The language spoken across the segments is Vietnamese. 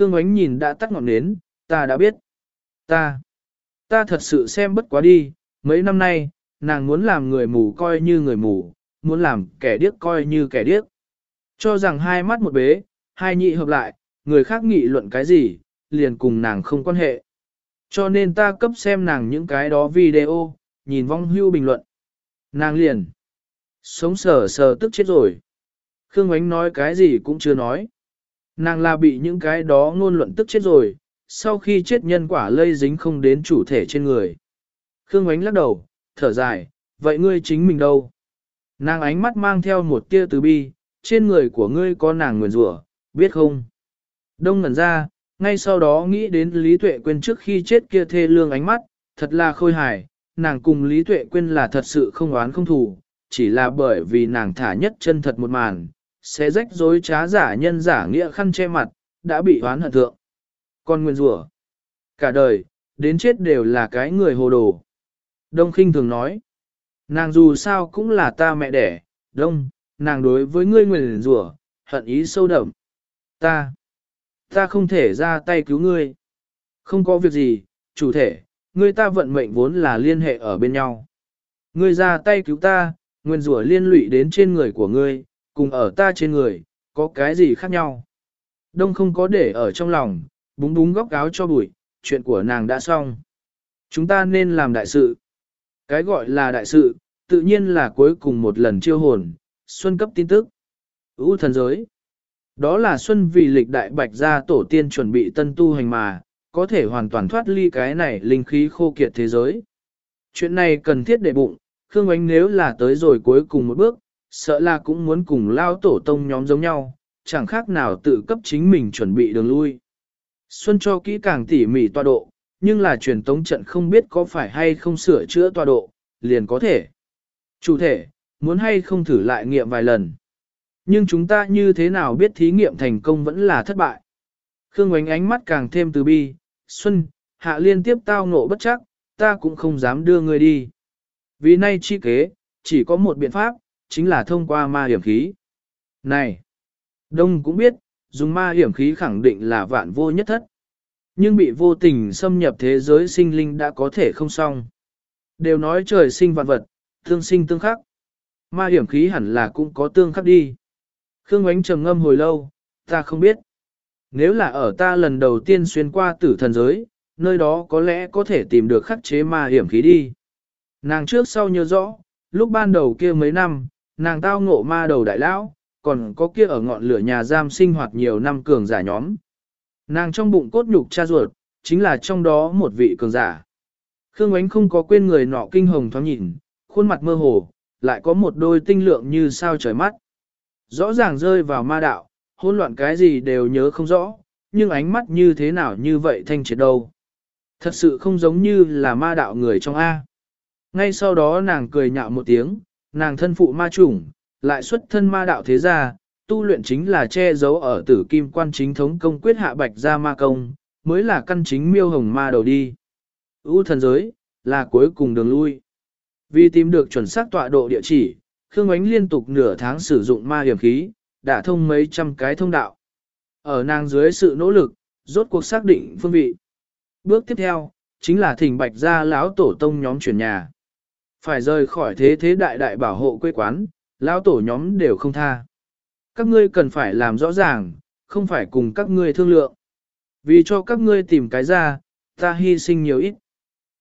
Khương Ngoánh nhìn đã tắt ngọn nến, ta đã biết. Ta, ta thật sự xem bất quá đi, mấy năm nay, nàng muốn làm người mù coi như người mù, muốn làm kẻ điếc coi như kẻ điếc. Cho rằng hai mắt một bế, hai nhị hợp lại, người khác nghị luận cái gì, liền cùng nàng không quan hệ. Cho nên ta cấp xem nàng những cái đó video, nhìn vong hưu bình luận. Nàng liền. Sống sờ sờ tức chết rồi. Khương Ánh nói cái gì cũng chưa nói. Nàng là bị những cái đó ngôn luận tức chết rồi, sau khi chết nhân quả lây dính không đến chủ thể trên người. Khương Ánh lắc đầu, thở dài, vậy ngươi chính mình đâu? Nàng ánh mắt mang theo một tia từ bi, trên người của ngươi có nàng nguyền rủa, biết không? Đông ngẩn ra, ngay sau đó nghĩ đến Lý Tuệ Quyên trước khi chết kia thê lương ánh mắt, thật là khôi hài, nàng cùng Lý Tuệ Quyên là thật sự không oán không thù, chỉ là bởi vì nàng thả nhất chân thật một màn, sẽ rách dối trá giả nhân giả nghĩa khăn che mặt, đã bị oán hận thượng. Con nguyên rủa cả đời, đến chết đều là cái người hồ đồ. Đông khinh thường nói, nàng dù sao cũng là ta mẹ đẻ, đông, nàng đối với ngươi nguyền rủa hận ý sâu đậm. Ta, ta không thể ra tay cứu ngươi. Không có việc gì, chủ thể, ngươi ta vận mệnh vốn là liên hệ ở bên nhau. Ngươi ra tay cứu ta, nguyên rủa liên lụy đến trên người của ngươi, cùng ở ta trên người, có cái gì khác nhau. Đông không có để ở trong lòng, búng búng góc áo cho bụi, chuyện của nàng đã xong. Chúng ta nên làm đại sự. Cái gọi là đại sự, tự nhiên là cuối cùng một lần chiêu hồn, xuân cấp tin tức. Ú thần giới. Đó là xuân vì lịch đại bạch gia tổ tiên chuẩn bị tân tu hành mà, có thể hoàn toàn thoát ly cái này linh khí khô kiệt thế giới. Chuyện này cần thiết để bụng, Khương Ánh nếu là tới rồi cuối cùng một bước, sợ là cũng muốn cùng lao tổ tông nhóm giống nhau, chẳng khác nào tự cấp chính mình chuẩn bị đường lui. Xuân cho kỹ càng tỉ mỉ tọa độ, nhưng là truyền tống trận không biết có phải hay không sửa chữa tọa độ, liền có thể. Chủ thể, muốn hay không thử lại nghiệm vài lần. Nhưng chúng ta như thế nào biết thí nghiệm thành công vẫn là thất bại. Khương Ngoánh ánh mắt càng thêm từ bi, Xuân, hạ liên tiếp tao ngộ bất chắc, ta cũng không dám đưa người đi. Vì nay chi kế, chỉ có một biện pháp, chính là thông qua ma hiểm khí. Này, Đông cũng biết, dùng ma hiểm khí khẳng định là vạn vô nhất thất. Nhưng bị vô tình xâm nhập thế giới sinh linh đã có thể không xong. Đều nói trời sinh vạn vật, tương sinh tương khắc. Ma hiểm khí hẳn là cũng có tương khắc đi. Khương ánh trầm ngâm hồi lâu, ta không biết. Nếu là ở ta lần đầu tiên xuyên qua tử thần giới, nơi đó có lẽ có thể tìm được khắc chế ma hiểm khí đi. Nàng trước sau nhớ rõ, lúc ban đầu kia mấy năm, nàng tao ngộ ma đầu đại lão, còn có kia ở ngọn lửa nhà giam sinh hoạt nhiều năm cường giả nhóm. Nàng trong bụng cốt nhục cha ruột, chính là trong đó một vị cường giả. Khương Ánh không có quên người nọ kinh hồng thoáng nhìn, khuôn mặt mơ hồ, lại có một đôi tinh lượng như sao trời mắt. Rõ ràng rơi vào ma đạo, hỗn loạn cái gì đều nhớ không rõ, nhưng ánh mắt như thế nào như vậy thanh triệt đâu. Thật sự không giống như là ma đạo người trong A. Ngay sau đó nàng cười nhạo một tiếng, nàng thân phụ ma chủng, lại xuất thân ma đạo thế gia, tu luyện chính là che giấu ở tử kim quan chính thống công quyết hạ bạch ra ma công, mới là căn chính miêu hồng ma đầu đi. u thần giới, là cuối cùng đường lui. Vì tìm được chuẩn xác tọa độ địa chỉ, Khương Ánh liên tục nửa tháng sử dụng ma hiểm khí, đã thông mấy trăm cái thông đạo. Ở nàng dưới sự nỗ lực, rốt cuộc xác định phương vị. Bước tiếp theo, chính là thỉnh bạch ra lão tổ tông nhóm chuyển nhà. Phải rời khỏi thế thế đại đại bảo hộ quê quán, lão tổ nhóm đều không tha. Các ngươi cần phải làm rõ ràng, không phải cùng các ngươi thương lượng. Vì cho các ngươi tìm cái ra, ta hy sinh nhiều ít.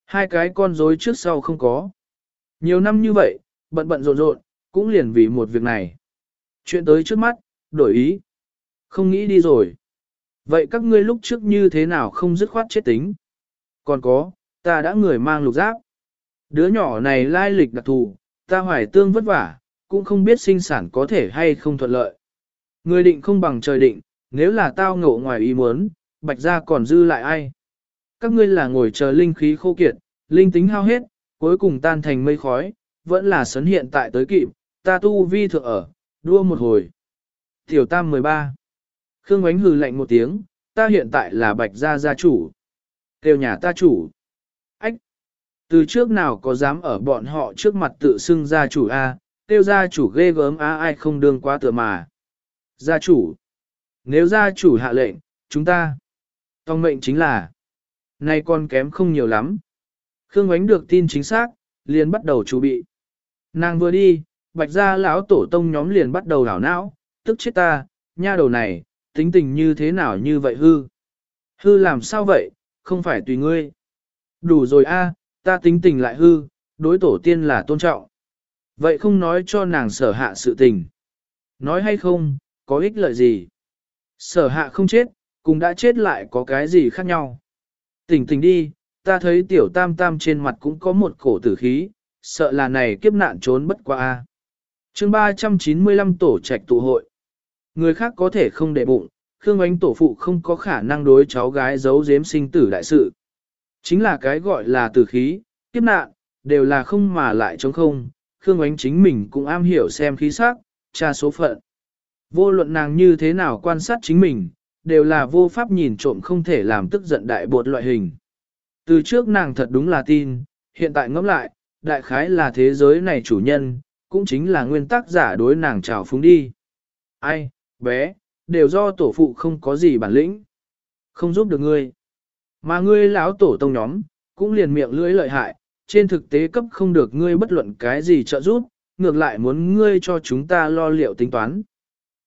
Hai cái con rối trước sau không có. Nhiều năm như vậy, bận bận rộn rộn, cũng liền vì một việc này. Chuyện tới trước mắt, đổi ý. Không nghĩ đi rồi. Vậy các ngươi lúc trước như thế nào không dứt khoát chết tính? Còn có, ta đã người mang lục giáp. Đứa nhỏ này lai lịch đặc thù, ta hoài tương vất vả, cũng không biết sinh sản có thể hay không thuận lợi. Người định không bằng trời định, nếu là tao ngộ ngoài ý muốn, bạch ra còn dư lại ai? Các ngươi là ngồi chờ linh khí khô kiệt, linh tính hao hết, cuối cùng tan thành mây khói, vẫn là sấn hiện tại tới kịp, ta tu vi thượng ở, đua một hồi. Tiểu tam 13. Khương Ngoánh hừ lạnh một tiếng, ta hiện tại là bạch gia gia chủ. Kêu nhà ta chủ. Từ trước nào có dám ở bọn họ trước mặt tự xưng gia chủ A, Tiêu gia chủ ghê gớm A ai không đương quá tựa mà. Gia chủ! Nếu gia chủ hạ lệnh, chúng ta Tông mệnh chính là, nay con kém không nhiều lắm. Khương Ánh được tin chính xác, liền bắt đầu chuẩn bị. Nàng vừa đi, bạch gia lão tổ tông nhóm liền bắt đầu đảo não, tức chết ta, nha đầu này, tính tình như thế nào như vậy hư. Hư làm sao vậy, không phải tùy ngươi. Đủ rồi a, ta tính tình lại hư, đối tổ tiên là tôn trọng. Vậy không nói cho nàng sở hạ sự tình. Nói hay không, có ích lợi gì? Sở hạ không chết, cùng đã chết lại có cái gì khác nhau. Tỉnh tỉnh đi, ta thấy tiểu tam tam trên mặt cũng có một cổ tử khí, sợ là này kiếp nạn trốn bất qua. a. chương 395 tổ trạch tụ hội. Người khác có thể không để bụng, Khương Ánh tổ phụ không có khả năng đối cháu gái giấu giếm sinh tử đại sự. Chính là cái gọi là tử khí, kiếp nạn, đều là không mà lại chống không. Khương Ánh chính mình cũng am hiểu xem khí sắc, tra số phận. Vô luận nàng như thế nào quan sát chính mình, đều là vô pháp nhìn trộm không thể làm tức giận đại bột loại hình. Từ trước nàng thật đúng là tin, hiện tại ngẫm lại, đại khái là thế giới này chủ nhân, cũng chính là nguyên tắc giả đối nàng trào phúng đi. Ai, bé, đều do tổ phụ không có gì bản lĩnh, không giúp được ngươi. Mà ngươi lão tổ tông nhóm, cũng liền miệng lưỡi lợi hại, trên thực tế cấp không được ngươi bất luận cái gì trợ giúp, ngược lại muốn ngươi cho chúng ta lo liệu tính toán.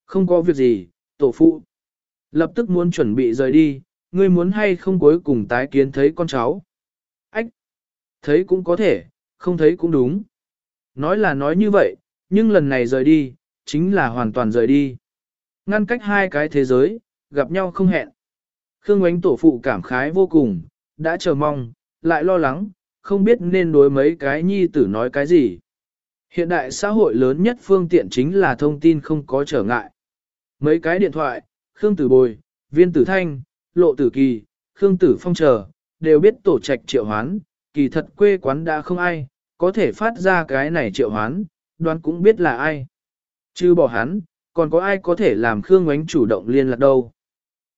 Không có việc gì, tổ phụ. Lập tức muốn chuẩn bị rời đi, ngươi muốn hay không cuối cùng tái kiến thấy con cháu. Ách! Thấy cũng có thể, không thấy cũng đúng. Nói là nói như vậy, nhưng lần này rời đi, chính là hoàn toàn rời đi. Ngăn cách hai cái thế giới, gặp nhau không hẹn. Khương Ánh tổ phụ cảm khái vô cùng, đã chờ mong, lại lo lắng, không biết nên đối mấy cái nhi tử nói cái gì. Hiện đại xã hội lớn nhất phương tiện chính là thông tin không có trở ngại. Mấy cái điện thoại, Khương Tử Bồi, Viên Tử Thanh, Lộ Tử Kỳ, Khương Tử Phong chờ, đều biết tổ trạch triệu hoán, kỳ thật quê quán đã không ai, có thể phát ra cái này triệu hoán, đoán cũng biết là ai. Chứ bỏ hắn, còn có ai có thể làm Khương Ngoánh chủ động liên lạc đâu.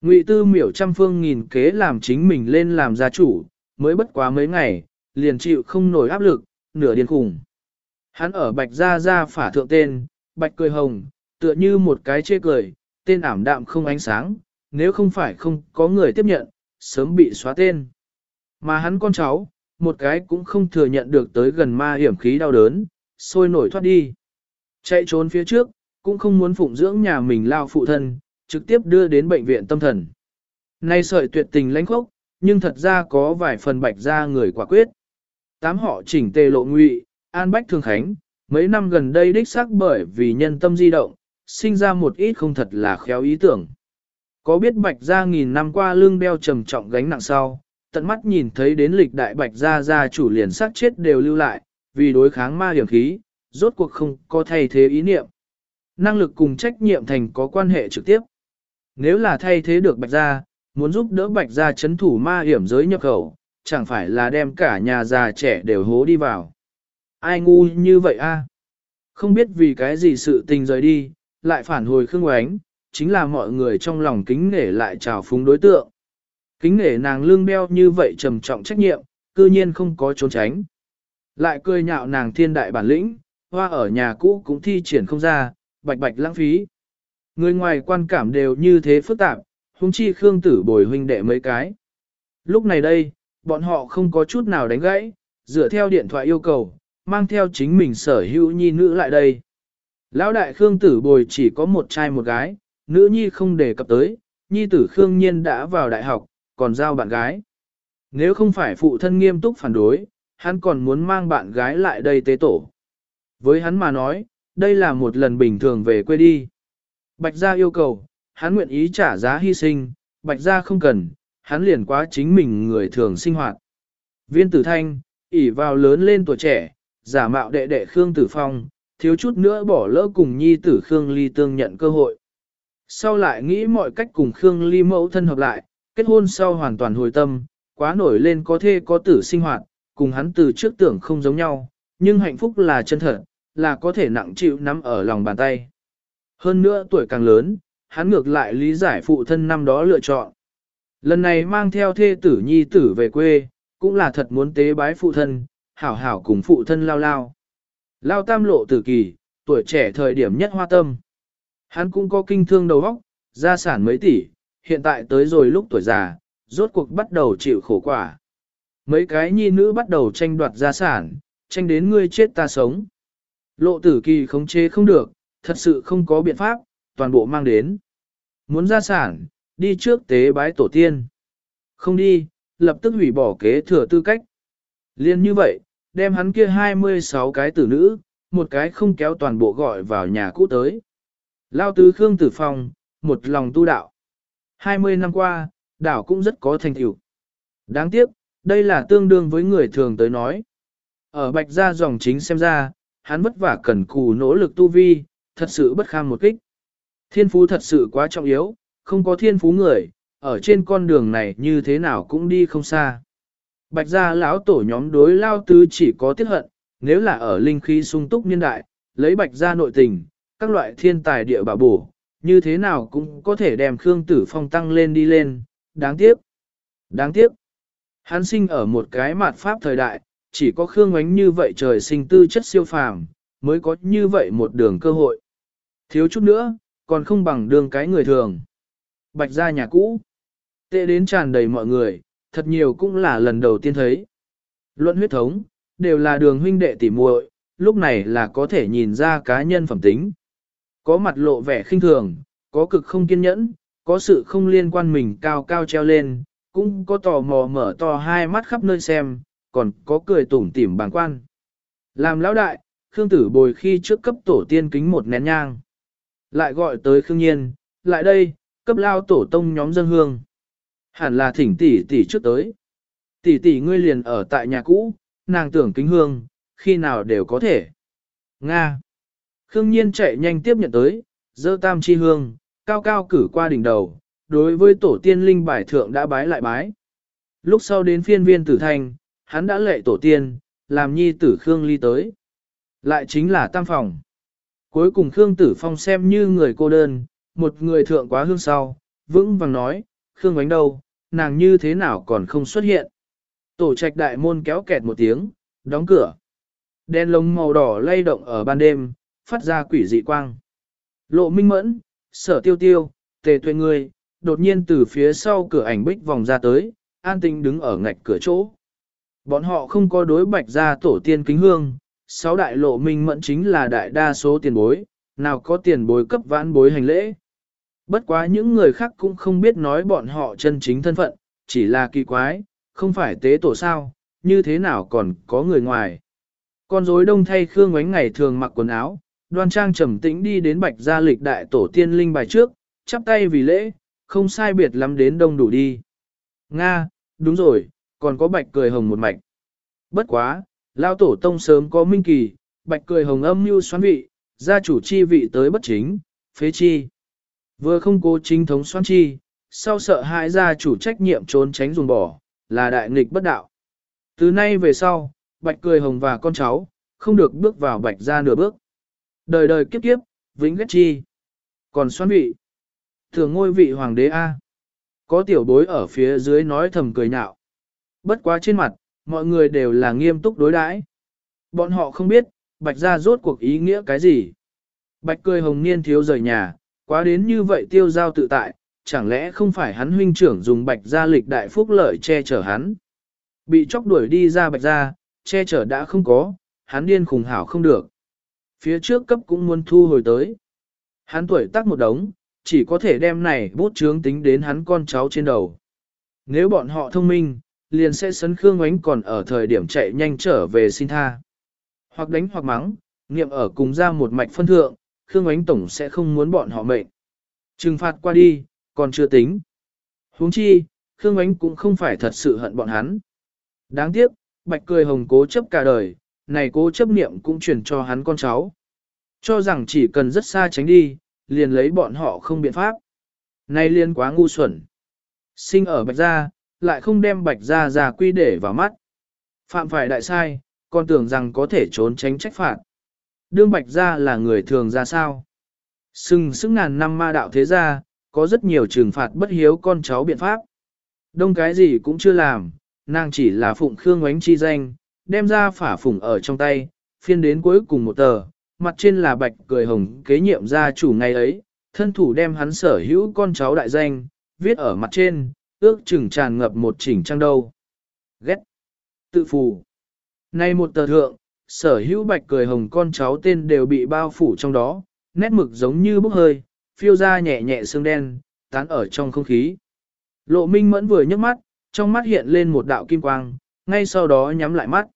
Ngụy Tư miểu trăm phương nghìn kế làm chính mình lên làm gia chủ, mới bất quá mấy ngày, liền chịu không nổi áp lực, nửa điên khủng. Hắn ở bạch gia gia phả thượng tên, bạch cười hồng, tựa như một cái chê cười, tên ảm đạm không ánh sáng, nếu không phải không có người tiếp nhận, sớm bị xóa tên. Mà hắn con cháu, một cái cũng không thừa nhận được tới gần ma hiểm khí đau đớn, sôi nổi thoát đi. Chạy trốn phía trước, cũng không muốn phụng dưỡng nhà mình lao phụ thân, trực tiếp đưa đến bệnh viện tâm thần. Nay sợi tuyệt tình lãnh khốc, nhưng thật ra có vài phần bạch ra người quả quyết. Tám họ chỉnh tề lộ ngụy, an bách thường khánh, mấy năm gần đây đích xác bởi vì nhân tâm di động, sinh ra một ít không thật là khéo ý tưởng. Có biết bạch gia nghìn năm qua lương đeo trầm trọng gánh nặng sau, tận mắt nhìn thấy đến lịch đại bạch gia gia chủ liền sát chết đều lưu lại, vì đối kháng ma hiểm khí, rốt cuộc không có thay thế ý niệm. Năng lực cùng trách nhiệm thành có quan hệ trực tiếp. Nếu là thay thế được bạch gia, muốn giúp đỡ bạch gia chấn thủ ma hiểm giới nhập khẩu, chẳng phải là đem cả nhà già trẻ đều hố đi vào. Ai ngu như vậy a? Không biết vì cái gì sự tình rời đi, lại phản hồi khương oánh, chính là mọi người trong lòng kính nể lại trào phúng đối tượng. Kính nể nàng lương beo như vậy trầm trọng trách nhiệm, cư nhiên không có trốn tránh. Lại cười nhạo nàng thiên đại bản lĩnh, hoa ở nhà cũ cũng thi triển không ra, bạch bạch lãng phí. Người ngoài quan cảm đều như thế phức tạp, huống chi Khương tử bồi huynh đệ mấy cái. Lúc này đây, bọn họ không có chút nào đánh gãy, dựa theo điện thoại yêu cầu, mang theo chính mình sở hữu nhi nữ lại đây. Lão đại Khương tử bồi chỉ có một trai một gái, nữ nhi không đề cập tới, nhi tử Khương Nhiên đã vào đại học, còn giao bạn gái. Nếu không phải phụ thân nghiêm túc phản đối, hắn còn muốn mang bạn gái lại đây tế tổ. Với hắn mà nói, đây là một lần bình thường về quê đi. Bạch gia yêu cầu, hắn nguyện ý trả giá hy sinh, bạch gia không cần, hắn liền quá chính mình người thường sinh hoạt. Viên tử thanh, ỉ vào lớn lên tuổi trẻ, giả mạo đệ đệ Khương Tử Phong, thiếu chút nữa bỏ lỡ cùng nhi tử Khương Ly tương nhận cơ hội. Sau lại nghĩ mọi cách cùng Khương Ly mẫu thân hợp lại, kết hôn sau hoàn toàn hồi tâm, quá nổi lên có thê có tử sinh hoạt, cùng hắn từ trước tưởng không giống nhau, nhưng hạnh phúc là chân thật, là có thể nặng chịu nắm ở lòng bàn tay. Hơn nữa tuổi càng lớn, hắn ngược lại lý giải phụ thân năm đó lựa chọn. Lần này mang theo thê tử nhi tử về quê, cũng là thật muốn tế bái phụ thân, hảo hảo cùng phụ thân lao lao. Lao tam lộ tử kỳ, tuổi trẻ thời điểm nhất hoa tâm. Hắn cũng có kinh thương đầu óc, gia sản mấy tỷ, hiện tại tới rồi lúc tuổi già, rốt cuộc bắt đầu chịu khổ quả. Mấy cái nhi nữ bắt đầu tranh đoạt gia sản, tranh đến ngươi chết ta sống. Lộ tử kỳ khống chế không được, thật sự không có biện pháp, toàn bộ mang đến. Muốn gia sản, đi trước tế bái tổ tiên. Không đi, lập tức hủy bỏ kế thừa tư cách. Liên như vậy, đem hắn kia 26 cái tử nữ, một cái không kéo toàn bộ gọi vào nhà cũ tới. Lao tứ Khương Tử Phong, một lòng tu đạo. 20 năm qua, đảo cũng rất có thành tựu. Đáng tiếc, đây là tương đương với người thường tới nói. Ở bạch gia dòng chính xem ra, hắn vất vả cần cù nỗ lực tu vi, thật sự bất kham một kích. Thiên phú thật sự quá trọng yếu, không có thiên phú người, ở trên con đường này như thế nào cũng đi không xa. Bạch gia lão tổ nhóm đối lao tứ chỉ có tiếc hận, nếu là ở linh khí sung túc niên đại, lấy bạch gia nội tình, các loại thiên tài địa bảo bổ, như thế nào cũng có thể đem Khương Tử Phong tăng lên đi lên, đáng tiếc. Đáng tiếc. Hắn sinh ở một cái mạt pháp thời đại, chỉ có Khương Ngoánh như vậy trời sinh tư chất siêu phàm, mới có như vậy một đường cơ hội. Thiếu chút nữa, còn không bằng đường cái người thường. Bạch ra nhà cũ. Tệ đến tràn đầy mọi người, thật nhiều cũng là lần đầu tiên thấy. Luận huyết thống, đều là đường huynh đệ tỉ muội, lúc này là có thể nhìn ra cá nhân phẩm tính. Có mặt lộ vẻ khinh thường, có cực không kiên nhẫn, có sự không liên quan mình cao cao treo lên, cũng có tò mò mở to hai mắt khắp nơi xem, còn có cười tủm tỉm bàng quan. Làm lão đại, Khương Tử Bồi khi trước cấp tổ tiên kính một nén nhang. Lại gọi tới Khương Nhiên, lại đây, cấp lao tổ tông nhóm dân hương. Hẳn là thỉnh tỷ tỷ trước tới. Tỷ tỷ ngươi liền ở tại nhà cũ, nàng tưởng kính hương, khi nào đều có thể. Nga. Khương Nhiên chạy nhanh tiếp nhận tới, dơ tam chi hương, cao cao cử qua đỉnh đầu, đối với tổ tiên linh bài thượng đã bái lại bái. Lúc sau đến phiên viên tử thanh, hắn đã lệ tổ tiên, làm nhi tử Khương ly tới. Lại chính là tam phòng. Cuối cùng Khương tử phong xem như người cô đơn, một người thượng quá hương sau, vững vàng nói, Khương bánh đâu, nàng như thế nào còn không xuất hiện. Tổ trạch đại môn kéo kẹt một tiếng, đóng cửa. Đèn lồng màu đỏ lay động ở ban đêm, phát ra quỷ dị quang. Lộ minh mẫn, sở tiêu tiêu, tề tuệ người, đột nhiên từ phía sau cửa ảnh bích vòng ra tới, an tinh đứng ở ngạch cửa chỗ. Bọn họ không có đối bạch ra tổ tiên kính hương, sáu đại lộ minh mẫn chính là đại đa số tiền bối, nào có tiền bối cấp vãn bối hành lễ. Bất quá những người khác cũng không biết nói bọn họ chân chính thân phận, chỉ là kỳ quái, không phải tế tổ sao, như thế nào còn có người ngoài. Con rối đông thay Khương Ngoánh ngày thường mặc quần áo, đoan trang trầm tĩnh đi đến bạch gia lịch đại tổ tiên linh bài trước, chắp tay vì lễ, không sai biệt lắm đến đông đủ đi. Nga, đúng rồi, còn có bạch cười hồng một mạch. Bất quá, lao tổ tông sớm có minh kỳ, bạch cười hồng âm mưu xoán vị, gia chủ chi vị tới bất chính, phế chi. Vừa không cố chính thống xoan chi, sau sợ hãi gia chủ trách nhiệm trốn tránh dùng bỏ, là đại nghịch bất đạo. Từ nay về sau, bạch cười hồng và con cháu, không được bước vào bạch gia nửa bước. Đời đời kiếp kiếp, vĩnh ghét chi. Còn xoan vị. Thường ngôi vị hoàng đế A. Có tiểu bối ở phía dưới nói thầm cười nhạo. Bất quá trên mặt, mọi người đều là nghiêm túc đối đãi. Bọn họ không biết, bạch gia rốt cuộc ý nghĩa cái gì. Bạch cười hồng niên thiếu rời nhà, quá đến như vậy tiêu giao tự tại, chẳng lẽ không phải hắn huynh trưởng dùng bạch gia lịch đại phúc lợi che chở hắn. Bị chóc đuổi đi ra bạch gia, che chở đã không có, hắn điên khùng hảo không được. Phía trước cấp cũng muốn thu hồi tới. Hắn tuổi tác một đống, chỉ có thể đem này bút chướng tính đến hắn con cháu trên đầu. Nếu bọn họ thông minh, liền sẽ sấn Khương Ngoánh còn ở thời điểm chạy nhanh trở về xin tha. Hoặc đánh hoặc mắng, nghiệm ở cùng ra một mạch phân thượng, Khương Ngoánh Tổng sẽ không muốn bọn họ mệnh. Trừng phạt qua đi, còn chưa tính. huống chi, Khương Ngoánh cũng không phải thật sự hận bọn hắn. Đáng tiếc, Bạch cười hồng cố chấp cả đời, này cố chấp niệm cũng truyền cho hắn con cháu. Cho rằng chỉ cần rất xa tránh đi, liền lấy bọn họ không biện pháp. Này liên quá ngu xuẩn. Sinh ở Bạch Gia, lại không đem Bạch Gia ra quy để vào mắt. Phạm phải đại sai, còn tưởng rằng có thể trốn tránh trách phạt. Đương Bạch Gia là người thường ra sao? Sừng sức ngàn năm ma đạo thế gia, có rất nhiều trừng phạt bất hiếu con cháu biện pháp. Đông cái gì cũng chưa làm, nàng chỉ là phụng khương oánh chi danh, đem ra phả phủng ở trong tay, phiên đến cuối cùng một tờ, mặt trên là bạch cười hồng kế nhiệm gia chủ ngày ấy, thân thủ đem hắn sở hữu con cháu đại danh, viết ở mặt trên, ước chừng tràn ngập một chỉnh trang đâu. Ghét. Tự phù. Nay một tờ thượng, sở hữu bạch cười hồng con cháu tên đều bị bao phủ trong đó, nét mực giống như bốc hơi, phiêu ra nhẹ nhẹ sương đen, tán ở trong không khí. Lộ minh mẫn vừa nhấc mắt, trong mắt hiện lên một đạo kim quang, ngay sau đó nhắm lại mắt.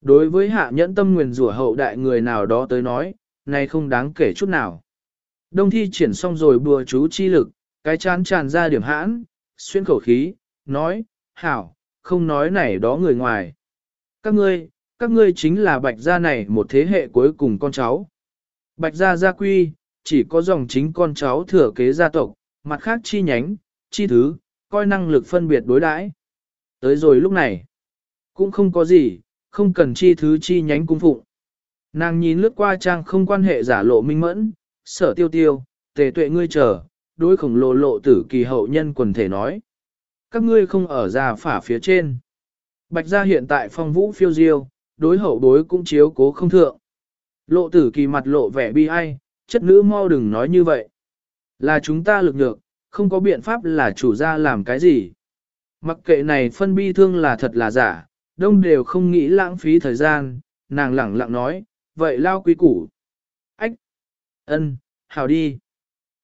Đối với hạ nhẫn tâm nguyền rủa hậu đại người nào đó tới nói, này không đáng kể chút nào. Đông thi triển xong rồi bùa chú chi lực, cái chán tràn ra điểm hãn, xuyên khẩu khí, nói, hảo, không nói này đó người ngoài. Các ngươi, các ngươi chính là bạch gia này một thế hệ cuối cùng con cháu. Bạch gia gia quy, chỉ có dòng chính con cháu thừa kế gia tộc, mặt khác chi nhánh, chi thứ, coi năng lực phân biệt đối đãi. Tới rồi lúc này, cũng không có gì, không cần chi thứ chi nhánh cung phụng. Nàng nhìn lướt qua trang không quan hệ giả lộ minh mẫn, sở tiêu tiêu, tề tuệ ngươi chờ, đối khổng lồ lộ tử kỳ hậu nhân quần thể nói. Các ngươi không ở ra phả phía trên. Bạch gia hiện tại phong vũ phiêu diêu, đối hậu đối cũng chiếu cố không thượng. Lộ tử kỳ mặt lộ vẻ bi ai, chất nữ mau đừng nói như vậy. Là chúng ta lực nhược, không có biện pháp là chủ gia làm cái gì. Mặc kệ này phân bi thương là thật là giả, đông đều không nghĩ lãng phí thời gian, nàng lẳng lặng nói, vậy lao quý củ. Ách! ân, hào đi.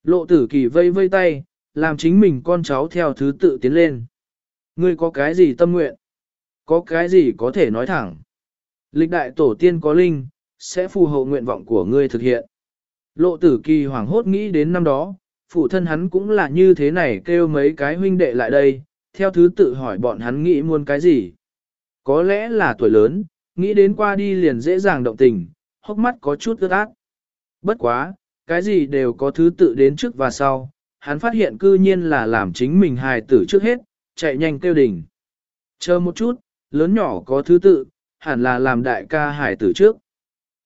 Lộ tử kỳ vây vây tay, làm chính mình con cháu theo thứ tự tiến lên. Ngươi có cái gì tâm nguyện? Có cái gì có thể nói thẳng? Lịch đại tổ tiên có linh, sẽ phù hộ nguyện vọng của ngươi thực hiện. Lộ tử kỳ hoảng hốt nghĩ đến năm đó, phụ thân hắn cũng là như thế này kêu mấy cái huynh đệ lại đây, theo thứ tự hỏi bọn hắn nghĩ muốn cái gì. Có lẽ là tuổi lớn, nghĩ đến qua đi liền dễ dàng động tình, hốc mắt có chút ướt át. Bất quá, cái gì đều có thứ tự đến trước và sau, hắn phát hiện cư nhiên là làm chính mình hài tử trước hết, chạy nhanh kêu đỉnh. Chờ một chút, lớn nhỏ có thứ tự, hẳn là làm đại ca hài tử trước.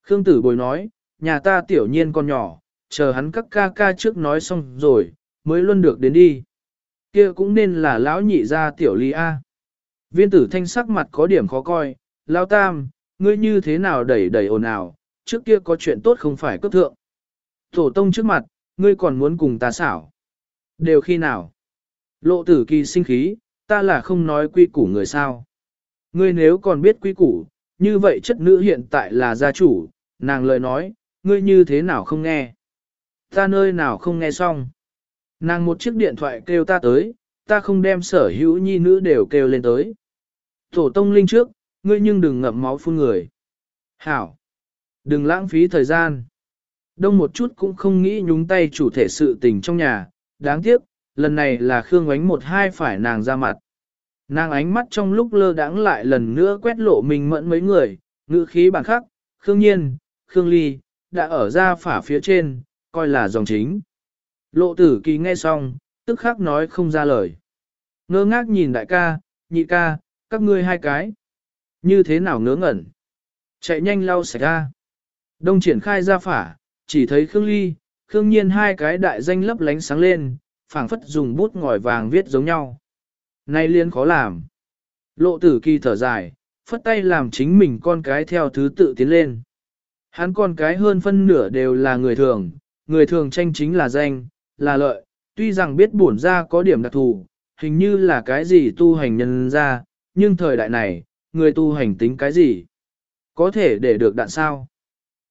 Khương tử bồi nói, nhà ta tiểu nhiên con nhỏ, chờ hắn các ca ca trước nói xong rồi, mới luôn được đến đi. kia cũng nên là lão nhị gia tiểu ly A. Viên tử thanh sắc mặt có điểm khó coi, lão tam, ngươi như thế nào đẩy đẩy ồn ào, trước kia có chuyện tốt không phải cấp thượng. Tổ tông trước mặt, ngươi còn muốn cùng ta xảo. Đều khi nào? Lộ tử kỳ sinh khí, ta là không nói quy củ người sao. Ngươi nếu còn biết quy củ, như vậy chất nữ hiện tại là gia chủ, nàng lời nói, ngươi như thế nào không nghe. Ta nơi nào không nghe xong. Nàng một chiếc điện thoại kêu ta tới, ta không đem sở hữu nhi nữ đều kêu lên tới. Tổ tông linh trước, ngươi nhưng đừng ngậm máu phun người. Hảo! Đừng lãng phí thời gian. Đông một chút cũng không nghĩ nhúng tay chủ thể sự tình trong nhà, đáng tiếc, lần này là Khương ánh một hai phải nàng ra mặt. Nàng ánh mắt trong lúc lơ đãng lại lần nữa quét lộ mình mẫn mấy người, ngữ khí bản khắc, Khương Nhiên, Khương Ly, đã ở ra phả phía trên, coi là dòng chính. Lộ tử kỳ nghe xong, tức khắc nói không ra lời. Ngơ ngác nhìn đại ca, nhị ca, các ngươi hai cái. Như thế nào ngớ ngẩn? Chạy nhanh lau sạch ra. Đông triển khai ra phả, chỉ thấy Khương Ly, Khương Nhiên hai cái đại danh lấp lánh sáng lên, phảng phất dùng bút ngòi vàng viết giống nhau. Nay liên khó làm. Lộ tử kỳ thở dài, phất tay làm chính mình con cái theo thứ tự tiến lên. Hắn con cái hơn phân nửa đều là người thường, người thường tranh chính là danh, là lợi, tuy rằng biết bổn ra có điểm đặc thù, hình như là cái gì tu hành nhân ra, nhưng thời đại này, người tu hành tính cái gì? Có thể để được đạn sao?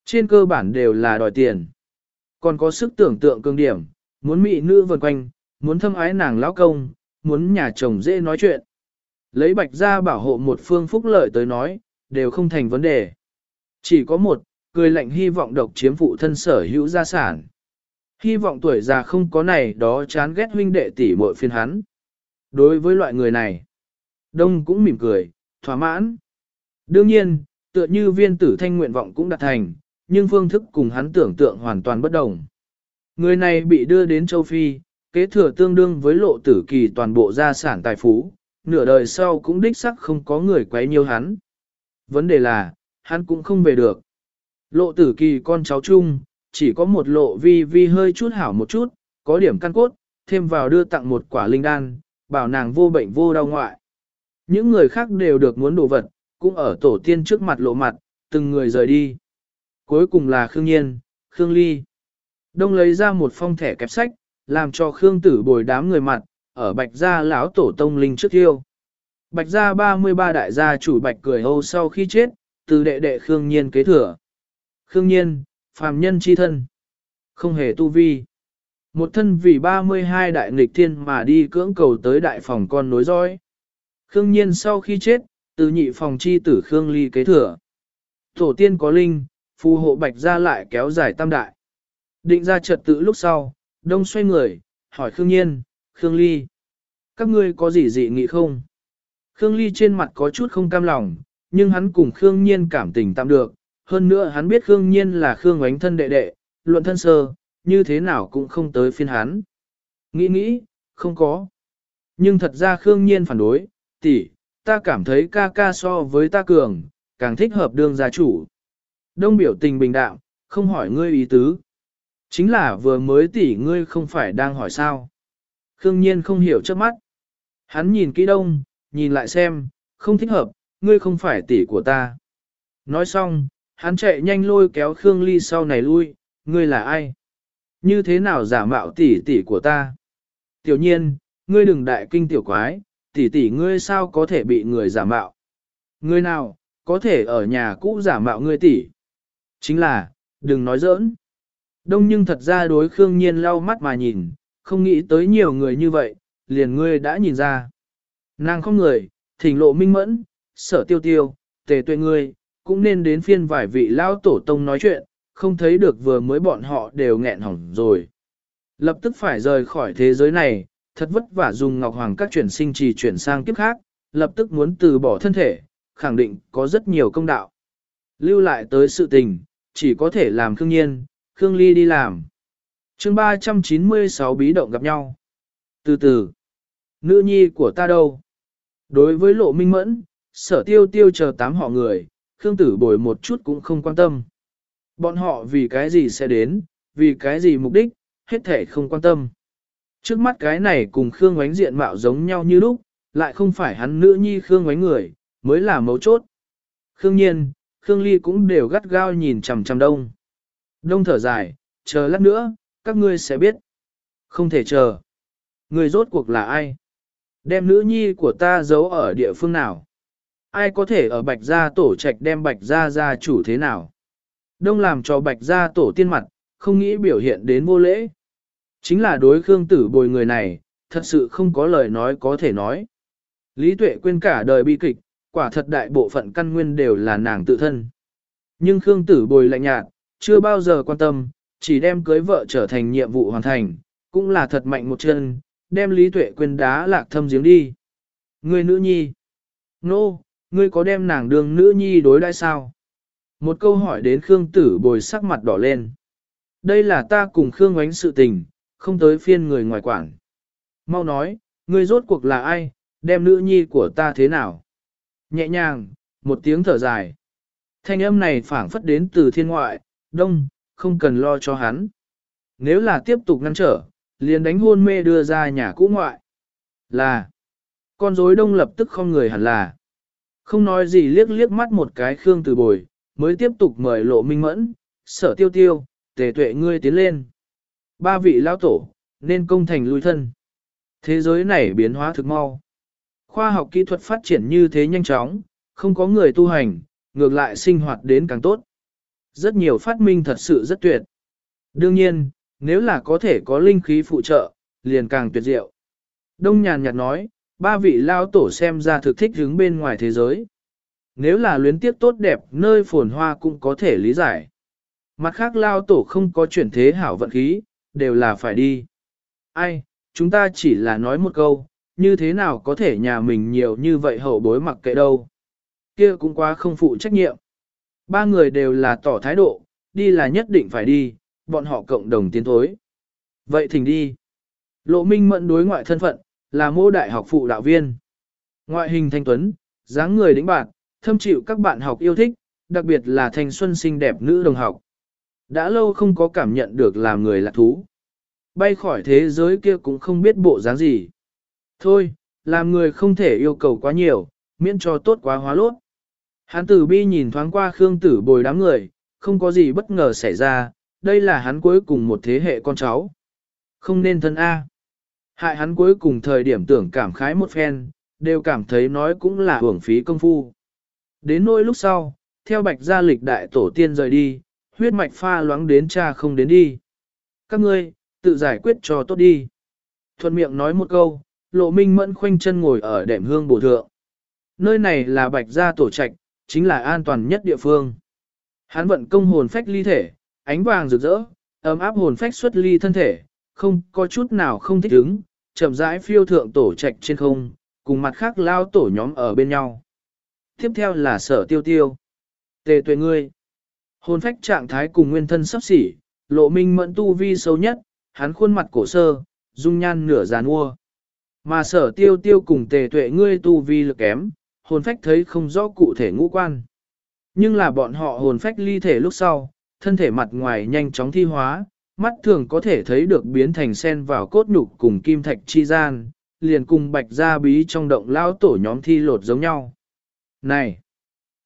Trên cơ bản đều là đòi tiền. Còn có sức tưởng tượng cương điểm, muốn mị nữ vần quanh, muốn thâm ái nàng lão công, muốn nhà chồng dễ nói chuyện. Lấy bạch ra bảo hộ một phương phúc lợi tới nói, đều không thành vấn đề. Chỉ có một, cười lạnh hy vọng độc chiếm phụ thân sở hữu gia sản. Hy vọng tuổi già không có này đó chán ghét huynh đệ tỷ muội phiên hắn. Đối với loại người này, Đông cũng mỉm cười, thỏa mãn. Đương nhiên, tựa như viên tử thanh nguyện vọng cũng đạt thành, nhưng phương thức cùng hắn tưởng tượng hoàn toàn bất đồng. Người này bị đưa đến châu Phi, kế thừa tương đương với lộ tử kỳ toàn bộ gia sản tài phú, nửa đời sau cũng đích sắc không có người quấy nhiều hắn. Vấn đề là, hắn cũng không về được. Lộ tử kỳ con cháu chung, chỉ có một lộ vi vi hơi chút hảo một chút, có điểm căn cốt, thêm vào đưa tặng một quả linh đan, bảo nàng vô bệnh vô đau ngoại. Những người khác đều được muốn đồ vật, cũng ở tổ tiên trước mặt lộ mặt, từng người rời đi. Cuối cùng là Khương Nhiên, Khương Ly. Đông lấy ra một phong thẻ kẹp sách, làm cho Khương Tử bồi đám người mặt, ở bạch gia lão tổ tông linh trước thiêu. Bạch gia 33 đại gia chủ bạch cười hô sau khi chết, từ đệ đệ Khương Nhiên kế thừa. Khương Nhiên, phàm nhân chi thân, không hề tu vi. Một thân vì 32 đại nghịch thiên mà đi cưỡng cầu tới đại phòng con nối dõi. Khương Nhiên sau khi chết, từ nhị phòng chi tử Khương Ly kế thừa. Tổ tiên có linh, phù hộ bạch ra lại kéo dài tam đại. Định ra trật tự lúc sau, đông xoay người, hỏi Khương Nhiên, Khương Ly. Các ngươi có gì dị nghị không? Khương Ly trên mặt có chút không cam lòng, nhưng hắn cùng Khương Nhiên cảm tình tạm được. Hơn nữa hắn biết Khương Nhiên là Khương ánh thân đệ đệ, luận thân sơ, như thế nào cũng không tới phiên hắn. Nghĩ nghĩ, không có. Nhưng thật ra Khương Nhiên phản đối, tỷ, ta cảm thấy ca ca so với ta cường, càng thích hợp đương gia chủ. Đông biểu tình bình đạm, không hỏi ngươi ý tứ. Chính là vừa mới tỷ ngươi không phải đang hỏi sao. Khương Nhiên không hiểu trước mắt. Hắn nhìn kỹ đông, nhìn lại xem, không thích hợp, ngươi không phải tỷ của ta. Nói xong, hắn chạy nhanh lôi kéo Khương Ly sau này lui, ngươi là ai? Như thế nào giả mạo tỷ tỷ của ta? Tiểu nhiên, ngươi đừng đại kinh tiểu quái, tỷ tỷ ngươi sao có thể bị người giả mạo? Ngươi nào, có thể ở nhà cũ giả mạo ngươi tỷ? Chính là, đừng nói giỡn. Đông nhưng thật ra đối Khương Nhiên lau mắt mà nhìn, không nghĩ tới nhiều người như vậy, liền ngươi đã nhìn ra. Nàng không người, thỉnh lộ minh mẫn, sở tiêu tiêu, tề tuệ ngươi, cũng nên đến phiên vài vị lao tổ tông nói chuyện, không thấy được vừa mới bọn họ đều nghẹn hỏng rồi. Lập tức phải rời khỏi thế giới này, thật vất vả dùng Ngọc Hoàng các chuyển sinh trì chuyển sang kiếp khác, lập tức muốn từ bỏ thân thể, khẳng định có rất nhiều công đạo. Lưu lại tới sự tình, chỉ có thể làm Khương Nhiên, Khương Ly đi làm. chương 396 bí động gặp nhau. Từ từ, nữ nhi của ta đâu? Đối với lộ minh mẫn, sở tiêu tiêu chờ tám họ người, Khương tử bồi một chút cũng không quan tâm. Bọn họ vì cái gì sẽ đến, vì cái gì mục đích, hết thể không quan tâm. Trước mắt cái này cùng Khương ánh diện mạo giống nhau như lúc, lại không phải hắn nữ nhi Khương ánh người, mới là mấu chốt. Khương nhiên, Khương Ly cũng đều gắt gao nhìn chằm chằm đông. Đông thở dài, chờ lát nữa, các ngươi sẽ biết. Không thể chờ. Người rốt cuộc là ai? Đem nữ nhi của ta giấu ở địa phương nào? Ai có thể ở bạch gia tổ trạch đem bạch gia gia chủ thế nào? Đông làm cho bạch gia tổ tiên mặt, không nghĩ biểu hiện đến vô lễ. Chính là đối khương tử bồi người này, thật sự không có lời nói có thể nói. Lý tuệ quên cả đời bi kịch, quả thật đại bộ phận căn nguyên đều là nàng tự thân. Nhưng khương tử bồi lạnh nhạt, chưa bao giờ quan tâm, chỉ đem cưới vợ trở thành nhiệm vụ hoàn thành, cũng là thật mạnh một chân, đem lý tuệ quên đá lạc thâm giếng đi. Người nữ nhi. Nô, no, ngươi có đem nàng đường nữ nhi đối đãi sao? Một câu hỏi đến Khương Tử bồi sắc mặt đỏ lên. Đây là ta cùng Khương oánh sự tình, không tới phiên người ngoài quản. Mau nói, ngươi rốt cuộc là ai, đem nữ nhi của ta thế nào? Nhẹ nhàng, một tiếng thở dài. Thanh âm này phảng phất đến từ thiên ngoại, đông, không cần lo cho hắn. Nếu là tiếp tục ngăn trở, liền đánh hôn mê đưa ra nhà cũ ngoại. Là, con rối đông lập tức không người hẳn là. Không nói gì liếc liếc mắt một cái Khương từ bồi, mới tiếp tục mời lộ minh mẫn, sở tiêu tiêu, tề tuệ ngươi tiến lên. Ba vị lao tổ, nên công thành lui thân. Thế giới này biến hóa thực mau. Khoa học kỹ thuật phát triển như thế nhanh chóng, không có người tu hành, ngược lại sinh hoạt đến càng tốt. Rất nhiều phát minh thật sự rất tuyệt. Đương nhiên, nếu là có thể có linh khí phụ trợ, liền càng tuyệt diệu. Đông nhàn nhạt nói, ba vị lao tổ xem ra thực thích hướng bên ngoài thế giới. Nếu là luyến tiếp tốt đẹp nơi phồn hoa cũng có thể lý giải. Mặt khác lao tổ không có chuyển thế hảo vận khí, đều là phải đi. Ai, chúng ta chỉ là nói một câu, như thế nào có thể nhà mình nhiều như vậy hậu bối mặc kệ đâu. Kia cũng quá không phụ trách nhiệm. Ba người đều là tỏ thái độ, đi là nhất định phải đi, bọn họ cộng đồng tiến thối. Vậy thỉnh đi. Lộ minh mẫn đối ngoại thân phận, là mô đại học phụ đạo viên. Ngoại hình thanh tuấn, dáng người đĩnh bạc, thâm chịu các bạn học yêu thích, đặc biệt là thanh xuân xinh đẹp nữ đồng học. Đã lâu không có cảm nhận được làm người lạc thú. Bay khỏi thế giới kia cũng không biết bộ dáng gì. Thôi, làm người không thể yêu cầu quá nhiều, miễn cho tốt quá hóa lốt. hắn tử bi nhìn thoáng qua Khương tử bồi đám người, không có gì bất ngờ xảy ra, đây là hắn cuối cùng một thế hệ con cháu. Không nên thân A. Hại hắn cuối cùng thời điểm tưởng cảm khái một phen, đều cảm thấy nói cũng là hưởng phí công phu. Đến nỗi lúc sau, theo bạch gia lịch đại tổ tiên rời đi, huyết mạch pha loãng đến cha không đến đi. Các ngươi, tự giải quyết cho tốt đi. Thuận miệng nói một câu, lộ minh mẫn khoanh chân ngồi ở đệm hương bổ thượng. Nơi này là bạch gia tổ trạch, chính là an toàn nhất địa phương. Hán vận công hồn phách ly thể, ánh vàng rực rỡ, ấm áp hồn phách xuất ly thân thể, không có chút nào không thích ứng, chậm rãi phiêu thượng tổ trạch trên không, cùng mặt khác lao tổ nhóm ở bên nhau. Tiếp theo là sở tiêu tiêu. Tề tuệ ngươi. Hồn phách trạng thái cùng nguyên thân sắp xỉ, lộ minh mẫn tu vi sâu nhất, hắn khuôn mặt cổ sơ, dung nhan nửa giàn ua. Mà sở tiêu tiêu cùng tề tuệ ngươi tu vi lực kém, hồn phách thấy không rõ cụ thể ngũ quan. Nhưng là bọn họ hồn phách ly thể lúc sau, thân thể mặt ngoài nhanh chóng thi hóa, mắt thường có thể thấy được biến thành sen vào cốt nhục cùng kim thạch chi gian, liền cùng bạch gia bí trong động lao tổ nhóm thi lột giống nhau. Này!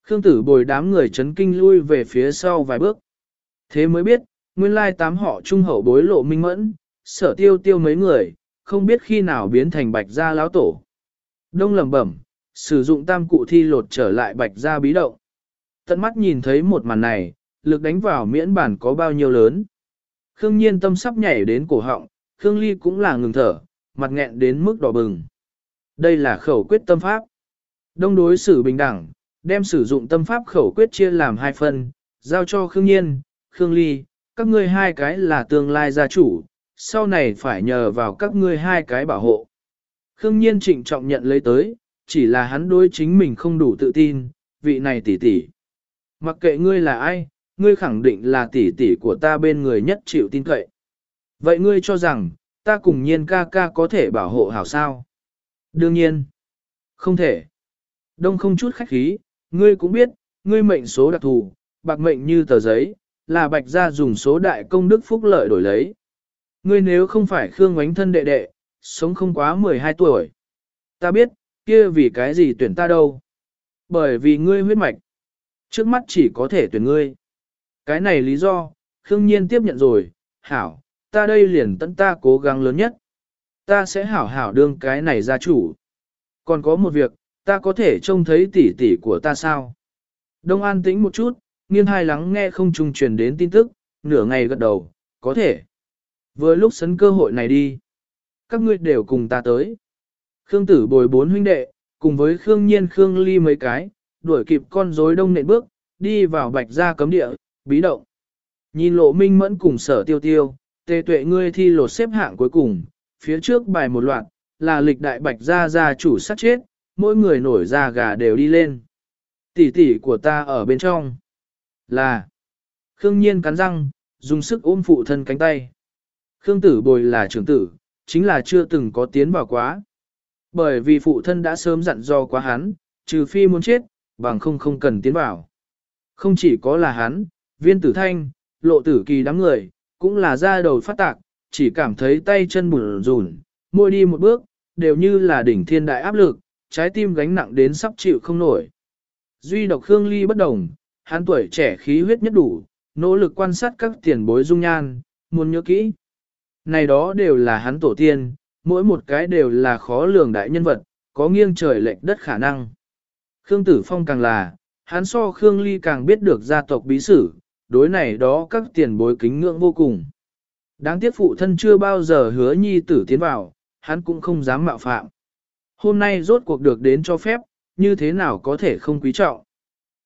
Khương tử bồi đám người chấn kinh lui về phía sau vài bước. Thế mới biết, nguyên lai tám họ trung hậu bối lộ minh mẫn, sở tiêu tiêu mấy người, không biết khi nào biến thành bạch gia lão tổ. Đông lẩm bẩm, sử dụng tam cụ thi lột trở lại bạch gia bí động. Tận mắt nhìn thấy một màn này, lực đánh vào miễn bản có bao nhiêu lớn. Khương nhiên tâm sắp nhảy đến cổ họng, Khương ly cũng là ngừng thở, mặt nghẹn đến mức đỏ bừng. Đây là khẩu quyết tâm pháp. Đông đối xử bình đẳng, đem sử dụng tâm pháp khẩu quyết chia làm hai phần, giao cho Khương Nhiên, Khương Ly, các ngươi hai cái là tương lai gia chủ, sau này phải nhờ vào các ngươi hai cái bảo hộ. Khương Nhiên trịnh trọng nhận lấy tới, chỉ là hắn đối chính mình không đủ tự tin, vị này tỷ tỷ. Mặc kệ ngươi là ai, ngươi khẳng định là tỷ tỷ của ta bên người nhất chịu tin cậy. Vậy ngươi cho rằng, ta cùng nhiên ca ca có thể bảo hộ hảo sao? Đương nhiên, không thể. Đông không chút khách khí, ngươi cũng biết, ngươi mệnh số đặc thù, bạc mệnh như tờ giấy, là bạch gia dùng số đại công đức phúc lợi đổi lấy. Ngươi nếu không phải Khương Ngoánh thân đệ đệ, sống không quá 12 tuổi. Ta biết, kia vì cái gì tuyển ta đâu. Bởi vì ngươi huyết mạch. Trước mắt chỉ có thể tuyển ngươi. Cái này lý do, Khương Nhiên tiếp nhận rồi, hảo, ta đây liền tận ta cố gắng lớn nhất. Ta sẽ hảo hảo đương cái này gia chủ. Còn có một việc, ta có thể trông thấy tỷ tỷ của ta sao? Đông an tĩnh một chút, nghiêng hai lắng nghe không trung truyền đến tin tức, nửa ngày gật đầu, có thể. Vừa lúc sấn cơ hội này đi, các ngươi đều cùng ta tới. Khương tử bồi bốn huynh đệ, cùng với Khương Nhiên Khương Ly mấy cái, đuổi kịp con rối đông nện bước, đi vào bạch gia cấm địa, bí động. Nhìn lộ minh mẫn cùng sở tiêu tiêu, tề tuệ ngươi thi lột xếp hạng cuối cùng, phía trước bài một loạt, là lịch đại bạch gia gia chủ sát chết, mỗi người nổi da gà đều đi lên. Tỷ tỷ của ta ở bên trong. Là. Khương Nhiên cắn răng, dùng sức ôm phụ thân cánh tay. Khương tử bồi là trưởng tử, chính là chưa từng có tiến vào quá. Bởi vì phụ thân đã sớm dặn do quá hắn, trừ phi muốn chết, bằng không không cần tiến vào. Không chỉ có là hắn, viên tử thanh, lộ tử kỳ đám người, cũng là ra đầu phát tạc, chỉ cảm thấy tay chân bùn rùn, môi đi một bước, đều như là đỉnh thiên đại áp lực, trái tim gánh nặng đến sắp chịu không nổi. Duy độc Khương Ly bất đồng, hắn tuổi trẻ khí huyết nhất đủ, nỗ lực quan sát các tiền bối dung nhan, muốn nhớ kỹ. Này đó đều là hắn tổ tiên, mỗi một cái đều là khó lường đại nhân vật, có nghiêng trời lệch đất khả năng. Khương Tử Phong càng là, hắn so Khương Ly càng biết được gia tộc bí sử, đối này đó các tiền bối kính ngưỡng vô cùng. Đáng tiếc phụ thân chưa bao giờ hứa nhi tử tiến vào, hắn cũng không dám mạo phạm. Hôm nay rốt cuộc được đến cho phép, như thế nào có thể không quý trọng.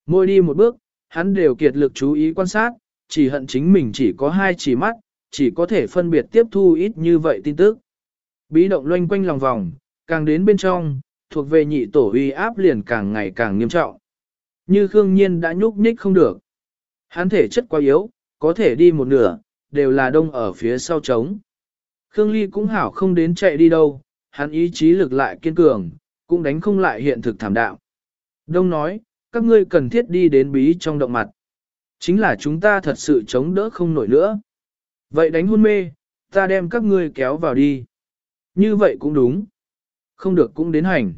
Môi đi một bước, hắn đều kiệt lực chú ý quan sát, chỉ hận chính mình chỉ có hai chỉ mắt, chỉ có thể phân biệt tiếp thu ít như vậy tin tức. Bí động loanh quanh lòng vòng, càng đến bên trong, thuộc về nhị tổ uy áp liền càng ngày càng nghiêm trọng. Như Khương Nhiên đã nhúc nhích không được. Hắn thể chất quá yếu, có thể đi một nửa, đều là đông ở phía sau trống. Khương Ly cũng hảo không đến chạy đi đâu, hắn ý chí lực lại kiên cường, cũng đánh không lại hiện thực thảm đạo. Đông nói, các ngươi cần thiết đi đến bí trong động mặt. Chính là chúng ta thật sự chống đỡ không nổi nữa. Vậy đánh hôn mê, ta đem các ngươi kéo vào đi. Như vậy cũng đúng. Không được cũng đến hành.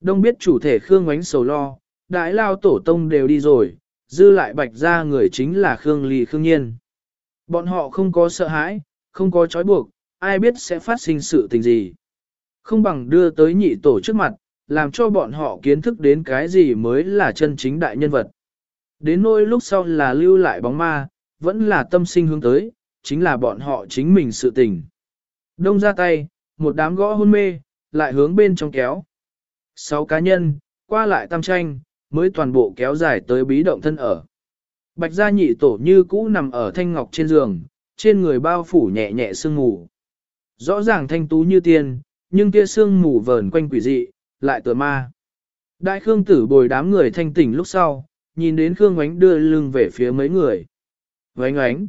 Đông biết chủ thể Khương Ngoánh sầu lo, đại lao tổ tông đều đi rồi, dư lại bạch ra người chính là Khương Ly Khương Nhiên. Bọn họ không có sợ hãi, không có trói buộc, ai biết sẽ phát sinh sự tình gì. Không bằng đưa tới nhị tổ trước mặt, làm cho bọn họ kiến thức đến cái gì mới là chân chính đại nhân vật. Đến nỗi lúc sau là lưu lại bóng ma, vẫn là tâm sinh hướng tới, chính là bọn họ chính mình sự tình. Đông ra tay, một đám gõ hôn mê, lại hướng bên trong kéo. Sáu cá nhân, qua lại tam tranh, mới toàn bộ kéo dài tới bí động thân ở. Bạch gia nhị tổ như cũ nằm ở thanh ngọc trên giường, trên người bao phủ nhẹ nhẹ sương mù. Rõ ràng thanh tú như tiên, nhưng kia sương mù vờn quanh quỷ dị, lại tựa ma. Đại Khương tử bồi đám người thanh tỉnh lúc sau, nhìn đến Khương Ngoánh đưa lưng về phía mấy người. Ngoánh ánh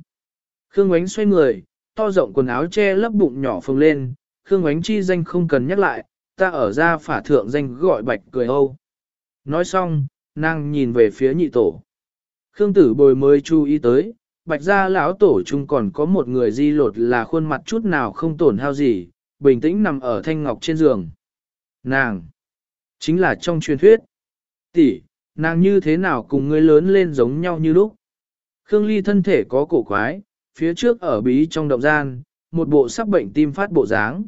Khương Ngoánh xoay người, to rộng quần áo che lấp bụng nhỏ phồng lên, Khương Ngoánh chi danh không cần nhắc lại, ta ở ra phả thượng danh gọi bạch cười âu. Nói xong, nàng nhìn về phía nhị tổ. Khương tử bồi mới chú ý tới, bạch gia lão tổ chung còn có một người di lột là khuôn mặt chút nào không tổn hao gì, bình tĩnh nằm ở thanh ngọc trên giường. Nàng, chính là trong truyền thuyết. tỷ, nàng như thế nào cùng người lớn lên giống nhau như lúc. Khương Ly thân thể có cổ quái, phía trước ở bí trong động gian, một bộ sắp bệnh tim phát bộ dáng.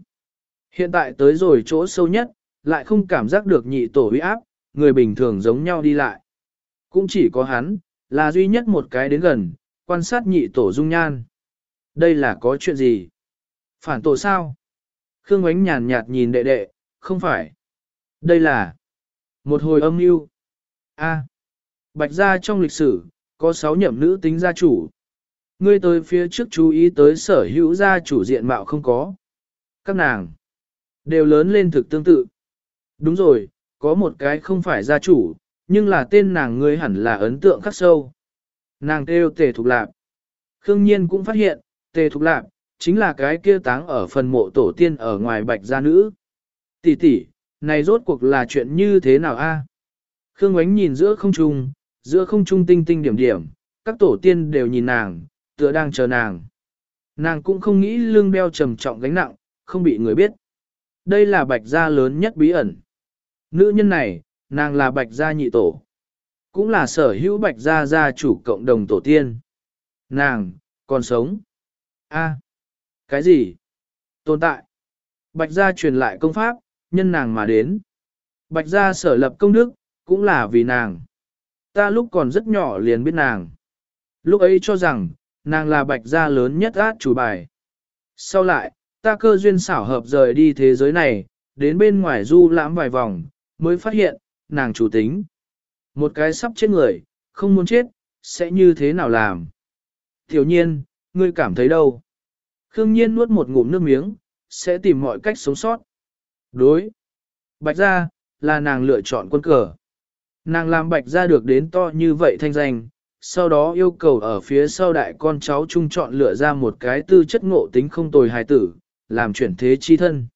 Hiện tại tới rồi chỗ sâu nhất, lại không cảm giác được nhị tổ uy áp, người bình thường giống nhau đi lại. Cũng chỉ có hắn, là duy nhất một cái đến gần, quan sát nhị tổ dung nhan. Đây là có chuyện gì? Phản tổ sao? Khương ánh nhàn nhạt nhìn đệ đệ, không phải. Đây là một hồi âm mưu. A. Bạch gia trong lịch sử, có sáu nhậm nữ tính gia chủ. Ngươi tới phía trước chú ý tới sở hữu gia chủ diện mạo không có. Các nàng đều lớn lên thực tương tự. Đúng rồi, có một cái không phải gia chủ, nhưng là tên nàng ngươi hẳn là ấn tượng khắc sâu. Nàng kêu tề thục lạp. Khương Nhiên cũng phát hiện, tề thục lạp, chính là cái kia táng ở phần mộ tổ tiên ở ngoài bạch gia nữ. Tỷ tỷ, này rốt cuộc là chuyện như thế nào a? Khương Ngoánh nhìn giữa không trung, giữa không trung tinh tinh điểm điểm, các tổ tiên đều nhìn nàng, tựa đang chờ nàng. Nàng cũng không nghĩ lương đeo trầm trọng gánh nặng, không bị người biết. Đây là bạch gia lớn nhất bí ẩn. Nữ nhân này, nàng là bạch gia nhị tổ. Cũng là sở hữu bạch gia gia chủ cộng đồng tổ tiên. Nàng, còn sống. a cái gì? Tồn tại. Bạch gia truyền lại công pháp, nhân nàng mà đến. Bạch gia sở lập công đức, cũng là vì nàng. Ta lúc còn rất nhỏ liền biết nàng. Lúc ấy cho rằng, nàng là bạch gia lớn nhất át chủ bài. Sau lại, ta cơ duyên xảo hợp rời đi thế giới này, đến bên ngoài du lãm vài vòng, mới phát hiện, nàng chủ tính. Một cái sắp chết người, không muốn chết, sẽ như thế nào làm? Tiểu nhiên, ngươi cảm thấy đâu? Khương nhiên nuốt một ngụm nước miếng, sẽ tìm mọi cách sống sót. Đối. Bạch gia, là nàng lựa chọn quân cờ. Nàng làm bạch gia được đến to như vậy thanh danh, sau đó yêu cầu ở phía sau đại con cháu chung chọn lựa ra một cái tư chất ngộ tính không tồi hài tử, làm chuyển thế chi thân.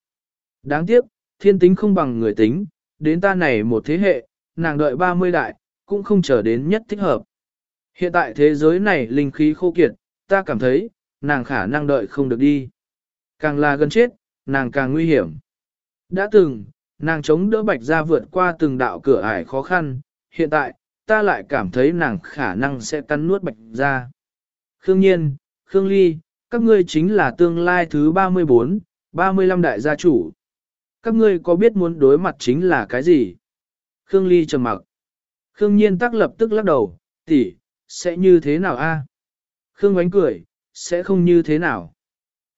Đáng tiếc, thiên tính không bằng người tính, đến ta này một thế hệ, nàng đợi 30 đại, cũng không chờ đến nhất thích hợp. Hiện tại thế giới này linh khí khô kiệt, ta cảm thấy, nàng khả năng đợi không được đi. Càng là gần chết, nàng càng nguy hiểm. Đã từng, nàng chống đỡ bạch ra vượt qua từng đạo cửa ải khó khăn, hiện tại, ta lại cảm thấy nàng khả năng sẽ cắn nuốt bạch ra. Khương Nhiên, Khương Ly, các ngươi chính là tương lai thứ 34, 35 đại gia chủ. Các ngươi có biết muốn đối mặt chính là cái gì? Khương Ly trầm mặc. Khương Nhiên tắc lập tức lắc đầu, tỷ, sẽ như thế nào a? Khương Ngoánh cười, sẽ không như thế nào.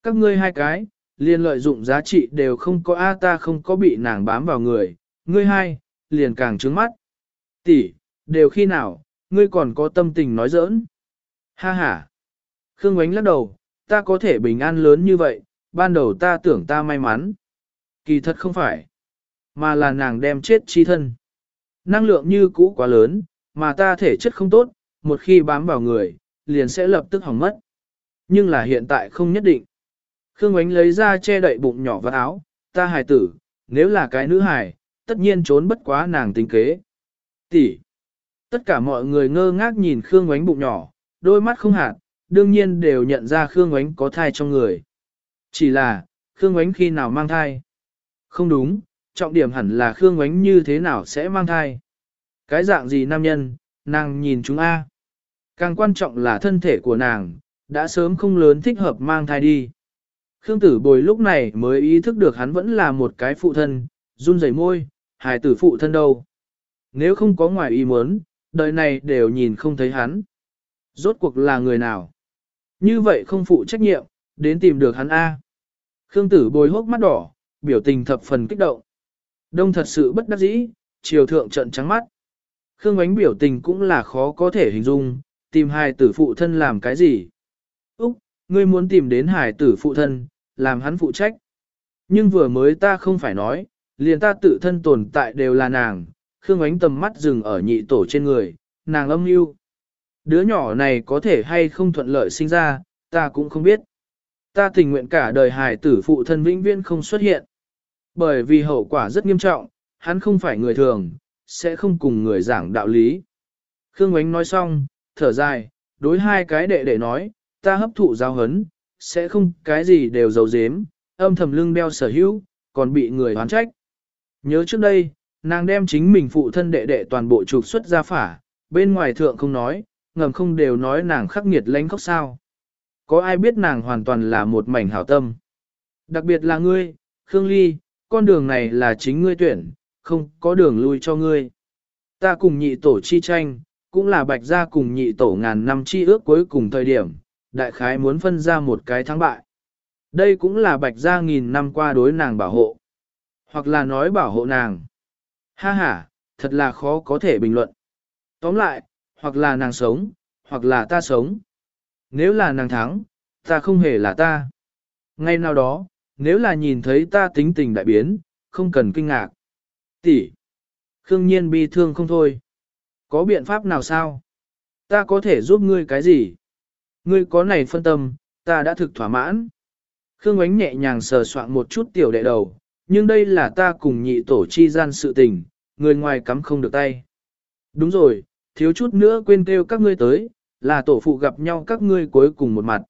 Các ngươi hai cái, liền lợi dụng giá trị đều không có a ta không có bị nàng bám vào người, ngươi hai, liền càng trướng mắt. Tỷ, đều khi nào, ngươi còn có tâm tình nói giỡn. Ha ha. Khương Ngoánh lắc đầu, ta có thể bình an lớn như vậy, ban đầu ta tưởng ta may mắn. Kỳ thật không phải, mà là nàng đem chết chi thân. Năng lượng như cũ quá lớn, mà ta thể chất không tốt, một khi bám vào người, liền sẽ lập tức hỏng mất. Nhưng là hiện tại không nhất định. Khương Ngoánh lấy ra che đậy bụng nhỏ và áo, ta hài tử, nếu là cái nữ hài, tất nhiên trốn bất quá nàng tính kế. Tỷ. Tất cả mọi người ngơ ngác nhìn Khương Ngoánh bụng nhỏ, đôi mắt không hạt, đương nhiên đều nhận ra Khương Ngoánh có thai trong người. Chỉ là, Khương Ngoánh khi nào mang thai? Không đúng, trọng điểm hẳn là Khương Ngoánh như thế nào sẽ mang thai. Cái dạng gì nam nhân, nàng nhìn chúng A. Càng quan trọng là thân thể của nàng, đã sớm không lớn thích hợp mang thai đi. Khương tử bồi lúc này mới ý thức được hắn vẫn là một cái phụ thân, run rẩy môi, hài tử phụ thân đâu. Nếu không có ngoài ý muốn, đời này đều nhìn không thấy hắn. Rốt cuộc là người nào? Như vậy không phụ trách nhiệm, đến tìm được hắn A. Khương tử bồi hốc mắt đỏ, biểu tình thập phần kích động. Đông thật sự bất đắc dĩ, chiều thượng trận trắng mắt. Khương ánh biểu tình cũng là khó có thể hình dung, tìm hài tử phụ thân làm cái gì. Úc, ngươi muốn tìm đến hài tử phụ thân, làm hắn phụ trách. Nhưng vừa mới ta không phải nói, liền ta tự thân tồn tại đều là nàng, Khương ánh tầm mắt dừng ở nhị tổ trên người, nàng âm mưu. Đứa nhỏ này có thể hay không thuận lợi sinh ra, ta cũng không biết. Ta tình nguyện cả đời hài tử phụ thân vĩnh viễn không xuất hiện. Bởi vì hậu quả rất nghiêm trọng, hắn không phải người thường, sẽ không cùng người giảng đạo lý. Khương Ánh nói xong, thở dài, đối hai cái đệ đệ nói, ta hấp thụ giáo hấn, sẽ không cái gì đều giấu giếm, âm thầm lưng đeo sở hữu, còn bị người oán trách. Nhớ trước đây, nàng đem chính mình phụ thân đệ đệ toàn bộ trục xuất ra phả, bên ngoài thượng không nói, ngầm không đều nói nàng khắc nghiệt lánh khóc sao. Có ai biết nàng hoàn toàn là một mảnh hảo tâm. Đặc biệt là ngươi, Khương Ly, con đường này là chính ngươi tuyển, không có đường lui cho ngươi. Ta cùng nhị tổ chi tranh, cũng là bạch gia cùng nhị tổ ngàn năm chi ước cuối cùng thời điểm, đại khái muốn phân ra một cái thắng bại. Đây cũng là bạch gia nghìn năm qua đối nàng bảo hộ. Hoặc là nói bảo hộ nàng. Ha ha, thật là khó có thể bình luận. Tóm lại, hoặc là nàng sống, hoặc là ta sống. Nếu là nàng thắng, ta không hề là ta. Ngay nào đó, nếu là nhìn thấy ta tính tình đại biến, không cần kinh ngạc. Tỷ. Khương nhiên bi thương không thôi. Có biện pháp nào sao? Ta có thể giúp ngươi cái gì? Ngươi có này phân tâm, ta đã thực thỏa mãn. Khương ánh nhẹ nhàng sờ soạn một chút tiểu đệ đầu, nhưng đây là ta cùng nhị tổ chi gian sự tình, người ngoài cắm không được tay. Đúng rồi, thiếu chút nữa quên kêu các ngươi tới, là tổ phụ gặp nhau các ngươi cuối cùng một mặt.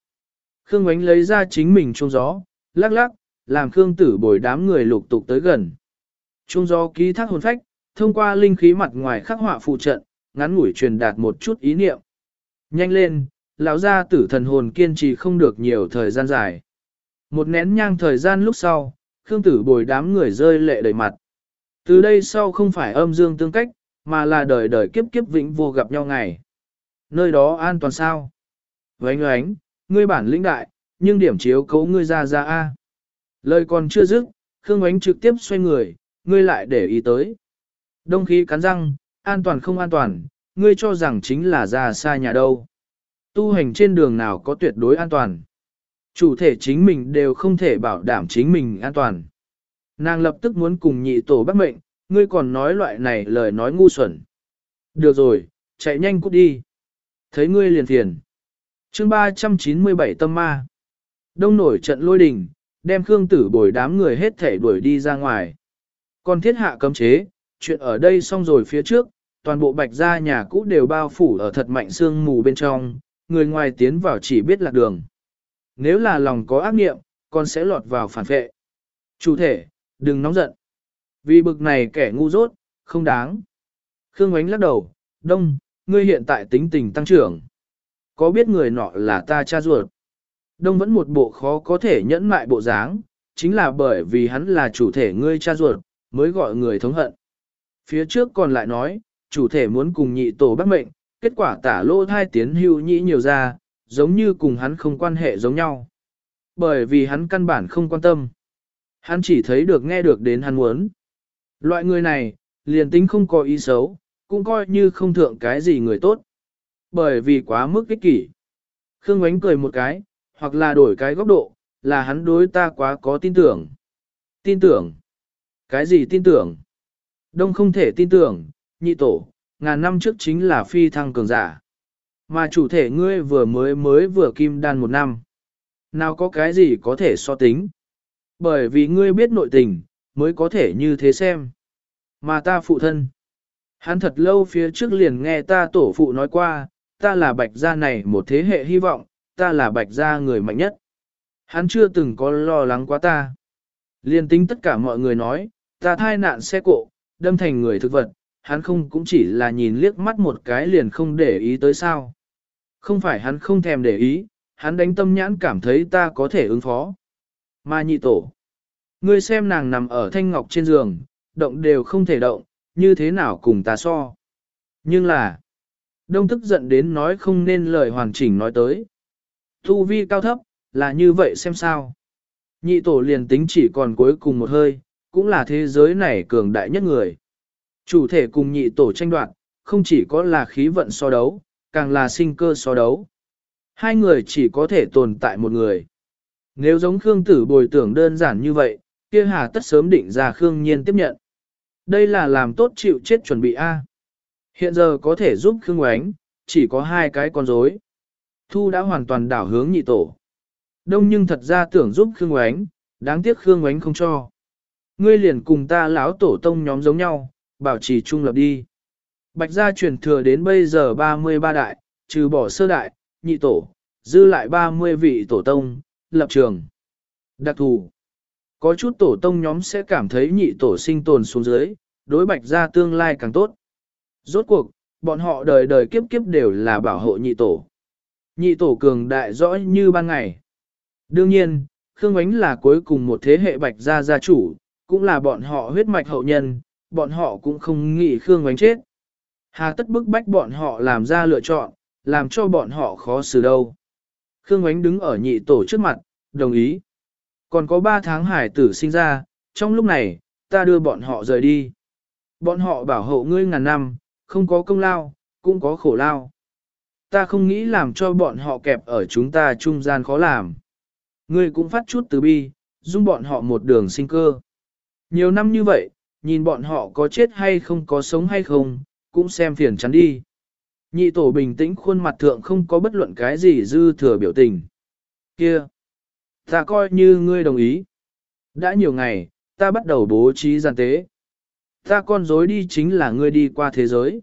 Khương Ngoánh lấy ra chính mình trong gió, lắc lắc, làm Khương tử bồi đám người lục tục tới gần. Trung gió ký thác hồn phách, thông qua linh khí mặt ngoài khắc họa phụ trận, ngắn ngủi truyền đạt một chút ý niệm. Nhanh lên, lão gia tử thần hồn kiên trì không được nhiều thời gian dài. Một nén nhang thời gian lúc sau, Khương tử bồi đám người rơi lệ đầy mặt. Từ đây sau không phải âm dương tương cách, mà là đời đời kiếp kiếp vĩnh vô gặp nhau ngày. Nơi đó an toàn sao? Vánh oánh, ngươi bản lĩnh đại, nhưng điểm chiếu cấu ngươi ra ra A. Lời còn chưa dứt, Khương oánh trực tiếp xoay người, ngươi lại để ý tới. Đông khí cắn răng, an toàn không an toàn, ngươi cho rằng chính là ra xa nhà đâu. Tu hành trên đường nào có tuyệt đối an toàn. Chủ thể chính mình đều không thể bảo đảm chính mình an toàn. Nàng lập tức muốn cùng nhị tổ bắt mệnh, ngươi còn nói loại này lời nói ngu xuẩn. Được rồi, chạy nhanh cút đi. Thấy ngươi liền thiền. chương 397 tâm ma. Đông nổi trận lôi đình, đem Khương tử bồi đám người hết thể đuổi đi ra ngoài. Còn thiết hạ cấm chế, chuyện ở đây xong rồi phía trước, toàn bộ bạch gia nhà cũ đều bao phủ ở thật mạnh sương mù bên trong, người ngoài tiến vào chỉ biết lạc đường. Nếu là lòng có ác nghiệm, con sẽ lọt vào phản vệ. Chủ thể, đừng nóng giận. Vì bực này kẻ ngu dốt, không đáng. Khương Ánh lắc đầu, đông, ngươi hiện tại tính tình tăng trưởng. Có biết người nọ là ta cha ruột? Đông vẫn một bộ khó có thể nhẫn mại bộ dáng, chính là bởi vì hắn là chủ thể ngươi cha ruột, mới gọi người thống hận. Phía trước còn lại nói, chủ thể muốn cùng nhị tổ bắt mệnh, kết quả tả lô thai tiến hưu nhĩ nhiều ra, giống như cùng hắn không quan hệ giống nhau. Bởi vì hắn căn bản không quan tâm. Hắn chỉ thấy được nghe được đến hắn muốn. Loại người này, liền tính không có ý xấu, cũng coi như không thượng cái gì người tốt. Bởi vì quá mức ích kỷ. Khương Ngoánh cười một cái, hoặc là đổi cái góc độ, là hắn đối ta quá có tin tưởng. Tin tưởng. Cái gì tin tưởng? Đông không thể tin tưởng, nhị tổ, ngàn năm trước chính là phi thăng cường giả. Mà chủ thể ngươi vừa mới mới vừa kim đan một năm. Nào có cái gì có thể so tính? Bởi vì ngươi biết nội tình, mới có thể như thế xem. Mà ta phụ thân. Hắn thật lâu phía trước liền nghe ta tổ phụ nói qua, ta là bạch gia này một thế hệ hy vọng, ta là bạch gia người mạnh nhất. Hắn chưa từng có lo lắng quá ta. Liên tính tất cả mọi người nói, ta thai nạn xe cộ, đâm thành người thực vật, hắn không cũng chỉ là nhìn liếc mắt một cái liền không để ý tới sao. Không phải hắn không thèm để ý, hắn đánh tâm nhãn cảm thấy ta có thể ứng phó. Mà nhị tổ. Ngươi xem nàng nằm ở thanh ngọc trên giường, động đều không thể động, như thế nào cùng ta so. Nhưng là, đông tức giận đến nói không nên lời hoàn chỉnh nói tới. Thu vi cao thấp, là như vậy xem sao. Nhị tổ liền tính chỉ còn cuối cùng một hơi, cũng là thế giới này cường đại nhất người. Chủ thể cùng nhị tổ tranh đoạt, không chỉ có là khí vận so đấu, càng là sinh cơ so đấu. Hai người chỉ có thể tồn tại một người. Nếu giống Khương Tử bồi tưởng đơn giản như vậy, kia hà tất sớm định ra Khương Nhiên tiếp nhận. Đây là làm tốt chịu chết chuẩn bị A. Hiện giờ có thể giúp Khương Oánh, chỉ có hai cái con rối. Thu đã hoàn toàn đảo hướng nhị tổ. Đông nhưng thật ra tưởng giúp Khương Oánh, đáng tiếc Khương Oánh không cho. Ngươi liền cùng ta lão tổ tông nhóm giống nhau, bảo trì trung lập đi. Bạch gia truyền thừa đến bây giờ 33 đại, trừ bỏ sơ đại, nhị tổ, dư lại 30 vị tổ tông, lập trường. Đặc thù. Có chút tổ tông nhóm sẽ cảm thấy nhị tổ sinh tồn xuống dưới, đối bạch gia tương lai càng tốt. Rốt cuộc, bọn họ đời đời kiếp kiếp đều là bảo hộ nhị tổ. Nhị tổ cường đại rõ như ban ngày. Đương nhiên, Khương Ánh là cuối cùng một thế hệ bạch gia gia chủ, cũng là bọn họ huyết mạch hậu nhân, bọn họ cũng không nghĩ Khương Ánh chết. Hà tất bức bách bọn họ làm ra lựa chọn, làm cho bọn họ khó xử đâu. Khương Ánh đứng ở nhị tổ trước mặt, đồng ý. Còn có ba tháng hải tử sinh ra, trong lúc này, ta đưa bọn họ rời đi. Bọn họ bảo hộ ngươi ngàn năm, không có công lao, cũng có khổ lao. Ta không nghĩ làm cho bọn họ kẹp ở chúng ta trung gian khó làm. Ngươi cũng phát chút từ bi, dung bọn họ một đường sinh cơ. Nhiều năm như vậy, nhìn bọn họ có chết hay không có sống hay không, cũng xem phiền chắn đi. Nhị tổ bình tĩnh khuôn mặt thượng không có bất luận cái gì dư thừa biểu tình. Kia! Ta coi như ngươi đồng ý. Đã nhiều ngày, ta bắt đầu bố trí gian tế. Ta con dối đi chính là ngươi đi qua thế giới.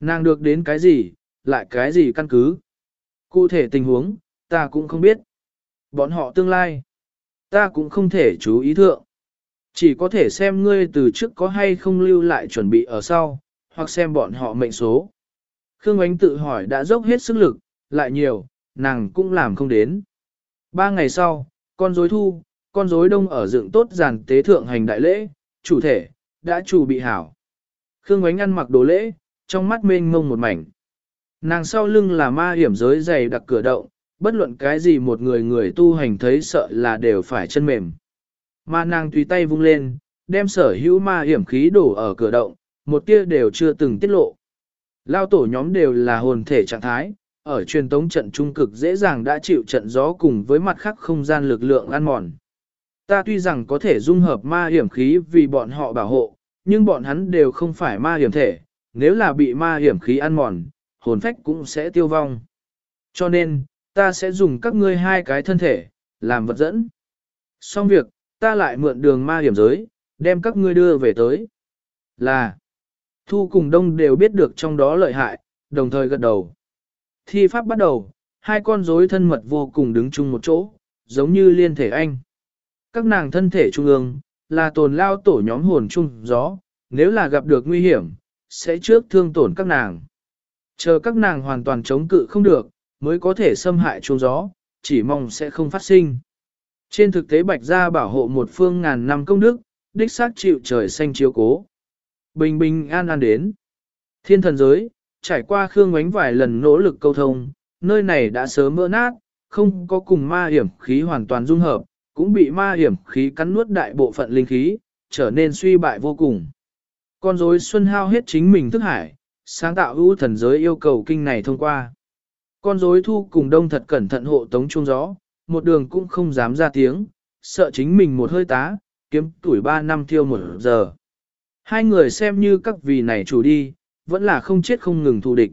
Nàng được đến cái gì, lại cái gì căn cứ. Cụ thể tình huống, ta cũng không biết. Bọn họ tương lai, ta cũng không thể chú ý thượng. Chỉ có thể xem ngươi từ trước có hay không lưu lại chuẩn bị ở sau, hoặc xem bọn họ mệnh số. Khương Ánh tự hỏi đã dốc hết sức lực, lại nhiều, nàng cũng làm không đến. Ba ngày sau, con rối thu, con rối đông ở dựng tốt giàn tế thượng hành đại lễ, chủ thể, đã chủ bị hảo. Khương Ánh ăn mặc đồ lễ, trong mắt mênh mông một mảnh. Nàng sau lưng là ma hiểm giới dày đặc cửa động, bất luận cái gì một người người tu hành thấy sợ là đều phải chân mềm. Ma nàng tùy tay vung lên, đem sở hữu ma hiểm khí đổ ở cửa động, một tia đều chưa từng tiết lộ. Lao tổ nhóm đều là hồn thể trạng thái, ở truyền tống trận trung cực dễ dàng đã chịu trận gió cùng với mặt khác không gian lực lượng ăn mòn. Ta tuy rằng có thể dung hợp ma hiểm khí vì bọn họ bảo hộ, nhưng bọn hắn đều không phải ma hiểm thể, nếu là bị ma hiểm khí ăn mòn, hồn phách cũng sẽ tiêu vong. Cho nên, ta sẽ dùng các ngươi hai cái thân thể, làm vật dẫn. Xong việc, ta lại mượn đường ma hiểm giới, đem các ngươi đưa về tới. Là, thu cùng đông đều biết được trong đó lợi hại, đồng thời gật đầu. Thi pháp bắt đầu, hai con rối thân mật vô cùng đứng chung một chỗ, giống như liên thể anh. Các nàng thân thể trung ương, là tồn lao tổ nhóm hồn chung gió, nếu là gặp được nguy hiểm, sẽ trước thương tổn các nàng. Chờ các nàng hoàn toàn chống cự không được, mới có thể xâm hại chung gió, chỉ mong sẽ không phát sinh. Trên thực tế Bạch Gia bảo hộ một phương ngàn năm công đức, đích xác chịu trời xanh chiếu cố. Bình bình an an đến. Thiên thần giới, trải qua Khương Ngoánh vài lần nỗ lực câu thông, nơi này đã sớm vỡ nát, không có cùng ma hiểm khí hoàn toàn dung hợp, cũng bị ma hiểm khí cắn nuốt đại bộ phận linh khí, trở nên suy bại vô cùng. Con rối Xuân Hao hết chính mình thức hải, sáng tạo ưu thần giới yêu cầu kinh này thông qua. Con rối thu cùng đông thật cẩn thận hộ tống trung gió, một đường cũng không dám ra tiếng, sợ chính mình một hơi tá, kiếm tuổi ba năm thiêu một giờ. Hai người xem như các vị này chủ đi, vẫn là không chết không ngừng thù địch.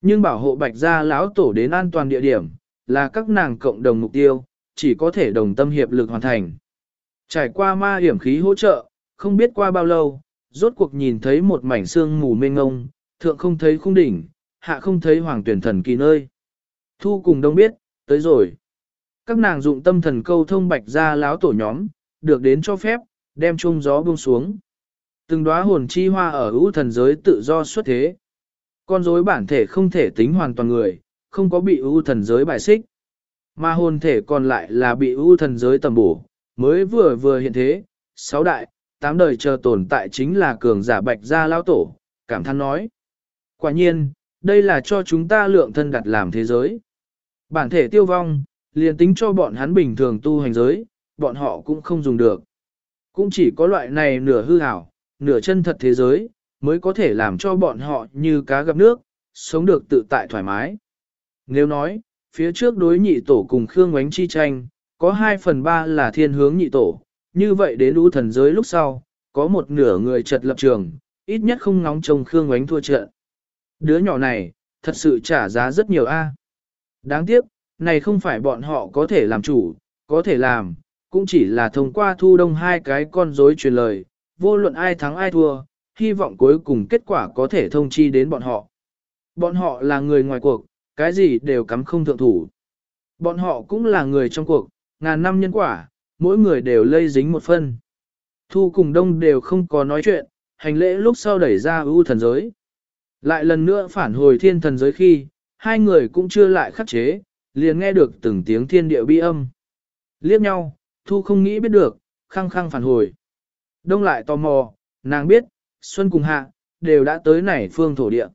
Nhưng bảo hộ bạch gia lão tổ đến an toàn địa điểm, là các nàng cộng đồng mục tiêu, chỉ có thể đồng tâm hiệp lực hoàn thành. Trải qua ma hiểm khí hỗ trợ, không biết qua bao lâu, rốt cuộc nhìn thấy một mảnh xương mù mênh ngông, thượng không thấy khung đỉnh, hạ không thấy hoàng tuyển thần kỳ nơi. Thu cùng đông biết, tới rồi. Các nàng dụng tâm thần câu thông bạch ra láo tổ nhóm, được đến cho phép, đem chung gió buông xuống. Từng đóa hồn chi hoa ở ưu thần giới tự do xuất thế. Con rối bản thể không thể tính hoàn toàn người, không có bị ưu thần giới bài xích. Mà hồn thể còn lại là bị ưu thần giới tầm bổ, Mới vừa vừa hiện thế, sáu đại, tám đời chờ tồn tại chính là cường giả bạch gia lao tổ, cảm thán nói. Quả nhiên, đây là cho chúng ta lượng thân đặt làm thế giới. Bản thể tiêu vong, liền tính cho bọn hắn bình thường tu hành giới, bọn họ cũng không dùng được. Cũng chỉ có loại này nửa hư hảo, nửa chân thật thế giới, mới có thể làm cho bọn họ như cá gặp nước, sống được tự tại thoải mái. Nếu nói, phía trước đối nhị tổ cùng Khương Ngoánh chi tranh, có 2 phần 3 là thiên hướng nhị tổ, như vậy đến lũ thần giới lúc sau, có một nửa người chật lập trường, ít nhất không ngóng trông Khương Ngoánh thua trận. Đứa nhỏ này, thật sự trả giá rất nhiều a. Đáng tiếc, này không phải bọn họ có thể làm chủ, có thể làm, cũng chỉ là thông qua thu đông hai cái con rối truyền lời, vô luận ai thắng ai thua, hy vọng cuối cùng kết quả có thể thông chi đến bọn họ. Bọn họ là người ngoài cuộc, cái gì đều cắm không thượng thủ. Bọn họ cũng là người trong cuộc, ngàn năm nhân quả, mỗi người đều lây dính một phân. Thu cùng đông đều không có nói chuyện, hành lễ lúc sau đẩy ra ưu thần giới. Lại lần nữa phản hồi thiên thần giới khi, hai người cũng chưa lại khắc chế, liền nghe được từng tiếng thiên địa bi âm. Liếc nhau, Thu không nghĩ biết được, khăng khăng phản hồi. Đông lại tò mò, nàng biết, Xuân cùng Hạ, đều đã tới nảy phương thổ địa.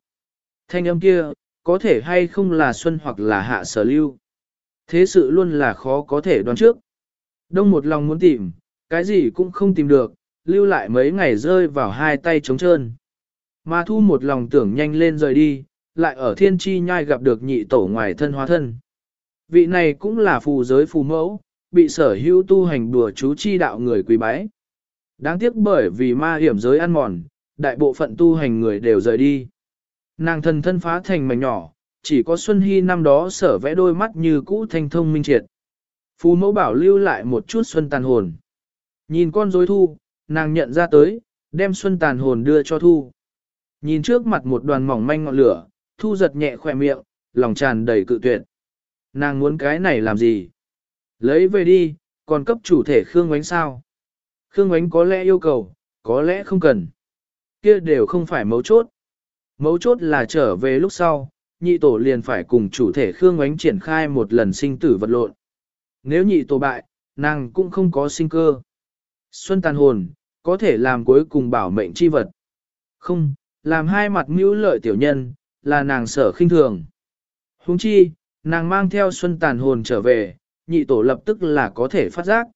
Thanh âm kia, có thể hay không là Xuân hoặc là Hạ sở lưu. Thế sự luôn là khó có thể đoán trước. Đông một lòng muốn tìm, cái gì cũng không tìm được, lưu lại mấy ngày rơi vào hai tay trống trơn. Mà thu một lòng tưởng nhanh lên rời đi, lại ở thiên chi nhai gặp được nhị tổ ngoài thân hóa thân. Vị này cũng là phù giới phù mẫu, bị sở hữu tu hành đùa chú chi đạo người quý bái. Đáng tiếc bởi vì ma hiểm giới ăn mòn, đại bộ phận tu hành người đều rời đi. Nàng thần thân phá thành mảnh nhỏ, chỉ có Xuân Hy năm đó sở vẽ đôi mắt như cũ thanh thông minh triệt. phú mẫu bảo lưu lại một chút xuân tàn hồn. Nhìn con rối thu, nàng nhận ra tới, đem xuân tàn hồn đưa cho thu. Nhìn trước mặt một đoàn mỏng manh ngọn lửa, thu giật nhẹ khỏe miệng, lòng tràn đầy cự tuyệt. Nàng muốn cái này làm gì? Lấy về đi, còn cấp chủ thể Khương Ngoánh sao? Khương Ngoánh có lẽ yêu cầu, có lẽ không cần. Kia đều không phải mấu chốt. Mấu chốt là trở về lúc sau, nhị tổ liền phải cùng chủ thể Khương Ngoánh triển khai một lần sinh tử vật lộn. Nếu nhị tổ bại, nàng cũng không có sinh cơ. Xuân tàn hồn, có thể làm cuối cùng bảo mệnh chi vật. Không, làm hai mặt mưu lợi tiểu nhân, là nàng sở khinh thường. Huống chi, nàng mang theo xuân tàn hồn trở về, nhị tổ lập tức là có thể phát giác.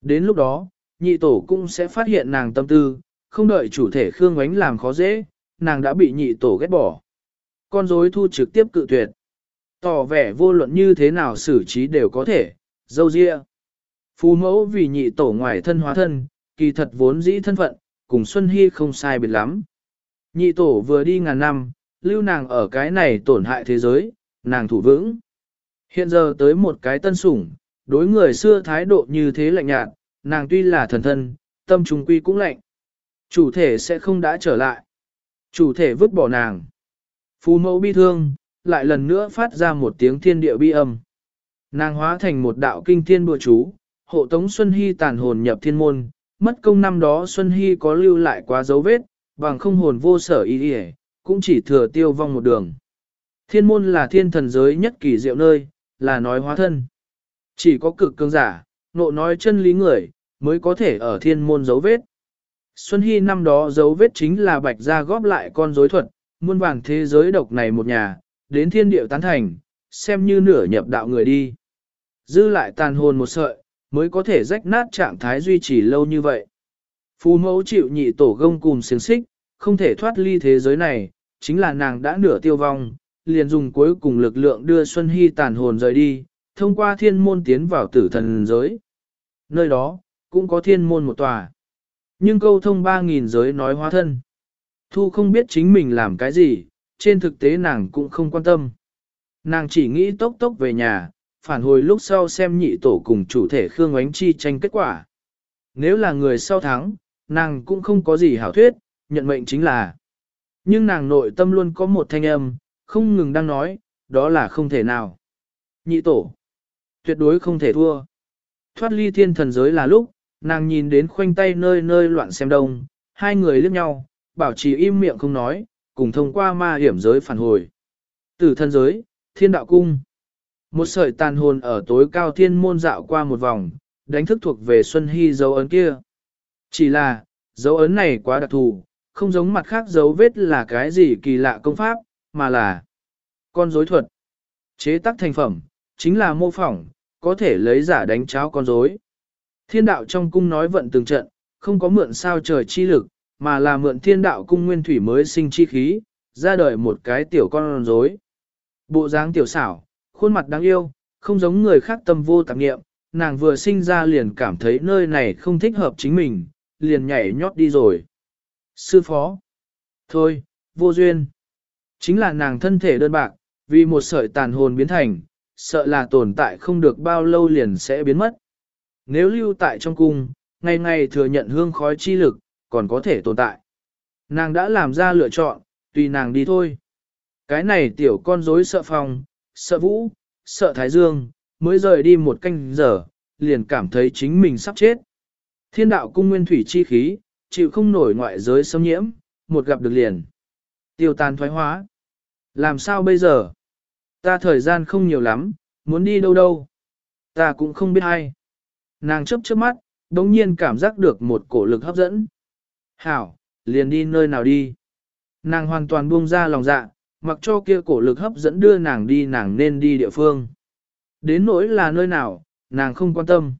Đến lúc đó, nhị tổ cũng sẽ phát hiện nàng tâm tư, không đợi chủ thể Khương Ngoánh làm khó dễ, nàng đã bị nhị tổ ghét bỏ. Con rối thu trực tiếp cự tuyệt. Tỏ vẻ vô luận như thế nào xử trí đều có thể, dâu dịa. Phù mẫu vì nhị tổ ngoài thân hóa thân, kỳ thật vốn dĩ thân phận, cùng Xuân Hy không sai biệt lắm. Nhị tổ vừa đi ngàn năm, lưu nàng ở cái này tổn hại thế giới, nàng thủ vững. Hiện giờ tới một cái tân sủng, đối người xưa thái độ như thế lạnh nhạt, nàng tuy là thần thân, tâm trung quy cũng lạnh. Chủ thể sẽ không đã trở lại. Chủ thể vứt bỏ nàng. Phù mẫu bi thương, lại lần nữa phát ra một tiếng thiên địa bi âm. Nàng hóa thành một đạo kinh thiên bùa chú, hộ tống Xuân Hy tàn hồn nhập thiên môn, mất công năm đó Xuân Hy có lưu lại quá dấu vết, bằng không hồn vô sở ý đi cũng chỉ thừa tiêu vong một đường. Thiên môn là thiên thần giới nhất kỳ diệu nơi, là nói hóa thân. Chỉ có cực cường giả, nộ nói chân lý người, mới có thể ở thiên môn dấu vết. Xuân Hy năm đó dấu vết chính là bạch gia góp lại con rối thuật, muôn vàng thế giới độc này một nhà, đến thiên điệu tán thành, xem như nửa nhập đạo người đi. Dư lại tàn hồn một sợi, mới có thể rách nát trạng thái duy trì lâu như vậy. Phù mẫu chịu nhị tổ gông cùng xiềng xích, không thể thoát ly thế giới này, chính là nàng đã nửa tiêu vong, liền dùng cuối cùng lực lượng đưa Xuân Hy tàn hồn rời đi, thông qua thiên môn tiến vào tử thần giới. Nơi đó, cũng có thiên môn một tòa. Nhưng câu thông ba nghìn giới nói hóa thân. Thu không biết chính mình làm cái gì, trên thực tế nàng cũng không quan tâm. Nàng chỉ nghĩ tốc tốc về nhà, phản hồi lúc sau xem nhị tổ cùng chủ thể Khương Ánh Chi tranh kết quả. Nếu là người sau thắng, nàng cũng không có gì hảo thuyết, nhận mệnh chính là. Nhưng nàng nội tâm luôn có một thanh âm, không ngừng đang nói, đó là không thể nào. Nhị tổ, tuyệt đối không thể thua. Thoát ly thiên thần giới là lúc, nàng nhìn đến khoanh tay nơi nơi loạn xem đông, hai người liếc nhau, bảo trì im miệng không nói, cùng thông qua ma hiểm giới phản hồi. Từ thân giới, thiên đạo cung. Một sợi tàn hồn ở tối cao thiên môn dạo qua một vòng, đánh thức thuộc về Xuân Hy dấu ấn kia. Chỉ là, dấu ấn này quá đặc thù, không giống mặt khác dấu vết là cái gì kỳ lạ công pháp, mà là con rối thuật. Chế tác thành phẩm, chính là mô phỏng, có thể lấy giả đánh cháo con rối. Thiên đạo trong cung nói vận từng trận, không có mượn sao trời chi lực, mà là mượn thiên đạo cung nguyên thủy mới sinh chi khí, ra đời một cái tiểu con rối. Bộ dáng tiểu xảo, khuôn mặt đáng yêu, không giống người khác tâm vô tạp nghiệm, nàng vừa sinh ra liền cảm thấy nơi này không thích hợp chính mình, liền nhảy nhót đi rồi. Sư phó. Thôi, vô duyên. Chính là nàng thân thể đơn bạc, vì một sợi tàn hồn biến thành, sợ là tồn tại không được bao lâu liền sẽ biến mất. Nếu lưu tại trong cung, ngày ngày thừa nhận hương khói chi lực, còn có thể tồn tại. Nàng đã làm ra lựa chọn, tùy nàng đi thôi. Cái này tiểu con rối sợ phòng, sợ vũ, sợ thái dương, mới rời đi một canh giờ, liền cảm thấy chính mình sắp chết. Thiên đạo cung nguyên thủy chi khí, chịu không nổi ngoại giới xâm nhiễm, một gặp được liền. Tiêu tan thoái hóa. Làm sao bây giờ? Ta thời gian không nhiều lắm, muốn đi đâu đâu. Ta cũng không biết ai. Nàng chấp chớp mắt, đồng nhiên cảm giác được một cổ lực hấp dẫn. Hảo, liền đi nơi nào đi. Nàng hoàn toàn buông ra lòng dạ, mặc cho kia cổ lực hấp dẫn đưa nàng đi nàng nên đi địa phương. Đến nỗi là nơi nào, nàng không quan tâm.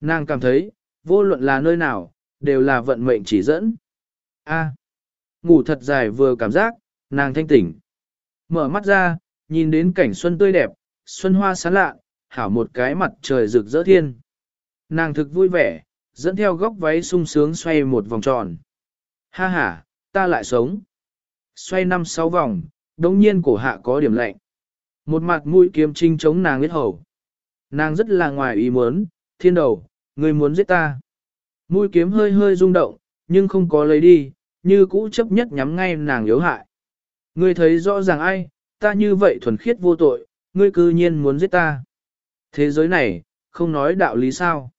Nàng cảm thấy, vô luận là nơi nào, đều là vận mệnh chỉ dẫn. A, ngủ thật dài vừa cảm giác, nàng thanh tỉnh. Mở mắt ra, nhìn đến cảnh xuân tươi đẹp, xuân hoa sáng lạ, hảo một cái mặt trời rực rỡ thiên. Nàng thực vui vẻ, dẫn theo góc váy sung sướng xoay một vòng tròn. Ha ha, ta lại sống. Xoay năm sáu vòng, đồng nhiên cổ hạ có điểm lạnh. Một mặt mũi kiếm trinh chống nàng biết hầu. Nàng rất là ngoài ý muốn, thiên đầu, người muốn giết ta. Mũi kiếm hơi hơi rung động, nhưng không có lấy đi, như cũ chấp nhất nhắm ngay nàng yếu hại. Ngươi thấy rõ ràng ai, ta như vậy thuần khiết vô tội, ngươi cư nhiên muốn giết ta. Thế giới này, không nói đạo lý sao.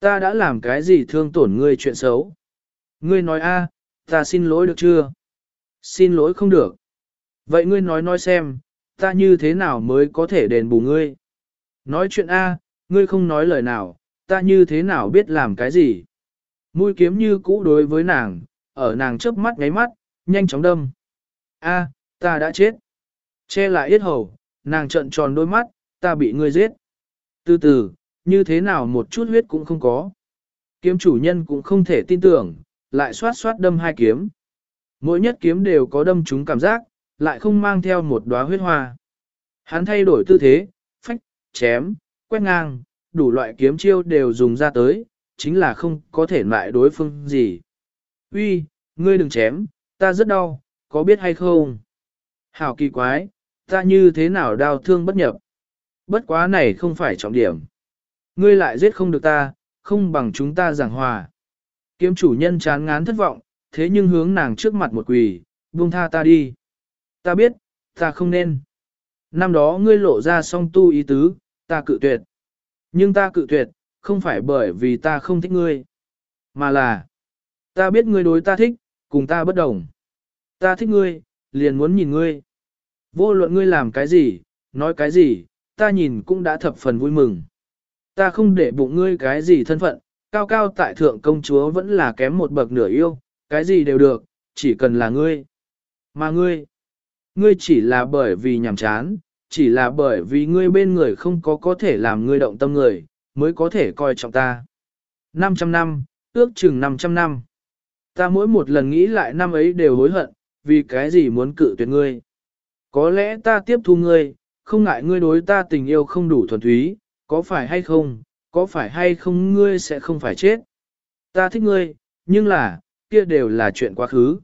Ta đã làm cái gì thương tổn ngươi chuyện xấu. Ngươi nói a, ta xin lỗi được chưa? Xin lỗi không được. Vậy ngươi nói nói xem, ta như thế nào mới có thể đền bù ngươi? Nói chuyện a, ngươi không nói lời nào, ta như thế nào biết làm cái gì? Mũi kiếm như cũ đối với nàng, ở nàng chớp mắt ngáy mắt, nhanh chóng đâm. A, ta đã chết. Che lại yết hầu, nàng trợn tròn đôi mắt, ta bị ngươi giết. Từ từ, như thế nào một chút huyết cũng không có. Kiếm chủ nhân cũng không thể tin tưởng, lại xoát xoát đâm hai kiếm. Mỗi nhất kiếm đều có đâm chúng cảm giác, lại không mang theo một đóa huyết hoa. Hắn thay đổi tư thế, phách, chém, quét ngang, đủ loại kiếm chiêu đều dùng ra tới, chính là không có thể lại đối phương gì. Uy, ngươi đừng chém, ta rất đau, có biết hay không? Hảo kỳ quái, ta như thế nào đau thương bất nhập? Bất quá này không phải trọng điểm. Ngươi lại giết không được ta, không bằng chúng ta giảng hòa. Kiếm chủ nhân chán ngán thất vọng, thế nhưng hướng nàng trước mặt một quỳ, buông tha ta đi. Ta biết, ta không nên. Năm đó ngươi lộ ra song tu ý tứ, ta cự tuyệt. Nhưng ta cự tuyệt, không phải bởi vì ta không thích ngươi, mà là ta biết ngươi đối ta thích, cùng ta bất đồng. Ta thích ngươi, liền muốn nhìn ngươi. Vô luận ngươi làm cái gì, nói cái gì, ta nhìn cũng đã thập phần vui mừng. Ta không để bụng ngươi cái gì thân phận, cao cao tại thượng công chúa vẫn là kém một bậc nửa yêu, cái gì đều được, chỉ cần là ngươi. Mà ngươi, ngươi chỉ là bởi vì nhàm chán, chỉ là bởi vì ngươi bên người không có có thể làm ngươi động tâm người, mới có thể coi trọng ta. 500 năm, ước chừng 500 năm. Ta mỗi một lần nghĩ lại năm ấy đều hối hận, vì cái gì muốn cự tuyệt ngươi. Có lẽ ta tiếp thu ngươi, không ngại ngươi đối ta tình yêu không đủ thuần túy, có phải hay không, có phải hay không ngươi sẽ không phải chết. Ta thích ngươi, nhưng là, kia đều là chuyện quá khứ.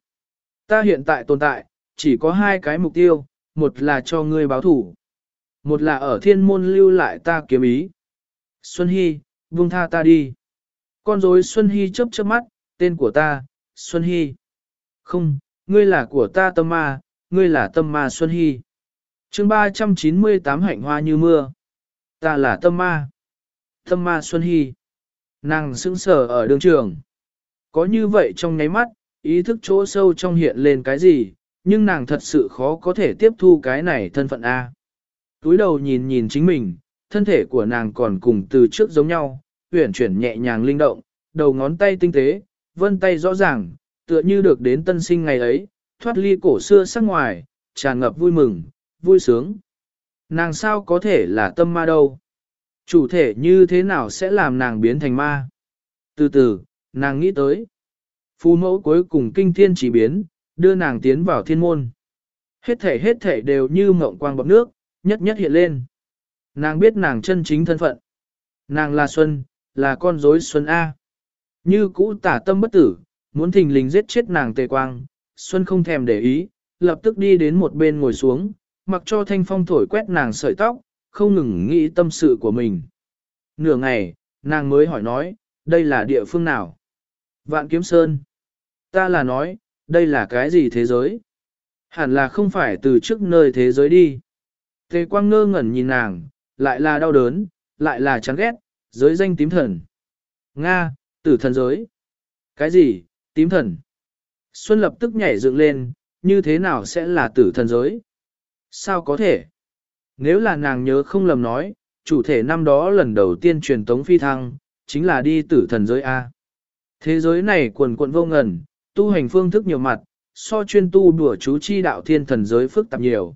Ta hiện tại tồn tại, chỉ có hai cái mục tiêu, một là cho ngươi báo thủ, một là ở thiên môn lưu lại ta kiếm ý. Xuân Hy, buông tha ta đi. Con rối Xuân Hy chớp chớp mắt, tên của ta, Xuân Hy. Không, ngươi là của ta tâm ma, ngươi là tâm ma Xuân Hy. chương 398 hạnh hoa như mưa. Ta là tâm ma. Tâm ma Xuân Hy. Nàng sững sờ ở đường trường. Có như vậy trong nháy mắt, ý thức chỗ sâu trong hiện lên cái gì, nhưng nàng thật sự khó có thể tiếp thu cái này thân phận A. Túi đầu nhìn nhìn chính mình, thân thể của nàng còn cùng từ trước giống nhau, huyển chuyển nhẹ nhàng linh động, đầu ngón tay tinh tế, vân tay rõ ràng, tựa như được đến tân sinh ngày ấy, thoát ly cổ xưa sắc ngoài, tràn ngập vui mừng, vui sướng. Nàng sao có thể là tâm ma đâu? Chủ thể như thế nào sẽ làm nàng biến thành ma? Từ từ, nàng nghĩ tới. Phù mẫu cuối cùng kinh thiên chỉ biến, đưa nàng tiến vào thiên môn. Hết thể hết thể đều như mộng quang bọc nước, nhất nhất hiện lên. Nàng biết nàng chân chính thân phận. Nàng là Xuân, là con rối Xuân A. Như cũ tả tâm bất tử, muốn thình lình giết chết nàng tề quang, Xuân không thèm để ý, lập tức đi đến một bên ngồi xuống, mặc cho thanh phong thổi quét nàng sợi tóc, không ngừng nghĩ tâm sự của mình. Nửa ngày, nàng mới hỏi nói, đây là địa phương nào? Vạn Kiếm Sơn. Ta là nói, đây là cái gì thế giới? Hẳn là không phải từ trước nơi thế giới đi. Tề quang ngơ ngẩn nhìn nàng, lại là đau đớn, lại là chán ghét, giới danh tím thần. Nga, tử thần giới. Cái gì, tím thần? Xuân lập tức nhảy dựng lên, như thế nào sẽ là tử thần giới? Sao có thể? Nếu là nàng nhớ không lầm nói, chủ thể năm đó lần đầu tiên truyền tống phi thăng, chính là đi tử thần giới A. Thế giới này quần quận vô ngần, tu hành phương thức nhiều mặt, so chuyên tu đùa chú chi đạo thiên thần giới phức tạp nhiều.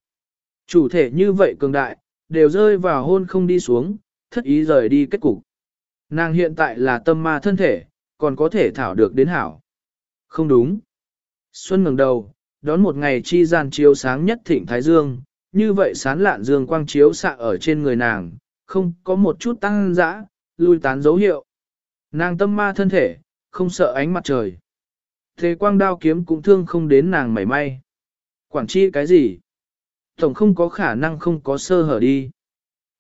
Chủ thể như vậy cường đại, đều rơi vào hôn không đi xuống, thất ý rời đi kết cục. Nàng hiện tại là tâm ma thân thể, còn có thể thảo được đến hảo. Không đúng. Xuân ngẩng đầu, đón một ngày chi gian chiếu sáng nhất thịnh Thái Dương, như vậy sán lạn dương quang chiếu xạ ở trên người nàng, không có một chút tăng dã, lui tán dấu hiệu. Nàng tâm ma thân thể, không sợ ánh mặt trời. Thế quang đao kiếm cũng thương không đến nàng mảy may. Quản chi cái gì? Tổng không có khả năng không có sơ hở đi.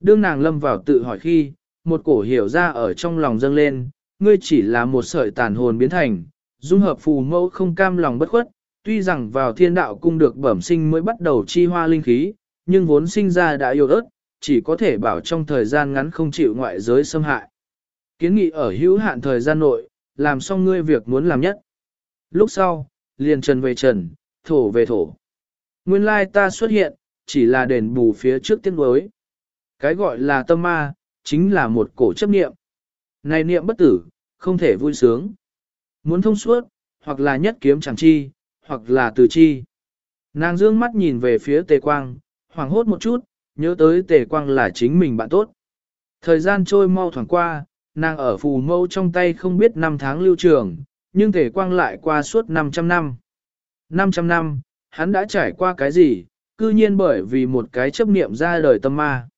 Đương nàng lâm vào tự hỏi khi, một cổ hiểu ra ở trong lòng dâng lên, ngươi chỉ là một sợi tàn hồn biến thành, dung hợp phù mẫu không cam lòng bất khuất, tuy rằng vào thiên đạo cung được bẩm sinh mới bắt đầu chi hoa linh khí, nhưng vốn sinh ra đã yếu ớt, chỉ có thể bảo trong thời gian ngắn không chịu ngoại giới xâm hại. Kiến nghị ở hữu hạn thời gian nội, làm xong ngươi việc muốn làm nhất. Lúc sau, liền trần về trần, thổ về thổ. Nguyên lai ta xuất hiện, chỉ là đền bù phía trước tiếng đối. Cái gọi là tâm ma, chính là một cổ chấp niệm. Này niệm bất tử, không thể vui sướng. Muốn thông suốt, hoặc là nhất kiếm chẳng chi, hoặc là từ chi. Nàng dương mắt nhìn về phía tề quang, hoảng hốt một chút, nhớ tới tề quang là chính mình bạn tốt. Thời gian trôi mau thoảng qua, nàng ở phù mâu trong tay không biết năm tháng lưu trường, nhưng tề quang lại qua suốt 500 năm. 500 năm, hắn đã trải qua cái gì, cư nhiên bởi vì một cái chấp niệm ra đời tâm ma.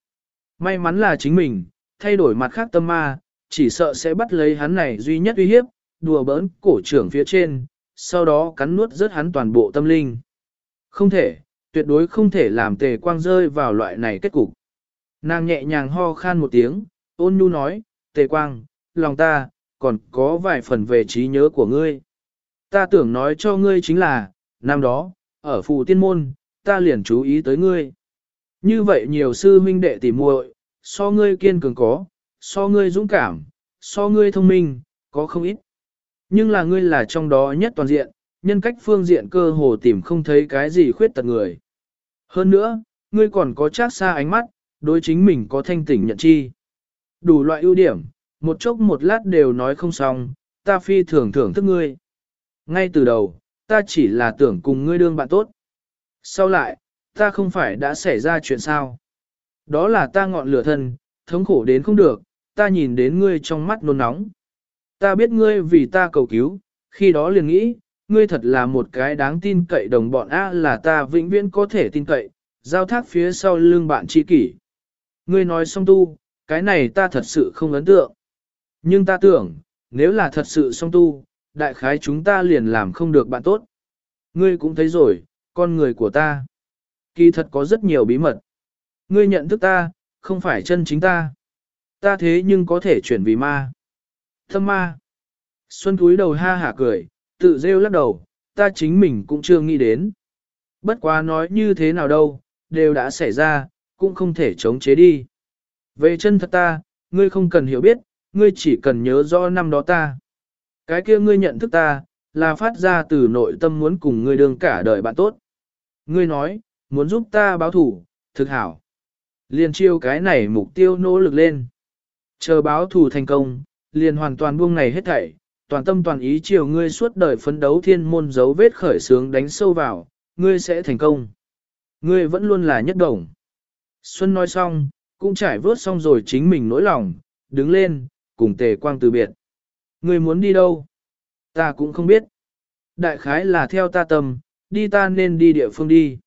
May mắn là chính mình, thay đổi mặt khác tâm ma, chỉ sợ sẽ bắt lấy hắn này duy nhất uy hiếp, đùa bỡn cổ trưởng phía trên, sau đó cắn nuốt rớt hắn toàn bộ tâm linh. Không thể, tuyệt đối không thể làm tề quang rơi vào loại này kết cục. Nàng nhẹ nhàng ho khan một tiếng, ôn nhu nói, tề quang, lòng ta, còn có vài phần về trí nhớ của ngươi. Ta tưởng nói cho ngươi chính là, năm đó, ở phù tiên môn, ta liền chú ý tới ngươi. Như vậy nhiều sư huynh đệ tỉ muội, so ngươi kiên cường có, so ngươi dũng cảm, so ngươi thông minh, có không ít. Nhưng là ngươi là trong đó nhất toàn diện, nhân cách phương diện cơ hồ tìm không thấy cái gì khuyết tật người. Hơn nữa, ngươi còn có chát xa ánh mắt, đối chính mình có thanh tỉnh nhận chi. Đủ loại ưu điểm, một chốc một lát đều nói không xong, ta phi thường thưởng thức ngươi. Ngay từ đầu, ta chỉ là tưởng cùng ngươi đương bạn tốt. Sau lại, ta không phải đã xảy ra chuyện sao. Đó là ta ngọn lửa thân, thống khổ đến không được, ta nhìn đến ngươi trong mắt nôn nóng. Ta biết ngươi vì ta cầu cứu, khi đó liền nghĩ, ngươi thật là một cái đáng tin cậy đồng bọn A là ta vĩnh viễn có thể tin cậy, giao thác phía sau lưng bạn tri kỷ. Ngươi nói xong tu, cái này ta thật sự không ấn tượng. Nhưng ta tưởng, nếu là thật sự song tu, đại khái chúng ta liền làm không được bạn tốt. Ngươi cũng thấy rồi, con người của ta. Kỳ thật có rất nhiều bí mật. Ngươi nhận thức ta, không phải chân chính ta. Ta thế nhưng có thể chuyển vì ma. Thâm ma. Xuân cúi đầu ha hả cười, tự rêu lắc đầu, ta chính mình cũng chưa nghĩ đến. Bất quá nói như thế nào đâu, đều đã xảy ra, cũng không thể chống chế đi. Về chân thật ta, ngươi không cần hiểu biết, ngươi chỉ cần nhớ rõ năm đó ta. Cái kia ngươi nhận thức ta, là phát ra từ nội tâm muốn cùng ngươi đương cả đời bạn tốt. Ngươi nói, muốn giúp ta báo thủ, thực hảo. Liên chiêu cái này mục tiêu nỗ lực lên. Chờ báo thủ thành công, liền hoàn toàn buông này hết thảy, toàn tâm toàn ý chiều ngươi suốt đời phấn đấu thiên môn dấu vết khởi sướng đánh sâu vào, ngươi sẽ thành công. Ngươi vẫn luôn là nhất đồng. Xuân nói xong, cũng trải vớt xong rồi chính mình nỗi lòng, đứng lên, cùng tề quang từ biệt. Ngươi muốn đi đâu? Ta cũng không biết. Đại khái là theo ta tâm, đi ta nên đi địa phương đi.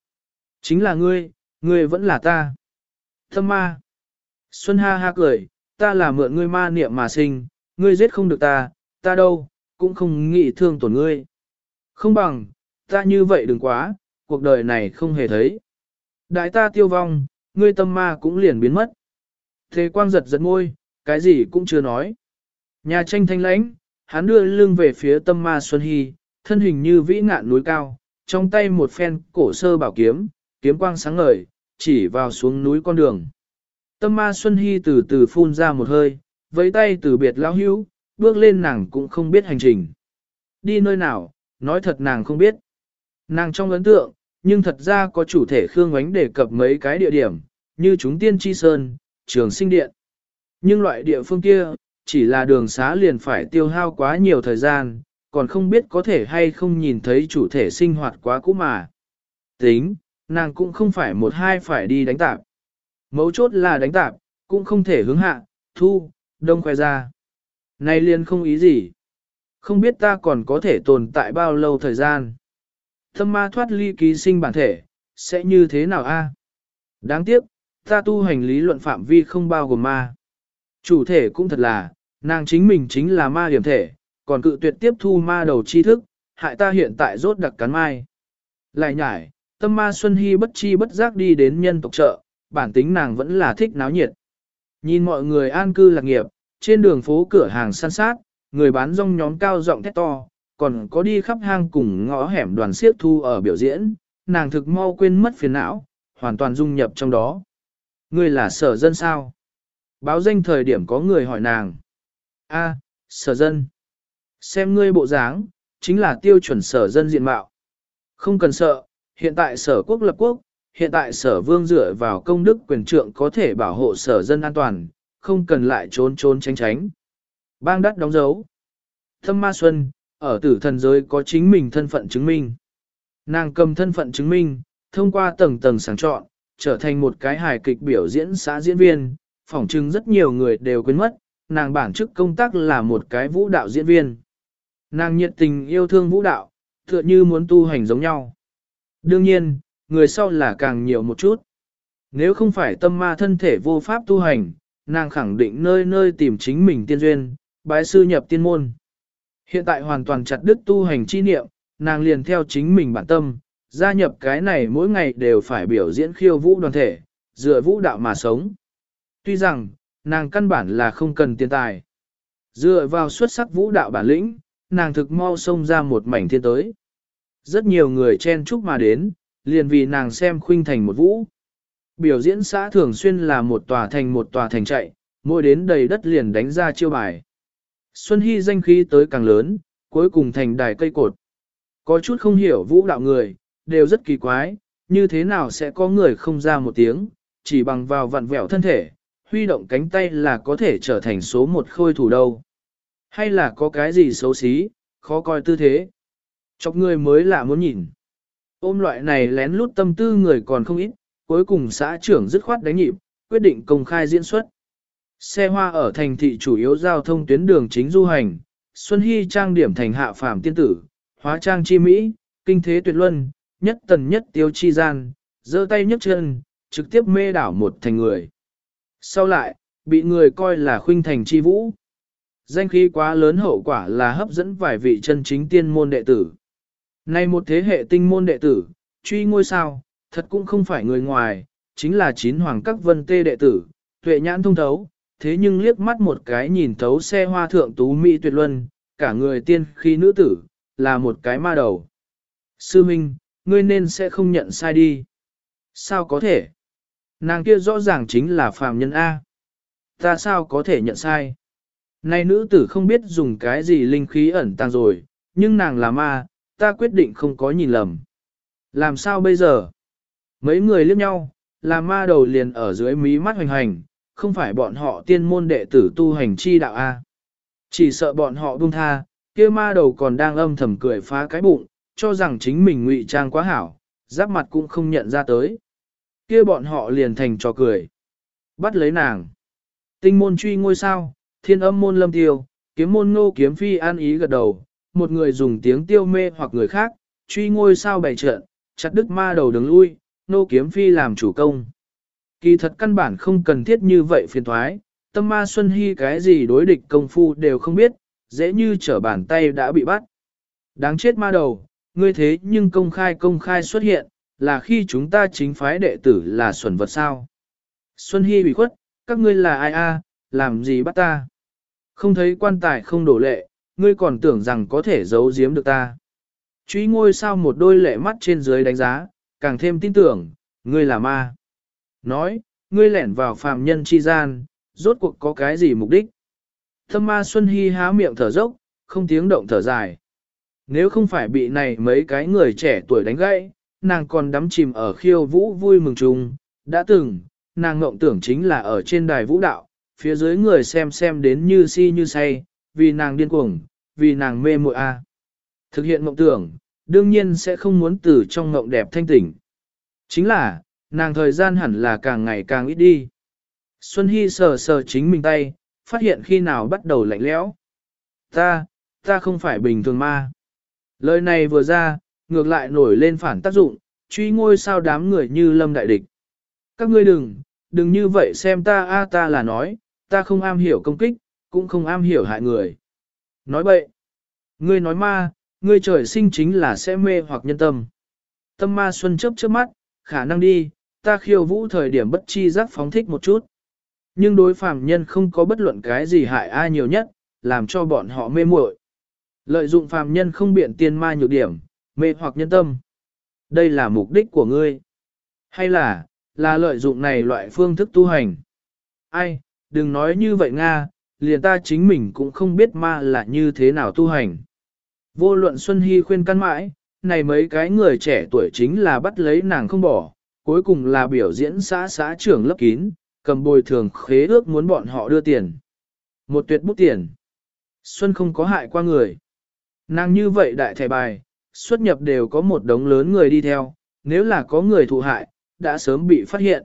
Chính là ngươi, ngươi vẫn là ta. Thâm ma. Xuân ha ha cười, ta là mượn ngươi ma niệm mà sinh, ngươi giết không được ta, ta đâu, cũng không nghĩ thương tổn ngươi. Không bằng, ta như vậy đừng quá, cuộc đời này không hề thấy. Đại ta tiêu vong, ngươi tâm ma cũng liền biến mất. Thế quang giật giật môi, cái gì cũng chưa nói. Nhà tranh thanh lãnh, hắn đưa lưng về phía tâm ma Xuân Hy, thân hình như vĩ ngạn núi cao, trong tay một phen cổ sơ bảo kiếm, kiếm quang sáng ngời, chỉ vào xuống núi con đường. Tâm ma Xuân Hy từ từ phun ra một hơi, với tay từ biệt lão hữu, bước lên nàng cũng không biết hành trình. Đi nơi nào, nói thật nàng không biết. Nàng trong ấn tượng, nhưng thật ra có chủ thể Khương Ngoánh đề cập mấy cái địa điểm, như chúng tiên tri sơn, trường sinh điện. Nhưng loại địa phương kia, chỉ là đường xá liền phải tiêu hao quá nhiều thời gian, còn không biết có thể hay không nhìn thấy chủ thể sinh hoạt quá cũ mà. Tính, nàng cũng không phải một hai phải đi đánh tạp. Mấu chốt là đánh tạp, cũng không thể hướng hạ, thu, đông khoe ra. Này liền không ý gì. Không biết ta còn có thể tồn tại bao lâu thời gian. Thâm ma thoát ly ký sinh bản thể, sẽ như thế nào a? Đáng tiếc, ta tu hành lý luận phạm vi không bao gồm ma. Chủ thể cũng thật là, nàng chính mình chính là ma điểm thể, còn cự tuyệt tiếp thu ma đầu tri thức, hại ta hiện tại rốt đặc cắn mai. Lại nhải, tâm ma Xuân Hy bất chi bất giác đi đến nhân tộc chợ, bản tính nàng vẫn là thích náo nhiệt. Nhìn mọi người an cư lạc nghiệp, trên đường phố cửa hàng săn sát, người bán rong nhóm cao giọng thét to, còn có đi khắp hang cùng ngõ hẻm đoàn siết thu ở biểu diễn, nàng thực mau quên mất phiền não, hoàn toàn dung nhập trong đó. Ngươi là sở dân sao? Báo danh thời điểm có người hỏi nàng. A, sở dân. Xem ngươi bộ dáng, chính là tiêu chuẩn sở dân diện mạo. Không cần sợ, hiện tại sở quốc lập quốc, hiện tại sở vương dựa vào công đức quyền trượng có thể bảo hộ sở dân an toàn, không cần lại trốn trốn tránh tránh. Bang đắt đóng dấu. Thâm ma xuân, ở tử thần giới có chính mình thân phận chứng minh. Nàng cầm thân phận chứng minh, thông qua tầng tầng sàng chọn, trở thành một cái hài kịch biểu diễn xã diễn viên, phỏng chứng rất nhiều người đều quên mất, nàng bản chức công tác là một cái vũ đạo diễn viên. Nàng nhiệt tình yêu thương vũ đạo, tựa như muốn tu hành giống nhau. Đương nhiên, người sau là càng nhiều một chút. Nếu không phải tâm ma thân thể vô pháp tu hành, nàng khẳng định nơi nơi tìm chính mình tiên duyên, bái sư nhập tiên môn. Hiện tại hoàn toàn chặt đứt tu hành chi niệm, nàng liền theo chính mình bản tâm, gia nhập cái này mỗi ngày đều phải biểu diễn khiêu vũ đoàn thể, dựa vũ đạo mà sống. Tuy rằng, nàng căn bản là không cần tiền tài. Dựa vào xuất sắc vũ đạo bản lĩnh, nàng thực mau xông ra một mảnh thiên tới. Rất nhiều người chen chúc mà đến, liền vì nàng xem khuynh thành một vũ. Biểu diễn xã thường xuyên là một tòa thành một tòa thành chạy, mỗi đến đầy đất liền đánh ra chiêu bài. Xuân Hy danh khí tới càng lớn, cuối cùng thành đài cây cột. Có chút không hiểu vũ đạo người, đều rất kỳ quái, như thế nào sẽ có người không ra một tiếng, chỉ bằng vào vặn vẹo thân thể, huy động cánh tay là có thể trở thành số một khôi thủ đâu. Hay là có cái gì xấu xí, khó coi tư thế. Chọc người mới lạ muốn nhìn. Ôm loại này lén lút tâm tư người còn không ít, cuối cùng xã trưởng dứt khoát đánh nhịp, quyết định công khai diễn xuất. Xe hoa ở thành thị chủ yếu giao thông tuyến đường chính du hành, Xuân Hy trang điểm thành hạ phàm tiên tử, hóa trang chi Mỹ, kinh thế tuyệt luân, nhất tần nhất tiêu chi gian, giơ tay nhấc chân, trực tiếp mê đảo một thành người. Sau lại, bị người coi là khuynh thành chi vũ. Danh khí quá lớn hậu quả là hấp dẫn vài vị chân chính tiên môn đệ tử này một thế hệ tinh môn đệ tử, truy ngôi sao, thật cũng không phải người ngoài, chính là chín hoàng các vân tê đệ tử, tuệ nhãn thông thấu, thế nhưng liếc mắt một cái nhìn thấu xe hoa thượng tú mỹ tuyệt luân, cả người tiên khi nữ tử, là một cái ma đầu. Sư Minh, ngươi nên sẽ không nhận sai đi. Sao có thể? Nàng kia rõ ràng chính là phàm nhân A. Ta sao có thể nhận sai? Này nữ tử không biết dùng cái gì linh khí ẩn tàng rồi, nhưng nàng là ma, ta quyết định không có nhìn lầm. Làm sao bây giờ? Mấy người liếc nhau, là ma đầu liền ở dưới mí mắt hoành hành, không phải bọn họ tiên môn đệ tử tu hành chi đạo A. Chỉ sợ bọn họ buông tha, kia ma đầu còn đang âm thầm cười phá cái bụng, cho rằng chính mình ngụy trang quá hảo, giáp mặt cũng không nhận ra tới. Kia bọn họ liền thành trò cười. Bắt lấy nàng. Tinh môn truy ngôi sao, thiên âm môn lâm tiêu, kiếm môn ngô kiếm phi an ý gật đầu, một người dùng tiếng tiêu mê hoặc người khác, truy ngôi sao bày trận, chặt đứt ma đầu đứng lui, nô kiếm phi làm chủ công. Kỳ thật căn bản không cần thiết như vậy phiền thoái, tâm ma Xuân Hy cái gì đối địch công phu đều không biết, dễ như trở bàn tay đã bị bắt. Đáng chết ma đầu, ngươi thế nhưng công khai công khai xuất hiện, là khi chúng ta chính phái đệ tử là xuẩn vật sao. Xuân Hy bị khuất, các ngươi là ai a, làm gì bắt ta? Không thấy quan tài không đổ lệ, ngươi còn tưởng rằng có thể giấu giếm được ta. Chúy ngôi sao một đôi lệ mắt trên dưới đánh giá, càng thêm tin tưởng, ngươi là ma. Nói, ngươi lẻn vào phàm nhân chi gian, rốt cuộc có cái gì mục đích? Thâm ma Xuân Hy há miệng thở dốc, không tiếng động thở dài. Nếu không phải bị này mấy cái người trẻ tuổi đánh gãy, nàng còn đắm chìm ở khiêu vũ vui mừng chung. Đã từng, nàng ngộng tưởng chính là ở trên đài vũ đạo, phía dưới người xem xem đến như si như say, vì nàng điên cuồng, vì nàng mê muội a. À. Thực hiện mộng tưởng, đương nhiên sẽ không muốn từ trong mộng đẹp thanh tỉnh. Chính là, nàng thời gian hẳn là càng ngày càng ít đi. Xuân Hy sờ sờ chính mình tay, phát hiện khi nào bắt đầu lạnh lẽo. Ta, ta không phải bình thường ma. Lời này vừa ra, ngược lại nổi lên phản tác dụng, truy ngôi sao đám người như lâm đại địch. Các ngươi đừng, đừng như vậy xem ta a ta là nói, ta không am hiểu công kích, cũng không am hiểu hại người. Nói bậy, ngươi nói ma, ngươi trời sinh chính là sẽ mê hoặc nhân tâm. Tâm ma xuân chớp chớp mắt, khả năng đi, ta khiêu vũ thời điểm bất chi giác phóng thích một chút. Nhưng đối phàm nhân không có bất luận cái gì hại ai nhiều nhất, làm cho bọn họ mê muội. Lợi dụng phàm nhân không biện tiên ma nhược điểm, mê hoặc nhân tâm. Đây là mục đích của ngươi. Hay là, là lợi dụng này loại phương thức tu hành. Ai, đừng nói như vậy Nga, liền ta chính mình cũng không biết ma là như thế nào tu hành. Vô luận Xuân Hy khuyên căn mãi, này mấy cái người trẻ tuổi chính là bắt lấy nàng không bỏ, cuối cùng là biểu diễn xã xã trưởng lấp kín, cầm bồi thường khế ước muốn bọn họ đưa tiền. Một tuyệt bút tiền. Xuân không có hại qua người. Nàng như vậy đại thẻ bài, xuất nhập đều có một đống lớn người đi theo, nếu là có người thụ hại, đã sớm bị phát hiện.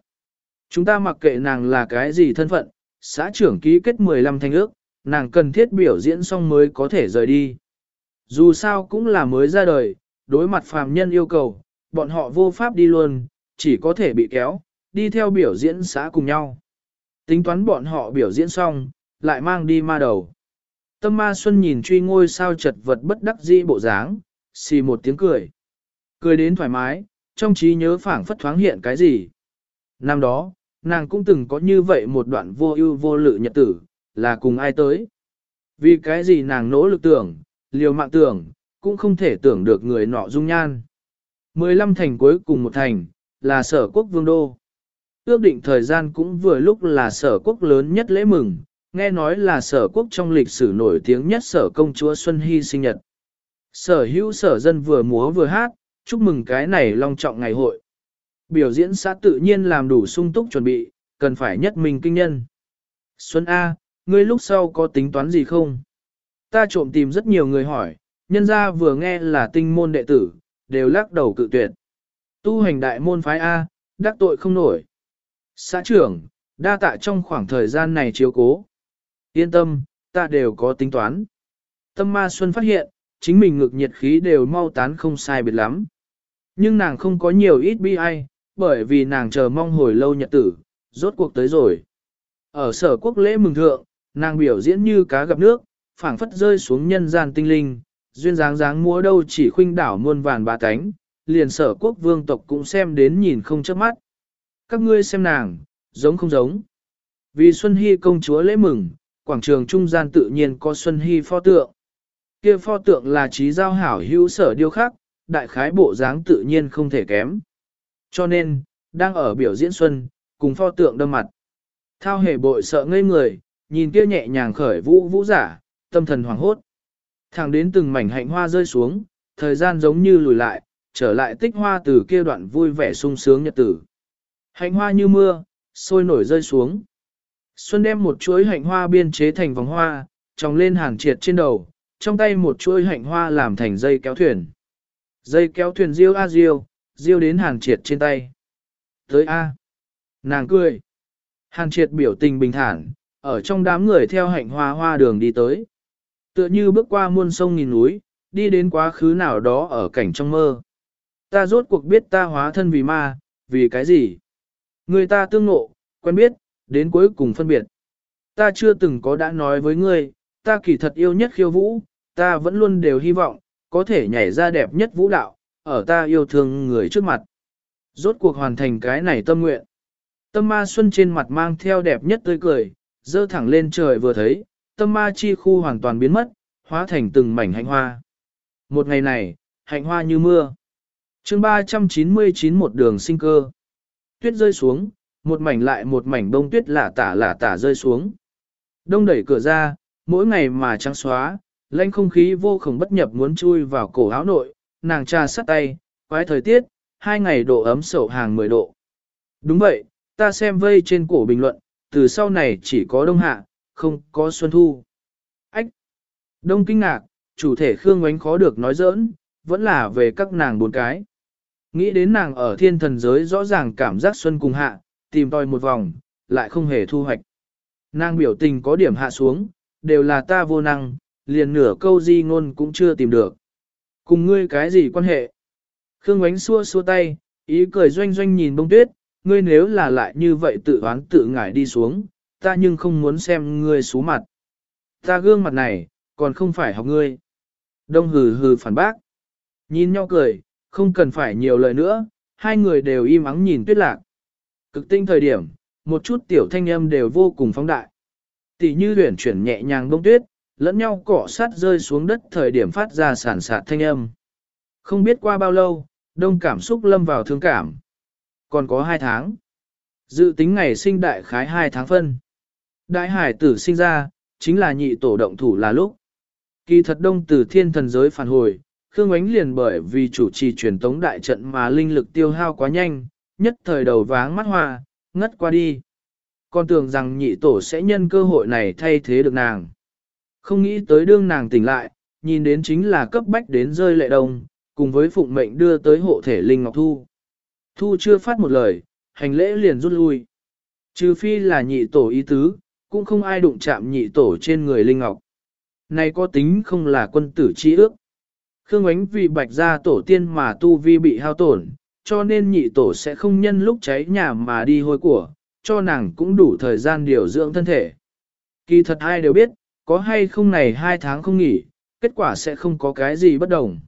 Chúng ta mặc kệ nàng là cái gì thân phận, xã trưởng ký kết 15 thanh ước, nàng cần thiết biểu diễn xong mới có thể rời đi. Dù sao cũng là mới ra đời, đối mặt phàm nhân yêu cầu, bọn họ vô pháp đi luôn, chỉ có thể bị kéo, đi theo biểu diễn xã cùng nhau. Tính toán bọn họ biểu diễn xong, lại mang đi ma đầu. Tâm ma xuân nhìn truy ngôi sao chật vật bất đắc dĩ bộ dáng, xì một tiếng cười. Cười đến thoải mái, trong trí nhớ phảng phất thoáng hiện cái gì. Năm đó, nàng cũng từng có như vậy một đoạn vô ưu vô lự nhật tử, là cùng ai tới. Vì cái gì nàng nỗ lực tưởng, liều mạng tưởng, cũng không thể tưởng được người nọ dung nhan. 15 thành cuối cùng một thành, là sở quốc vương đô. Ước định thời gian cũng vừa lúc là sở quốc lớn nhất lễ mừng, nghe nói là sở quốc trong lịch sử nổi tiếng nhất sở công chúa Xuân Hy sinh nhật. Sở hữu sở dân vừa múa vừa hát, chúc mừng cái này long trọng ngày hội. Biểu diễn xã tự nhiên làm đủ sung túc chuẩn bị, cần phải nhất mình kinh nhân. Xuân A, ngươi lúc sau có tính toán gì không? Ta trộm tìm rất nhiều người hỏi, nhân ra vừa nghe là tinh môn đệ tử, đều lắc đầu cự tuyệt. Tu hành đại môn phái A, đắc tội không nổi. Xã trưởng, đa tạ trong khoảng thời gian này chiếu cố. Yên tâm, ta đều có tính toán. Tâm ma xuân phát hiện, chính mình ngực nhiệt khí đều mau tán không sai biệt lắm. Nhưng nàng không có nhiều ít bi ai, bởi vì nàng chờ mong hồi lâu nhật tử, rốt cuộc tới rồi. Ở sở quốc lễ mừng thượng, nàng biểu diễn như cá gặp nước, phảng phất rơi xuống nhân gian tinh linh, duyên dáng dáng múa đâu chỉ khuynh đảo muôn vàn ba cánh, liền sở quốc vương tộc cũng xem đến nhìn không chớp mắt. Các ngươi xem nàng, giống không giống. Vì Xuân Hy công chúa lễ mừng, quảng trường trung gian tự nhiên có Xuân Hy pho tượng. Kia pho tượng là trí giao hảo hữu sở điêu khắc, đại khái bộ dáng tự nhiên không thể kém. Cho nên, đang ở biểu diễn xuân, cùng pho tượng đâm mặt. Thao hề bội sợ ngây người, nhìn kia nhẹ nhàng khởi vũ vũ giả, tâm thần hoảng hốt. Thẳng đến từng mảnh hạnh hoa rơi xuống, thời gian giống như lùi lại, trở lại tích hoa từ kia đoạn vui vẻ sung sướng nhật tử. Hạnh hoa như mưa, sôi nổi rơi xuống. Xuân đem một chuỗi hạnh hoa biên chế thành vòng hoa, tròng lên hàng triệt trên đầu, trong tay một chuỗi hạnh hoa làm thành dây kéo thuyền. Dây kéo thuyền riêu a riêu, riêu đến hàng triệt trên tay. Tới a. Nàng cười. Hàn triệt biểu tình bình thản, ở trong đám người theo hạnh hoa hoa đường đi tới. Tựa như bước qua muôn sông nghìn núi, đi đến quá khứ nào đó ở cảnh trong mơ. Ta rốt cuộc biết ta hóa thân vì ma, vì cái gì? Người ta tương ngộ, quen biết, đến cuối cùng phân biệt. Ta chưa từng có đã nói với ngươi, ta kỳ thật yêu nhất khiêu vũ, ta vẫn luôn đều hy vọng, có thể nhảy ra đẹp nhất vũ đạo, ở ta yêu thương người trước mặt. Rốt cuộc hoàn thành cái này tâm nguyện. Tâm ma xuân trên mặt mang theo đẹp nhất tươi cười, dơ thẳng lên trời vừa thấy, tâm ma chi khu hoàn toàn biến mất, hóa thành từng mảnh hạnh hoa. Một ngày này, hạnh hoa như mưa. chương 399 một đường sinh cơ. Tuyết rơi xuống, một mảnh lại một mảnh bông tuyết lả tả lả tả rơi xuống. Đông đẩy cửa ra, mỗi ngày mà trắng xóa, lãnh không khí vô khổng bất nhập muốn chui vào cổ áo nội, nàng trà sắt tay, quái thời tiết, hai ngày độ ấm sổ hàng 10 độ. Đúng vậy, ta xem vây trên cổ bình luận, từ sau này chỉ có đông hạ, không có xuân thu. Ách! Đông kinh ngạc, chủ thể Khương Ngoánh khó được nói giỡn, vẫn là về các nàng bốn cái. Nghĩ đến nàng ở thiên thần giới rõ ràng cảm giác xuân cùng hạ, tìm tòi một vòng, lại không hề thu hoạch. Nàng biểu tình có điểm hạ xuống, đều là ta vô năng, liền nửa câu di ngôn cũng chưa tìm được. Cùng ngươi cái gì quan hệ? Khương Ngoánh xua xua tay, ý cười doanh doanh nhìn bông tuyết, ngươi nếu là lại như vậy tự oán tự ngải đi xuống, ta nhưng không muốn xem ngươi xú mặt. Ta gương mặt này, còn không phải học ngươi. Đông hừ hừ phản bác. Nhìn nhau cười, không cần phải nhiều lời nữa, hai người đều im ắng nhìn tuyết lạc. Cực tinh thời điểm, một chút tiểu thanh âm đều vô cùng phóng đại. Tỷ như huyển chuyển nhẹ nhàng bông tuyết, lẫn nhau cọ sát rơi xuống đất thời điểm phát ra sản sạt thanh âm. Không biết qua bao lâu, đông cảm xúc lâm vào thương cảm. Còn có hai tháng. Dự tính ngày sinh đại khái hai tháng phân. Đại hải tử sinh ra, chính là nhị tổ động thủ là lúc. Kỳ thật đông từ thiên thần giới phản hồi, Khương Ánh liền bởi vì chủ trì truyền tống đại trận mà linh lực tiêu hao quá nhanh, nhất thời đầu váng mắt hoa, ngất qua đi. Con tưởng rằng nhị tổ sẽ nhân cơ hội này thay thế được nàng. Không nghĩ tới đương nàng tỉnh lại, nhìn đến chính là cấp bách đến rơi lệ đông, cùng với phụng mệnh đưa tới hộ thể Linh Ngọc Thu. Thu chưa phát một lời, hành lễ liền rút lui. Trừ phi là nhị tổ ý tứ, cũng không ai đụng chạm nhị tổ trên người Linh Ngọc. Này có tính không là quân tử chi ước. Khương ánh vì bạch gia tổ tiên mà tu vi bị hao tổn, cho nên nhị tổ sẽ không nhân lúc cháy nhà mà đi hôi của, cho nàng cũng đủ thời gian điều dưỡng thân thể. Kỳ thật ai đều biết, có hay không này hai tháng không nghỉ, kết quả sẽ không có cái gì bất đồng.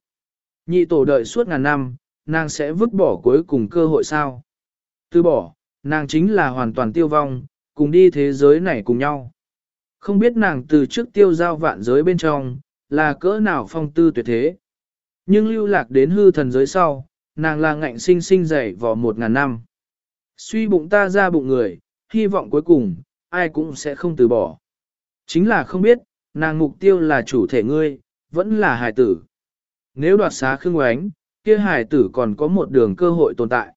Nhị tổ đợi suốt ngàn năm, nàng sẽ vứt bỏ cuối cùng cơ hội sao? Từ bỏ, nàng chính là hoàn toàn tiêu vong, cùng đi thế giới này cùng nhau. Không biết nàng từ trước tiêu giao vạn giới bên trong, là cỡ nào phong tư tuyệt thế. Nhưng lưu lạc đến hư thần giới sau, nàng là ngạnh sinh sinh dày vào một ngàn năm. Suy bụng ta ra bụng người, hy vọng cuối cùng, ai cũng sẽ không từ bỏ. Chính là không biết, nàng mục tiêu là chủ thể ngươi, vẫn là hài tử. Nếu đoạt xá khương oánh, kia hài tử còn có một đường cơ hội tồn tại.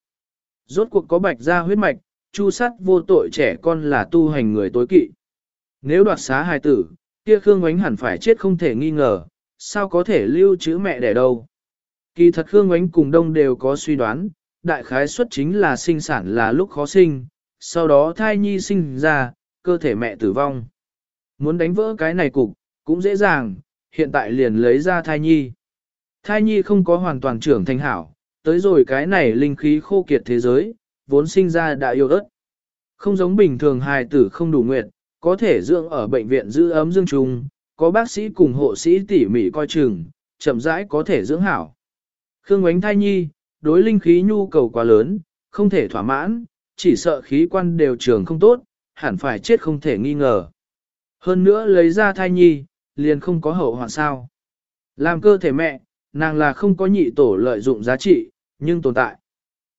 Rốt cuộc có bạch ra huyết mạch, chu sắt vô tội trẻ con là tu hành người tối kỵ. Nếu đoạt xá hài tử, kia khương oánh hẳn phải chết không thể nghi ngờ, sao có thể lưu trữ mẹ đẻ đâu. Kỳ thật khương oánh cùng đông đều có suy đoán, đại khái suất chính là sinh sản là lúc khó sinh, sau đó thai nhi sinh ra, cơ thể mẹ tử vong. Muốn đánh vỡ cái này cục, cũng dễ dàng, hiện tại liền lấy ra thai nhi. Thai nhi không có hoàn toàn trưởng thành hảo, tới rồi cái này linh khí khô kiệt thế giới, vốn sinh ra đã yêu ớt. Không giống bình thường hài tử không đủ nguyện, có thể dưỡng ở bệnh viện giữ ấm dương trùng, có bác sĩ cùng hộ sĩ tỉ mỉ coi chừng, chậm rãi có thể dưỡng hảo. Khương Ngoánh thai nhi, đối linh khí nhu cầu quá lớn, không thể thỏa mãn, chỉ sợ khí quan đều trường không tốt, hẳn phải chết không thể nghi ngờ. Hơn nữa lấy ra thai nhi, liền không có hậu hoạn sao. Làm cơ thể mẹ, nàng là không có nhị tổ lợi dụng giá trị, nhưng tồn tại.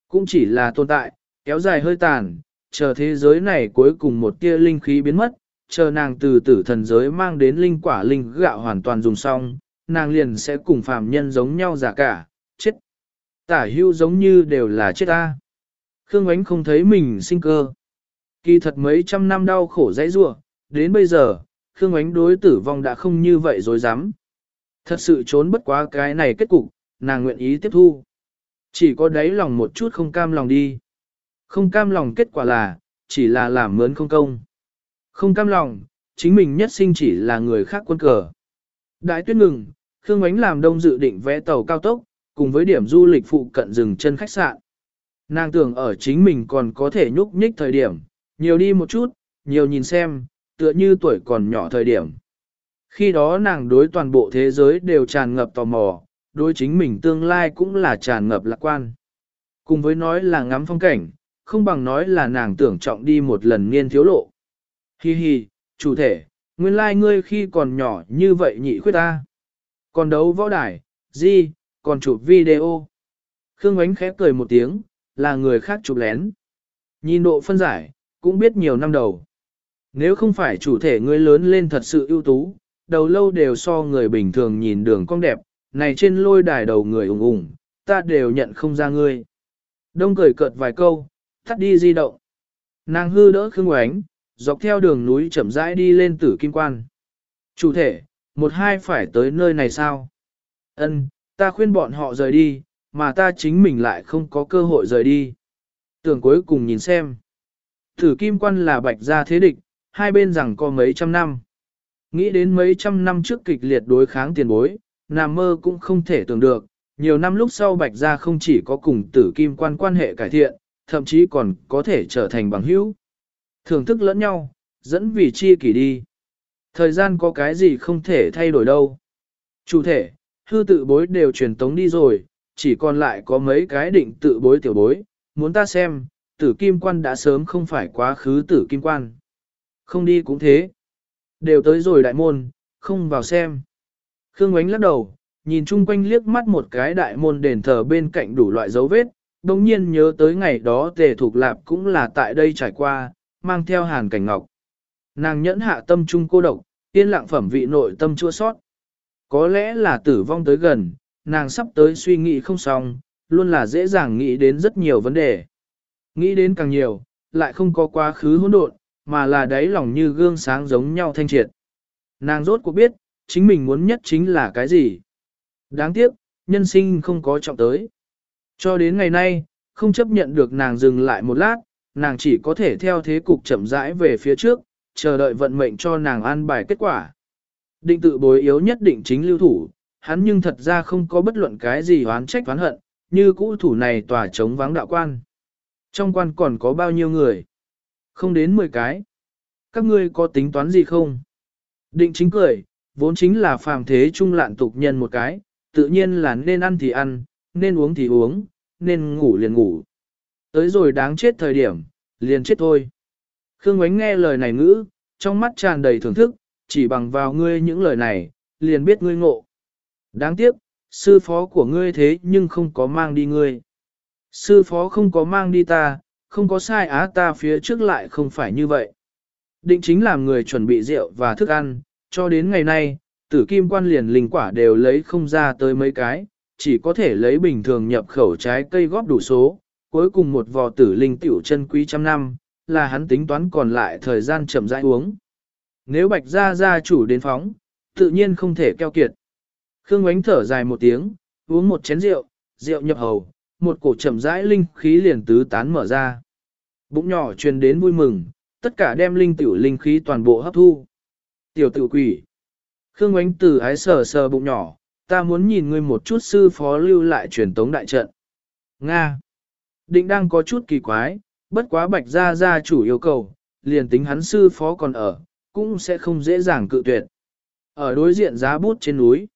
Cũng chỉ là tồn tại, kéo dài hơi tàn, chờ thế giới này cuối cùng một tia linh khí biến mất, chờ nàng từ tử thần giới mang đến linh quả linh gạo hoàn toàn dùng xong, nàng liền sẽ cùng phàm nhân giống nhau giả cả, chết. Tả hưu giống như đều là chết ta. Khương Ánh không thấy mình sinh cơ. Kỳ thật mấy trăm năm đau khổ dãy rua, đến bây giờ, Khương Ánh đối tử vong đã không như vậy rồi dám. Thật sự trốn bất quá cái này kết cục, nàng nguyện ý tiếp thu. Chỉ có đáy lòng một chút không cam lòng đi. Không cam lòng kết quả là, chỉ là làm mướn không công. Không cam lòng, chính mình nhất sinh chỉ là người khác quân cờ. Đại tuyết ngừng, Khương Ánh làm đông dự định vẽ tàu cao tốc, cùng với điểm du lịch phụ cận rừng chân khách sạn. Nàng tưởng ở chính mình còn có thể nhúc nhích thời điểm, nhiều đi một chút, nhiều nhìn xem, tựa như tuổi còn nhỏ thời điểm. Khi đó nàng đối toàn bộ thế giới đều tràn ngập tò mò, đối chính mình tương lai cũng là tràn ngập lạc quan. Cùng với nói là ngắm phong cảnh, không bằng nói là nàng tưởng trọng đi một lần niên thiếu lộ. Hi hi, chủ thể, nguyên lai like ngươi khi còn nhỏ như vậy nhị khuyết ta. Còn đấu võ đài, gì, còn chụp video. Khương Ánh khép cười một tiếng, là người khác chụp lén. Nhìn độ phân giải, cũng biết nhiều năm đầu. Nếu không phải chủ thể ngươi lớn lên thật sự ưu tú, đầu lâu đều so người bình thường nhìn đường cong đẹp, này trên lôi đài đầu người ủng ủng, ta đều nhận không ra ngươi. Đông cười cợt vài câu, tắt đi di động. Nàng hư đỡ Khương Oánh, dọc theo đường núi chậm rãi đi lên tử kim quan. Chủ thể, một hai phải tới nơi này sao? Ân, ta khuyên bọn họ rời đi, mà ta chính mình lại không có cơ hội rời đi. Tưởng cuối cùng nhìn xem. Tử kim quan là bạch gia thế địch, hai bên rằng có mấy trăm năm. Nghĩ đến mấy trăm năm trước kịch liệt đối kháng tiền bối, nằm mơ cũng không thể tưởng được, nhiều năm lúc sau bạch gia không chỉ có cùng tử kim quan quan hệ cải thiện, thậm chí còn có thể trở thành bằng hữu. Thưởng thức lẫn nhau, dẫn vì chi kỷ đi. Thời gian có cái gì không thể thay đổi đâu. Chủ thể, hư tự bối đều truyền tống đi rồi, chỉ còn lại có mấy cái định tự bối tiểu bối, muốn ta xem, tử kim quan đã sớm không phải quá khứ tử kim quan. Không đi cũng thế. Đều tới rồi đại môn, không vào xem. Khương Ngoánh lắc đầu, nhìn chung quanh liếc mắt một cái đại môn đền thờ bên cạnh đủ loại dấu vết, đồng nhiên nhớ tới ngày đó tề thuộc lạp cũng là tại đây trải qua, mang theo hàn cảnh ngọc. Nàng nhẫn hạ tâm trung cô độc, yên lặng phẩm vị nội tâm chua sót. Có lẽ là tử vong tới gần, nàng sắp tới suy nghĩ không xong, luôn là dễ dàng nghĩ đến rất nhiều vấn đề. Nghĩ đến càng nhiều, lại không có quá khứ hỗn độn, mà là đáy lòng như gương sáng giống nhau thanh triệt. Nàng rốt cuộc biết, chính mình muốn nhất chính là cái gì. Đáng tiếc, nhân sinh không có trọng tới. Cho đến ngày nay, không chấp nhận được nàng dừng lại một lát, nàng chỉ có thể theo thế cục chậm rãi về phía trước, chờ đợi vận mệnh cho nàng an bài kết quả. Định tự bối yếu nhất định chính lưu thủ, hắn nhưng thật ra không có bất luận cái gì oán trách oán hận, như cũ thủ này tòa chống vắng đạo quan. Trong quan còn có bao nhiêu người? Không đến 10 cái. Các ngươi có tính toán gì không? Định chính cười, vốn chính là phàm thế trung lạn tục nhân một cái, tự nhiên là nên ăn thì ăn, nên uống thì uống, nên ngủ liền ngủ. Tới rồi đáng chết thời điểm, liền chết thôi. Khương Ngoánh nghe lời này ngữ, trong mắt tràn đầy thưởng thức, chỉ bằng vào ngươi những lời này, liền biết ngươi ngộ. Đáng tiếc, sư phó của ngươi thế nhưng không có mang đi ngươi. Sư phó không có mang đi ta, không có sai á ta phía trước lại không phải như vậy. Định chính làm người chuẩn bị rượu và thức ăn, cho đến ngày nay, tử kim quan liền linh quả đều lấy không ra tới mấy cái, chỉ có thể lấy bình thường nhập khẩu trái cây góp đủ số, cuối cùng một vò tử linh tiểu chân quý trăm năm, là hắn tính toán còn lại thời gian chậm rãi uống. Nếu bạch gia gia chủ đến phóng, tự nhiên không thể keo kiệt. Khương ánh thở dài một tiếng, uống một chén rượu, rượu nhập hầu, một cổ chậm rãi linh khí liền tứ tán mở ra. Bụng nhỏ truyền đến vui mừng, tất cả đem linh tiểu linh khí toàn bộ hấp thu. Tiểu tiểu quỷ. Khương Ngoánh từ ái sờ sờ bụng nhỏ, ta muốn nhìn ngươi một chút sư phó lưu lại truyền tống đại trận. Nga. Định đang có chút kỳ quái, bất quá bạch gia gia chủ yêu cầu, liền tính hắn sư phó còn ở, cũng sẽ không dễ dàng cự tuyệt. Ở đối diện giá bút trên núi,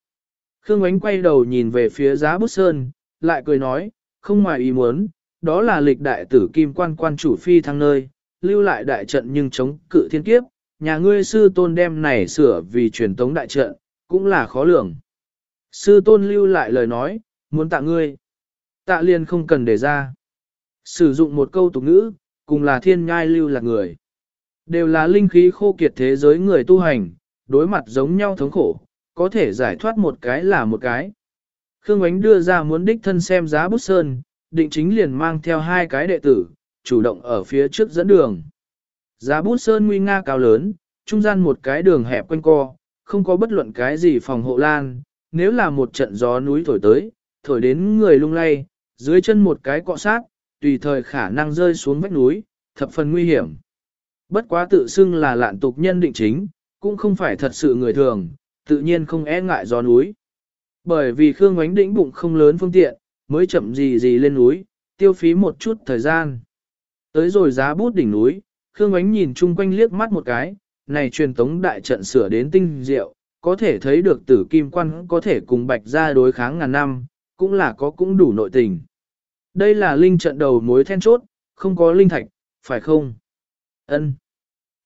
Khương Ánh quay đầu nhìn về phía giá bút sơn, lại cười nói, không ngoài ý muốn, đó là lịch đại tử kim quan quan chủ phi thăng nơi, lưu lại đại trận nhưng chống cự thiên kiếp, nhà ngươi sư tôn đem này sửa vì truyền tống đại trận, cũng là khó lường. Sư tôn lưu lại lời nói, muốn tạ ngươi. Tạ liền không cần để ra. Sử dụng một câu tục ngữ, cùng là thiên nhai lưu là người. Đều là linh khí khô kiệt thế giới người tu hành, đối mặt giống nhau thống khổ, có thể giải thoát một cái là một cái. Khương Ánh đưa ra muốn đích thân xem giá bút sơn, định chính liền mang theo hai cái đệ tử, chủ động ở phía trước dẫn đường. Giá bút sơn nguy nga cao lớn, trung gian một cái đường hẹp quanh co, không có bất luận cái gì phòng hộ lan, nếu là một trận gió núi thổi tới, thổi đến người lung lay, dưới chân một cái cọ sát, tùy thời khả năng rơi xuống vách núi, thập phần nguy hiểm. Bất quá tự xưng là lạn tục nhân định chính, cũng không phải thật sự người thường, tự nhiên không e ngại gió núi. Bởi vì Khương Ngoánh đĩnh bụng không lớn phương tiện, mới chậm gì gì lên núi, tiêu phí một chút thời gian. Tới rồi giá bút đỉnh núi, Khương Ngoánh nhìn chung quanh liếc mắt một cái, này truyền tống đại trận sửa đến tinh diệu, có thể thấy được tử kim quan có thể cùng bạch ra đối kháng ngàn năm, cũng là có cũng đủ nội tình. Đây là linh trận đầu mối then chốt, không có linh thạch, phải không? Ân.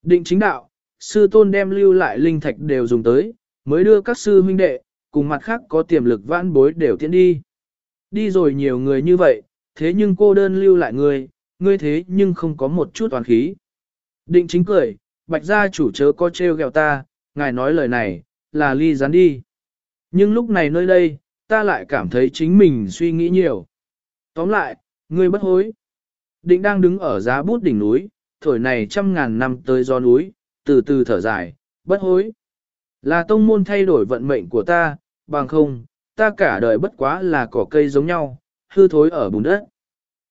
Định chính đạo, sư tôn đem lưu lại linh thạch đều dùng tới, mới đưa các sư huynh đệ, cùng mặt khác có tiềm lực vãn bối đều tiễn đi. Đi rồi nhiều người như vậy, thế nhưng cô đơn lưu lại người, ngươi thế nhưng không có một chút toàn khí. Định chính cười, bạch gia chủ chớ có trêu ghẹo ta, ngài nói lời này, là ly gián đi. Nhưng lúc này nơi đây, ta lại cảm thấy chính mình suy nghĩ nhiều. Tóm lại, ngươi bất hối. Định đang đứng ở giá bút đỉnh núi, thổi này trăm ngàn năm tới gió núi, từ từ thở dài, bất hối. Là tông môn thay đổi vận mệnh của ta, bằng không, ta cả đời bất quá là cỏ cây giống nhau, hư thối ở bùn đất.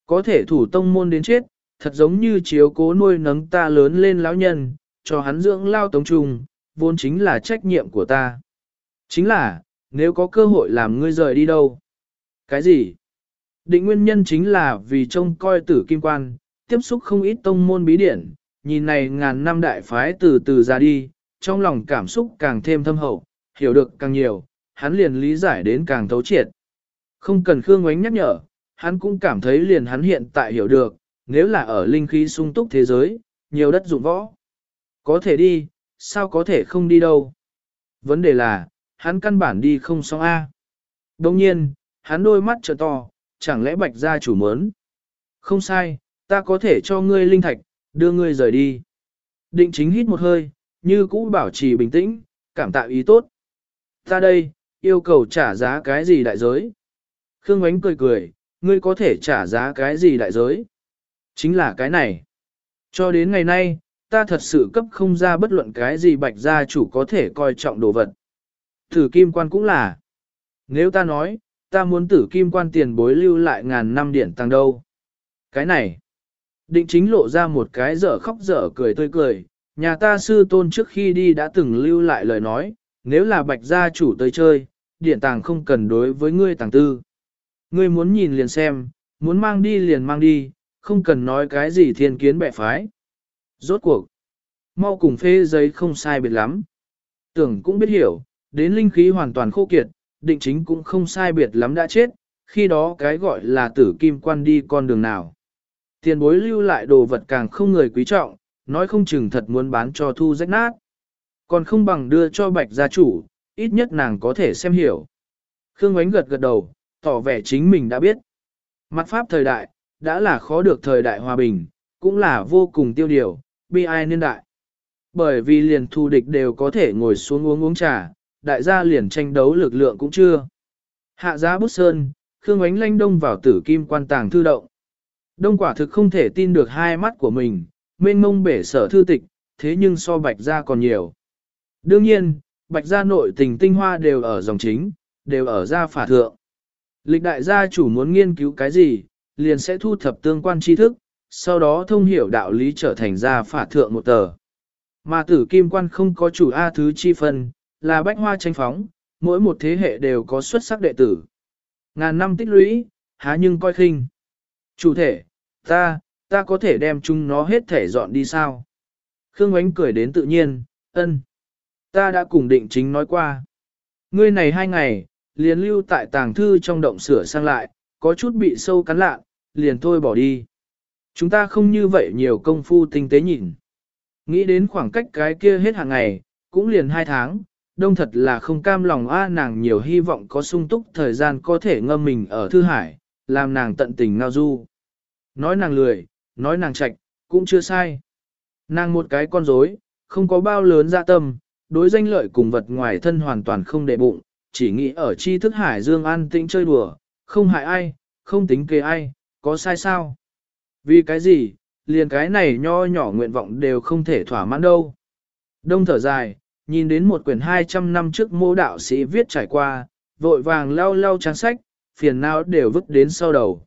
Có thể thủ tông môn đến chết, thật giống như chiếu cố nuôi nấng ta lớn lên lão nhân, cho hắn dưỡng lao tống trùng, vốn chính là trách nhiệm của ta. Chính là, nếu có cơ hội làm ngươi rời đi đâu? Cái gì? Định nguyên nhân chính là vì trông coi tử kim quan, tiếp xúc không ít tông môn bí điển, nhìn này ngàn năm đại phái từ từ ra đi, trong lòng cảm xúc càng thêm thâm hậu, hiểu được càng nhiều, hắn liền lý giải đến càng thấu triệt. Không cần Khương Ngoánh nhắc nhở, hắn cũng cảm thấy liền hắn hiện tại hiểu được, nếu là ở linh khí sung túc thế giới, nhiều đất dụng võ. Có thể đi, sao có thể không đi đâu. Vấn đề là, hắn căn bản đi không xong A. Đồng nhiên, hắn đôi mắt trợ to, chẳng lẽ bạch gia chủ mớn. Không sai, ta có thể cho ngươi linh thạch, đưa ngươi rời đi. Định chính hít một hơi, như cũ bảo trì bình tĩnh, cảm tạo ý tốt. Ta đây, yêu cầu trả giá cái gì đại giới? Khương Ngoánh cười cười, ngươi có thể trả giá cái gì đại giới? Chính là cái này. Cho đến ngày nay, ta thật sự cấp không ra bất luận cái gì bạch gia chủ có thể coi trọng đồ vật. Tử kim quan cũng là. Nếu ta nói, ta muốn tử kim quan tiền bối lưu lại ngàn năm điển tăng đâu. Cái này. Định chính lộ ra một cái dở khóc dở cười tươi cười, nhà ta sư tôn trước khi đi đã từng lưu lại lời nói, nếu là bạch gia chủ tới chơi, điện tàng không cần đối với ngươi tàng tư. Ngươi muốn nhìn liền xem, muốn mang đi liền mang đi, không cần nói cái gì thiên kiến bẻ phái. Rốt cuộc, mau cùng phê giấy không sai biệt lắm. Tưởng cũng biết hiểu, đến linh khí hoàn toàn khô kiệt, định chính cũng không sai biệt lắm đã chết, khi đó cái gọi là tử kim quan đi con đường nào. Tiền bối lưu lại đồ vật càng không người quý trọng, nói không chừng thật muốn bán cho thu rách nát. Còn không bằng đưa cho bạch gia chủ, ít nhất nàng có thể xem hiểu. Khương Ngoánh gật gật đầu, tỏ vẻ chính mình đã biết. Mặt pháp thời đại, đã là khó được thời đại hòa bình, cũng là vô cùng tiêu điều, bi ai niên đại. Bởi vì liền thù địch đều có thể ngồi xuống uống uống trà, đại gia liền tranh đấu lực lượng cũng chưa. Hạ giá bút sơn, Khương Ngoánh lanh đông vào tử kim quan tàng thư động. Đông quả thực không thể tin được hai mắt của mình, mênh mông bể sở thư tịch, thế nhưng so bạch gia còn nhiều. Đương nhiên, bạch gia nội tình tinh hoa đều ở dòng chính, đều ở gia phả thượng. Lịch đại gia chủ muốn nghiên cứu cái gì, liền sẽ thu thập tương quan tri thức, sau đó thông hiểu đạo lý trở thành gia phả thượng một tờ. Mà tử kim quan không có chủ A thứ chi phân, là bách hoa tranh phóng, mỗi một thế hệ đều có xuất sắc đệ tử. Ngàn năm tích lũy, há nhưng coi khinh. Chủ thể, ta, ta có thể đem chúng nó hết thể dọn đi sao? Khương Ánh cười đến tự nhiên, ân. Ta đã cùng định chính nói qua. Ngươi này hai ngày, liền lưu tại tàng thư trong động sửa sang lại, có chút bị sâu cắn lạ, liền thôi bỏ đi. Chúng ta không như vậy nhiều công phu tinh tế nhìn. Nghĩ đến khoảng cách cái kia hết hàng ngày, cũng liền hai tháng, đông thật là không cam lòng a nàng nhiều hy vọng có sung túc thời gian có thể ngâm mình ở thư hải, làm nàng tận tình ngao du. Nói nàng lười, nói nàng chạch, cũng chưa sai. Nàng một cái con rối, không có bao lớn dạ tâm, đối danh lợi cùng vật ngoài thân hoàn toàn không để bụng, chỉ nghĩ ở chi thức hải dương an tĩnh chơi đùa, không hại ai, không tính kế ai, có sai sao? Vì cái gì, liền cái này nho nhỏ nguyện vọng đều không thể thỏa mãn đâu. Đông thở dài, nhìn đến một quyển 200 năm trước mô đạo sĩ viết trải qua, vội vàng lau lau trang sách, phiền não đều vứt đến sau đầu.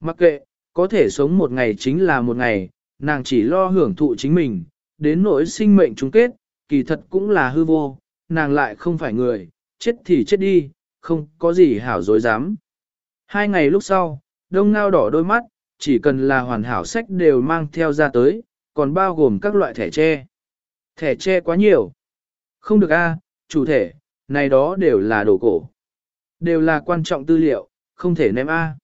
Mặc kệ, có thể sống một ngày chính là một ngày, nàng chỉ lo hưởng thụ chính mình, đến nỗi sinh mệnh chung kết, kỳ thật cũng là hư vô, nàng lại không phải người, chết thì chết đi, không có gì hảo dối dám. Hai ngày lúc sau, đông ngao đỏ đôi mắt, chỉ cần là hoàn hảo sách đều mang theo ra tới, còn bao gồm các loại thẻ tre. Thẻ tre quá nhiều. Không được a, chủ thể, này đó đều là đồ cổ. Đều là quan trọng tư liệu, không thể ném a.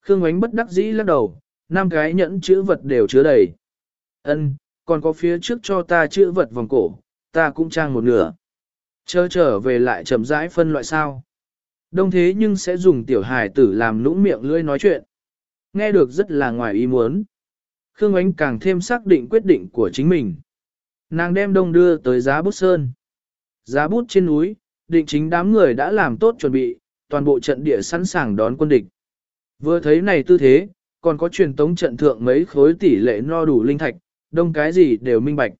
Khương Ngoánh bất đắc dĩ lắc đầu, năm cái nhẫn chữ vật đều chứa đầy. Ân, còn có phía trước cho ta chữ vật vòng cổ, ta cũng trang một nửa. Chờ trở về lại chậm rãi phân loại sao. Đông thế nhưng sẽ dùng tiểu hài tử làm nũng miệng lưỡi nói chuyện. Nghe được rất là ngoài ý muốn. Khương Ánh càng thêm xác định quyết định của chính mình. Nàng đem đông đưa tới giá bút sơn. Giá bút trên núi, định chính đám người đã làm tốt chuẩn bị, toàn bộ trận địa sẵn sàng đón quân địch. Vừa thấy này tư thế, còn có truyền tống trận thượng mấy khối tỷ lệ no đủ linh thạch, đông cái gì đều minh bạch.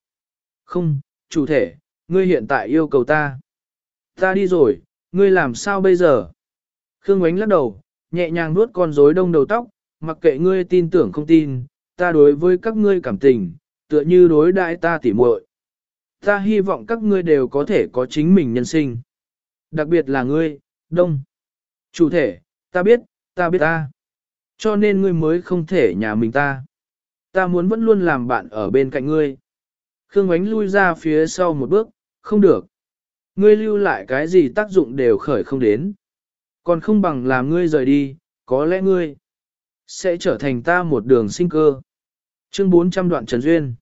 Không, chủ thể, ngươi hiện tại yêu cầu ta. Ta đi rồi, ngươi làm sao bây giờ? Khương Ngoánh lắc đầu, nhẹ nhàng nuốt con rối đông đầu tóc, mặc kệ ngươi tin tưởng không tin, ta đối với các ngươi cảm tình, tựa như đối đại ta tỉ muội. Ta hy vọng các ngươi đều có thể có chính mình nhân sinh. Đặc biệt là ngươi, đông. Chủ thể, ta biết, ta biết ta. Cho nên ngươi mới không thể nhà mình ta. Ta muốn vẫn luôn làm bạn ở bên cạnh ngươi. Khương Ánh lui ra phía sau một bước, không được. Ngươi lưu lại cái gì tác dụng đều khởi không đến. Còn không bằng làm ngươi rời đi, có lẽ ngươi sẽ trở thành ta một đường sinh cơ. Chương 400 đoạn Trần Duyên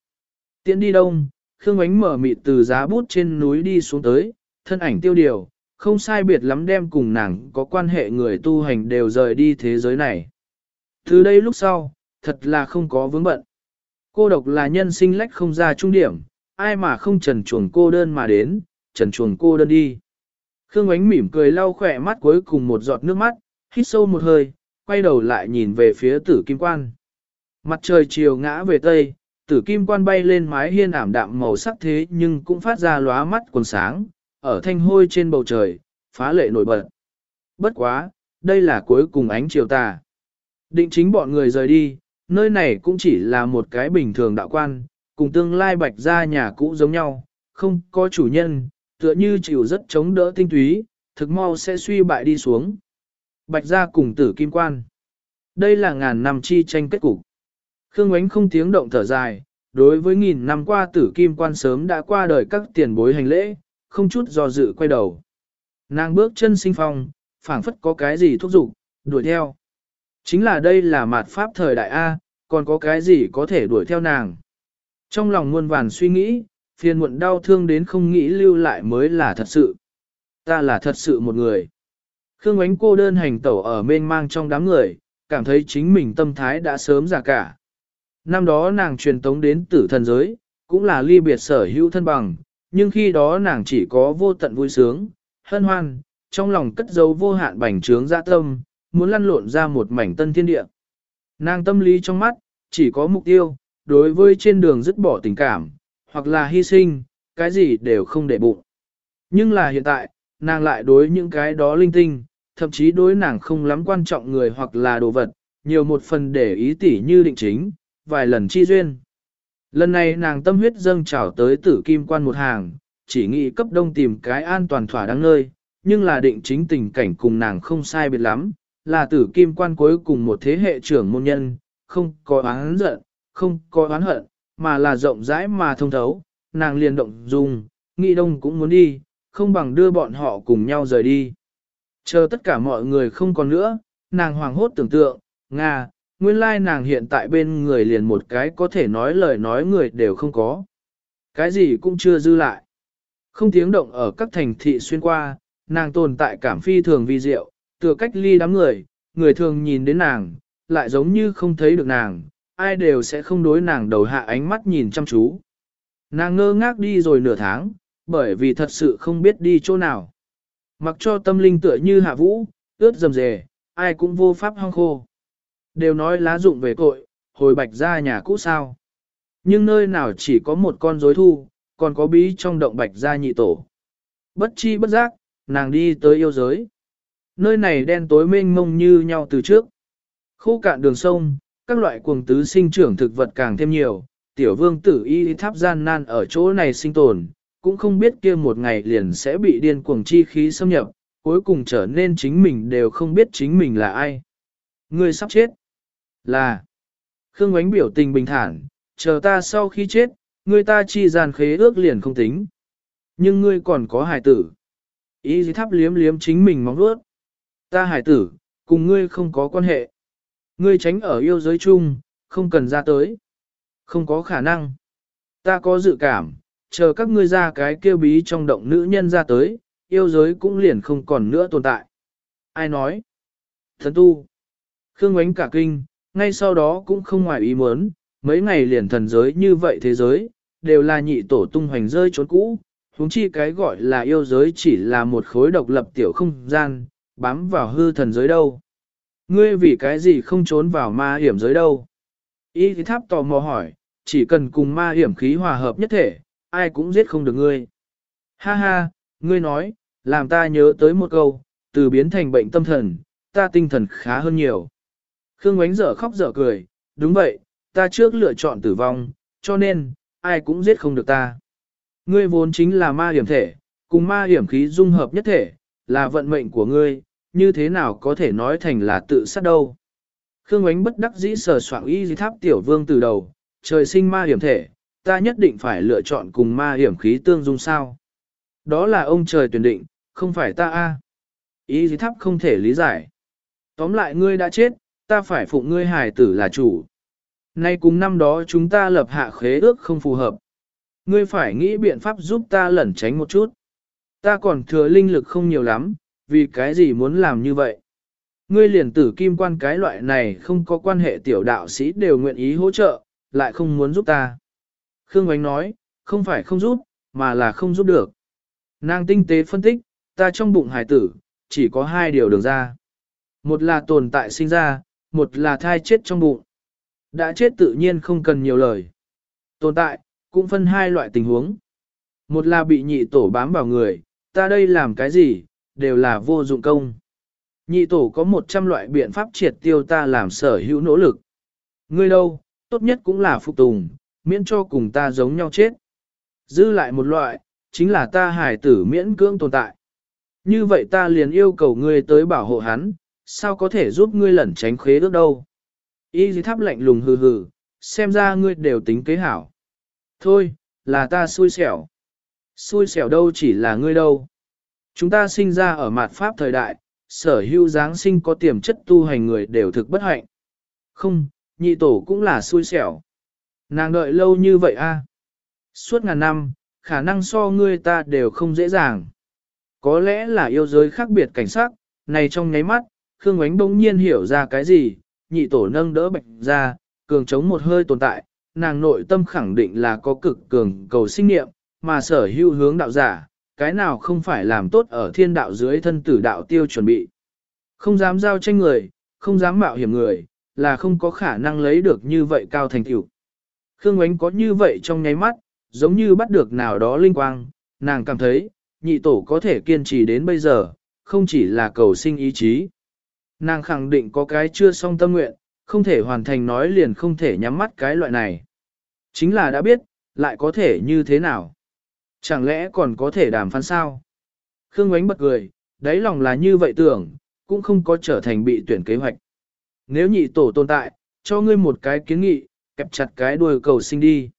Tiến đi đông, Khương Ánh mở mịt từ giá bút trên núi đi xuống tới, thân ảnh tiêu điều, không sai biệt lắm đem cùng nàng có quan hệ người tu hành đều rời đi thế giới này. Từ đây lúc sau, thật là không có vướng bận. Cô độc là nhân sinh lách không ra trung điểm, ai mà không trần chuồng cô đơn mà đến, trần chuồng cô đơn đi. Khương Ánh mỉm cười lau khỏe mắt cuối cùng một giọt nước mắt, hít sâu một hơi, quay đầu lại nhìn về phía tử kim quan. Mặt trời chiều ngã về tây, tử kim quan bay lên mái hiên ảm đạm màu sắc thế nhưng cũng phát ra lóa mắt quần sáng, ở thanh hôi trên bầu trời, phá lệ nổi bật. Bất quá, đây là cuối cùng ánh chiều tà. Định chính bọn người rời đi, nơi này cũng chỉ là một cái bình thường đạo quan, cùng tương lai bạch ra nhà cũ giống nhau, không có chủ nhân, tựa như chịu rất chống đỡ tinh túy, thực mau sẽ suy bại đi xuống. Bạch ra cùng tử kim quan. Đây là ngàn năm chi tranh kết cục. Khương Ngoánh không tiếng động thở dài, đối với nghìn năm qua tử kim quan sớm đã qua đời các tiền bối hành lễ, không chút do dự quay đầu. Nàng bước chân sinh phong, phảng phất có cái gì thúc giục, đuổi theo. Chính là đây là mạt pháp thời đại A, còn có cái gì có thể đuổi theo nàng. Trong lòng muôn vàn suy nghĩ, phiền muộn đau thương đến không nghĩ lưu lại mới là thật sự. Ta là thật sự một người. Khương ánh cô đơn hành tẩu ở mênh mang trong đám người, cảm thấy chính mình tâm thái đã sớm già cả. Năm đó nàng truyền tống đến tử thần giới, cũng là ly biệt sở hữu thân bằng, nhưng khi đó nàng chỉ có vô tận vui sướng, hân hoan, trong lòng cất giấu vô hạn bành trướng dạ tâm, muốn lăn lộn ra một mảnh tân thiên địa. Nàng tâm lý trong mắt, chỉ có mục tiêu, đối với trên đường dứt bỏ tình cảm, hoặc là hy sinh, cái gì đều không để bụng. Nhưng là hiện tại, nàng lại đối những cái đó linh tinh, thậm chí đối nàng không lắm quan trọng người hoặc là đồ vật, nhiều một phần để ý tỉ như định chính, vài lần chi duyên. Lần này nàng tâm huyết dâng trào tới tử kim quan một hàng, chỉ nghĩ cấp đông tìm cái an toàn thỏa đáng nơi, nhưng là định chính tình cảnh cùng nàng không sai biệt lắm, là tử kim quan cuối cùng một thế hệ trưởng môn nhân, không có oán giận, không có oán hận, mà là rộng rãi mà thông thấu, nàng liền động dung, nghị đông cũng muốn đi, không bằng đưa bọn họ cùng nhau rời đi. Chờ tất cả mọi người không còn nữa, nàng hoàng hốt tưởng tượng, Nga, nguyên lai nàng hiện tại bên người liền một cái có thể nói lời nói người đều không có. Cái gì cũng chưa dư lại. Không tiếng động ở các thành thị xuyên qua, nàng tồn tại cảm phi thường vi diệu, tựa cách ly đám người, người thường nhìn đến nàng, lại giống như không thấy được nàng, ai đều sẽ không đối nàng đầu hạ ánh mắt nhìn chăm chú. Nàng ngơ ngác đi rồi nửa tháng, bởi vì thật sự không biết đi chỗ nào. Mặc cho tâm linh tựa như hạ vũ, ướt dầm dề, ai cũng vô pháp hong khô. Đều nói lá dụng về cội, hồi bạch ra nhà cũ sao. Nhưng nơi nào chỉ có một con rối thu, còn có bí trong động bạch gia nhị tổ. Bất chi bất giác, nàng đi tới yêu giới. Nơi này đen tối mênh mông như nhau từ trước. Khô cạn đường sông, các loại cuồng tứ sinh trưởng thực vật càng thêm nhiều, tiểu vương tử y tháp gian nan ở chỗ này sinh tồn, cũng không biết kia một ngày liền sẽ bị điên cuồng chi khí xâm nhập, cuối cùng trở nên chính mình đều không biết chính mình là ai. Người sắp chết. Là. Khương Ngoánh biểu tình bình thản, chờ ta sau khi chết, người ta chi gian khế ước liền không tính. Nhưng ngươi còn có hài tử. Y tháp liếm liếm chính mình móng vuốt. Ta Hải tử, cùng ngươi không có quan hệ. Ngươi tránh ở yêu giới chung, không cần ra tới. Không có khả năng. Ta có dự cảm, chờ các ngươi ra cái kêu bí trong động nữ nhân ra tới, yêu giới cũng liền không còn nữa tồn tại. Ai nói? Thần tu. Khương ánh cả kinh, ngay sau đó cũng không ngoài ý muốn, mấy ngày liền thần giới như vậy thế giới, đều là nhị tổ tung hoành rơi trốn cũ, huống chi cái gọi là yêu giới chỉ là một khối độc lập tiểu không gian, bám vào hư thần giới đâu. Ngươi vì cái gì không trốn vào ma hiểm giới đâu? Y thì tháp tò mò hỏi, chỉ cần cùng ma hiểm khí hòa hợp nhất thể, ai cũng giết không được ngươi. Ha ha, ngươi nói, làm ta nhớ tới một câu, từ biến thành bệnh tâm thần, ta tinh thần khá hơn nhiều. Khương Ngoánh dở khóc dở cười, đúng vậy, ta trước lựa chọn tử vong, cho nên, ai cũng giết không được ta. Ngươi vốn chính là ma hiểm thể, cùng ma hiểm khí dung hợp nhất thể, là vận mệnh của ngươi, như thế nào có thể nói thành là tự sát đâu. Khương ánh bất đắc dĩ sờ soạng y tháp tiểu vương từ đầu, trời sinh ma hiểm thể, ta nhất định phải lựa chọn cùng ma hiểm khí tương dung sao. Đó là ông trời tuyển định, không phải ta a. Y tháp không thể lý giải. Tóm lại ngươi đã chết, ta phải phụng ngươi hài tử là chủ. Nay cùng năm đó chúng ta lập hạ khế ước không phù hợp. Ngươi phải nghĩ biện pháp giúp ta lẩn tránh một chút. Ta còn thừa linh lực không nhiều lắm, vì cái gì muốn làm như vậy? Ngươi liền tử kim quan cái loại này không có quan hệ tiểu đạo sĩ đều nguyện ý hỗ trợ, lại không muốn giúp ta. Khương Ngoánh nói, không phải không giúp, mà là không giúp được. Nàng tinh tế phân tích, ta trong bụng hải tử, chỉ có hai điều đường ra. Một là tồn tại sinh ra, một là thai chết trong bụng. Đã chết tự nhiên không cần nhiều lời. Tồn tại, cũng phân hai loại tình huống. Một là bị nhị tổ bám vào người, ta đây làm cái gì, đều là vô dụng công. Nhị tổ có một trăm loại biện pháp triệt tiêu ta làm sở hữu nỗ lực. Ngươi đâu, tốt nhất cũng là phục tùng, miễn cho cùng ta giống nhau chết. Dư lại một loại, chính là ta hải tử miễn cưỡng tồn tại. Như vậy ta liền yêu cầu ngươi tới bảo hộ hắn, sao có thể giúp ngươi lẩn tránh khế ước đâu. Y dì tháp lạnh lùng hừ hừ, xem ra ngươi đều tính kế hảo. Thôi, là ta xui xẻo. Xui xẻo đâu chỉ là ngươi đâu. Chúng ta sinh ra ở mạt Pháp thời đại, sở hữu Giáng sinh có tiềm chất tu hành người đều thực bất hạnh. Không, nhị tổ cũng là xui xẻo. Nàng đợi lâu như vậy a Suốt ngàn năm, khả năng so ngươi ta đều không dễ dàng. Có lẽ là yêu giới khác biệt cảnh sắc, này trong nháy mắt, Khương Ngoánh bỗng nhiên hiểu ra cái gì, nhị tổ nâng đỡ bạch ra, cường chống một hơi tồn tại, nàng nội tâm khẳng định là có cực cường cầu sinh nghiệm, mà sở hữu hướng đạo giả, cái nào không phải làm tốt ở thiên đạo dưới thân tử đạo tiêu chuẩn bị. Không dám giao tranh người, không dám mạo hiểm người, là không có khả năng lấy được như vậy cao thành tựu. Khương Ngoánh có như vậy trong nháy mắt, giống như bắt được nào đó linh quang, nàng cảm thấy, nhị tổ có thể kiên trì đến bây giờ, không chỉ là cầu sinh ý chí. Nàng khẳng định có cái chưa xong tâm nguyện, không thể hoàn thành nói liền không thể nhắm mắt cái loại này. Chính là đã biết, lại có thể như thế nào. Chẳng lẽ còn có thể đàm phán sao? Khương Ngoánh bật cười, đáy lòng là như vậy tưởng, cũng không có trở thành bị tuyển kế hoạch. Nếu nhị tổ tồn tại, cho ngươi một cái kiến nghị, kẹp chặt cái đuôi cầu sinh đi.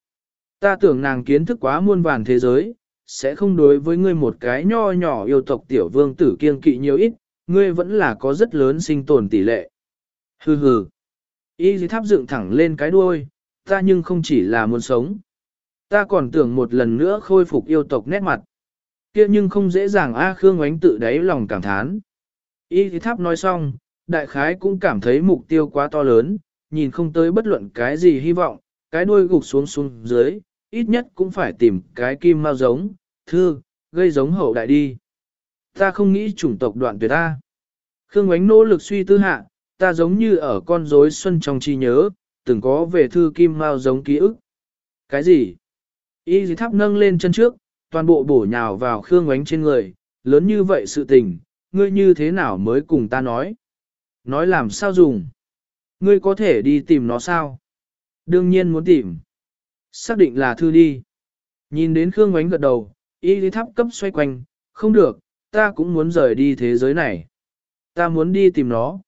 Ta tưởng nàng kiến thức quá muôn vàn thế giới, sẽ không đối với ngươi một cái nho nhỏ yêu tộc tiểu vương tử kiên kỵ nhiều ít, ngươi vẫn là có rất lớn sinh tồn tỷ lệ. Hừ hừ. Y dì tháp dựng thẳng lên cái đuôi, ta nhưng không chỉ là muốn sống. Ta còn tưởng một lần nữa khôi phục yêu tộc nét mặt. kia nhưng không dễ dàng A Khương Ánh tự đáy lòng cảm thán. Y thì tháp nói xong, đại khái cũng cảm thấy mục tiêu quá to lớn, nhìn không tới bất luận cái gì hy vọng, cái đuôi gục xuống xuống dưới, ít nhất cũng phải tìm cái kim Mao giống, thư, gây giống hậu đại đi. Ta không nghĩ chủng tộc đoạn tuyệt ta. Khương Ngoánh nỗ lực suy tư hạ, ta giống như ở con rối xuân trong trí nhớ, từng có về thư kim Mao giống ký ức. Cái gì? Y dì tháp nâng lên chân trước, toàn bộ bổ nhào vào Khương Ngoánh trên người, lớn như vậy sự tình, ngươi như thế nào mới cùng ta nói? Nói làm sao dùng? Ngươi có thể đi tìm nó sao? Đương nhiên muốn tìm. Xác định là thư đi. Nhìn đến Khương Ngoánh gật đầu, y lý tháp cấp xoay quanh, không được, ta cũng muốn rời đi thế giới này. Ta muốn đi tìm nó.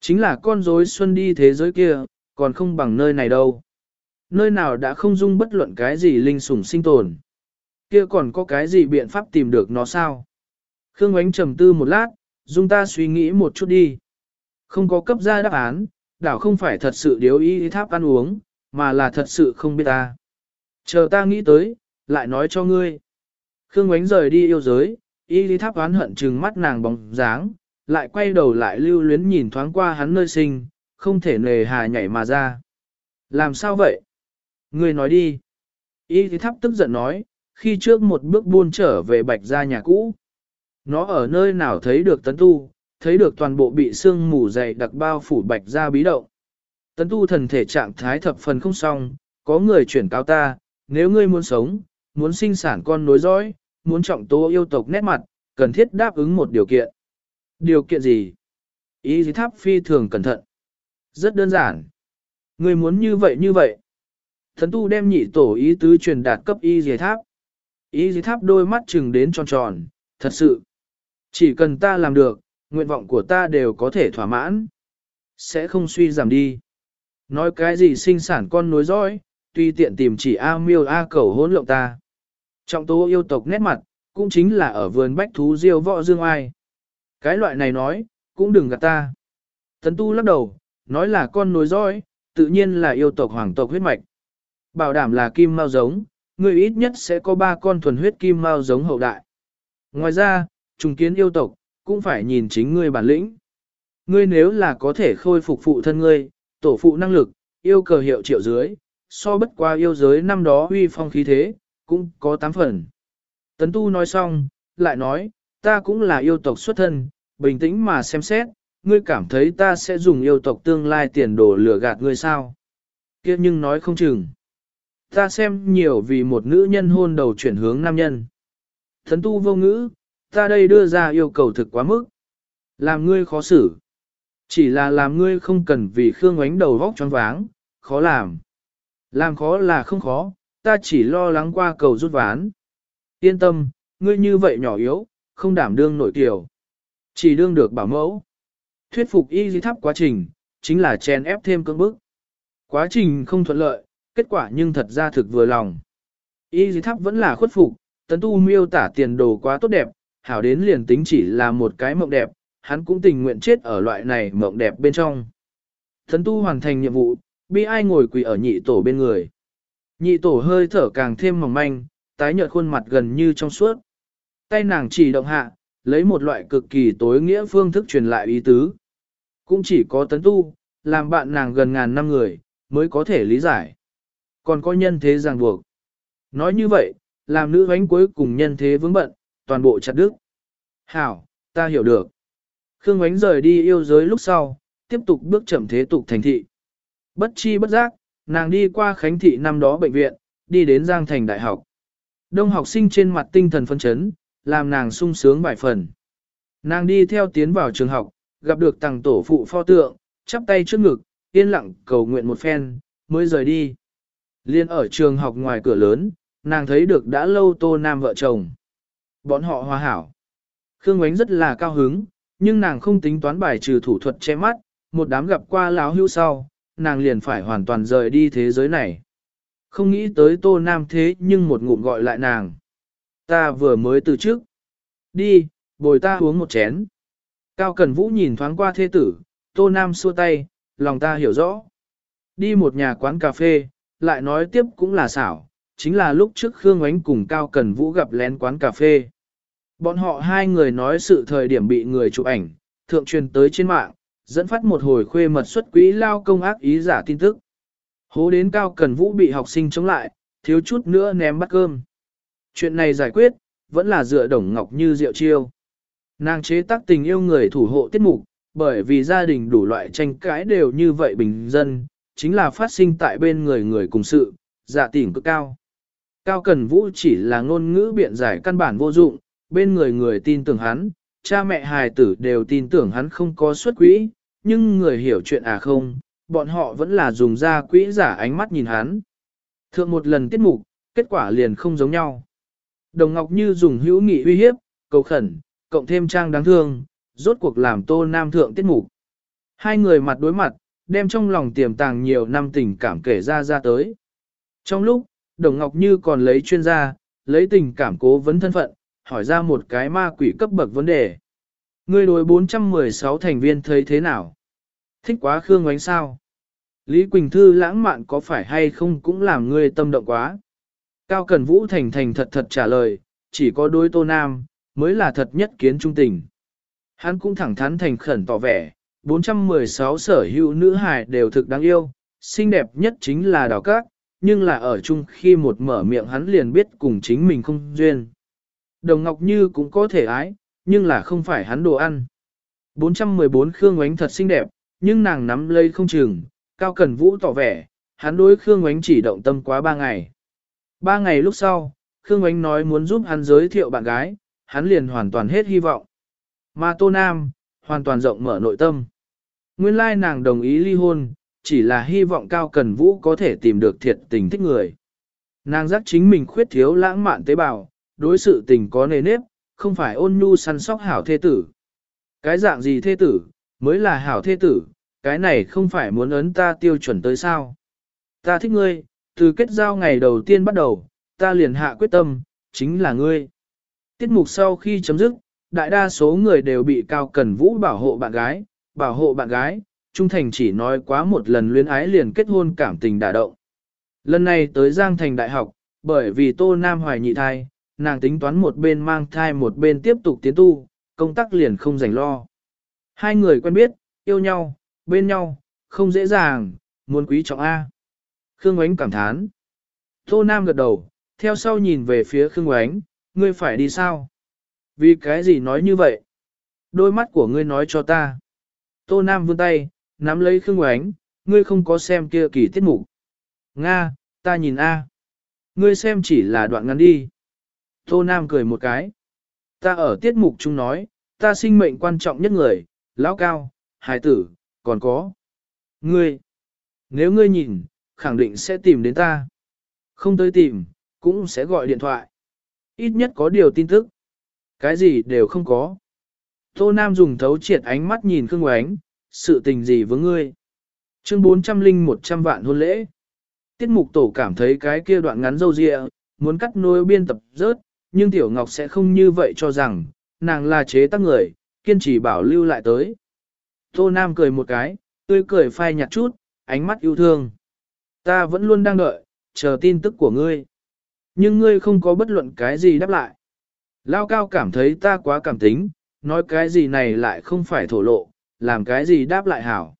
Chính là con rối xuân đi thế giới kia, còn không bằng nơi này đâu. Nơi nào đã không dung bất luận cái gì linh sủng sinh tồn. Kia còn có cái gì biện pháp tìm được nó sao? Khương Ánh trầm tư một lát, dung ta suy nghĩ một chút đi. Không có cấp ra đáp án, đảo không phải thật sự điếu y tháp ăn uống, mà là thật sự không biết ta. Chờ ta nghĩ tới, lại nói cho ngươi. Khương Ánh rời đi yêu giới, y lý tháp oán hận trừng mắt nàng bóng dáng, lại quay đầu lại lưu luyến nhìn thoáng qua hắn nơi sinh, không thể nề hà nhảy mà ra. Làm sao vậy? Ngươi nói đi. Y thì tháp tức giận nói, khi trước một bước buôn trở về bạch ra nhà cũ. Nó ở nơi nào thấy được tấn tu, thấy được toàn bộ bị sương mù dày đặc bao phủ bạch ra bí động. Tấn tu thần thể trạng thái thập phần không xong, có người chuyển cáo ta, nếu ngươi muốn sống, muốn sinh sản con nối dõi, muốn trọng tố yêu tộc nét mặt, cần thiết đáp ứng một điều kiện. Điều kiện gì? Ý gì tháp phi thường cẩn thận. Rất đơn giản. Ngươi muốn như vậy như vậy. Thần tu đem nhị tổ ý tứ truyền đạt cấp y dì tháp. Y dì tháp đôi mắt chừng đến tròn tròn, thật sự. Chỉ cần ta làm được, nguyện vọng của ta đều có thể thỏa mãn. Sẽ không suy giảm đi. Nói cái gì sinh sản con nối dõi, tuy tiện tìm chỉ A miêu A cầu hỗn lộng ta. Trọng tố yêu tộc nét mặt, cũng chính là ở vườn bách thú diêu võ dương ai. Cái loại này nói, cũng đừng gạt ta. Tấn tu lắc đầu, nói là con nối dõi, tự nhiên là yêu tộc hoàng tộc huyết mạch. Bảo đảm là kim mao giống, người ít nhất sẽ có ba con thuần huyết kim mao giống hậu đại. Ngoài ra, trùng kiến yêu tộc, cũng phải nhìn chính ngươi bản lĩnh. Ngươi nếu là có thể khôi phục phụ thân ngươi, tổ phụ năng lực, yêu cờ hiệu triệu dưới, so bất qua yêu giới năm đó huy phong khí thế, cũng có tám phần. Tấn tu nói xong, lại nói, ta cũng là yêu tộc xuất thân, bình tĩnh mà xem xét, ngươi cảm thấy ta sẽ dùng yêu tộc tương lai tiền đồ lừa gạt ngươi sao? kia nhưng nói không chừng. Ta xem nhiều vì một nữ nhân hôn đầu chuyển hướng nam nhân. Thấn tu vô ngữ, ta đây đưa ra yêu cầu thực quá mức. Làm ngươi khó xử. Chỉ là làm ngươi không cần vì Khương ánh đầu vóc choáng váng, khó làm. Làm khó là không khó, ta chỉ lo lắng qua cầu rút ván. Yên tâm, ngươi như vậy nhỏ yếu, không đảm đương nội tiểu. Chỉ đương được bảo mẫu. Thuyết phục y di thắp quá trình, chính là chen ép thêm cơn bức. Quá trình không thuận lợi, kết quả nhưng thật ra thực vừa lòng. Y dì tháp vẫn là khuất phục, tấn tu miêu tả tiền đồ quá tốt đẹp, hảo đến liền tính chỉ là một cái mộng đẹp, hắn cũng tình nguyện chết ở loại này mộng đẹp bên trong. Tấn tu hoàn thành nhiệm vụ, bi ai ngồi quỳ ở nhị tổ bên người. Nhị tổ hơi thở càng thêm mỏng manh, tái nhợt khuôn mặt gần như trong suốt. Tay nàng chỉ động hạ, lấy một loại cực kỳ tối nghĩa phương thức truyền lại ý tứ. Cũng chỉ có tấn tu, làm bạn nàng gần ngàn năm người, mới có thể lý giải. Còn có nhân thế ràng buộc. Nói như vậy, làm nữ bánh cuối cùng nhân thế vững bận, toàn bộ chặt đứt. Hảo, ta hiểu được. Khương Ngoánh rời đi yêu giới lúc sau, tiếp tục bước chậm thế tục thành thị. Bất chi bất giác, nàng đi qua khánh thị năm đó bệnh viện, đi đến Giang Thành Đại học. Đông học sinh trên mặt tinh thần phân chấn, làm nàng sung sướng vài phần. Nàng đi theo tiến vào trường học, gặp được tàng tổ phụ pho tượng, chắp tay trước ngực, yên lặng cầu nguyện một phen, mới rời đi. Liên ở trường học ngoài cửa lớn, nàng thấy được đã lâu tô nam vợ chồng. Bọn họ hòa hảo. Khương Ngoánh rất là cao hứng, nhưng nàng không tính toán bài trừ thủ thuật che mắt, một đám gặp qua láo hưu sau, nàng liền phải hoàn toàn rời đi thế giới này. Không nghĩ tới tô nam thế nhưng một ngụm gọi lại nàng. Ta vừa mới từ trước. Đi, bồi ta uống một chén. Cao Cần Vũ nhìn thoáng qua thế tử, tô nam xua tay, lòng ta hiểu rõ. Đi một nhà quán cà phê, lại nói tiếp cũng là xảo, chính là lúc trước Khương Ánh cùng Cao Cần Vũ gặp lén quán cà phê. Bọn họ hai người nói sự thời điểm bị người chụp ảnh, thượng truyền tới trên mạng, dẫn phát một hồi khuê mật xuất quỹ lao công ác ý giả tin tức. Hố đến cao cần vũ bị học sinh chống lại, thiếu chút nữa ném bắt cơm. Chuyện này giải quyết, vẫn là dựa đồng ngọc như rượu chiêu. Nàng chế tác tình yêu người thủ hộ tiết mục, bởi vì gia đình đủ loại tranh cãi đều như vậy bình dân, chính là phát sinh tại bên người người cùng sự, giả tỉnh cực cao. Cao Cần Vũ chỉ là ngôn ngữ biện giải căn bản vô dụng, bên người người tin tưởng hắn, cha mẹ hài tử đều tin tưởng hắn không có xuất quỹ, nhưng người hiểu chuyện à không, bọn họ vẫn là dùng ra quỹ giả ánh mắt nhìn hắn. Thượng một lần tiết mục, kết quả liền không giống nhau. Đồng Ngọc Như dùng hữu nghị uy hiếp, cầu khẩn, cộng thêm trang đáng thương, rốt cuộc làm tô nam thượng tiết mục. Hai người mặt đối mặt, đem trong lòng tiềm tàng nhiều năm tình cảm kể ra ra tới. Trong lúc, Đồng Ngọc Như còn lấy chuyên gia, lấy tình cảm cố vấn thân phận, hỏi ra một cái ma quỷ cấp bậc vấn đề. Người đối 416 thành viên thấy thế nào? Thích quá Khương Ngoánh sao? Lý Quỳnh Thư lãng mạn có phải hay không cũng làm ngươi tâm động quá? Cao Cần Vũ thành thành thật thật trả lời, chỉ có đối Tô Nam, mới là thật nhất kiến trung tình. Hắn cũng thẳng thắn thành khẩn tỏ vẻ, 416 sở hữu nữ hài đều thực đáng yêu, xinh đẹp nhất chính là đào các, nhưng là ở chung khi một mở miệng hắn liền biết cùng chính mình không duyên. Đồng Ngọc Như cũng có thể ái, nhưng là không phải hắn đồ ăn. 414 Khương Ngoánh thật xinh đẹp, nhưng nàng nắm lấy không chừng, Cao Cần Vũ tỏ vẻ, hắn đối Khương Ngoánh chỉ động tâm quá ba ngày. Ba ngày lúc sau, Khương Ngoánh nói muốn giúp hắn giới thiệu bạn gái, hắn liền hoàn toàn hết hy vọng. Mà Tô Nam, hoàn toàn rộng mở nội tâm. Nguyên lai nàng đồng ý ly hôn, chỉ là hy vọng Cao Cần Vũ có thể tìm được thiệt tình thích người. Nàng giác chính mình khuyết thiếu lãng mạn tế bào, đối sự tình có nề nếp, không phải ôn nhu săn sóc hảo thê tử. Cái dạng gì thê tử, mới là hảo thê tử, cái này không phải muốn ấn ta tiêu chuẩn tới sao. Ta thích ngươi, từ kết giao ngày đầu tiên bắt đầu, ta liền hạ quyết tâm, chính là ngươi. Tiết mục sau khi chấm dứt, đại đa số người đều bị Cao Cần Vũ bảo hộ bạn gái, bảo hộ bạn gái, Trung Thành chỉ nói quá một lần luyến ái liền kết hôn cảm tình đả động. Lần này tới Giang Thành Đại học, bởi vì Tô Nam hoài nhị thai, nàng tính toán một bên mang thai một bên tiếp tục tiến tu, công tác liền không rảnh lo. Hai người quen biết, yêu nhau, bên nhau, không dễ dàng, muốn quý trọng A. Khương Oánh cảm thán. Tô Nam gật đầu, theo sau nhìn về phía Khương Oánh, ngươi phải đi sao? Vì cái gì nói như vậy? Đôi mắt của ngươi nói cho ta. Tô Nam vươn tay, nắm lấy Khương Ngoánh, ngươi không có xem kia kỳ tiết mục. Nga, ta nhìn A. Ngươi xem chỉ là đoạn ngắn đi. Tô Nam cười một cái. Ta ở tiết mục chung nói, ta sinh mệnh quan trọng nhất người, lão cao, hài tử, còn có. Ngươi, nếu ngươi nhìn, khẳng định sẽ tìm đến ta. Không tới tìm, cũng sẽ gọi điện thoại. Ít nhất có điều tin tức. Cái gì đều không có. Tô Nam dùng thấu triệt ánh mắt nhìn Khương Ngoánh, sự tình gì với ngươi. Chương 400 linh 100 vạn hôn lễ. Tiết mục tổ cảm thấy cái kia đoạn ngắn dâu dịa, muốn cắt nối biên tập rớt, nhưng Tiểu Ngọc sẽ không như vậy cho rằng, nàng là chế tác người, kiên trì bảo lưu lại tới. Tô Nam cười một cái, tươi cười phai nhạt chút, ánh mắt yêu thương. Ta vẫn luôn đang đợi, chờ tin tức của ngươi. Nhưng ngươi không có bất luận cái gì đáp lại. Lao cao cảm thấy ta quá cảm tính, nói cái gì này lại không phải thổ lộ, làm cái gì đáp lại hảo.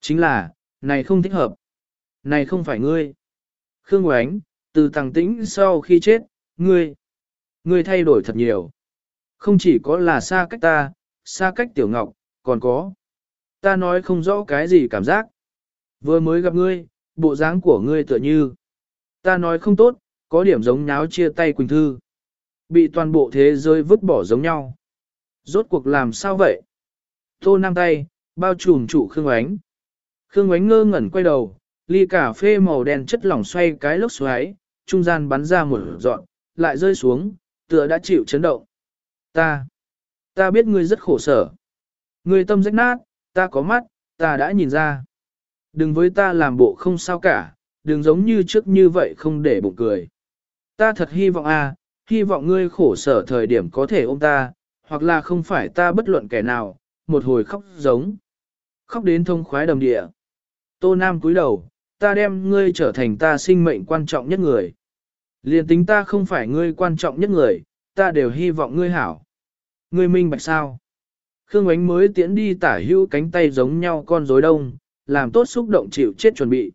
Chính là, này không thích hợp. Này không phải ngươi. Khương Oánh, từ tàng tĩnh sau khi chết, ngươi. Ngươi thay đổi thật nhiều. Không chỉ có là xa cách ta, xa cách tiểu ngọc, còn có. Ta nói không rõ cái gì cảm giác. Vừa mới gặp ngươi, bộ dáng của ngươi tựa như. Ta nói không tốt, có điểm giống nháo chia tay Quỳnh Thư. Bị toàn bộ thế giới vứt bỏ giống nhau. Rốt cuộc làm sao vậy? Tô Nam tay, bao trùm trụ Khương Ánh. Khương Ánh ngơ ngẩn quay đầu, ly cà phê màu đen chất lỏng xoay cái lốc xoáy, trung gian bắn ra một dọn, lại rơi xuống, tựa đã chịu chấn động. Ta, ta biết ngươi rất khổ sở. Ngươi tâm rách nát, ta có mắt, ta đã nhìn ra. Đừng với ta làm bộ không sao cả, đừng giống như trước như vậy không để bụng cười. Ta thật hy vọng a, à, hy vọng ngươi khổ sở thời điểm có thể ôm ta, hoặc là không phải ta bất luận kẻ nào, một hồi khóc giống. Khóc đến thông khoái đầm địa. Tô Nam cúi đầu, ta đem ngươi trở thành ta sinh mệnh quan trọng nhất người. Liên tính ta không phải ngươi quan trọng nhất người, ta đều hy vọng ngươi hảo. Ngươi minh bạch sao? Khương Ánh mới tiễn đi tả hữu cánh tay giống nhau con rối đông, làm tốt xúc động chịu chết chuẩn bị.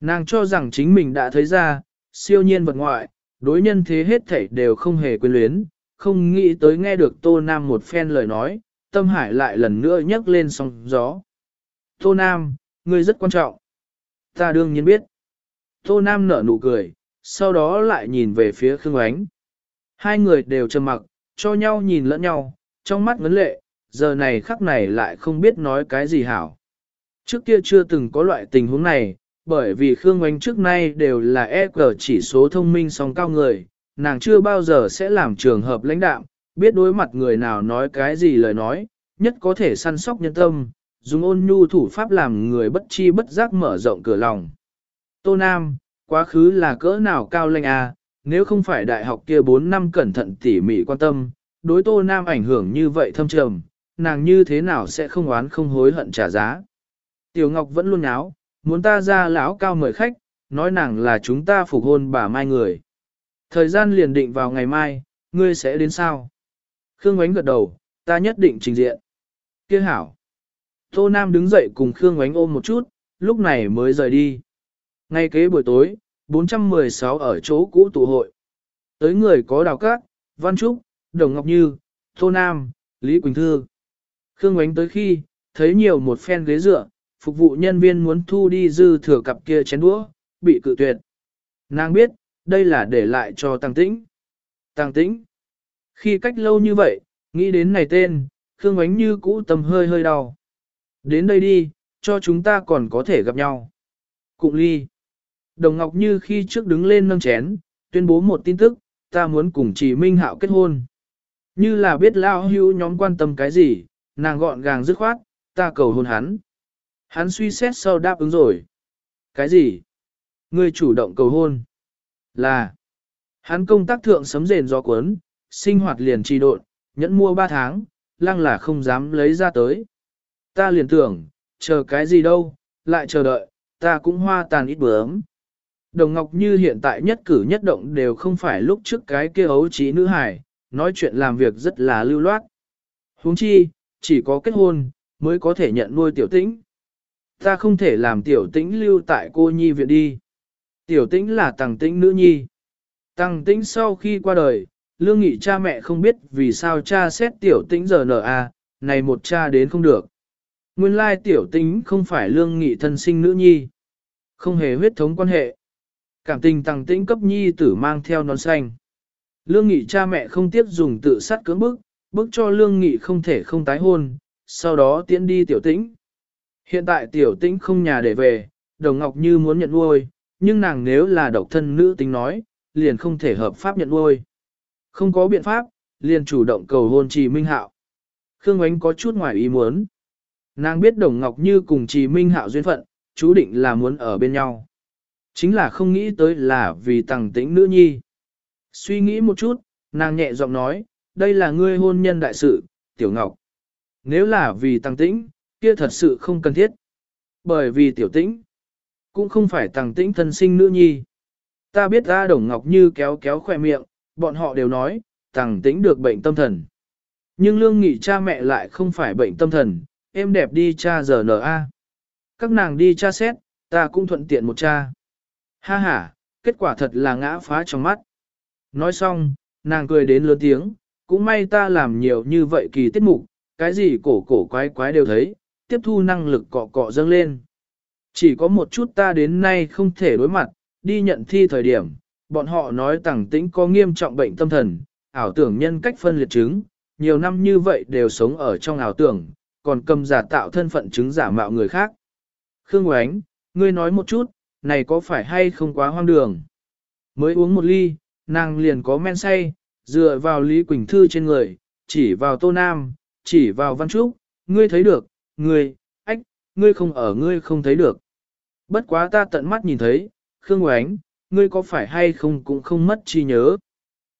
Nàng cho rằng chính mình đã thấy ra, siêu nhiên vật ngoại, đối nhân thế hết thảy đều không hề quyến luyến, không nghĩ tới nghe được Tô Nam một phen lời nói, tâm hải lại lần nữa nhấc lên sóng gió. Tô Nam, ngươi rất quan trọng. Ta đương nhiên biết. Tô Nam nở nụ cười, sau đó lại nhìn về phía Khương Ánh. Hai người đều trầm mặc, cho nhau nhìn lẫn nhau, trong mắt ngấn lệ, giờ này khắc này lại không biết nói cái gì hảo. Trước kia chưa từng có loại tình huống này, bởi vì Khương Ánh trước nay đều là EG chỉ số thông minh song cao người, nàng chưa bao giờ sẽ làm trường hợp lãnh đạo, biết đối mặt người nào nói cái gì lời nói, nhất có thể săn sóc nhân tâm, dùng ôn nhu thủ pháp làm người bất chi bất giác mở rộng cửa lòng. Tô Nam, quá khứ là cỡ nào cao lanh à, nếu không phải đại học kia 4 năm cẩn thận tỉ mỉ quan tâm, đối Tô Nam ảnh hưởng như vậy thâm trầm, nàng như thế nào sẽ không oán không hối hận trả giá. Tiểu Ngọc vẫn luôn áo, muốn ta ra lão cao mời khách, nói nàng là chúng ta phục hôn bà mai người. Thời gian liền định vào ngày mai, ngươi sẽ đến sao? Khương Ngoánh gật đầu, ta nhất định trình diện. Kia hảo. Tô Nam đứng dậy cùng Khương Ngoánh ôm một chút, lúc này mới rời đi. Ngay kế buổi tối, 416 ở chỗ cũ tụ hội. Tới người có Đào Cát, Văn Trúc, Đồng Ngọc Như, Tô Nam, Lý Quỳnh Thư. Khương Ngoánh tới khi, thấy nhiều một phen ghế dựa, phục vụ nhân viên muốn thu đi dư thừa cặp kia chén đũa, bị cự tuyệt. Nàng biết, đây là để lại cho Tăng Tĩnh. Tăng Tĩnh. Khi cách lâu như vậy, nghĩ đến này tên, Khương Ngoánh như cũ tầm hơi hơi đau. Đến đây đi, cho chúng ta còn có thể gặp nhau. Cụng ly. Đồng Ngọc Như khi trước đứng lên nâng chén, tuyên bố một tin tức, ta muốn cùng chị Minh Hạo kết hôn. Như là biết lao hưu nhóm quan tâm cái gì, nàng gọn gàng dứt khoát, ta cầu hôn hắn. Hắn suy xét sau đáp ứng rồi. Cái gì? Ngươi chủ động cầu hôn. Là. Hắn công tác thượng sấm rền gió cuốn, sinh hoạt liền trì độn, nhẫn mua 3 tháng, lăng là không dám lấy ra tới. Ta liền tưởng, chờ cái gì đâu, lại chờ đợi, ta cũng hoa tàn ít bướm. Đồng Ngọc Như hiện tại nhất cử nhất động đều không phải lúc trước cái kia ấu trí nữ hải, nói chuyện làm việc rất là lưu loát. huống chi, chỉ có kết hôn, mới có thể nhận nuôi tiểu tĩnh. Ta không thể làm tiểu tĩnh lưu tại cô nhi viện đi. Tiểu tĩnh là tăng tĩnh nữ nhi. Tăng tĩnh sau khi qua đời, lương nghị cha mẹ không biết vì sao cha xét tiểu tĩnh giờ nở à, này một cha đến không được. Nguyên lai tiểu tĩnh không phải lương nghị thân sinh nữ nhi. Không hề huyết thống quan hệ. Cảm tình tăng tĩnh cấp nhi tử mang theo nón xanh. Lương nghị cha mẹ không tiếp dùng tự sát cưỡng bức, bức cho lương nghị không thể không tái hôn, sau đó tiễn đi tiểu tĩnh. Hiện tại tiểu tĩnh không nhà để về, đồng ngọc như muốn nhận nuôi, nhưng nàng nếu là độc thân nữ tính nói, liền không thể hợp pháp nhận nuôi. Không có biện pháp, liền chủ động cầu hôn trì minh hạo. Khương Ánh có chút ngoài ý muốn. Nàng biết đồng ngọc như cùng trì minh hạo duyên phận, chú định là muốn ở bên nhau. Chính là không nghĩ tới là vì tàng tĩnh nữ nhi. Suy nghĩ một chút, nàng nhẹ giọng nói, đây là ngươi hôn nhân đại sự, tiểu ngọc. Nếu là vì tăng tĩnh, kia thật sự không cần thiết. Bởi vì tiểu tĩnh, cũng không phải tàng tĩnh thân sinh nữ nhi. Ta biết ra đồng ngọc như kéo kéo khỏe miệng, bọn họ đều nói, tàng tĩnh được bệnh tâm thần. Nhưng lương nghị cha mẹ lại không phải bệnh tâm thần, em đẹp đi cha giờ nở a. Các nàng đi cha xét, ta cũng thuận tiện một cha. Ha ha, kết quả thật là ngã phá trong mắt. Nói xong, nàng cười đến lớn tiếng, cũng may ta làm nhiều như vậy kỳ tiết mục, cái gì cổ cổ quái quái đều thấy, tiếp thu năng lực cọ cọ dâng lên. Chỉ có một chút ta đến nay không thể đối mặt, đi nhận thi thời điểm, bọn họ nói tẳng tĩnh có nghiêm trọng bệnh tâm thần, ảo tưởng nhân cách phân liệt chứng, nhiều năm như vậy đều sống ở trong ảo tưởng, còn cầm giả tạo thân phận chứng giả mạo người khác. Khương Oánh, ngươi nói một chút, này có phải hay không quá hoang đường? Mới uống một ly, nàng liền có men say, dựa vào Lý Quỳnh Thư trên người, chỉ vào Tô Nam, chỉ vào Văn Trúc, ngươi thấy được, ngươi, ách, ngươi không ở ngươi không thấy được. Bất quá ta tận mắt nhìn thấy, Khương Oánh, ngươi có phải hay không cũng không mất chi nhớ.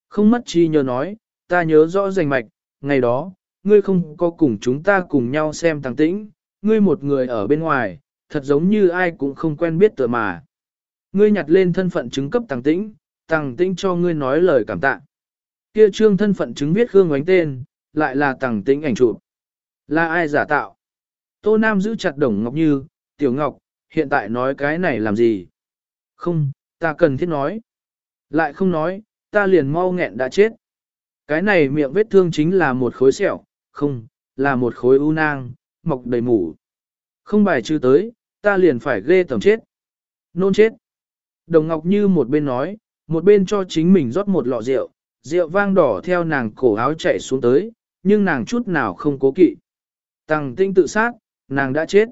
Không mất chi nhớ nói, ta nhớ rõ rành mạch, ngày đó, ngươi không có cùng chúng ta cùng nhau xem tăng tĩnh, ngươi một người ở bên ngoài, thật giống như ai cũng không quen biết tựa mà. Ngươi nhặt lên thân phận chứng cấp tăng tĩnh, tăng tĩnh cho ngươi nói lời cảm tạ. Kia trương thân phận chứng viết Khương Oánh tên, lại là tăng tĩnh ảnh chụp. Là ai giả tạo? Tô Nam giữ chặt Đồng Ngọc Như, Tiểu Ngọc, hiện tại nói cái này làm gì? Không, ta cần thiết nói. Lại không nói, ta liền mau nghẹn đã chết. Cái này miệng vết thương chính là một khối sẹo, không, là một khối u nang, mọc đầy mủ. Không bài trừ tới, ta liền phải ghê tầm chết. Nôn chết. Đồng Ngọc Như một bên nói, một bên cho chính mình rót một lọ rượu, rượu vang đỏ theo nàng cổ áo chạy xuống tới, nhưng nàng chút nào không cố kỵ. Tăng tinh tự sát, nàng đã chết.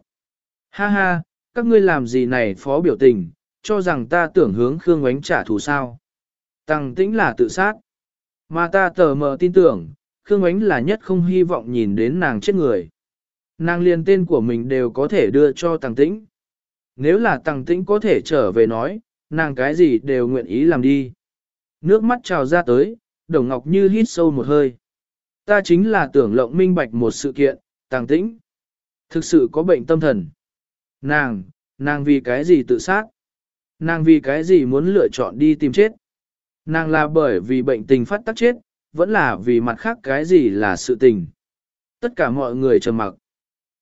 Ha ha, các ngươi làm gì này phó biểu tình, cho rằng ta tưởng hướng Khương Ngoánh trả thù sao. Tăng tĩnh là tự sát. Mà ta tờ mờ tin tưởng, Khương Ngoánh là nhất không hy vọng nhìn đến nàng chết người. Nàng liền tên của mình đều có thể đưa cho Tăng tĩnh. Nếu là Tăng tĩnh có thể trở về nói, nàng cái gì đều nguyện ý làm đi. Nước mắt trào ra tới, Đồng Ngọc Như hít sâu một hơi. Ta chính là tưởng lộng minh bạch một sự kiện, Tăng tĩnh. Thực sự có bệnh tâm thần. Nàng, nàng vì cái gì tự sát? Nàng vì cái gì muốn lựa chọn đi tìm chết? Nàng là bởi vì bệnh tình phát tác chết, vẫn là vì mặt khác cái gì là sự tình. Tất cả mọi người trầm mặc.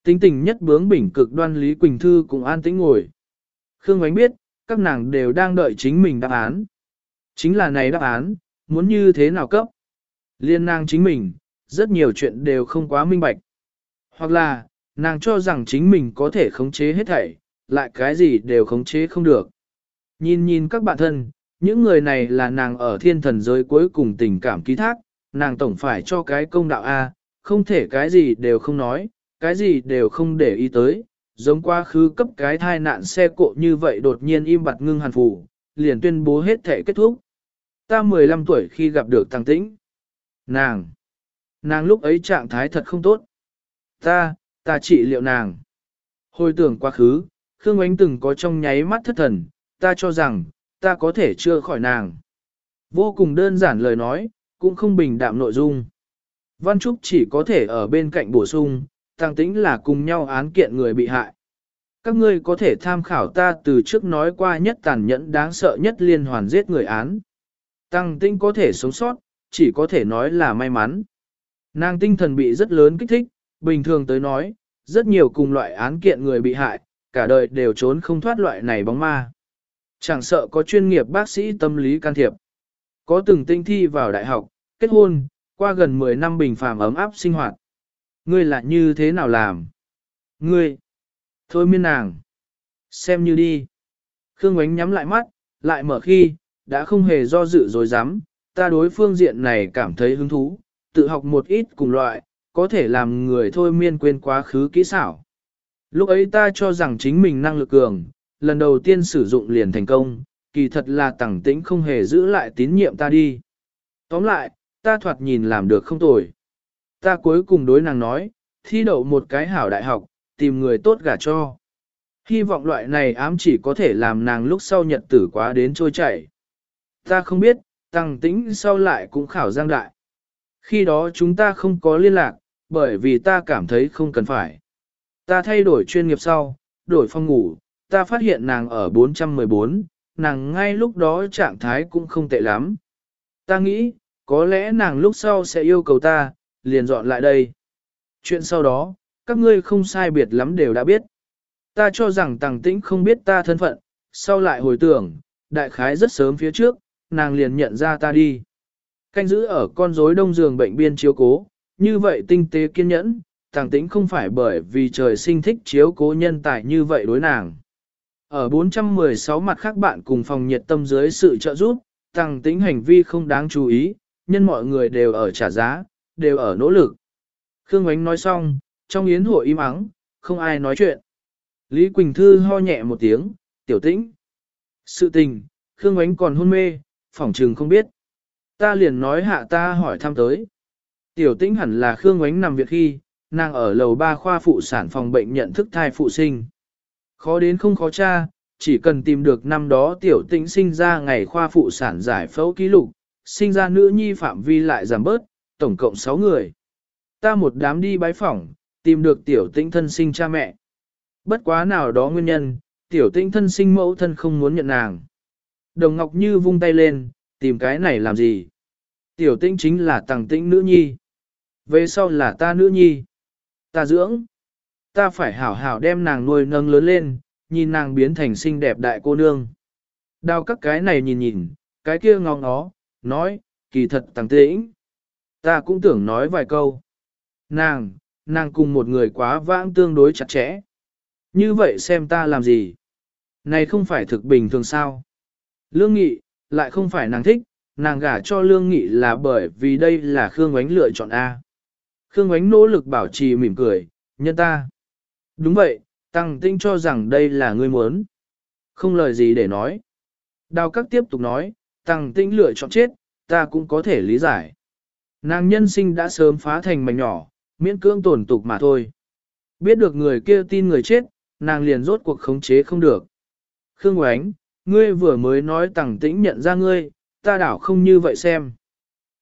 Tính tình nhất bướng bỉnh cực đoan Lý Quỳnh Thư cũng an tĩnh ngồi. Khương Ánh biết, các nàng đều đang đợi chính mình đáp án. Chính là này đáp án, muốn như thế nào cấp? Liên nàng chính mình, rất nhiều chuyện đều không quá minh bạch. Hoặc là, nàng cho rằng chính mình có thể khống chế hết thảy, lại cái gì đều khống chế không được. Nhìn nhìn các bạn thân, những người này là nàng ở thiên thần giới cuối cùng tình cảm ký thác, nàng tổng phải cho cái công đạo A, không thể cái gì đều không nói, cái gì đều không để ý tới, giống quá khứ cấp cái thai nạn xe cộ như vậy đột nhiên im bặt ngưng hàn phủ, liền tuyên bố hết thể kết thúc. Ta 15 tuổi khi gặp được Tăng Tĩnh. Nàng! Nàng lúc ấy trạng thái thật không tốt. Ta, ta trị liệu nàng. Hồi tưởng quá khứ, Khương Ánh từng có trong nháy mắt thất thần, ta cho rằng, ta có thể chưa khỏi nàng. Vô cùng đơn giản lời nói, cũng không bình đạm nội dung. Văn Trúc chỉ có thể ở bên cạnh bổ sung, tăng tính là cùng nhau án kiện người bị hại. Các ngươi có thể tham khảo ta từ trước nói qua nhất tàn nhẫn đáng sợ nhất liên hoàn giết người án. Tăng tinh có thể sống sót, chỉ có thể nói là may mắn. Nàng tinh thần bị rất lớn kích thích, bình thường tới nói, rất nhiều cùng loại án kiện người bị hại, cả đời đều trốn không thoát loại này bóng ma. Chẳng sợ có chuyên nghiệp bác sĩ tâm lý can thiệp. Có từng tinh thi vào đại học, kết hôn, qua gần 10 năm bình phàm ấm áp sinh hoạt. Ngươi là như thế nào làm? Ngươi! Thôi miên nàng! Xem như đi. Khương Ngoánh nhắm lại mắt, lại mở khi, đã không hề do dự rồi dám, ta đối phương diện này cảm thấy hứng thú, tự học một ít cùng loại, có thể làm người thôi miên quên quá khứ kỹ xảo. Lúc ấy ta cho rằng chính mình năng lực cường, lần đầu tiên sử dụng liền thành công, kỳ thật là tẳng tĩnh không hề giữ lại tín nhiệm ta đi. Tóm lại, ta thoạt nhìn làm được không tồi. Ta cuối cùng đối nàng nói, thi đậu một cái hảo đại học, tìm người tốt gả cho. Hy vọng loại này ám chỉ có thể làm nàng lúc sau nhật tử quá đến trôi chảy. Ta không biết, tăng tĩnh sau lại cũng khảo giang đại. Khi đó chúng ta không có liên lạc, bởi vì ta cảm thấy không cần phải. Ta thay đổi chuyên nghiệp sau, đổi phòng ngủ, ta phát hiện nàng ở 414, nàng ngay lúc đó trạng thái cũng không tệ lắm. Ta nghĩ, có lẽ nàng lúc sau sẽ yêu cầu ta, liền dọn lại đây. Chuyện sau đó, các ngươi không sai biệt lắm đều đã biết. Ta cho rằng tàng tĩnh không biết ta thân phận, sau lại hồi tưởng, đại khái rất sớm phía trước, nàng liền nhận ra ta đi. Canh giữ ở con rối đông giường bệnh biên chiếu cố, như vậy tinh tế kiên nhẫn, tàng tĩnh không phải bởi vì trời sinh thích chiếu cố nhân tài như vậy đối nàng. Ở 416 mặt khác bạn cùng phòng nhiệt tâm dưới sự trợ giúp, tăng tính hành vi không đáng chú ý, nhân mọi người đều ở trả giá, đều ở nỗ lực. Khương Ngoánh nói xong, trong yến hội im ắng, không ai nói chuyện. Lý Quỳnh Thư ho nhẹ một tiếng, tiểu tĩnh. Sự tình, Khương Ngoánh còn hôn mê, phỏng trừng không biết. Ta liền nói hạ ta hỏi thăm tới. Tiểu tĩnh hẳn là Khương Ngoánh nằm việc khi, nàng ở lầu ba khoa phụ sản phòng bệnh nhận thức thai phụ sinh. Khó đến không khó cha, chỉ cần tìm được năm đó tiểu tĩnh sinh ra ngày khoa phụ sản giải phẫu ký lục, sinh ra nữ nhi phạm vi lại giảm bớt, tổng cộng 6 người. Ta một đám đi bái phỏng, tìm được tiểu tĩnh thân sinh cha mẹ. Bất quá nào đó nguyên nhân, tiểu tĩnh thân sinh mẫu thân không muốn nhận nàng. Đồng Ngọc Như vung tay lên, tìm cái này làm gì? Tiểu tĩnh chính là tàng tĩnh nữ nhi. Về sau là ta nữ nhi. Ta dưỡng. Ta phải hảo hảo đem nàng nuôi nâng lớn lên, nhìn nàng biến thành xinh đẹp đại cô nương. Đào các cái này nhìn nhìn, cái kia ngóng nó, nói, kỳ thật tàng tĩnh. Ta cũng tưởng nói vài câu. Nàng, nàng cùng một người quá vãng tương đối chặt chẽ. Như vậy xem ta làm gì? Này không phải thực bình thường sao? Lương Nghị, lại không phải nàng thích, nàng gả cho Lương Nghị là bởi vì đây là Khương Ngoánh lựa chọn A. Khương Ngoánh nỗ lực bảo trì mỉm cười, nhân ta. Đúng vậy, Tăng Tinh cho rằng đây là ngươi muốn. Không lời gì để nói. Đào các tiếp tục nói, Tăng Tinh lựa chọn chết, ta cũng có thể lý giải. Nàng nhân sinh đã sớm phá thành mảnh nhỏ, miễn cưỡng tổn tục mà thôi. Biết được người kia tin người chết, nàng liền rốt cuộc khống chế không được. Khương Ngoánh, ngươi vừa mới nói tẳng tĩnh nhận ra ngươi, ta đảo không như vậy xem.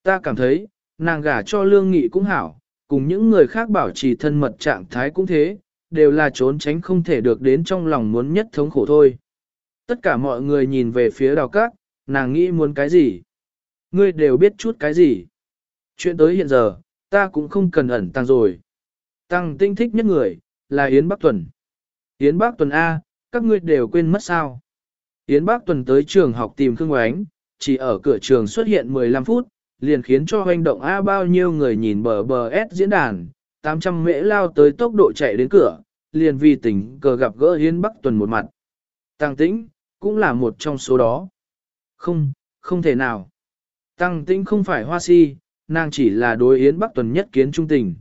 Ta cảm thấy, nàng gả cho lương nghị cũng hảo, cùng những người khác bảo trì thân mật trạng thái cũng thế, đều là trốn tránh không thể được đến trong lòng muốn nhất thống khổ thôi. Tất cả mọi người nhìn về phía đào cát, nàng nghĩ muốn cái gì? Ngươi đều biết chút cái gì? Chuyện tới hiện giờ, ta cũng không cần ẩn tăng rồi. Tăng tinh thích nhất người, là Yến Bắc Tuần. Yến Bắc Tuần A, các ngươi đều quên mất sao? Yến Bắc Tuần tới trường học tìm Khương Oánh, chỉ ở cửa trường xuất hiện 15 phút, liền khiến cho hoành động A bao nhiêu người nhìn bờ bờ S diễn đàn, 800 mễ lao tới tốc độ chạy đến cửa, liền vì tình cờ gặp gỡ Yến Bắc Tuần một mặt. Tăng tĩnh, cũng là một trong số đó. Không, không thể nào. Tăng tĩnh không phải hoa si, nàng chỉ là đối Yến Bắc Tuần nhất kiến trung tình.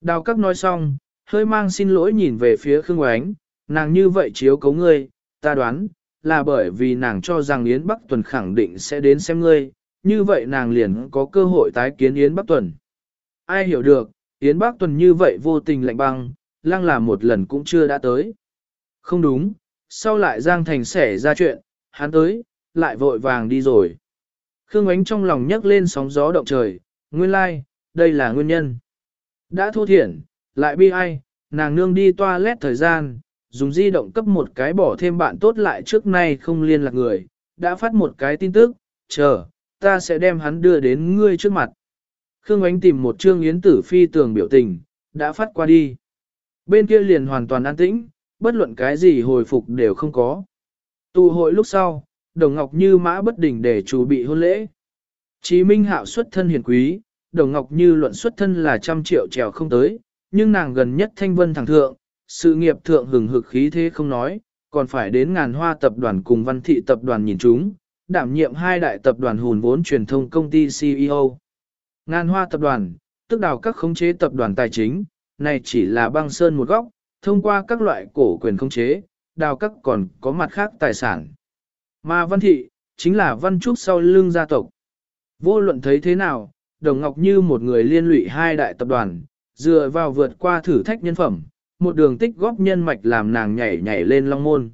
Đào các nói xong, hơi mang xin lỗi nhìn về phía Khương Oánh, nàng như vậy chiếu cấu ngươi, ta đoán, là bởi vì nàng cho rằng Yến Bắc Tuần khẳng định sẽ đến xem ngươi, như vậy nàng liền có cơ hội tái kiến Yến Bắc Tuần. Ai hiểu được, Yến Bắc Tuần như vậy vô tình lạnh băng, lăng là một lần cũng chưa đã tới. Không đúng, sau lại Giang Thành xẻ ra chuyện, hắn tới, lại vội vàng đi rồi. Khương Ánh trong lòng nhấc lên sóng gió động trời, nguyên lai, like, đây là nguyên nhân. Đã thô thiển, lại bi ai, nàng nương đi toilet thời gian, dùng di động cấp một cái bỏ thêm bạn tốt lại trước nay không liên lạc người, đã phát một cái tin tức, chờ, ta sẽ đem hắn đưa đến ngươi trước mặt. Khương Ánh tìm một chương yến tử phi tường biểu tình, đã phát qua đi. Bên kia liền hoàn toàn an tĩnh, bất luận cái gì hồi phục đều không có. Tụ hội lúc sau, Đồng Ngọc Như mã bất đỉnh để chủ bị hôn lễ. Chí Minh Hạo xuất thân hiền quý, Đồng Ngọc Như luận xuất thân là trăm triệu trèo không tới, nhưng nàng gần nhất thanh vân thẳng thượng, sự nghiệp thượng hừng hực khí thế không nói, còn phải đến ngàn hoa tập đoàn cùng văn thị tập đoàn nhìn chúng, đảm nhiệm hai đại tập đoàn hùn vốn truyền thông công ty CEO. Ngàn hoa tập đoàn, tức đào các khống chế tập đoàn tài chính, này chỉ là băng sơn một góc, thông qua các loại cổ quyền khống chế, đào các còn có mặt khác tài sản. Mà văn thị, chính là văn trúc sau lưng gia tộc. Vô luận thấy thế nào, Đồng Ngọc như một người liên lụy hai đại tập đoàn, dựa vào vượt qua thử thách nhân phẩm, một đường tích góp nhân mạch làm nàng nhảy nhảy lên long môn.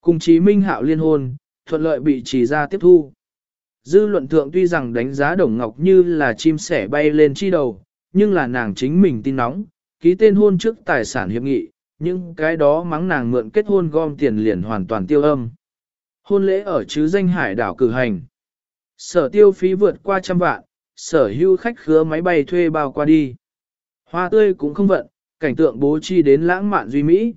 Cùng Chí Minh Hạo liên hôn, thuận lợi bị chỉ ra tiếp thu. Dư luận thượng tuy rằng đánh giá Đồng Ngọc như là chim sẻ bay lên chi đầu, nhưng là nàng chính mình tin nóng, ký tên hôn trước tài sản hiệp nghị, nhưng cái đó mắng nàng mượn kết hôn gom tiền liền hoàn toàn tiêu âm. Hôn lễ ở chứ danh hải đảo cử hành. Sở tiêu phí vượt qua trăm vạn, sở hưu khách khứa máy bay thuê bao qua đi. Hoa tươi cũng không vận, cảnh tượng bố trí đến lãng mạn duy mỹ.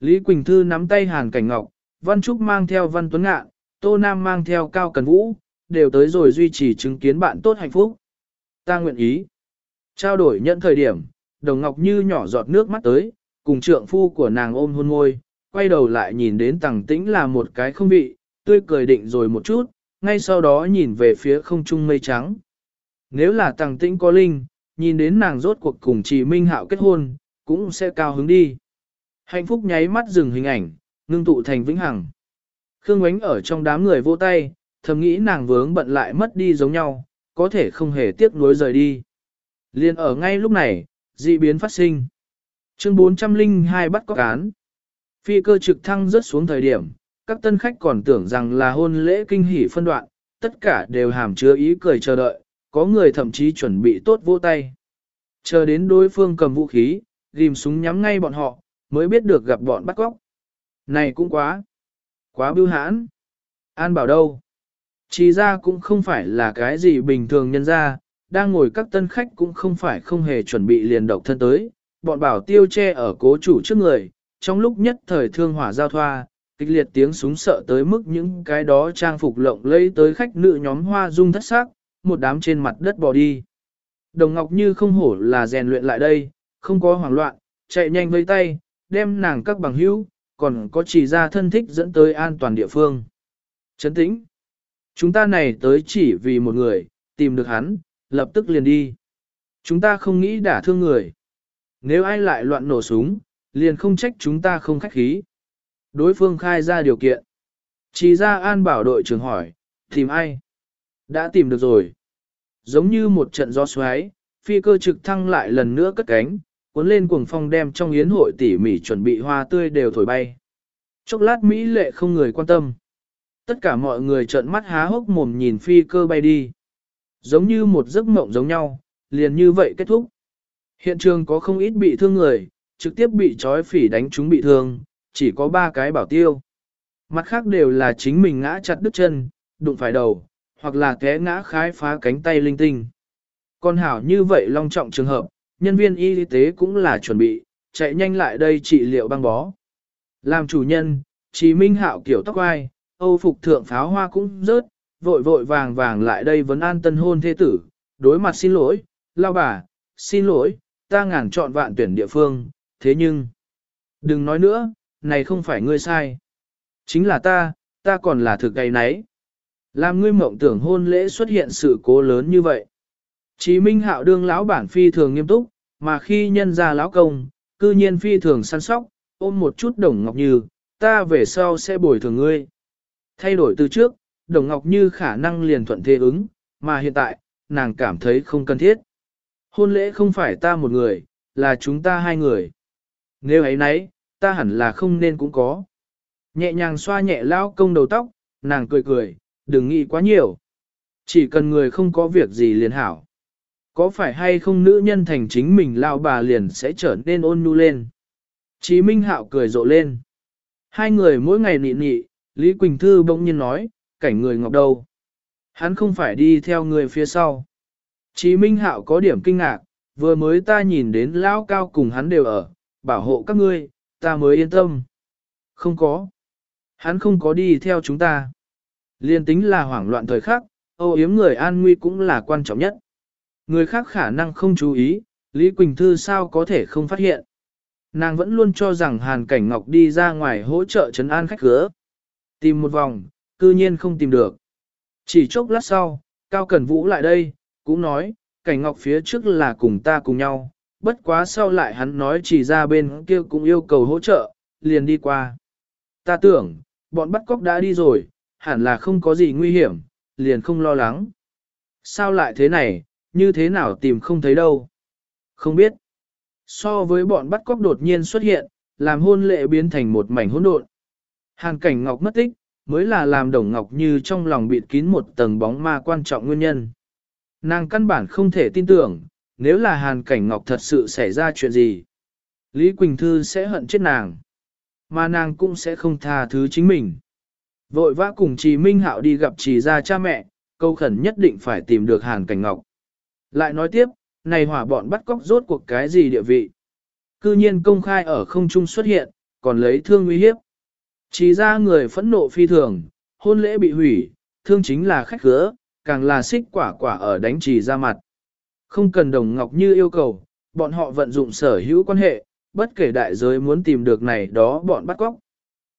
Lý Quỳnh Thư nắm tay Hàn Cảnh Ngọc, Văn Trúc mang theo Văn Tuấn Ngạn, Tô Nam mang theo Cao Cần Vũ, đều tới rồi duy trì chứng kiến bạn tốt hạnh phúc. Ta nguyện ý. Trao đổi nhận thời điểm, Đồng Ngọc Như nhỏ giọt nước mắt tới, cùng trượng phu của nàng ôm hôn môi, quay đầu lại nhìn đến tàng tĩnh là một cái không vị, tươi cười định rồi một chút, ngay sau đó nhìn về phía không trung mây trắng. Nếu là tàng tĩnh có linh, nhìn đến nàng rốt cuộc cùng chị Minh Hạo kết hôn, cũng sẽ cao hứng đi. Hạnh phúc nháy mắt dừng hình ảnh, ngưng tụ thành vĩnh hằng. Khương Ngoánh ở trong đám người vô tay, thầm nghĩ nàng vướng bận lại mất đi giống nhau, có thể không hề tiếc nuối rời đi. Liên ở ngay lúc này, dị biến phát sinh. Chương 402 bắt có cán. Phi cơ trực thăng rớt xuống thời điểm, các tân khách còn tưởng rằng là hôn lễ kinh hỷ phân đoạn, tất cả đều hàm chứa ý cười chờ đợi, có người thậm chí chuẩn bị tốt vô tay. Chờ đến đối phương cầm vũ khí, ghim súng nhắm ngay bọn họ, mới biết được gặp bọn bắt cóc. Này cũng quá, quá bưu hãn. An bảo đâu? Chỉ ra cũng không phải là cái gì bình thường nhân ra, đang ngồi các tân khách cũng không phải không hề chuẩn bị liền độc thân tới. Bọn bảo tiêu che ở cố chủ trước người, trong lúc nhất thời thương hỏa giao thoa, kịch liệt tiếng súng sợ tới mức những cái đó trang phục lộng lẫy tới khách nữ nhóm hoa dung thất sắc, một đám trên mặt đất bò đi. Đồng Ngọc Như không hổ là rèn luyện lại đây, không có hoảng loạn, chạy nhanh với tay, đem nàng các bằng hữu, còn có chỉ ra thân thích dẫn tới an toàn địa phương. Chấn tĩnh. Chúng ta này tới chỉ vì một người, tìm được hắn, lập tức liền đi. Chúng ta không nghĩ đả thương người. Nếu ai lại loạn nổ súng, liền không trách chúng ta không khách khí. Đối phương khai ra điều kiện. Chỉ ra an bảo đội trưởng hỏi, tìm ai? Đã tìm được rồi. Giống như một trận gió xoáy, phi cơ trực thăng lại lần nữa cất cánh, cuốn lên cuồng phong đem trong yến hội tỉ mỉ chuẩn bị hoa tươi đều thổi bay. Chốc lát Mỹ lệ không người quan tâm. Tất cả mọi người trợn mắt há hốc mồm nhìn phi cơ bay đi. Giống như một giấc mộng giống nhau, liền như vậy kết thúc. Hiện trường có không ít bị thương người, trực tiếp bị trói phỉ đánh chúng bị thương, chỉ có ba cái bảo tiêu. Mặt khác đều là chính mình ngã chặt đứt chân, đụng phải đầu, hoặc là té ngã khái phá cánh tay linh tinh. Còn hảo như vậy long trọng trường hợp, nhân viên y tế cũng là chuẩn bị, chạy nhanh lại đây trị liệu băng bó. Làm chủ nhân, Chí Minh Hạo kiểu tóc ai, Âu phục thượng pháo hoa cũng rớt, vội vội vàng vàng lại đây vấn an tân hôn thế tử, đối mặt xin lỗi, lao bà, xin lỗi, ta ngàn chọn vạn tuyển địa phương, thế nhưng, đừng nói nữa, này không phải ngươi sai. Chính là ta, ta còn là thực gây nấy. Làm ngươi mộng tưởng hôn lễ xuất hiện sự cố lớn như vậy. Chí Minh Hạo đương lão bản phi thường nghiêm túc, mà khi nhân ra lão công, cư nhiên phi thường săn sóc, ôm một chút đồng ngọc như, ta về sau sẽ bồi thường ngươi. Thay đổi từ trước, đồng ngọc như khả năng liền thuận thế ứng, mà hiện tại, nàng cảm thấy không cần thiết. Hôn lễ không phải ta một người, là chúng ta hai người. Nếu ấy nấy, ta hẳn là không nên cũng có. Nhẹ nhàng xoa nhẹ lão công đầu tóc, nàng cười cười, đừng nghĩ quá nhiều. Chỉ cần người không có việc gì liền hảo. Có phải hay không nữ nhân thành chính mình lao bà liền sẽ trở nên ôn nhu lên. Chí Minh Hạo cười rộ lên. Hai người mỗi ngày nị nị, Lý Quỳnh Thư bỗng nhiên nói, cảnh người ngọc đầu. Hắn không phải đi theo người phía sau. Chí Minh Hạo có điểm kinh ngạc, vừa mới ta nhìn đến lão cao cùng hắn đều ở, bảo hộ các ngươi, ta mới yên tâm. Không có. Hắn không có đi theo chúng ta. Liên tính là hoảng loạn thời khắc, âu yếm người an nguy cũng là quan trọng nhất. Người khác khả năng không chú ý, Lý Quỳnh Thư sao có thể không phát hiện. Nàng vẫn luôn cho rằng Hàn Cảnh Ngọc đi ra ngoài hỗ trợ trấn an khách cửa. Tìm một vòng, cư nhiên không tìm được. Chỉ chốc lát sau, Cao Cẩn Vũ lại đây, cũng nói, Cảnh Ngọc phía trước là cùng ta cùng nhau, bất quá sau lại hắn nói chỉ ra bên kia cũng yêu cầu hỗ trợ, liền đi qua. Ta tưởng, bọn bắt cóc đã đi rồi, hẳn là không có gì nguy hiểm, liền không lo lắng. Sao lại thế này, như thế nào tìm không thấy đâu? Không biết. So với bọn bắt cóc đột nhiên xuất hiện, làm hôn lệ biến thành một mảnh hỗn độn. Hàn cảnh ngọc mất tích, mới là làm đồng ngọc như trong lòng bịt kín một tầng bóng ma quan trọng nguyên nhân. Nàng căn bản không thể tin tưởng, nếu là hàn cảnh ngọc thật sự xảy ra chuyện gì. Lý Quỳnh Thư sẽ hận chết nàng, mà nàng cũng sẽ không tha thứ chính mình. Vội vã cùng Trì Minh Hạo đi gặp Trì gia cha mẹ, câu khẩn nhất định phải tìm được Hàn Cảnh Ngọc. Lại nói tiếp, này hỏa bọn bắt cóc rốt cuộc cái gì địa vị. Cư nhiên công khai ở không trung xuất hiện, còn lấy thương uy hiếp. Chỉ ra người phẫn nộ phi thường, hôn lễ bị hủy, thương chính là khách khứa, càng là xích quả quả ở đánh trì ra mặt. Không cần đồng ngọc như yêu cầu, bọn họ vận dụng sở hữu quan hệ, bất kể đại giới muốn tìm được này đó bọn bắt cóc.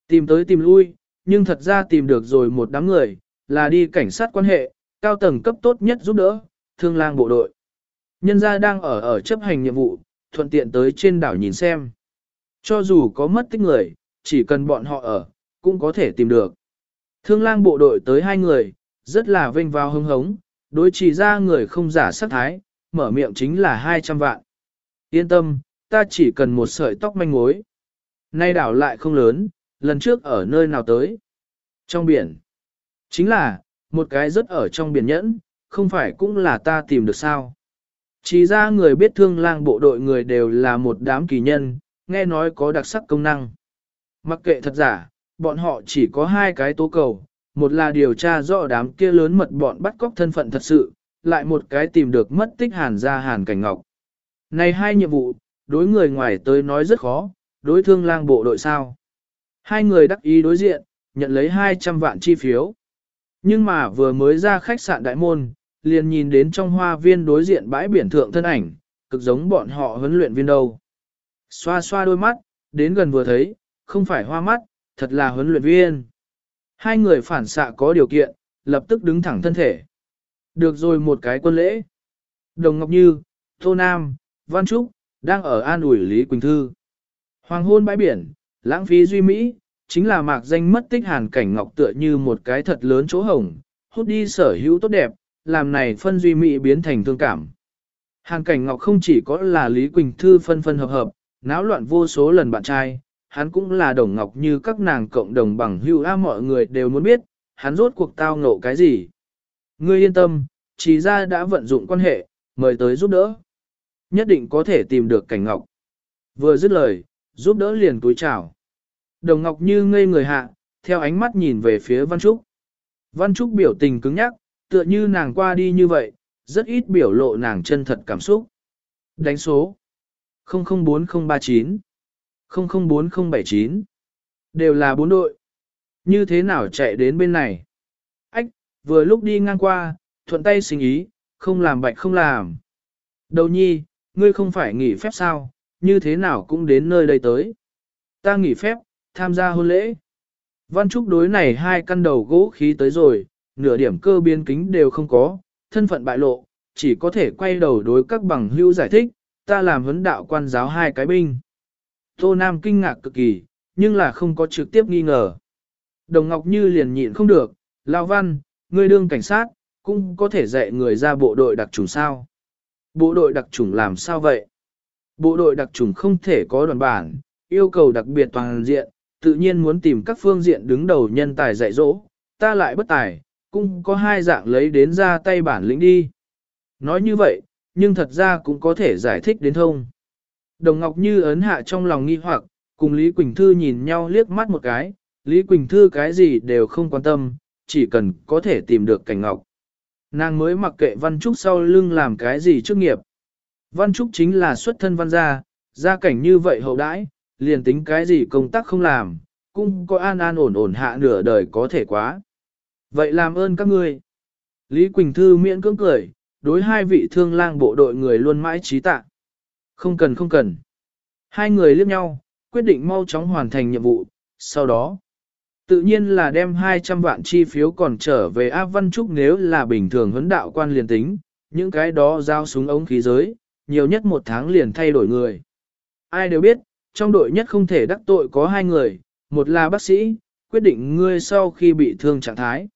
Tìm tới tìm lui, nhưng thật ra tìm được rồi một đám người, là đi cảnh sát quan hệ, cao tầng cấp tốt nhất giúp đỡ, thương lang bộ đội. Nhân gia đang ở ở chấp hành nhiệm vụ, thuận tiện tới trên đảo nhìn xem. Cho dù có mất tích người, chỉ cần bọn họ ở, cũng có thể tìm được. Thương lang bộ đội tới hai người, rất là vinh vào hưng hống, đối chỉ ra người không giả sắc thái, mở miệng chính là 200 vạn. Yên tâm, ta chỉ cần một sợi tóc manh mối. Nay đảo lại không lớn, lần trước ở nơi nào tới? Trong biển. Chính là, một cái rất ở trong biển nhẫn, không phải cũng là ta tìm được sao. Chỉ ra người biết thương lang bộ đội người đều là một đám kỳ nhân, nghe nói có đặc sắc công năng. Mặc kệ thật giả, bọn họ chỉ có hai cái tố cầu, một là điều tra rõ đám kia lớn mật bọn bắt cóc thân phận thật sự, lại một cái tìm được mất tích hàn ra hàn cảnh ngọc. Này hai nhiệm vụ, đối người ngoài tới nói rất khó, đối thương lang bộ đội sao. Hai người đắc ý đối diện, nhận lấy 200 vạn chi phiếu. Nhưng mà vừa mới ra khách sạn đại môn, liền nhìn đến trong hoa viên đối diện bãi biển thượng thân ảnh, cực giống bọn họ huấn luyện viên đâu. Xoa xoa đôi mắt, đến gần vừa thấy, không phải hoa mắt, thật là huấn luyện viên. Hai người phản xạ có điều kiện, lập tức đứng thẳng thân thể. Được rồi một cái quân lễ. Đồng Ngọc Như, Tô Nam, Văn Trúc, đang ở an ủi Lý Quỳnh Thư. Hoàng hôn bãi biển, lãng phí duy mỹ, chính là mạc danh mất tích hàn cảnh ngọc tựa như một cái thật lớn chỗ hồng, hút đi sở hữu tốt đẹp, làm này phân duy mỹ biến thành thương cảm. Hàn cảnh ngọc không chỉ có là Lý Quỳnh Thư phân phân hợp hợp, náo loạn vô số lần bạn trai, hắn cũng là đồng ngọc như các nàng cộng đồng bằng hữu a mọi người đều muốn biết, hắn rốt cuộc tao ngộ cái gì. Ngươi yên tâm, chỉ ra đã vận dụng quan hệ, mời tới giúp đỡ. Nhất định có thể tìm được cảnh ngọc. Vừa dứt lời, giúp đỡ liền túi chào. Đồng ngọc như ngây người hạ, theo ánh mắt nhìn về phía Văn Trúc. Văn Trúc biểu tình cứng nhắc, tựa như nàng qua đi như vậy, rất ít biểu lộ nàng chân thật cảm xúc. Đánh số 004039 004079 Đều là bốn đội. Như thế nào chạy đến bên này? Ách, vừa lúc đi ngang qua, thuận tay xin ý, không làm bạch không làm. Đầu nhi, ngươi không phải nghỉ phép sao, như thế nào cũng đến nơi đây tới. Ta nghỉ phép, tham gia hôn lễ. Văn Trúc đối này hai căn đầu gỗ khí tới rồi, nửa điểm cơ biến kính đều không có, thân phận bại lộ, chỉ có thể quay đầu đối các bằng hữu giải thích, ta làm vấn đạo quan giáo hai cái binh. Tô Nam kinh ngạc cực kỳ, nhưng là không có trực tiếp nghi ngờ. Đồng Ngọc Như liền nhịn không được, Lao Văn, ngươi đương cảnh sát, cũng có thể dạy người ra bộ đội đặc trùng sao. Bộ đội đặc trùng làm sao vậy? Bộ đội đặc trùng không thể có đoàn bản, yêu cầu đặc biệt toàn diện, tự nhiên muốn tìm các phương diện đứng đầu nhân tài dạy dỗ, ta lại bất tài, cũng có hai dạng lấy đến ra tay bản lĩnh đi. Nói như vậy, nhưng thật ra cũng có thể giải thích đến thông. Đồng Ngọc Như ấn hạ trong lòng nghi hoặc, cùng Lý Quỳnh Thư nhìn nhau liếc mắt một cái, Lý Quỳnh Thư cái gì đều không quan tâm, chỉ cần có thể tìm được cảnh ngọc. Nàng mới mặc kệ Văn Trúc sau lưng làm cái gì trước nghiệp. Văn Trúc chính là xuất thân văn gia, gia cảnh như vậy hậu đãi, liền tính cái gì công tác không làm, cũng có an an ổn ổn hạ nửa đời có thể quá. Vậy làm ơn các ngươi. Lý Quỳnh Thư miễn cưỡng cười, đối hai vị thương lang bộ đội người luôn mãi trí tạ. Không cần không cần. Hai người liếc nhau, quyết định mau chóng hoàn thành nhiệm vụ, sau đó. Tự nhiên là đem 200 vạn chi phiếu còn trở về áp văn trúc nếu là bình thường huấn đạo quan liền tính, những cái đó giao súng ống khí giới, nhiều nhất một tháng liền thay đổi người. Ai đều biết, trong đội nhất không thể đắc tội có hai người, một là bác sĩ, quyết định ngươi sau khi bị thương trạng thái.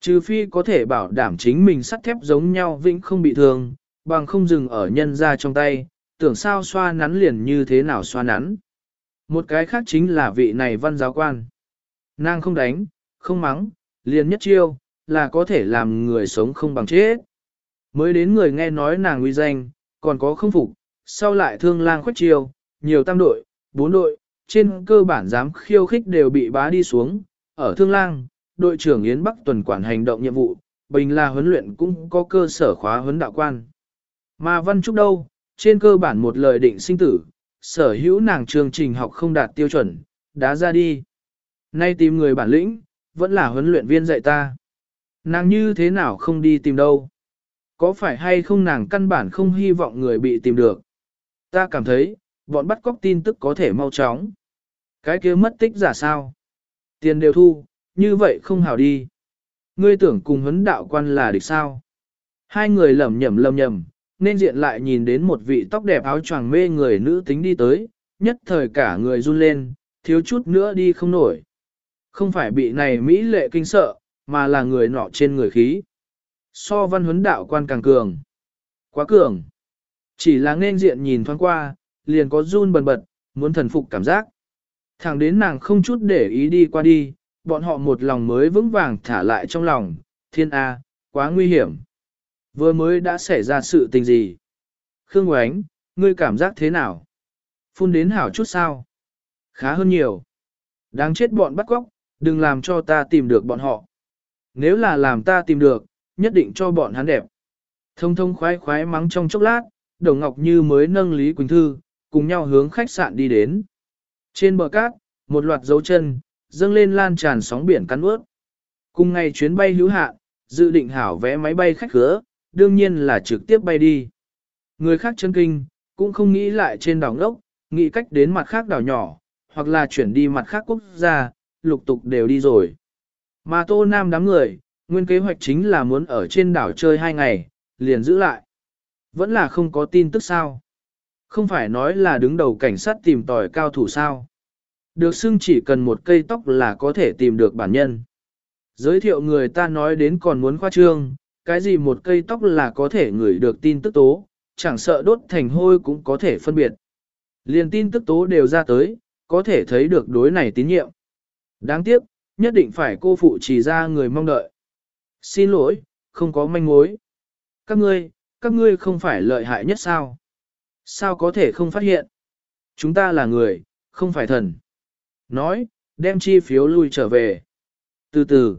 Trừ phi có thể bảo đảm chính mình sắt thép giống nhau vĩnh không bị thương, bằng không dừng ở nhân ra trong tay, tưởng sao xoa nắn liền như thế nào xoa nắn. Một cái khác chính là vị này văn giáo quan. Nàng không đánh, không mắng, liền nhất chiêu, là có thể làm người sống không bằng chết. Mới đến người nghe nói nàng uy danh, còn có không phục, sau lại thương lang khuếch chiêu, nhiều tam đội, bốn đội, trên cơ bản dám khiêu khích đều bị bá đi xuống. Ở thương lang, đội trưởng Yến Bắc tuần quản hành động nhiệm vụ, bình là huấn luyện cũng có cơ sở khóa huấn đạo quan. Mà Văn Trúc đâu, trên cơ bản một lời định sinh tử, sở hữu nàng chương trình học không đạt tiêu chuẩn, đã ra đi. Nay tìm người bản lĩnh, vẫn là huấn luyện viên dạy ta. Nàng như thế nào không đi tìm đâu? Có phải hay không nàng căn bản không hy vọng người bị tìm được? Ta cảm thấy, bọn bắt cóc tin tức có thể mau chóng. Cái kia mất tích giả sao? Tiền đều thu, như vậy không hào đi. Ngươi tưởng cùng huấn đạo quan là địch sao? Hai người lầm nhầm lầm nhầm, nên diện lại nhìn đến một vị tóc đẹp áo choàng mê người nữ tính đi tới, nhất thời cả người run lên, thiếu chút nữa đi không nổi. Không phải bị này Mỹ lệ kinh sợ, mà là người nọ trên người khí. So văn huấn đạo quan càng cường. Quá cường. Chỉ là nên diện nhìn thoáng qua, liền có run bần bật, muốn thần phục cảm giác. Thẳng đến nàng không chút để ý đi qua đi, bọn họ một lòng mới vững vàng thả lại trong lòng, thiên A, quá nguy hiểm. Vừa mới đã xảy ra sự tình gì? Khương Ngoánh, ngươi cảm giác thế nào? Phun đến hảo chút sao? Khá hơn nhiều. Đáng chết bọn bắt cóc, đừng làm cho ta tìm được bọn họ. Nếu là làm ta tìm được, nhất định cho bọn hắn đẹp. Thông thông khoái khoái mắng trong chốc lát, Đồng Ngọc Như mới nâng Lý Quỳnh Thư, cùng nhau hướng khách sạn đi đến. Trên bờ cát, một loạt dấu chân, dâng lên lan tràn sóng biển cắn ướt. Cùng ngày chuyến bay hữu hạn, dự định hảo vé máy bay khách khứa, đương nhiên là trực tiếp bay đi. Người khác chân kinh, cũng không nghĩ lại trên đảo ngốc, nghĩ cách đến mặt khác đảo nhỏ, hoặc là chuyển đi mặt khác quốc gia, lục tục đều đi rồi. Mà tô nam đám người, nguyên kế hoạch chính là muốn ở trên đảo chơi hai ngày, liền giữ lại. Vẫn là không có tin tức sao. Không phải nói là đứng đầu cảnh sát tìm tòi cao thủ sao. Được xưng chỉ cần một cây tóc là có thể tìm được bản nhân. Giới thiệu người ta nói đến còn muốn khoa trương, cái gì một cây tóc là có thể ngửi được tin tức tố, chẳng sợ đốt thành hôi cũng có thể phân biệt. Liền tin tức tố đều ra tới, có thể thấy được đối này tín nhiệm. Đáng tiếc, nhất định phải cô phụ chỉ ra người mong đợi. Xin lỗi, không có manh mối. Các ngươi, các ngươi không phải lợi hại nhất sao? Sao có thể không phát hiện? Chúng ta là người, không phải thần. Nói, đem chi phiếu lui trở về. Từ từ,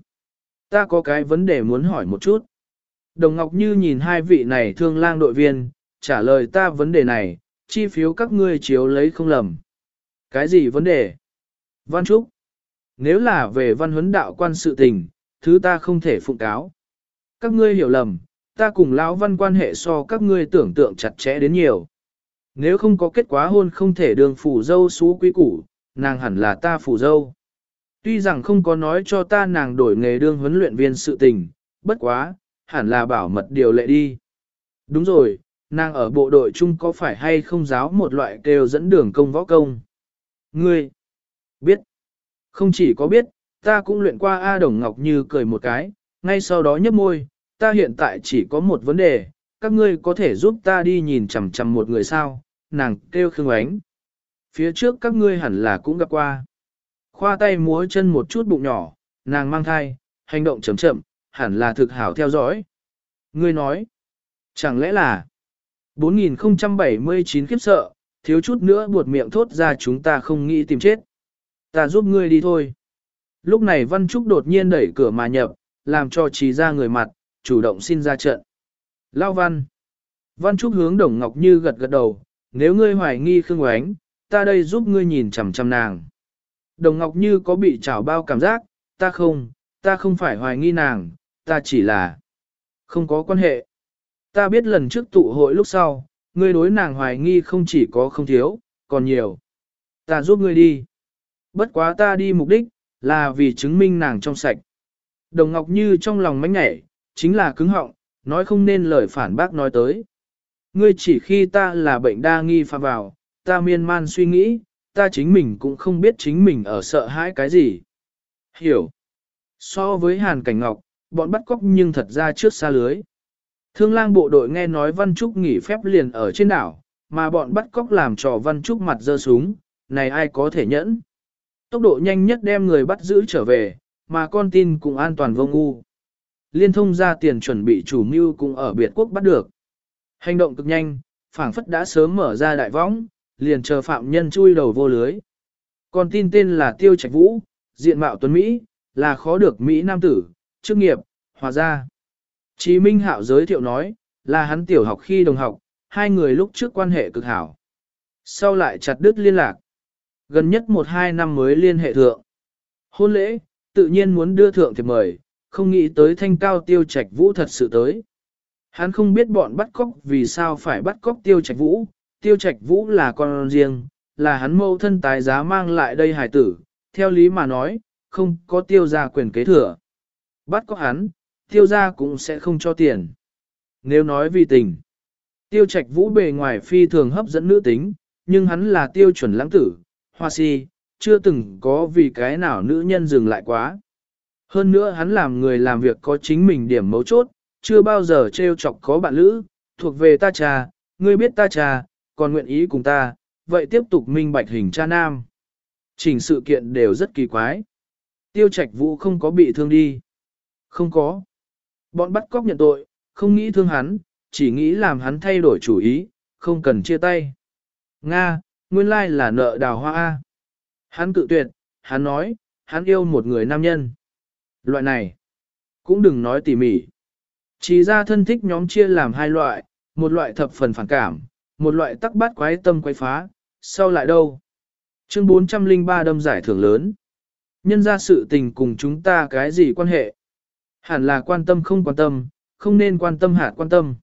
ta có cái vấn đề muốn hỏi một chút. Đồng Ngọc Như nhìn hai vị này thương lang đội viên, trả lời ta vấn đề này, chi phiếu các ngươi chiếu lấy không lầm. Cái gì vấn đề? Văn Trúc. Nếu là về văn huấn đạo quan sự tình, thứ ta không thể phụng cáo. Các ngươi hiểu lầm, ta cùng lão văn quan hệ so các ngươi tưởng tượng chặt chẽ đến nhiều. Nếu không có kết quả hôn không thể đường phủ dâu xú quý củ, nàng hẳn là ta phủ dâu. Tuy rằng không có nói cho ta nàng đổi nghề đương huấn luyện viên sự tình, bất quá, hẳn là bảo mật điều lệ đi. Đúng rồi, nàng ở bộ đội chung có phải hay không giáo một loại kêu dẫn đường công võ công? Ngươi, biết, không chỉ có biết, ta cũng luyện qua A Đồng Ngọc Như cười một cái, ngay sau đó nhấp môi, ta hiện tại chỉ có một vấn đề, các ngươi có thể giúp ta đi nhìn chằm chằm một người sao, nàng kêu khương ánh. Phía trước các ngươi hẳn là cũng gặp qua. Khoa tay múa chân một chút bụng nhỏ, nàng mang thai, hành động chậm chậm, hẳn là thực hảo theo dõi. Ngươi nói, chẳng lẽ là 4079 khiếp sợ, thiếu chút nữa buột miệng thốt ra chúng ta không nghĩ tìm chết. Ta giúp ngươi đi thôi. Lúc này Văn Trúc đột nhiên đẩy cửa mà nhập, làm cho trí ra người mặt, chủ động xin ra trận. Lao Văn. Văn Trúc hướng Đồng Ngọc Như gật gật đầu, nếu ngươi hoài nghi Khương Oánh, ta đây giúp ngươi nhìn chằm chằm nàng. Đồng Ngọc Như có bị trào bao cảm giác, ta không, ta không phải hoài nghi nàng, ta chỉ là không có quan hệ. Ta biết lần trước tụ hội lúc sau, ngươi đối nàng hoài nghi không chỉ có không thiếu, còn nhiều. Ta giúp ngươi đi. Bất quá ta đi mục đích, là vì chứng minh nàng trong sạch. Đồng Ngọc Như trong lòng mánh nhảy, chính là cứng họng, nói không nên lời phản bác nói tới. Ngươi chỉ khi ta là bệnh đa nghi phạm vào, ta miên man suy nghĩ, ta chính mình cũng không biết chính mình ở sợ hãi cái gì. Hiểu. So với Hàn Cảnh Ngọc, bọn bắt cóc nhưng thật ra trước xa lưới. Thương lang bộ đội nghe nói Văn Trúc nghỉ phép liền ở trên đảo, mà bọn bắt cóc làm trò Văn Trúc mặt dơ súng, này ai có thể nhẫn. Tốc độ nhanh nhất đem người bắt giữ trở về, mà con tin cũng an toàn vô ngu. Liên thông ra tiền chuẩn bị chủ mưu cũng ở biệt quốc bắt được. Hành động cực nhanh, phảng phất đã sớm mở ra đại võng, liền chờ phạm nhân chui đầu vô lưới. Con tin tên là Tiêu Trạch Vũ, diện mạo tuấn Mỹ, là khó được Mỹ nam tử, chức nghiệp, hòa gia. Chí Minh Hạo giới thiệu nói, là hắn tiểu học khi đồng học, hai người lúc trước quan hệ cực hảo. Sau lại chặt đứt liên lạc. Gần nhất một hai năm mới liên hệ thượng. Hôn lễ, tự nhiên muốn đưa thượng thiệp mời, không nghĩ tới thanh cao tiêu trạch vũ thật sự tới. Hắn không biết bọn bắt cóc vì sao phải bắt cóc tiêu trạch vũ, tiêu trạch vũ là con riêng, là hắn mâu thân tái giá mang lại đây hải tử, theo lý mà nói, không có tiêu gia quyền kế thừa. Bắt cóc hắn, tiêu gia cũng sẽ không cho tiền. Nếu nói vì tình, tiêu trạch vũ bề ngoài phi thường hấp dẫn nữ tính, nhưng hắn là tiêu chuẩn lãng tử, hoa si, chưa từng có vì cái nào nữ nhân dừng lại quá. Hơn nữa hắn làm người làm việc có chính mình điểm mấu chốt, chưa bao giờ trêu chọc có bạn lữ, thuộc về ta cha, ngươi biết ta cha, còn nguyện ý cùng ta, vậy tiếp tục minh bạch hình cha nam. Chỉnh sự kiện đều rất kỳ quái. Tiêu trạch vũ không có bị thương đi. Không có. Bọn bắt cóc nhận tội, không nghĩ thương hắn, chỉ nghĩ làm hắn thay đổi chủ ý, không cần chia tay. Nga, nguyên lai là nợ đào hoa A. Hắn cự tuyệt, hắn nói, hắn yêu một người nam nhân. Loại này, cũng đừng nói tỉ mỉ. Chỉ ra thân thích nhóm chia làm hai loại, một loại thập phần phản cảm, một loại tắc bát quái tâm quái phá, sau lại đâu? Chương 403 đâm giải thưởng lớn. Nhân ra sự tình cùng chúng ta cái gì quan hệ? Hẳn là quan tâm không quan tâm, không nên quan tâm hạt quan tâm.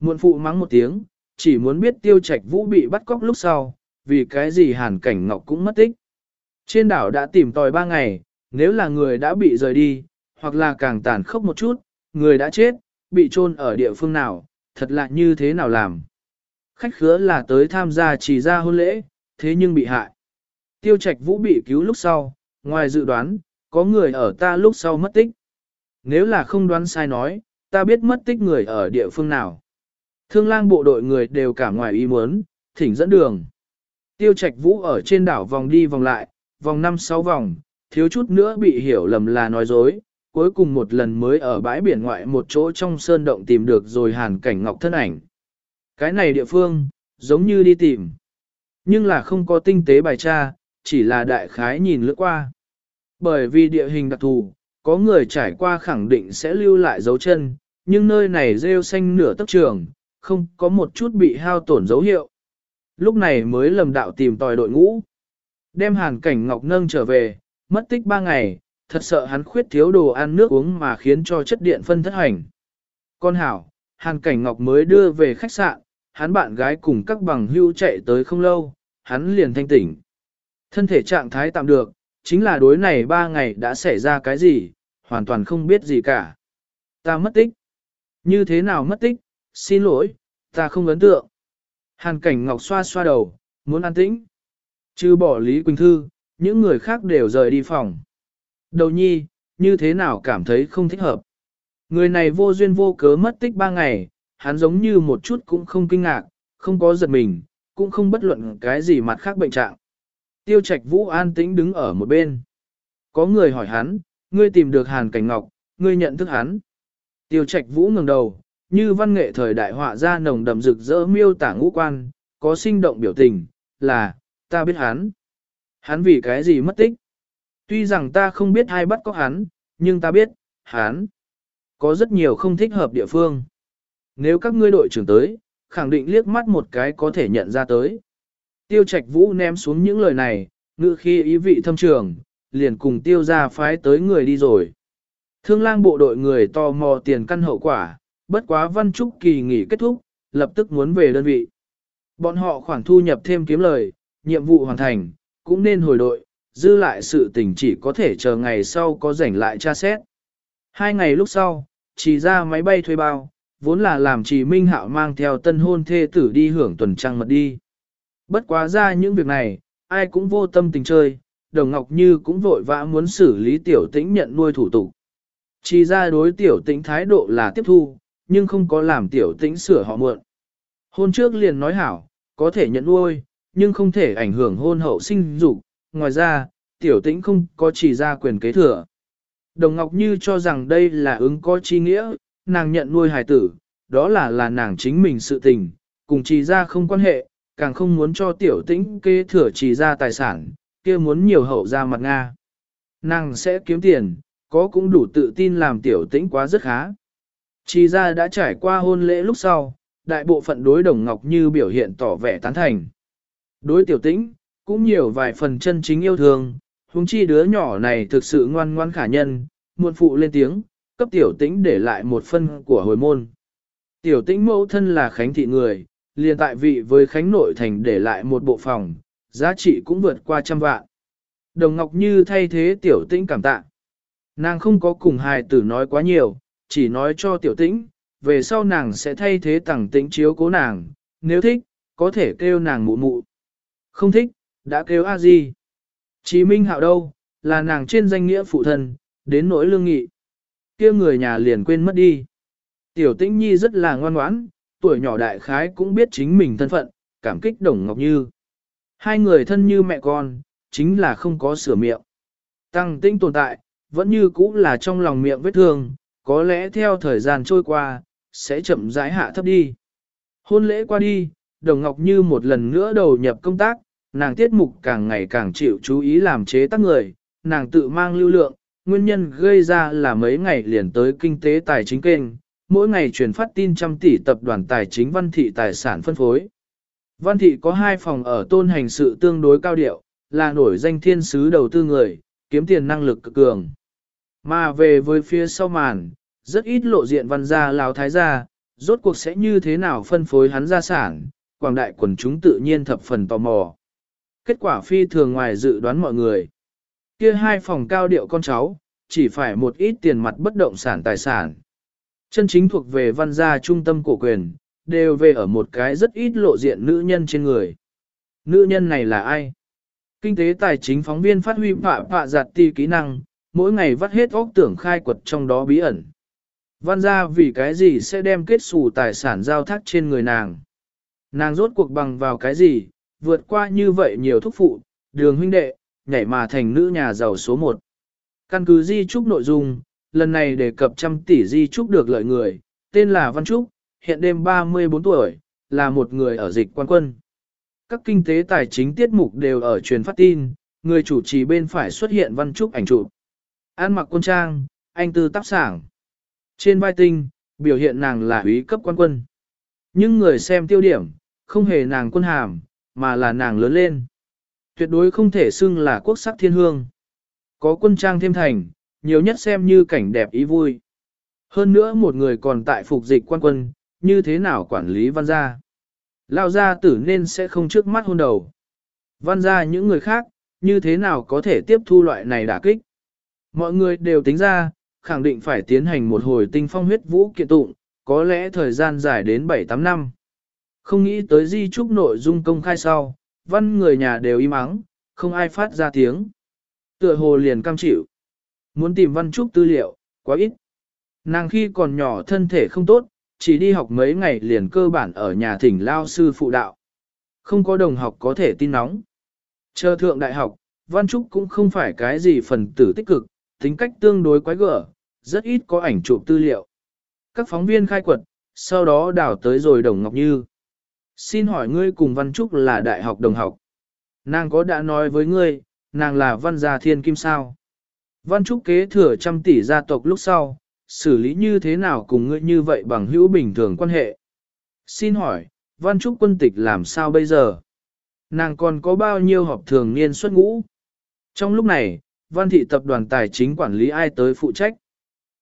Muộn phụ mắng một tiếng, chỉ muốn biết tiêu trạch vũ bị bắt cóc lúc sau, vì cái gì hàn cảnh ngọc cũng mất tích. Trên đảo đã tìm tòi ba ngày, nếu là người đã bị rời đi, hoặc là càng tàn khốc một chút, người đã chết, bị chôn ở địa phương nào, thật lạ như thế nào làm. Khách khứa là tới tham gia chỉ ra hôn lễ, thế nhưng bị hại. Tiêu trạch vũ bị cứu lúc sau, ngoài dự đoán, có người ở ta lúc sau mất tích. Nếu là không đoán sai nói, ta biết mất tích người ở địa phương nào. Thương lang bộ đội người đều cả ngoài ý muốn, thỉnh dẫn đường. Tiêu trạch vũ ở trên đảo vòng đi vòng lại, vòng 5-6 vòng, thiếu chút nữa bị hiểu lầm là nói dối, cuối cùng một lần mới ở bãi biển ngoại một chỗ trong sơn động tìm được rồi hàn cảnh ngọc thân ảnh. Cái này địa phương, giống như đi tìm, nhưng là không có tinh tế bài tra, chỉ là đại khái nhìn lướt qua. Bởi vì địa hình đặc thù, có người trải qua khẳng định sẽ lưu lại dấu chân, nhưng nơi này rêu xanh nửa tấc trường, không có một chút bị hao tổn dấu hiệu. Lúc này mới lầm đạo tìm tòi đội ngũ. Đem hàn cảnh ngọc nâng trở về, mất tích ba ngày, thật sợ hắn khuyết thiếu đồ ăn nước uống mà khiến cho chất điện phân thất hành. Con hảo, hàn cảnh ngọc mới đưa về khách sạn, hắn bạn gái cùng các bằng hưu chạy tới không lâu, hắn liền thanh tỉnh. Thân thể trạng thái tạm được, chính là đối này ba ngày đã xảy ra cái gì, hoàn toàn không biết gì cả. Ta mất tích. Như thế nào mất tích, xin lỗi, ta không ấn tượng. Hàn cảnh ngọc xoa xoa đầu, muốn an tĩnh. Chứ bỏ Lý Quỳnh Thư, những người khác đều rời đi phòng. Đầu nhi, như thế nào cảm thấy không thích hợp. Người này vô duyên vô cớ mất tích ba ngày, hắn giống như một chút cũng không kinh ngạc, không có giật mình, cũng không bất luận cái gì mặt khác bệnh trạng. Tiêu trạch vũ an tĩnh đứng ở một bên. Có người hỏi hắn, ngươi tìm được hàn cảnh ngọc, ngươi nhận thức hắn. Tiêu trạch vũ ngừng đầu, như văn nghệ thời đại họa ra nồng đậm rực rỡ miêu tả ngũ quan, có sinh động biểu tình, là, ta biết hắn. Hắn vì cái gì mất tích? Tuy rằng ta không biết ai bắt có hắn, nhưng ta biết, hắn có rất nhiều không thích hợp địa phương. Nếu các ngươi đội trưởng tới, khẳng định liếc mắt một cái có thể nhận ra tới. Tiêu trạch vũ ném xuống những lời này, ngự khi ý vị thâm trường, liền cùng tiêu ra phái tới người đi rồi. Thương lang bộ đội người tò mò tiền căn hậu quả, bất quá văn trúc kỳ nghỉ kết thúc, lập tức muốn về đơn vị. Bọn họ khoản thu nhập thêm kiếm lời, nhiệm vụ hoàn thành, cũng nên hồi đội, dư lại sự tình chỉ có thể chờ ngày sau có rảnh lại tra xét. Hai ngày lúc sau, chỉ ra máy bay thuê bao, vốn là làm chỉ minh hạo mang theo tân hôn thê tử đi hưởng tuần trăng mật đi. Bất quá ra những việc này, ai cũng vô tâm tình chơi, Đồng Ngọc Như cũng vội vã muốn xử lý tiểu tĩnh nhận nuôi thủ tục. Chỉ ra đối tiểu tĩnh thái độ là tiếp thu, nhưng không có làm tiểu tĩnh sửa họ muộn. Hôn trước liền nói hảo, có thể nhận nuôi, nhưng không thể ảnh hưởng hôn hậu sinh dục. Ngoài ra, tiểu tĩnh không có chỉ ra quyền kế thừa. Đồng Ngọc Như cho rằng đây là ứng có chi nghĩa, nàng nhận nuôi hài tử, đó là là nàng chính mình sự tình, cùng chỉ ra không quan hệ, càng không muốn cho tiểu tĩnh kế thừa chỉ ra tài sản, kia muốn nhiều hậu ra mặt Nga. Nàng sẽ kiếm tiền, có cũng đủ tự tin làm tiểu tĩnh quá rất khá. Chỉ ra đã trải qua hôn lễ lúc sau, đại bộ phận đối đồng ngọc như biểu hiện tỏ vẻ tán thành. Đối tiểu tĩnh, cũng nhiều vài phần chân chính yêu thương, huống chi đứa nhỏ này thực sự ngoan ngoan khả nhân, muộn phụ lên tiếng, cấp tiểu tĩnh để lại một phân của hồi môn. Tiểu tĩnh mẫu thân là khánh thị người, liền tại vị với khánh nội thành để lại một bộ phòng, giá trị cũng vượt qua trăm vạn. Đồng Ngọc Như thay thế tiểu tĩnh cảm tạ. Nàng không có cùng hài tử nói quá nhiều, chỉ nói cho tiểu tĩnh, về sau nàng sẽ thay thế tẳng tĩnh chiếu cố nàng, nếu thích, có thể kêu nàng mụ mụ. Không thích, đã kêu a gì Chí Minh Hạo đâu, là nàng trên danh nghĩa phụ thân, đến nỗi lương nghị. kia người nhà liền quên mất đi. Tiểu tĩnh nhi rất là ngoan ngoãn, tuổi nhỏ đại khái cũng biết chính mình thân phận, cảm kích Đồng Ngọc Như. Hai người thân như mẹ con, chính là không có sửa miệng. Tăng tĩnh tồn tại, vẫn như cũ là trong lòng miệng vết thương, có lẽ theo thời gian trôi qua, sẽ chậm rãi hạ thấp đi. Hôn lễ qua đi, Đồng Ngọc Như một lần nữa đầu nhập công tác, nàng tiết mục càng ngày càng chịu chú ý làm chế tác người, nàng tự mang lưu lượng, nguyên nhân gây ra là mấy ngày liền tới kinh tế tài chính kênh, mỗi ngày truyền phát tin trăm tỷ tập đoàn tài chính văn thị tài sản phân phối. Văn thị có hai phòng ở tôn hành sự tương đối cao điệu, là nổi danh thiên sứ đầu tư người, kiếm tiền năng lực cực cường. Mà về với phía sau màn, rất ít lộ diện văn gia lào thái gia, rốt cuộc sẽ như thế nào phân phối hắn gia sản, quảng đại quần chúng tự nhiên thập phần tò mò. Kết quả phi thường ngoài dự đoán mọi người. Kia hai phòng cao điệu con cháu, chỉ phải một ít tiền mặt bất động sản tài sản. Chân chính thuộc về văn gia trung tâm cổ quyền, đều về ở một cái rất ít lộ diện nữ nhân trên người. Nữ nhân này là ai? Kinh tế tài chính phóng viên phát huy phạ phạ giặt ti kỹ năng, mỗi ngày vắt hết óc tưởng khai quật trong đó bí ẩn. Văn gia vì cái gì sẽ đem kết xù tài sản giao thác trên người nàng? Nàng rốt cuộc bằng vào cái gì, vượt qua như vậy nhiều thúc phụ, đường huynh đệ, nhảy mà thành nữ nhà giàu số 1. Căn cứ di trúc nội dung, lần này đề cập trăm tỷ di trúc được lợi người, tên là Văn Trúc, hiện đêm 34 tuổi, là một người ở dịch quan quân. Các kinh tế tài chính tiết mục đều ở truyền phát tin, người chủ trì bên phải xuất hiện Văn Trúc ảnh chụp. An mặc quân trang, anh tư tác sảng. Trên vai tinh, biểu hiện nàng là úy cấp quan quân. Nhưng người xem tiêu điểm, không hề nàng quân hàm, mà là nàng lớn lên. Tuyệt đối không thể xưng là quốc sắc thiên hương. Có quân trang thêm thành, nhiều nhất xem như cảnh đẹp ý vui. Hơn nữa một người còn tại phục dịch quan quân, như thế nào quản lý văn gia. Lao gia tử nên sẽ không trước mắt hôn đầu. Văn gia những người khác, như thế nào có thể tiếp thu loại này đả kích. Mọi người đều tính ra, khẳng định phải tiến hành một hồi tinh phong huyết vũ kiện tụng, có lẽ thời gian dài đến 7-8 năm. Không nghĩ tới di trúc nội dung công khai sau, văn người nhà đều im ắng, không ai phát ra tiếng. Tựa hồ liền cam chịu. Muốn tìm văn trúc tư liệu, quá ít. Nàng khi còn nhỏ thân thể không tốt, chỉ đi học mấy ngày liền cơ bản ở nhà thỉnh lao sư phụ đạo. Không có đồng học có thể tin nóng. Chờ thượng đại học, Văn Trúc cũng không phải cái gì phần tử tích cực, tính cách tương đối quái gở, rất ít có ảnh chụp tư liệu. Các phóng viên khai quật, sau đó đào tới rồi Đồng Ngọc Như. Xin hỏi ngươi cùng Văn Trúc là đại học đồng học. Nàng có đã nói với ngươi, nàng là Văn Gia Thiên Kim sao? Văn Trúc kế thừa trăm tỷ gia tộc lúc sau, xử lý như thế nào cùng ngươi như vậy bằng hữu bình thường quan hệ? Xin hỏi, Văn Trúc quân tịch làm sao bây giờ? Nàng còn có bao nhiêu họp thường niên xuất ngũ? Trong lúc này, Văn thị tập đoàn tài chính quản lý ai tới phụ trách?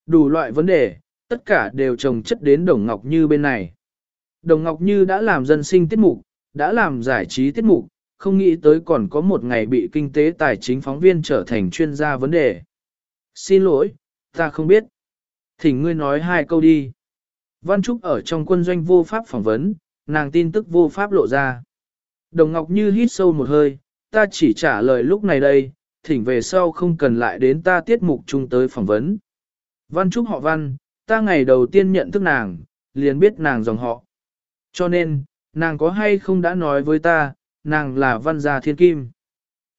Đủ loại vấn đề, tất cả đều trồng chất đến Đồng Ngọc Như bên này. Đồng Ngọc Như đã làm dân sinh tiết mục, đã làm giải trí tiết mục, không nghĩ tới còn có một ngày bị kinh tế tài chính phóng viên trở thành chuyên gia vấn đề. Xin lỗi, ta không biết. Thỉnh ngươi nói hai câu đi. Văn Trúc ở trong quân doanh vô pháp phỏng vấn, nàng tin tức vô pháp lộ ra. Đồng Ngọc Như hít sâu một hơi, ta chỉ trả lời lúc này đây, thỉnh về sau không cần lại đến ta tiết mục chung tới phỏng vấn. Văn Trúc họ Văn, ta ngày đầu tiên nhận thức nàng, liền biết nàng dòng họ. Cho nên, nàng có hay không đã nói với ta, nàng là văn gia thiên kim.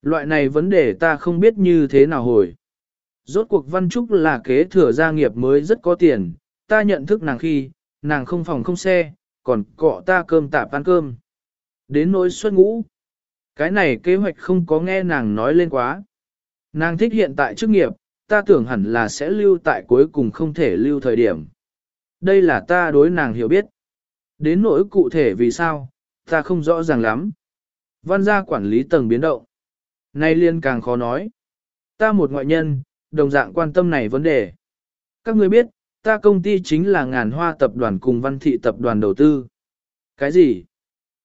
Loại này vấn đề ta không biết như thế nào hồi. Rốt cuộc văn trúc là kế thừa gia nghiệp mới rất có tiền, ta nhận thức nàng khi, nàng không phòng không xe, còn cọ ta cơm tạp ăn cơm. Đến nỗi xuất ngũ. Cái này kế hoạch không có nghe nàng nói lên quá. Nàng thích hiện tại chức nghiệp, ta tưởng hẳn là sẽ lưu tại cuối cùng không thể lưu thời điểm. Đây là ta đối nàng hiểu biết. Đến nỗi cụ thể vì sao, ta không rõ ràng lắm. Văn gia quản lý tầng biến động. Nay liên càng khó nói. Ta một ngoại nhân, đồng dạng quan tâm này vấn đề. Các ngươi biết, ta công ty chính là ngàn hoa tập đoàn cùng văn thị tập đoàn đầu tư. Cái gì?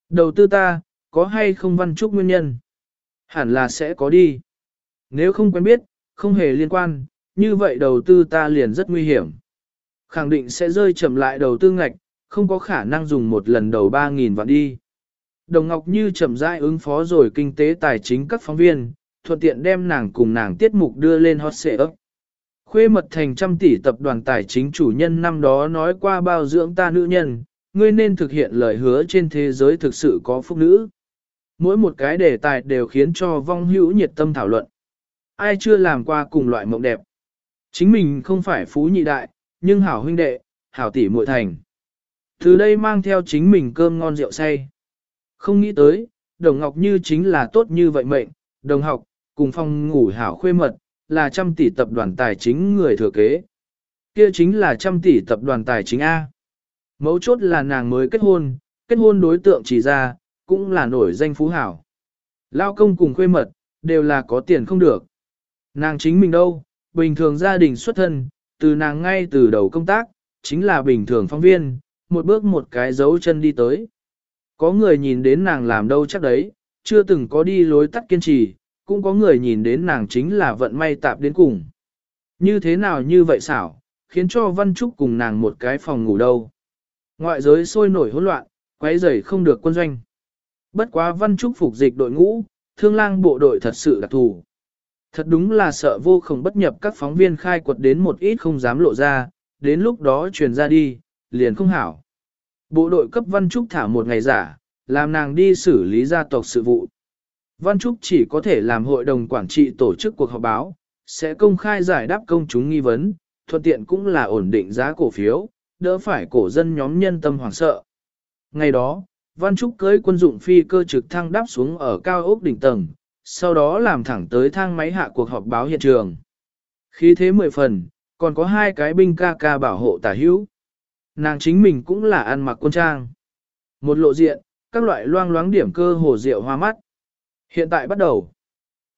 Đầu tư ta, có hay không văn trúc nguyên nhân? Hẳn là sẽ có đi. Nếu không quen biết, không hề liên quan, như vậy đầu tư ta liền rất nguy hiểm. Khẳng định sẽ rơi chậm lại đầu tư ngạch, không có khả năng dùng một lần đầu 3.000 vạn đi. Đồng Ngọc Như chậm rãi ứng phó rồi kinh tế tài chính các phóng viên, thuận tiện đem nàng cùng nàng tiết mục đưa lên hot ấp. Khuê mật thành trăm tỷ tập đoàn tài chính chủ nhân năm đó nói qua bao dưỡng ta nữ nhân, ngươi nên thực hiện lời hứa trên thế giới thực sự có phúc nữ. Mỗi một cái đề tài đều khiến cho vong hữu nhiệt tâm thảo luận. Ai chưa làm qua cùng loại mộng đẹp. Chính mình không phải phú nhị đại, nhưng hảo huynh đệ, hảo tỷ muội thành. Từ đây mang theo chính mình cơm ngon rượu say. Không nghĩ tới, Đồng Ngọc Như chính là tốt như vậy mệnh, đồng học, cùng phòng ngủ hảo khuê mật, là trăm tỷ tập đoàn tài chính người thừa kế. Kia chính là trăm tỷ tập đoàn tài chính A. Mấu chốt là nàng mới kết hôn, kết hôn đối tượng chỉ ra, cũng là nổi danh phú hảo. Lao công cùng khuê mật, đều là có tiền không được. Nàng chính mình đâu, bình thường gia đình xuất thân, từ nàng ngay từ đầu công tác, chính là bình thường phóng viên, một bước một cái dấu chân đi tới. Có người nhìn đến nàng làm đâu chắc đấy, chưa từng có đi lối tắt kiên trì, cũng có người nhìn đến nàng chính là vận may tạp đến cùng. Như thế nào như vậy xảo, khiến cho Văn Trúc cùng nàng một cái phòng ngủ đâu. Ngoại giới sôi nổi hỗn loạn, quấy rầy không được quân doanh. Bất quá Văn Trúc phục dịch đội ngũ, thương lang bộ đội thật sự đặc thù. Thật đúng là sợ vô không bất nhập các phóng viên khai quật đến một ít không dám lộ ra, đến lúc đó truyền ra đi, liền không hảo. Bộ đội cấp Văn Trúc thả một ngày giả, làm nàng đi xử lý gia tộc sự vụ. Văn Trúc chỉ có thể làm hội đồng quản trị tổ chức cuộc họp báo, sẽ công khai giải đáp công chúng nghi vấn, thuận tiện cũng là ổn định giá cổ phiếu, đỡ phải cổ dân nhóm nhân tâm hoảng sợ. Ngày đó, Văn Trúc cưới quân dụng phi cơ trực thăng đáp xuống ở cao ốc đỉnh tầng, sau đó làm thẳng tới thang máy hạ cuộc họp báo hiện trường. Khi thế mười phần, còn có hai cái binh ca ca bảo hộ tả hữu. Nàng chính mình cũng là ăn mặc quân trang. Một lộ diện, các loại loang loáng điểm cơ hồ rượu hoa mắt. Hiện tại bắt đầu.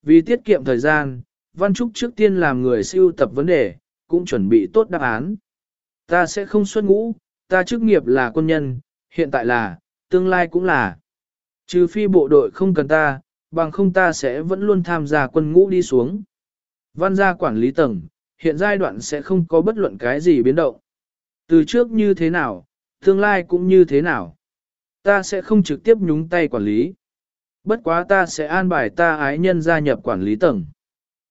Vì tiết kiệm thời gian, Văn Trúc trước tiên làm người siêu tập vấn đề, cũng chuẩn bị tốt đáp án. Ta sẽ không xuất ngũ, ta chức nghiệp là quân nhân, hiện tại là, tương lai cũng là. Trừ phi bộ đội không cần ta, bằng không ta sẽ vẫn luôn tham gia quân ngũ đi xuống. Văn gia quản lý tầng, hiện giai đoạn sẽ không có bất luận cái gì biến động. Từ trước như thế nào, tương lai cũng như thế nào. Ta sẽ không trực tiếp nhúng tay quản lý. Bất quá ta sẽ an bài ta ái nhân gia nhập quản lý tầng.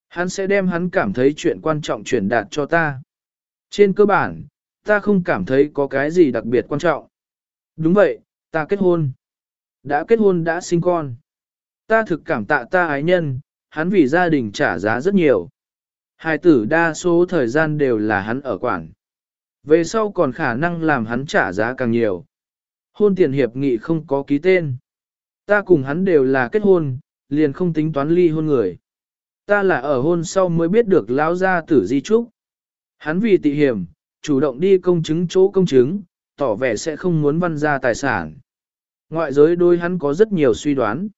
Hắn sẽ đem hắn cảm thấy chuyện quan trọng truyền đạt cho ta. Trên cơ bản, ta không cảm thấy có cái gì đặc biệt quan trọng. Đúng vậy, ta kết hôn. Đã kết hôn đã sinh con. Ta thực cảm tạ ta ái nhân, hắn vì gia đình trả giá rất nhiều. Hai tử đa số thời gian đều là hắn ở quản. Về sau còn khả năng làm hắn trả giá càng nhiều. Hôn tiền hiệp nghị không có ký tên. Ta cùng hắn đều là kết hôn, liền không tính toán ly hôn người. Ta là ở hôn sau mới biết được lão gia tử di trúc. Hắn vì tị hiểm, chủ động đi công chứng chỗ công chứng, tỏ vẻ sẽ không muốn văn ra tài sản. Ngoại giới đôi hắn có rất nhiều suy đoán.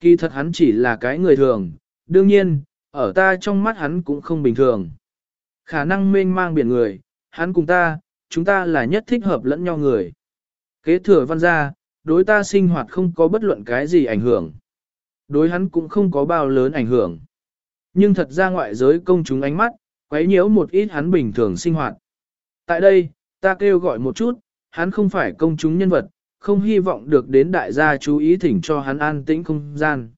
Kỳ thật hắn chỉ là cái người thường, đương nhiên, ở ta trong mắt hắn cũng không bình thường. Khả năng mênh mang biển người, hắn cùng ta, chúng ta là nhất thích hợp lẫn nhau người. Kế thừa văn gia, đối ta sinh hoạt không có bất luận cái gì ảnh hưởng. Đối hắn cũng không có bao lớn ảnh hưởng. Nhưng thật ra ngoại giới công chúng ánh mắt, quấy nhiễu một ít hắn bình thường sinh hoạt. Tại đây, ta kêu gọi một chút, hắn không phải công chúng nhân vật, không hy vọng được đến đại gia chú ý thỉnh cho hắn an tĩnh không gian.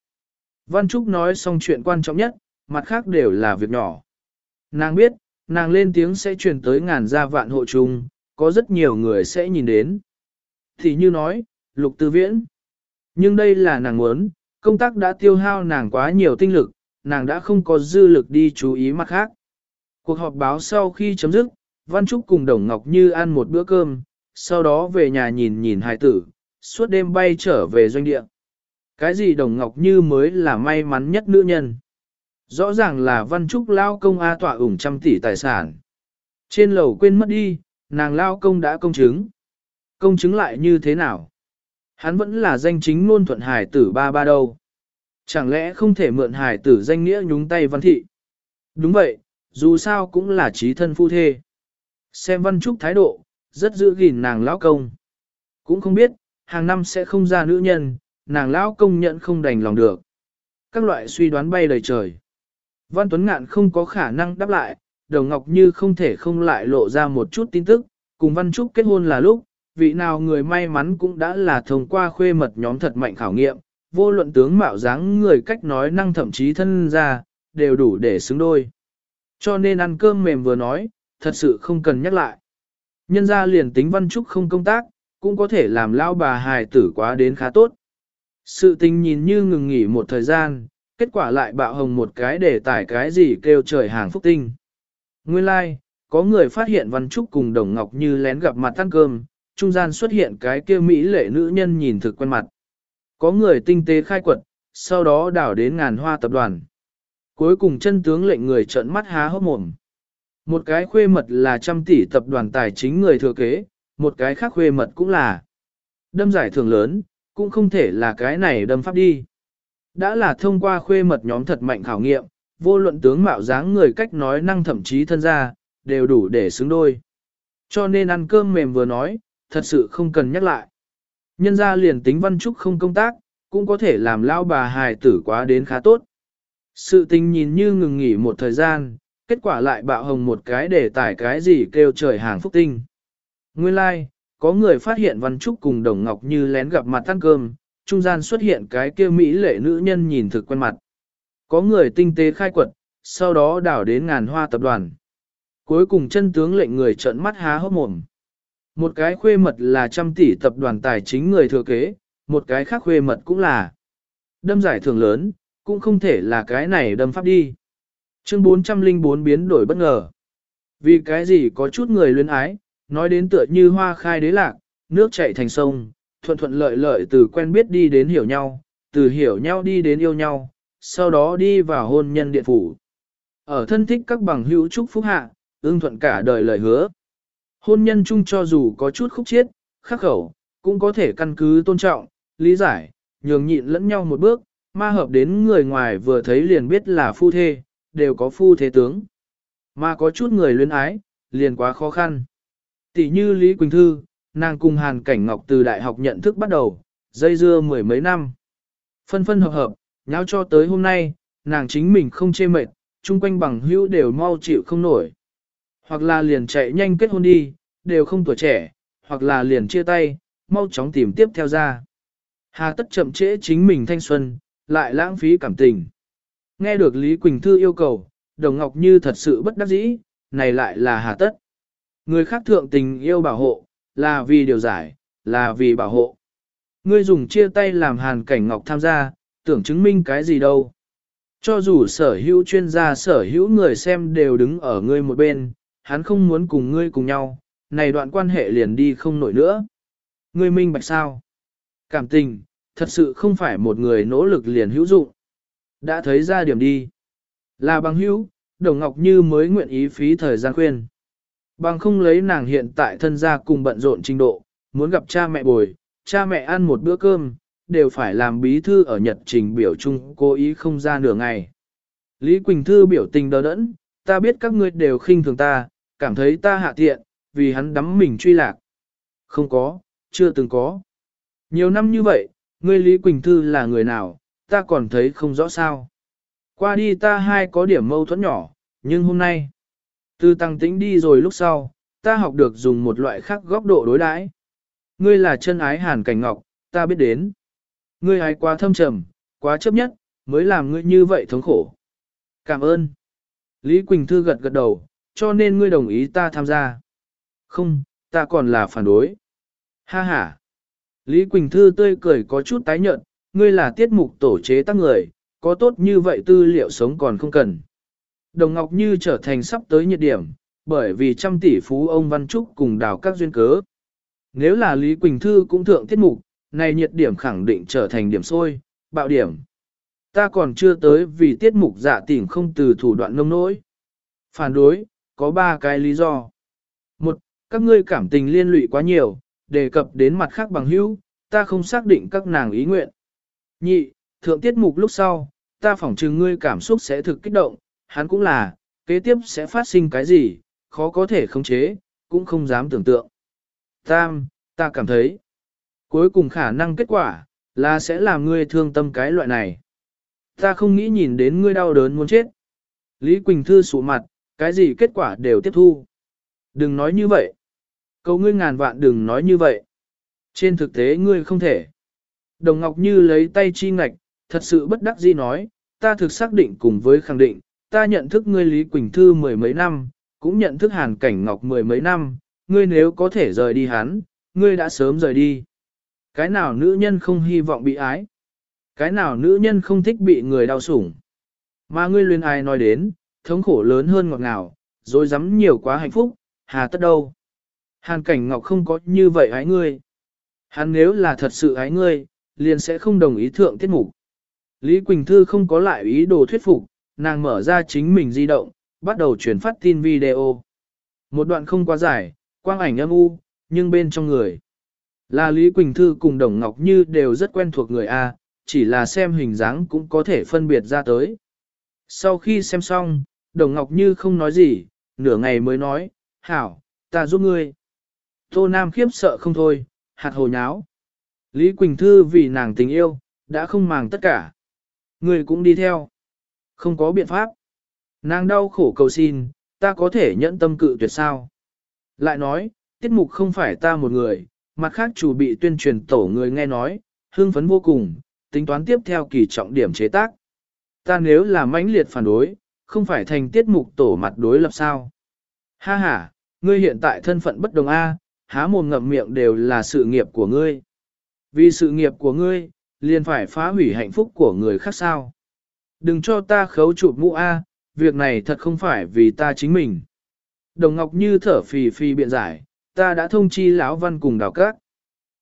Văn Trúc nói xong chuyện quan trọng nhất, mặt khác đều là việc nhỏ. Nàng biết, nàng lên tiếng sẽ truyền tới ngàn gia vạn hộ chung, có rất nhiều người sẽ nhìn đến. Thì như nói, lục tư viễn. Nhưng đây là nàng muốn, công tác đã tiêu hao nàng quá nhiều tinh lực, nàng đã không có dư lực đi chú ý mặt khác. Cuộc họp báo sau khi chấm dứt, Văn Trúc cùng Đồng Ngọc Như ăn một bữa cơm, sau đó về nhà nhìn nhìn hài tử, suốt đêm bay trở về doanh địa. Cái gì Đồng Ngọc Như mới là may mắn nhất nữ nhân. Rõ ràng là Văn Trúc lao công A tỏa ủng trăm tỷ tài sản. Trên lầu quên mất đi, nàng lao công đã công chứng. Công chứng lại như thế nào? Hắn vẫn là danh chính ngôn thuận hải tử ba ba đâu. Chẳng lẽ không thể mượn hải tử danh nghĩa nhúng tay văn thị? Đúng vậy, dù sao cũng là trí thân phu thê. Xem văn trúc thái độ, rất giữ gìn nàng lão công. Cũng không biết, hàng năm sẽ không ra nữ nhân, nàng lão công nhận không đành lòng được. Các loại suy đoán bay đầy trời. Văn Tuấn Ngạn không có khả năng đáp lại, Đồng Ngọc Như không thể không lại lộ ra một chút tin tức, cùng Văn Trúc kết hôn là lúc, vị nào người may mắn cũng đã là thông qua khuê mật nhóm thật mạnh khảo nghiệm, vô luận tướng mạo dáng người cách nói năng thậm chí thân ra, đều đủ để xứng đôi. Cho nên ăn cơm mềm vừa nói, thật sự không cần nhắc lại. Nhân ra liền tính văn trúc không công tác, cũng có thể làm lao bà hài tử quá đến khá tốt. Sự tình nhìn như ngừng nghỉ một thời gian, kết quả lại bạo hồng một cái để tải cái gì kêu trời hàng phúc tinh. Nguyên lai, like, có người phát hiện Văn Trúc cùng Đồng Ngọc Như lén gặp mặt ăn cơm, trung gian xuất hiện cái kia Mỹ lệ nữ nhân nhìn thực quen mặt. Có người tinh tế khai quật, sau đó đảo đến ngàn hoa tập đoàn. Cuối cùng chân tướng lệnh người trợn mắt há hốc mồm. Một cái khuê mật là trăm tỷ tập đoàn tài chính người thừa kế, một cái khác khuê mật cũng là. Đâm giải thưởng lớn, cũng không thể là cái này đâm pháp đi. Đã là thông qua khuê mật nhóm thật mạnh khảo nghiệm, vô luận tướng mạo dáng người cách nói năng thậm chí thân gia, đều đủ để xứng đôi. Cho nên ăn cơm mềm vừa nói, thật sự không cần nhắc lại. Nhân ra liền tính văn trúc không công tác, cũng có thể làm lao bà hài tử quá đến khá tốt. Sự tình nhìn như ngừng nghỉ một thời gian, kết quả lại bạo hồng một cái để tải cái gì kêu trời hàng phúc tinh. Nguyên lai, like, có người phát hiện Văn Trúc cùng Đồng Ngọc Như lén gặp mặt ăn cơm, trung gian xuất hiện cái kia Mỹ lệ nữ nhân nhìn thực quen mặt. Có người tinh tế khai quật, sau đó đảo đến ngàn hoa tập đoàn. Cuối cùng chân tướng lệnh người trợn mắt há hốc mồm. Một cái khuê mật là trăm tỷ tập đoàn tài chính người thừa kế, một cái khác khuê mật cũng là. Đâm giải thưởng lớn, cũng không thể là cái này đâm pháp đi. Chương 404 biến đổi bất ngờ. Vì cái gì có chút người luyến ái, nói đến tựa như hoa khai đế lạc, nước chảy thành sông, thuận thuận lợi lợi từ quen biết đi đến hiểu nhau, từ hiểu nhau đi đến yêu nhau, sau đó đi vào hôn nhân điện phủ. Ở thân thích các bằng hữu chúc phúc hạ, ưng thuận cả đời lời hứa. Hôn nhân chung cho dù có chút khúc chiết, khắc khẩu, cũng có thể căn cứ tôn trọng, lý giải, nhường nhịn lẫn nhau một bước, ma hợp đến người ngoài vừa thấy liền biết là phu thê, đều có phu thế tướng. Mà có chút người luyến ái, liền quá khó khăn. Tỷ như Lý Quỳnh Thư, nàng cùng Hàn Cảnh Ngọc từ đại học nhận thức bắt đầu, dây dưa mười mấy năm. Phân phân hợp hợp, nháo cho tới hôm nay, nàng chính mình không chê mệt, chung quanh bằng hữu đều mau chịu không nổi. Hoặc là liền chạy nhanh kết hôn đi, đều không tuổi trẻ, hoặc là liền chia tay, mau chóng tìm tiếp theo ra. Hà tất chậm trễ chính mình thanh xuân, lại lãng phí cảm tình. Nghe được Lý Quỳnh Thư yêu cầu, Đồng Ngọc Như thật sự bất đắc dĩ, này lại là hà tất. Người khác thượng tình yêu bảo hộ, là vì điều giải, là vì bảo hộ. Ngươi dùng chia tay làm hàn cảnh ngọc tham gia, tưởng chứng minh cái gì đâu. Cho dù sở hữu chuyên gia sở hữu người xem đều đứng ở ngươi một bên, hắn không muốn cùng ngươi cùng nhau, này đoạn quan hệ liền đi không nổi nữa. Ngươi minh bạch sao? Cảm tình, thật sự không phải một người nỗ lực liền hữu dụng. Đã thấy ra điểm đi. Là bằng hữu, Đồng Ngọc Như mới nguyện ý phí thời gian khuyên. Bằng không lấy nàng hiện tại thân gia cùng bận rộn trình độ, muốn gặp cha mẹ bồi, cha mẹ ăn một bữa cơm, đều phải làm bí thư ở nhật trình biểu chung cố ý không ra nửa ngày. Lý Quỳnh Thư biểu tình đờ đẫn, ta biết các ngươi đều khinh thường ta, cảm thấy ta hạ tiện, vì hắn đắm mình truy lạc. Không có, chưa từng có. Nhiều năm như vậy, ngươi Lý Quỳnh Thư là người nào, ta còn thấy không rõ sao. Qua đi ta hai có điểm mâu thuẫn nhỏ, nhưng hôm nay, từ tăng tĩnh đi rồi lúc sau, ta học được dùng một loại khác góc độ đối đãi. Ngươi là chân ái hàn cảnh ngọc, ta biết đến. Ngươi ái quá thâm trầm, quá chấp nhất, mới làm ngươi như vậy thống khổ. Cảm ơn. Lý Quỳnh Thư gật gật đầu, cho nên ngươi đồng ý ta tham gia. Không, ta còn là phản đối. Ha ha. Lý Quỳnh Thư tươi cười có chút tái nhợt, ngươi là tiết mục tổ chế tác người, có tốt như vậy tư liệu sống còn không cần. Đồng Ngọc Như trở thành sắp tới nhiệt điểm, bởi vì trăm tỷ phú ông Văn Trúc cùng đào các duyên cớ. Nếu là Lý Quỳnh Thư cũng thượng tiết mục, này nhiệt điểm khẳng định trở thành điểm sôi, bạo điểm. Ta còn chưa tới vì tiết mục giả tỉnh không từ thủ đoạn nông nỗi. Phản đối, có ba cái lý do. Một, các ngươi cảm tình liên lụy quá nhiều, đề cập đến mặt khác bằng hữu, ta không xác định các nàng ý nguyện. Nhị, thượng tiết mục lúc sau, ta phỏng chừng ngươi cảm xúc sẽ thực kích động, hắn cũng là, kế tiếp sẽ phát sinh cái gì, khó có thể khống chế, cũng không dám tưởng tượng. Tam, ta cảm thấy, cuối cùng khả năng kết quả, là sẽ làm ngươi thương tâm cái loại này. Ta không nghĩ nhìn đến ngươi đau đớn muốn chết. Lý Quỳnh Thư sụ mặt, cái gì kết quả đều tiếp thu. Đừng nói như vậy. Cầu ngươi ngàn vạn đừng nói như vậy. Trên thực tế ngươi không thể. Đồng Ngọc Như lấy tay chi ngạch, thật sự bất đắc dĩ nói, ta thực xác định cùng với khẳng định, ta nhận thức ngươi Lý Quỳnh Thư mười mấy năm, cũng nhận thức Hàn Cảnh Ngọc mười mấy năm, ngươi nếu có thể rời đi hắn, ngươi đã sớm rời đi. Cái nào nữ nhân không hy vọng bị ái? Cái nào nữ nhân không thích bị người đau sủng? Mà ngươi luyến ai nói đến, thống khổ lớn hơn ngọt ngào, rồi dám nhiều quá hạnh phúc, hà tất đâu? Hàn Cảnh Ngọc không có như vậy ái ngươi. Hắn nếu là thật sự ái ngươi, liền sẽ không đồng ý thượng tiết mục. Lý Quỳnh Thư không có lại ý đồ thuyết phục, nàng mở ra chính mình di động, bắt đầu truyền phát tin video. Một đoạn không quá dài, quang ảnh âm u, nhưng bên trong người. Là Lý Quỳnh Thư cùng Đồng Ngọc Như đều rất quen thuộc người A, chỉ là xem hình dáng cũng có thể phân biệt ra tới. Sau khi xem xong, Đồng Ngọc Như không nói gì, nửa ngày mới nói, Hảo, ta giúp ngươi. Tô Nam khiếp sợ không thôi, hạt hồ nháo. Lý Quỳnh Thư vì nàng tình yêu, đã không màng tất cả. người cũng đi theo. Không có biện pháp. Nàng đau khổ cầu xin, ta có thể nhận tâm cự tuyệt sao. Lại nói, tiết mục không phải ta một người, mặt khác chủ bị tuyên truyền tổ người nghe nói, hưng phấn vô cùng, tính toán tiếp theo kỳ trọng điểm chế tác. Ta nếu là mãnh liệt phản đối, không phải thành tiết mục tổ mặt đối lập sao. Ha ha, ngươi hiện tại thân phận bất đồng A, há mồm ngậm miệng đều là sự nghiệp của ngươi. Vì sự nghiệp của ngươi, liền phải phá hủy hạnh phúc của người khác sao. Đừng cho ta khấu chụp mũ A, việc này thật không phải vì ta chính mình. Đồng Ngọc Như thở phì phì biện giải, ta đã thông chi lão văn cùng đào các.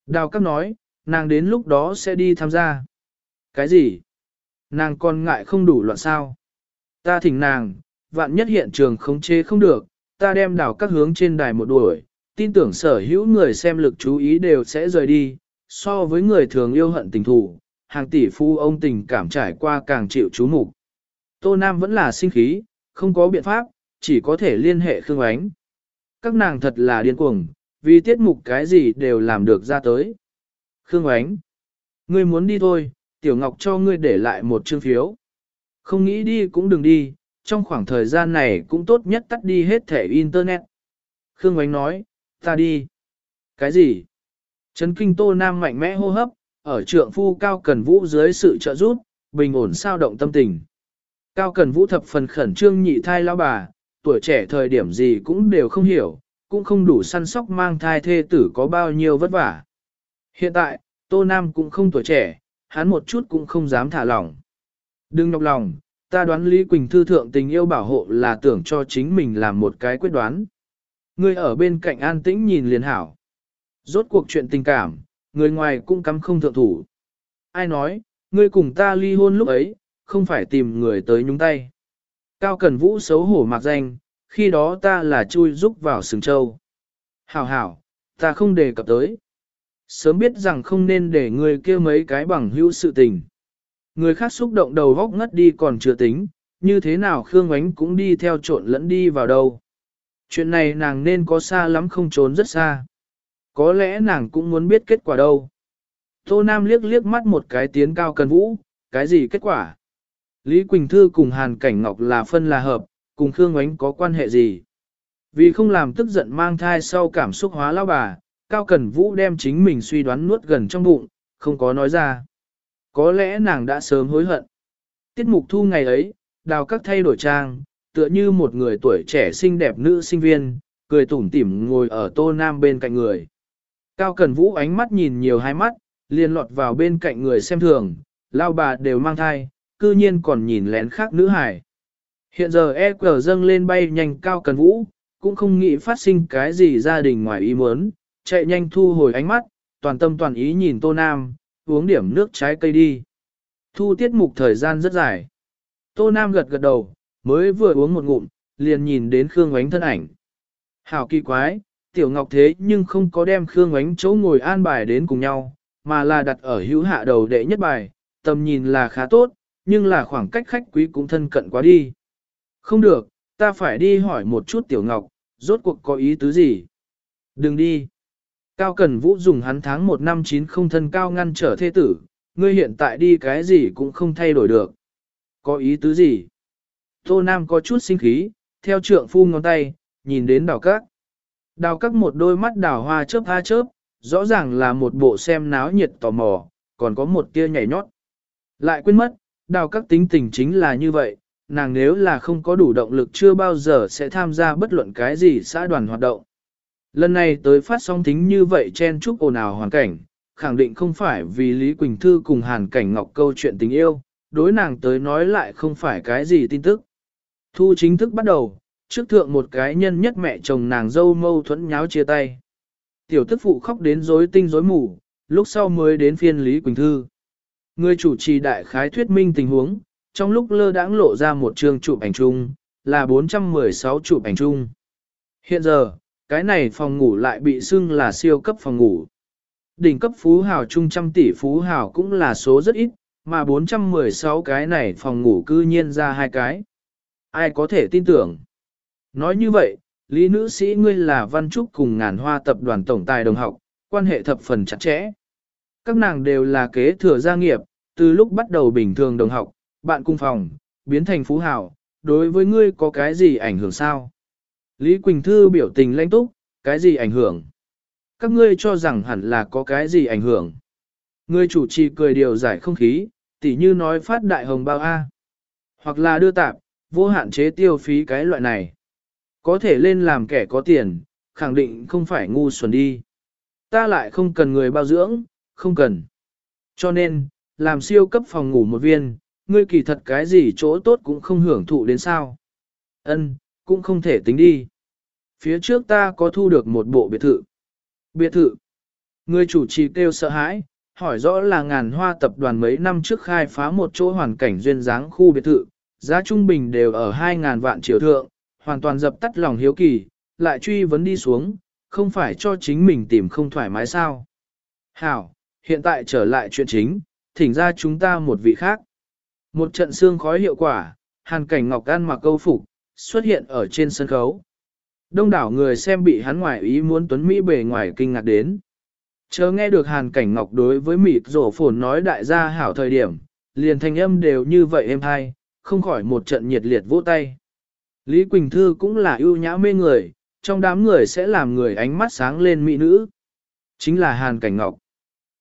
Đào các nói, nàng đến lúc đó sẽ đi tham gia. Cái gì? Nàng còn ngại không đủ loạn sao? Ta thỉnh nàng, vạn nhất hiện trường khống chế không được, ta đem đào các hướng trên đài một đuổi, tin tưởng sở hữu người xem lực chú ý đều sẽ rời đi, so với người thường yêu hận tình thù, hàng tỷ phu ông tình cảm trải qua càng chịu chú mục. Tô Nam vẫn là sinh khí, không có biện pháp, chỉ có thể liên hệ Khương Ánh. Các nàng thật là điên cuồng, vì tiết mục cái gì đều làm được ra tới. Khương Ánh, ngươi muốn đi thôi, Tiểu Ngọc cho ngươi để lại một chương phiếu. Không nghĩ đi cũng đừng đi, trong khoảng thời gian này cũng tốt nhất tắt đi hết thẻ Internet. Khương Ánh nói, ta đi. Cái gì? Trấn kinh Tô Nam mạnh mẽ hô hấp, ở trượng phu Cao Cần Vũ dưới sự trợ giúp, bình ổn sao động tâm tình. Cao Cần Vũ thập phần khẩn trương nhị thai lão bà, tuổi trẻ thời điểm gì cũng đều không hiểu, cũng không đủ săn sóc mang thai thê tử có bao nhiêu vất vả. Hiện tại, Tô Nam cũng không tuổi trẻ, hắn một chút cũng không dám thả lỏng. Đừng nhọc lòng, ta đoán Lý Quỳnh Thư thượng tình yêu bảo hộ là tưởng cho chính mình làm một cái quyết đoán. Người ở bên cạnh an tĩnh nhìn liền hảo. Rốt cuộc chuyện tình cảm, người ngoài cũng cắm không thượng thủ. Ai nói, ngươi cùng ta ly hôn lúc ấy, không phải tìm người tới nhúng tay. Cao Cần Vũ xấu hổ mạc danh, khi đó ta là chui rúc vào sừng châu. Hảo hảo, ta không đề cập tới. Sớm biết rằng không nên để người kia mấy cái bằng hữu sự tình. Người khác xúc động đầu vóc ngất đi còn chưa tính, như thế nào Khương Ánh cũng đi theo trộn lẫn đi vào đâu. Chuyện này nàng nên có xa lắm không trốn rất xa. Có lẽ nàng cũng muốn biết kết quả đâu. Tô Nam liếc liếc mắt một cái tiến cao cần vũ, cái gì kết quả? Lý Quỳnh Thư cùng Hàn Cảnh Ngọc là phân là hợp, cùng Khương Ánh có quan hệ gì? Vì không làm tức giận mang thai sau cảm xúc hóa lao bà, Cao Cần Vũ đem chính mình suy đoán nuốt gần trong bụng, không có nói ra. Có lẽ nàng đã sớm hối hận. Tiết mục thu ngày ấy, đào các thay đổi trang, tựa như một người tuổi trẻ xinh đẹp nữ sinh viên, cười tủm tỉm ngồi ở tô nam bên cạnh người. Cao Cần Vũ ánh mắt nhìn nhiều hai mắt, liền lọt vào bên cạnh người xem thường, lao bà đều mang thai, cư nhiên còn nhìn lén khác nữ hải. Hiện giờ e cờ dâng lên bay nhanh Cao Cần Vũ, cũng không nghĩ phát sinh cái gì gia đình ngoài ý muốn, chạy nhanh thu hồi ánh mắt, toàn tâm toàn ý nhìn Tô Nam, uống điểm nước trái cây đi. Thu tiết mục thời gian rất dài. Tô Nam gật gật đầu, mới vừa uống một ngụm, liền nhìn đến Khương Ngoánh thân ảnh. Hảo kỳ quái, Tiểu Ngọc thế nhưng không có đem Khương Ngoánh chỗ ngồi an bài đến cùng nhau, mà là đặt ở hữu hạ đầu đệ nhất bài, tầm nhìn là khá tốt, nhưng là khoảng cách khách quý cũng thân cận quá đi. Không được, ta phải đi hỏi một chút Tiểu Ngọc, rốt cuộc có ý tứ gì? Đừng đi. Cao Cần Vũ dùng hắn tháng một năm chín không thân cao ngăn trở thê tử, ngươi hiện tại đi cái gì cũng không thay đổi được. Có ý tứ gì? Tô Nam có chút sinh khí, theo trượng phu ngón tay, nhìn đến đảo các. Đào các một đôi mắt đào hoa chớp ha chớp, rõ ràng là một bộ xem náo nhiệt tò mò, còn có một tia nhảy nhót. Lại quên mất, đào các tính tình chính là như vậy, nàng nếu là không có đủ động lực chưa bao giờ sẽ tham gia bất luận cái gì xã đoàn hoạt động. Lần này tới phát sóng tính như vậy chen chúc ồn ào hoàn cảnh, khẳng định không phải vì Lý Quỳnh Thư cùng Hàn Cảnh Ngọc câu chuyện tình yêu, đối nàng tới nói lại không phải cái gì tin tức. Thu chính thức bắt đầu, trước thượng một cái nhân nhất mẹ chồng nàng dâu mâu thuẫn nháo chia tay. Tiểu tức phụ khóc đến rối tinh rối mù, lúc sau mới đến phiên Lý Quỳnh Thư. Người chủ trì đại khái thuyết minh tình huống, trong lúc lơ đãng lộ ra một trường chụp ảnh chung, là 416 chụp ảnh chung. Hiện giờ, cái này phòng ngủ lại bị xưng là siêu cấp phòng ngủ. Đỉnh cấp phú hào trung trăm tỷ phú hào cũng là số rất ít, mà 416 cái này phòng ngủ cư nhiên ra hai cái. Ai có thể tin tưởng? Nói như vậy, lý nữ sĩ ngươi là văn trúc cùng ngàn hoa tập đoàn tổng tài đồng học, quan hệ thập phần chặt chẽ. Các nàng đều là kế thừa gia nghiệp, từ lúc bắt đầu bình thường đồng học, bạn cung phòng, biến thành phú hào, đối với ngươi có cái gì ảnh hưởng sao? Lý Quỳnh Thư biểu tình lãnh túc, cái gì ảnh hưởng? Các ngươi cho rằng hẳn là có cái gì ảnh hưởng? Ngươi chủ trì cười điều giải không khí, tỉ như nói phát đại hồng bao A. Hoặc là đưa tạp, vô hạn chế tiêu phí cái loại này. Có thể lên làm kẻ có tiền, khẳng định không phải ngu xuẩn đi. Ta lại không cần người bao dưỡng, không cần. Cho nên, làm siêu cấp phòng ngủ một viên, ngươi kỳ thật cái gì chỗ tốt cũng không hưởng thụ đến sao. Ân, cũng không thể tính đi. Phía trước ta có thu được một bộ biệt thự. Biệt thự. Ngươi chủ trì kêu sợ hãi, hỏi rõ là ngàn hoa tập đoàn mấy năm trước khai phá một chỗ hoàn cảnh duyên dáng khu biệt thự, giá trung bình đều ở 2.000 vạn triệu thượng, hoàn toàn dập tắt lòng hiếu kỳ, lại truy vấn đi xuống, không phải cho chính mình tìm không thoải mái sao. Hảo, hiện tại trở lại chuyện chính, thỉnh ra chúng ta một vị khác. Một trận xương khói hiệu quả, hàn cảnh ngọc ăn mặc câu phục, xuất hiện ở trên sân khấu. Đông đảo người xem bị hắn ngoại ý muốn tuấn Mỹ bề ngoài kinh ngạc đến. Chờ nghe được hàn cảnh ngọc đối với mịt rổ phồn nói đại gia hảo thời điểm, liền thanh âm đều như vậy êm hay, không khỏi một trận nhiệt liệt vỗ tay. Lý Quỳnh Thư cũng là ưu nhã mê người, trong đám người sẽ làm người ánh mắt sáng lên mỹ nữ. Chính là hàn cảnh ngọc.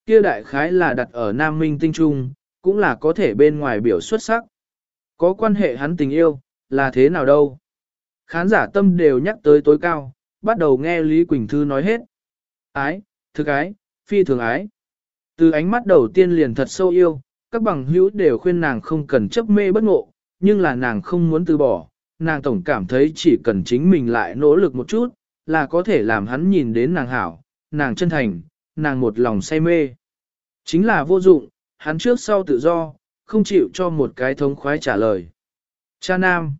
Kia đại khái là đặt ở Nam Minh Tinh Trung, cũng là có thể bên ngoài biểu xuất sắc. Có quan hệ hắn tình yêu, là thế nào đâu? Khán giả tâm đều nhắc tới tối cao, bắt đầu nghe Lý Quỳnh Thư nói hết. Ái, thực ái, phi thường ái. Từ ánh mắt đầu tiên liền thật sâu yêu, các bằng hữu đều khuyên nàng không cần chấp mê bất ngộ, nhưng là nàng không muốn từ bỏ, nàng tổng cảm thấy chỉ cần chính mình lại nỗ lực một chút, là có thể làm hắn nhìn đến nàng hảo, nàng chân thành, nàng một lòng say mê. Chính là vô dụng, hắn trước sau tự do, không chịu cho một cái thống khoái trả lời. Cha Nam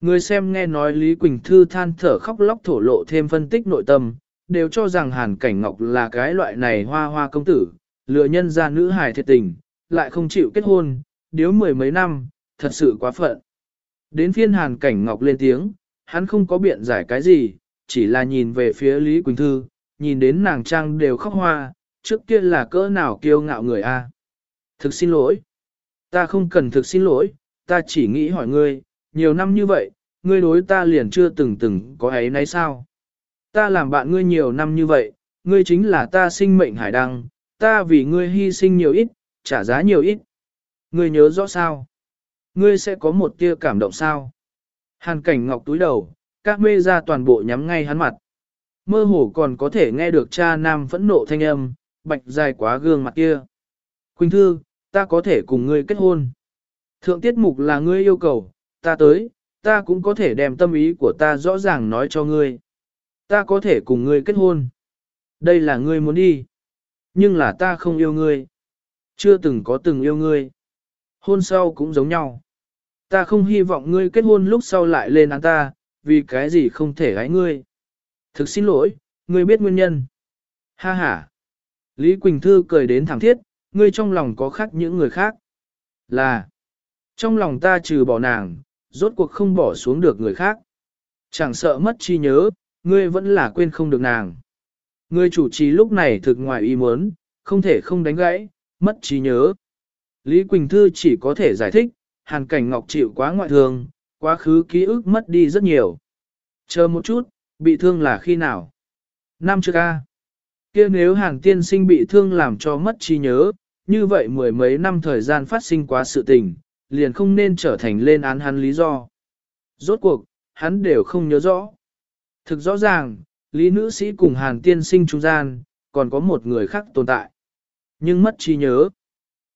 Người xem nghe nói Lý Quỳnh Thư than thở khóc lóc thổ lộ thêm phân tích nội tâm, đều cho rằng Hàn Cảnh Ngọc là cái loại này hoa hoa công tử, lựa nhân ra nữ hài thiệt tình, lại không chịu kết hôn, điếu mười mấy năm, thật sự quá phận. Đến phiên Hàn Cảnh Ngọc lên tiếng, hắn không có biện giải cái gì, chỉ là nhìn về phía Lý Quỳnh Thư, nhìn đến nàng trang đều khóc hoa, trước kia là cỡ nào kiêu ngạo người a. Thực xin lỗi. Ta không cần thực xin lỗi, ta chỉ nghĩ hỏi ngươi, nhiều năm như vậy, ngươi đối ta liền chưa từng từng có ấy nấy sao. Ta làm bạn ngươi nhiều năm như vậy, ngươi chính là ta sinh mệnh hải đăng, ta vì ngươi hy sinh nhiều ít, trả giá nhiều ít. Ngươi nhớ rõ sao? Ngươi sẽ có một tia cảm động sao? Hàn cảnh ngọc túi đầu, các mê ra toàn bộ nhắm ngay hắn mặt. Mơ hồ còn có thể nghe được cha nam phẫn nộ thanh âm, bạch dài quá gương mặt kia. Quỳnh Thư, ta có thể cùng ngươi kết hôn. Thượng tiết mục là ngươi yêu cầu, ta tới, ta cũng có thể đem tâm ý của ta rõ ràng nói cho ngươi. Ta có thể cùng ngươi kết hôn. Đây là ngươi muốn đi. Nhưng là ta không yêu ngươi. Chưa từng có từng yêu ngươi. Hôn sau cũng giống nhau. Ta không hy vọng ngươi kết hôn lúc sau lại lên án ta, vì cái gì không thể gái ngươi. Thực xin lỗi, ngươi biết nguyên nhân. Ha ha. Lý Quỳnh Thư cười đến thẳng thiết, ngươi trong lòng có khác những người khác. Là, trong lòng ta trừ bỏ nàng, rốt cuộc không bỏ xuống được người khác. Chẳng sợ mất chi nhớ, ngươi vẫn là quên không được nàng. Ngươi chủ trì lúc này thực ngoài ý muốn, không thể không đánh gãy, mất trí nhớ. Lý Quỳnh Thư chỉ có thể giải thích, hàn cảnh ngọc chịu quá ngoại thương, quá khứ ký ức mất đi rất nhiều. Chờ một chút, bị thương là khi nào? Năm trước A. kia nếu hàn tiên sinh bị thương làm cho mất trí nhớ, như vậy mười mấy năm thời gian phát sinh quá sự tình, liền không nên trở thành lên án hắn lý do. Rốt cuộc, hắn đều không nhớ rõ. Thực rõ ràng, lý nữ sĩ cùng hàn tiên sinh trung gian, còn có một người khác tồn tại. Nhưng mất trí nhớ.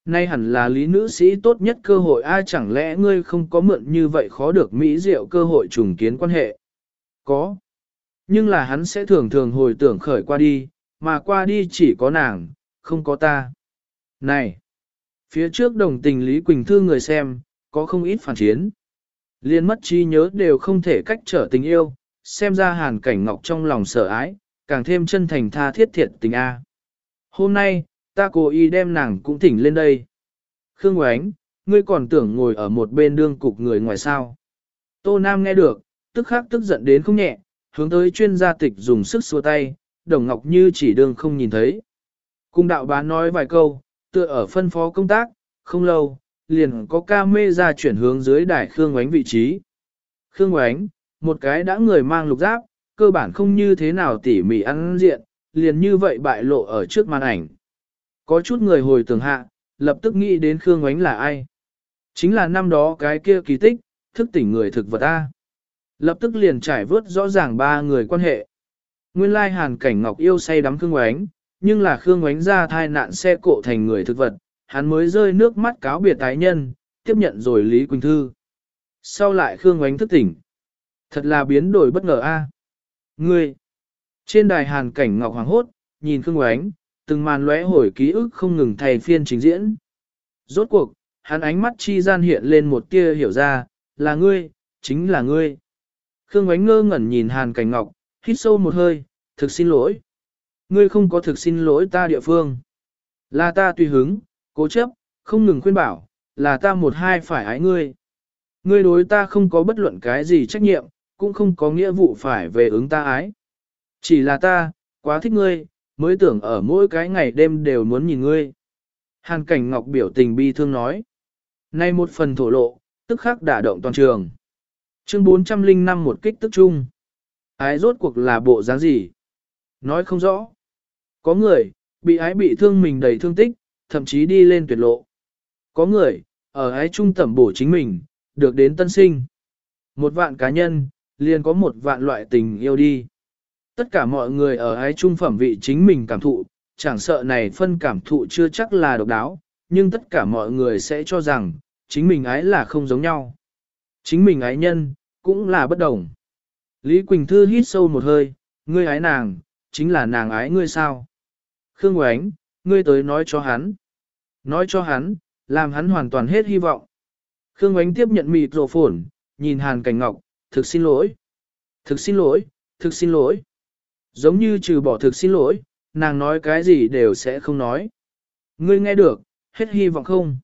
Nay hẳn là lý nữ sĩ tốt nhất cơ hội ai chẳng lẽ ngươi không có mượn như vậy khó được mỹ diệu cơ hội trùng kiến quan hệ. Có. Nhưng là hắn sẽ thường thường hồi tưởng khởi qua đi, mà qua đi chỉ có nàng, không có ta. Này! Phía trước đồng tình Lý Quỳnh Thư người xem, có không ít phản chiến. Liên mất trí nhớ đều không thể cách trở tình yêu, xem ra hàn cảnh ngọc trong lòng sợ ái, càng thêm chân thành tha thiết thiệt tình A. Hôm nay, ta cố ý đem nàng cũng thỉnh lên đây. Khương Oánh, ngươi còn tưởng ngồi ở một bên đương cục người ngoài sao. Tô Nam nghe được, tức khắc tức giận đến không nhẹ, hướng tới chuyên gia tịch dùng sức xua tay, Đồng Ngọc Như chỉ đương không nhìn thấy. Cung đạo bá nói vài câu, tựa ở phân phó công tác, không lâu, liền có ca mê ra chuyển hướng dưới đài Khương Oánh vị trí. Khương Ngoánh, một cái đã người mang lục giáp, cơ bản không như thế nào tỉ mỉ ăn diện, liền như vậy bại lộ ở trước màn ảnh. Có chút người hồi tưởng hạ, lập tức nghĩ đến Khương Ngoánh là ai. Chính là năm đó cái kia kỳ tích, thức tỉnh người thực vật A. Lập tức liền trải vớt rõ ràng ba người quan hệ. Nguyên lai hàn cảnh ngọc yêu say đắm Khương Ngoánh, nhưng là Khương Ngoánh ra thai nạn xe cộ thành người thực vật, hắn mới rơi nước mắt cáo biệt tái nhân, tiếp nhận rồi Lý Quỳnh Thư. Sau lại Khương Ngoánh thức tỉnh. Thật là biến đổi bất ngờ a. Ngươi! Trên đài hàn cảnh ngọc hoàng hốt, nhìn Khương Ngoánh, từng màn lóe hồi ký ức không ngừng thay phiên trình diễn. Rốt cuộc, hắn ánh mắt chi gian hiện lên một tia hiểu ra, là ngươi, chính là ngươi. Khương ánh ngơ ngẩn nhìn hàn cảnh ngọc, hít sâu một hơi, thực xin lỗi. Ngươi không có thực xin lỗi ta địa phương. Là ta tùy hứng, cố chấp, không ngừng khuyên bảo, là ta một hai phải ái ngươi. Ngươi đối ta không có bất luận cái gì trách nhiệm, cũng không có nghĩa vụ phải về ứng ta ái. Chỉ là ta, quá thích ngươi, mới tưởng ở mỗi cái ngày đêm đều muốn nhìn ngươi. Hàn cảnh ngọc biểu tình bi thương nói. Nay một phần thổ lộ, tức khắc đả động toàn trường. Chương 405 một kích tức chung. Ái rốt cuộc là bộ dáng gì? Nói không rõ. Có người, bị ái bị thương mình đầy thương tích, thậm chí đi lên tuyệt lộ. Có người, ở ái trung tẩm bổ chính mình, được đến tân sinh. Một vạn cá nhân, liền có một vạn loại tình yêu đi. Tất cả mọi người ở ái trung phẩm vị chính mình cảm thụ, chẳng sợ này phân cảm thụ chưa chắc là độc đáo, nhưng tất cả mọi người sẽ cho rằng, chính mình ái là không giống nhau. Chính mình ái nhân, cũng là bất đồng. Lý Quỳnh Thư hít sâu một hơi, ngươi ái nàng, chính là nàng ái ngươi sao? Khương Ngoánh, ngươi tới nói cho hắn. Nói cho hắn, làm hắn hoàn toàn hết hy vọng. Khương Ngoánh tiếp nhận mịt rổ phổn, nhìn Hàn Cảnh Ngọc, thực xin lỗi. Thực xin lỗi, thực xin lỗi. Giống như trừ bỏ thực xin lỗi, nàng nói cái gì đều sẽ không nói. Ngươi nghe được, hết hy vọng không?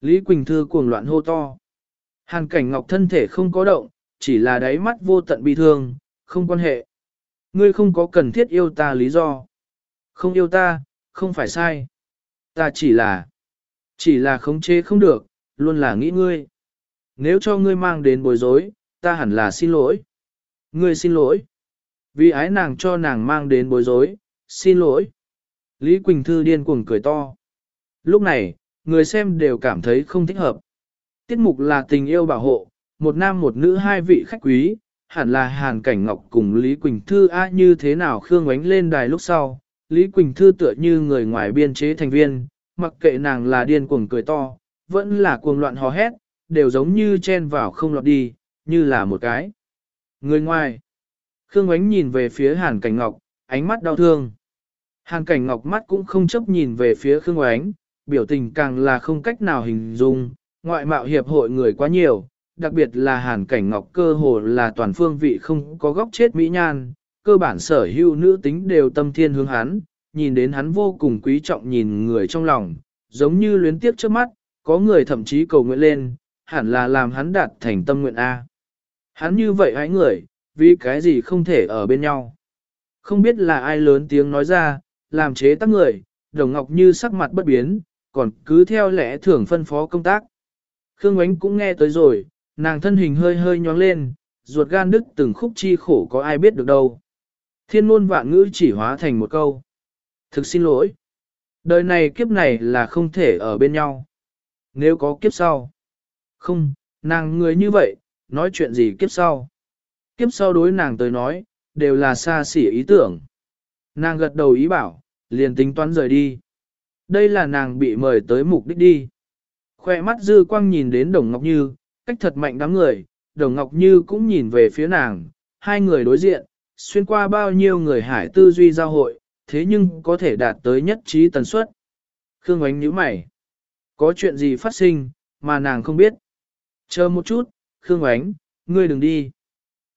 Lý Quỳnh Thư cuồng loạn hô to. Hàn Cảnh Ngọc thân thể không có động, chỉ là đáy mắt vô tận bi thương, không quan hệ. Ngươi không có cần thiết yêu ta lý do. Không yêu ta, không phải sai. Ta chỉ là, chỉ là khống chế không được, luôn là nghĩ ngươi. Nếu cho ngươi mang đến bối rối, ta hẳn là xin lỗi. Ngươi xin lỗi. Vì ái nàng cho nàng mang đến bối rối, xin lỗi. Lý Quỳnh Thư điên cuồng cười to. Lúc này, người xem đều cảm thấy không thích hợp. Tiết mục là tình yêu bảo hộ, một nam một nữ hai vị khách quý, hẳn là Hàn Cảnh Ngọc cùng Lý Quỳnh Thư a à như thế nào Khương ánh lên đài lúc sau. Lý Quỳnh Thư tựa như người ngoài biên chế thành viên, mặc kệ nàng là điên cuồng cười to, vẫn là cuồng loạn hò hét, đều giống như chen vào không lọt đi, như là một cái. Người ngoài. Khương ánh nhìn về phía Hàn Cảnh Ngọc, ánh mắt đau thương. Hàn Cảnh Ngọc mắt cũng không chấp nhìn về phía Khương ánh, biểu tình càng là không cách nào hình dung, ngoại mạo hiệp hội người quá nhiều, đặc biệt là hàn cảnh ngọc cơ hồ là toàn phương vị không có góc chết mỹ nhan, cơ bản sở hữu nữ tính đều tâm thiên hướng hắn, nhìn đến hắn vô cùng quý trọng nhìn người trong lòng, giống như luyến tiếc trước mắt, có người thậm chí cầu nguyện lên, hẳn là làm hắn đạt thành tâm nguyện A. Hắn như vậy hãy người, vì cái gì không thể ở bên nhau. Không biết là ai lớn tiếng nói ra, làm chế tác người, đồng ngọc như sắc mặt bất biến, còn cứ theo lẽ thường phân phó công tác. Khương Ngoánh cũng nghe tới rồi, nàng thân hình hơi hơi nhóng lên, ruột gan đứt từng khúc chi khổ có ai biết được đâu. Thiên ngôn vạn ngữ chỉ hóa thành một câu. Thực xin lỗi. Đời này kiếp này là không thể ở bên nhau. Nếu có kiếp sau. Không, nàng người như vậy, nói chuyện gì kiếp sau. Kiếp sau đối nàng tới nói, đều là xa xỉ ý tưởng. Nàng gật đầu ý bảo, liền tính toán rời đi. Đây là nàng bị mời tới mục đích đi. Khoe mắt dư quang nhìn đến Đồng Ngọc Như, cách thật mạnh đám người, Đồng Ngọc Như cũng nhìn về phía nàng, hai người đối diện, xuyên qua bao nhiêu người hải tư duy giao hội, thế nhưng có thể đạt tới nhất trí tần suất. Khương Ánh nhíu mày. Có chuyện gì phát sinh, mà nàng không biết. Chờ một chút, Khương Ánh, ngươi đừng đi.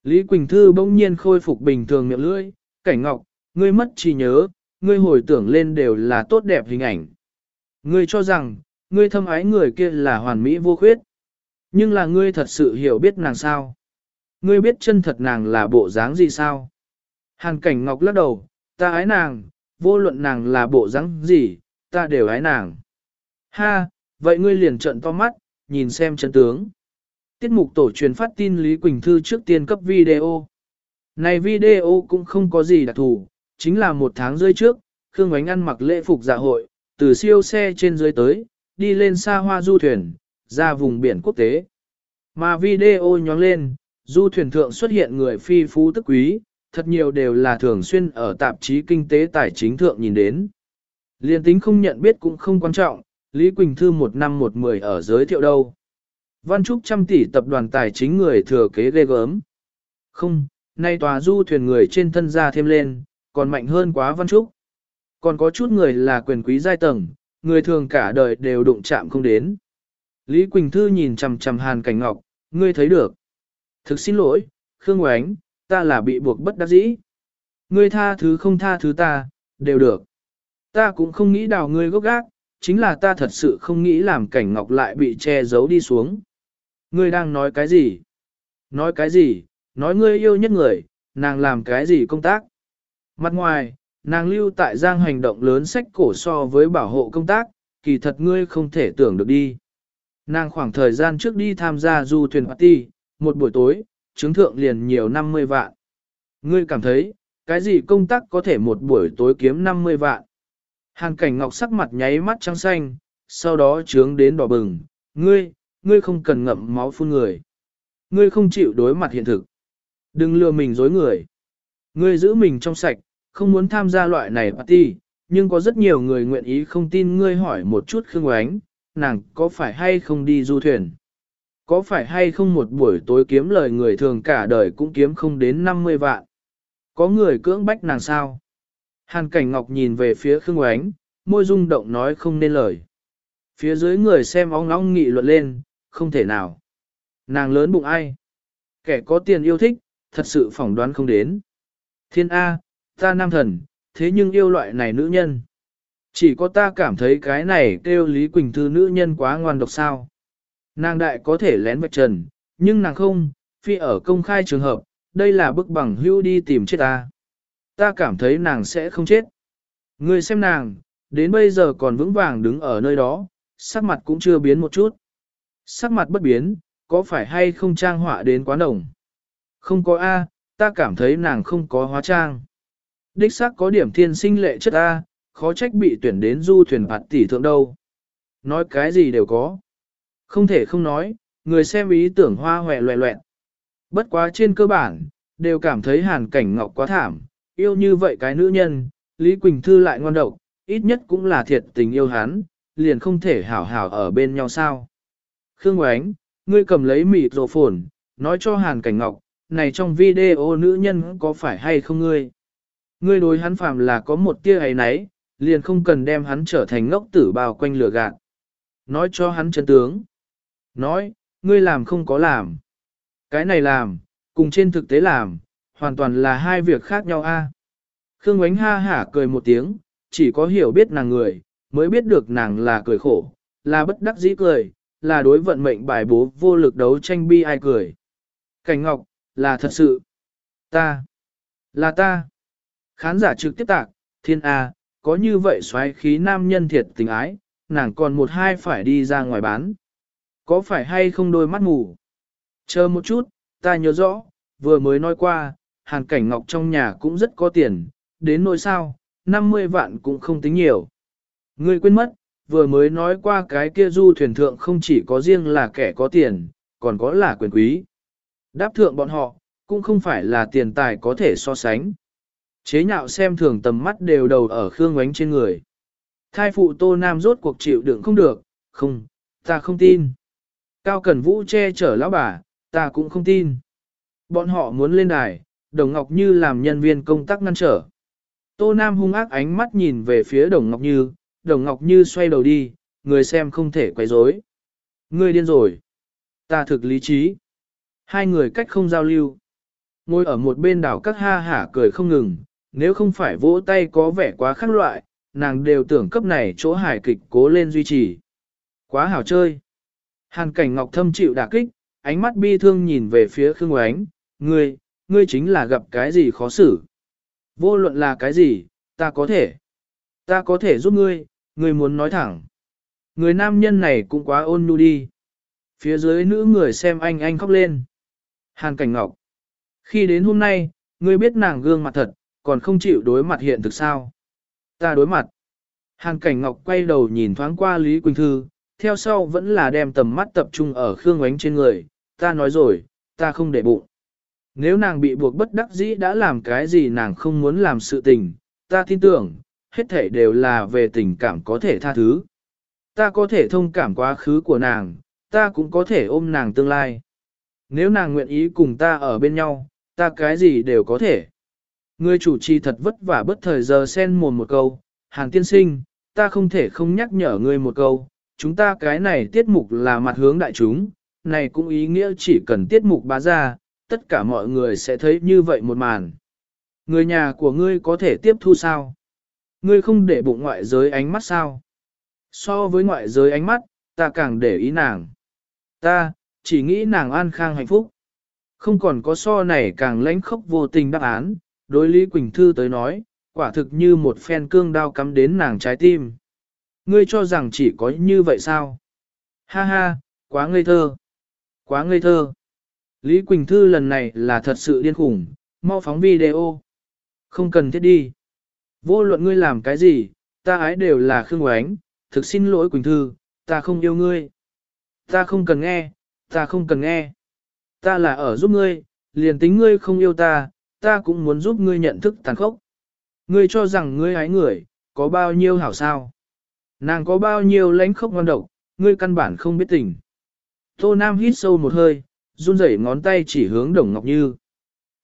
Lý Quỳnh Thư bỗng nhiên khôi phục bình thường miệng lưỡi, cảnh ngọc, ngươi mất trí nhớ, ngươi hồi tưởng lên đều là tốt đẹp hình ảnh. Ngươi cho rằng, ngươi thâm ái người kia là hoàn mỹ vô khuyết. Nhưng là ngươi thật sự hiểu biết nàng sao? Ngươi biết chân thật nàng là bộ dáng gì sao? Hàn cảnh ngọc lắc đầu, ta ái nàng, vô luận nàng là bộ dáng gì, ta đều ái nàng. Ha, vậy ngươi liền trợn to mắt, nhìn xem chân tướng. Tiết mục tổ truyền phát tin Lý Quỳnh Thư trước tiên cấp video. Này video cũng không có gì đặc thù, chính là một tháng rơi trước, Khương Ngoánh ăn mặc lễ phục dạ hội, từ siêu xe trên dưới tới, đi lên xa hoa du thuyền, ra vùng biển quốc tế. Mà video nhóng lên, du thuyền thượng xuất hiện người phi phú tức quý, thật nhiều đều là thường xuyên ở tạp chí kinh tế tài chính thượng nhìn đến. Liên tính không nhận biết cũng không quan trọng, Lý Quỳnh Thư một năm một mười ở giới thiệu đâu. Văn Trúc trăm tỷ tập đoàn tài chính người thừa kế ghê gớm. Không, nay tòa du thuyền người trên thân ra thêm lên, còn mạnh hơn quá Văn Trúc. Còn có chút người là quyền quý giai tầng, người thường cả đời đều đụng chạm không đến. Lý Quỳnh Thư nhìn chằm chằm Hàn Cảnh Ngọc, ngươi thấy được. Thực xin lỗi, Khương Ngoánh, ta là bị buộc bất đắc dĩ. Ngươi tha thứ không tha thứ ta, đều được. Ta cũng không nghĩ đào ngươi gốc gác, chính là ta thật sự không nghĩ làm Cảnh Ngọc lại bị che giấu đi xuống. Ngươi đang nói cái gì? Nói cái gì? Nói ngươi yêu nhất người, nàng làm cái gì công tác? Mặt ngoài, nàng lưu tại giang hành động lớn sách cổ so với bảo hộ công tác, kỳ thật ngươi không thể tưởng được đi. Nàng khoảng thời gian trước đi tham gia du thuyền party, một buổi tối, chứng thượng liền nhiều 50 vạn. Ngươi cảm thấy, cái gì công tác có thể một buổi tối kiếm 50 vạn? Hàng cảnh ngọc sắc mặt nháy mắt trắng xanh, sau đó trướng đến đỏ bừng. Ngươi, ngươi không cần ngậm máu phun người. Ngươi không chịu đối mặt hiện thực. Đừng lừa mình dối người. Ngươi giữ mình trong sạch, không muốn tham gia loại này party, nhưng có rất nhiều người nguyện ý không tin ngươi hỏi một chút khương oánh, nàng có phải hay không đi du thuyền? Có phải hay không một buổi tối kiếm lời người thường cả đời cũng kiếm không đến 50 vạn? Có người cưỡng bách nàng sao? Hàn cảnh ngọc nhìn về phía khương oánh, môi rung động nói không nên lời. Phía dưới người xem óng óng nghị luận lên, không thể nào. Nàng lớn bụng ai? Kẻ có tiền yêu thích, thật sự phỏng đoán không đến. Thiên A, ta nam thần, thế nhưng yêu loại này nữ nhân. Chỉ có ta cảm thấy cái này kêu Lý Quỳnh Thư nữ nhân quá ngoan độc sao. Nàng đại có thể lén vạch trần, nhưng nàng không, phi ở công khai trường hợp, đây là bức bằng hưu đi tìm chết ta. Ta cảm thấy nàng sẽ không chết. Ngươi xem nàng, đến bây giờ còn vững vàng đứng ở nơi đó, sắc mặt cũng chưa biến một chút. Sắc mặt bất biến, có phải hay không trang họa đến quá đồng? Không có A, ta cảm thấy nàng không có hóa trang. Đích xác có điểm thiên sinh lệ chất A, khó trách bị tuyển đến du thuyền phạt tỷ thượng đâu. Nói cái gì đều có. Không thể không nói, người xem ý tưởng hoa hòe loẹ loẹn. Bất quá trên cơ bản, đều cảm thấy hàn cảnh ngọc quá thảm, yêu như vậy cái nữ nhân, Lý Quỳnh Thư lại ngon độc, ít nhất cũng là thiệt tình yêu hắn, liền không thể hảo hảo ở bên nhau sao. Khương Ngoánh, ngươi cầm lấy mịt rổ phồn, nói cho hàn cảnh ngọc, này trong video nữ nhân có phải hay không ngươi? Ngươi đối hắn phàm là có một tia ấy nấy, liền không cần đem hắn trở thành ngốc tử bao quanh lửa gạt. Nói cho hắn chân tướng. Nói, ngươi làm không có làm. Cái này làm, cùng trên thực tế làm, hoàn toàn là hai việc khác nhau a. Khương Ngoánh ha hả cười một tiếng, chỉ có hiểu biết nàng người, mới biết được nàng là cười khổ, là bất đắc dĩ cười, là đối vận mệnh bài bố vô lực đấu tranh bi ai cười. Cảnh Ngọc, là thật sự. Ta. Là ta. Khán giả trực tiếp tạc, thiên A, có như vậy xoáy khí nam nhân thiệt tình ái, nàng còn một hai phải đi ra ngoài bán. Có phải hay không đôi mắt ngủ? Chờ một chút, ta nhớ rõ, vừa mới nói qua, hàn cảnh ngọc trong nhà cũng rất có tiền, đến nỗi sao, 50 vạn cũng không tính nhiều. Ngươi quên mất, vừa mới nói qua cái kia du thuyền thượng không chỉ có riêng là kẻ có tiền, còn có là quyền quý. Đáp thượng bọn họ, cũng không phải là tiền tài có thể so sánh. Chế nhạo xem thường tầm mắt đều đầu ở Khương Ngoánh trên người. Thai phụ Tô Nam rốt cuộc chịu đựng không được, không, ta không tin. Cao Cẩn Vũ che chở lão bà, ta cũng không tin. Bọn họ muốn lên đài, Đồng Ngọc Như làm nhân viên công tác ngăn trở. Tô Nam hung ác ánh mắt nhìn về phía Đồng Ngọc Như, Đồng Ngọc Như xoay đầu đi, người xem không thể quay rối. Ngươi điên rồi. Ta thực lý trí. Hai người cách không giao lưu. Ngồi ở một bên đảo các ha hả cười không ngừng, nếu không phải vỗ tay có vẻ quá khác loại, nàng đều tưởng cấp này chỗ hài kịch cố lên duy trì. Quá hảo chơi. Hàn cảnh ngọc thâm chịu đả kích, ánh mắt bi thương nhìn về phía Khương Oánh, ngươi, ngươi chính là gặp cái gì khó xử. Vô luận là cái gì, ta có thể. Ta có thể giúp ngươi, ngươi muốn nói thẳng. Người nam nhân này cũng quá ôn nhu đi. Phía dưới nữ người xem anh anh khóc lên. Hàn Cảnh Ngọc. Khi đến hôm nay, ngươi biết nàng gương mặt thật, còn không chịu đối mặt hiện thực sao. Ta đối mặt. Hàn Cảnh Ngọc quay đầu nhìn thoáng qua Lý Quỳnh Thư, theo sau vẫn là đem tầm mắt tập trung ở Khương Ngoánh trên người. Ta nói rồi, ta không để bụng. Nếu nàng bị buộc bất đắc dĩ đã làm cái gì nàng không muốn làm sự tình, ta tin tưởng, hết thể đều là về tình cảm có thể tha thứ. Ta có thể thông cảm quá khứ của nàng, ta cũng có thể ôm nàng tương lai. Nếu nàng nguyện ý cùng ta ở bên nhau, ta cái gì đều có thể. Ngươi chủ trì thật vất vả bất thời giờ sen mồm một câu, hàng tiên sinh, ta không thể không nhắc nhở ngươi một câu, chúng ta cái này tiết mục là mặt hướng đại chúng, này cũng ý nghĩa chỉ cần tiết mục bá ra, tất cả mọi người sẽ thấy như vậy một màn. Người nhà của ngươi có thể tiếp thu sao? Ngươi không để bụng ngoại giới ánh mắt sao? So với ngoại giới ánh mắt, ta càng để ý nàng. Ta, chỉ nghĩ nàng an khang hạnh phúc. Không còn có so này càng lãnh khốc vô tình đáp án, đối Lý Quỳnh Thư tới nói, quả thực như một phen cương đao cắm đến nàng trái tim. Ngươi cho rằng chỉ có như vậy sao? Ha ha, quá ngây thơ. Quá ngây thơ. Lý Quỳnh Thư lần này là thật sự điên khủng, mau phóng video. Không cần thiết đi. Vô luận ngươi làm cái gì, ta ái đều là khương oánh, thực xin lỗi Quỳnh Thư, ta không yêu ngươi. Ta không cần nghe, ta không cần nghe. Ta là ở giúp ngươi, liền tính ngươi không yêu ta, ta cũng muốn giúp ngươi nhận thức tàn khốc. Ngươi cho rằng ngươi ái người, có bao nhiêu hảo sao? Nàng có bao nhiêu lãnh khốc ngon độc, ngươi căn bản không biết tình. Tô Nam hít sâu một hơi, run rẩy ngón tay chỉ hướng Đồng Ngọc Như.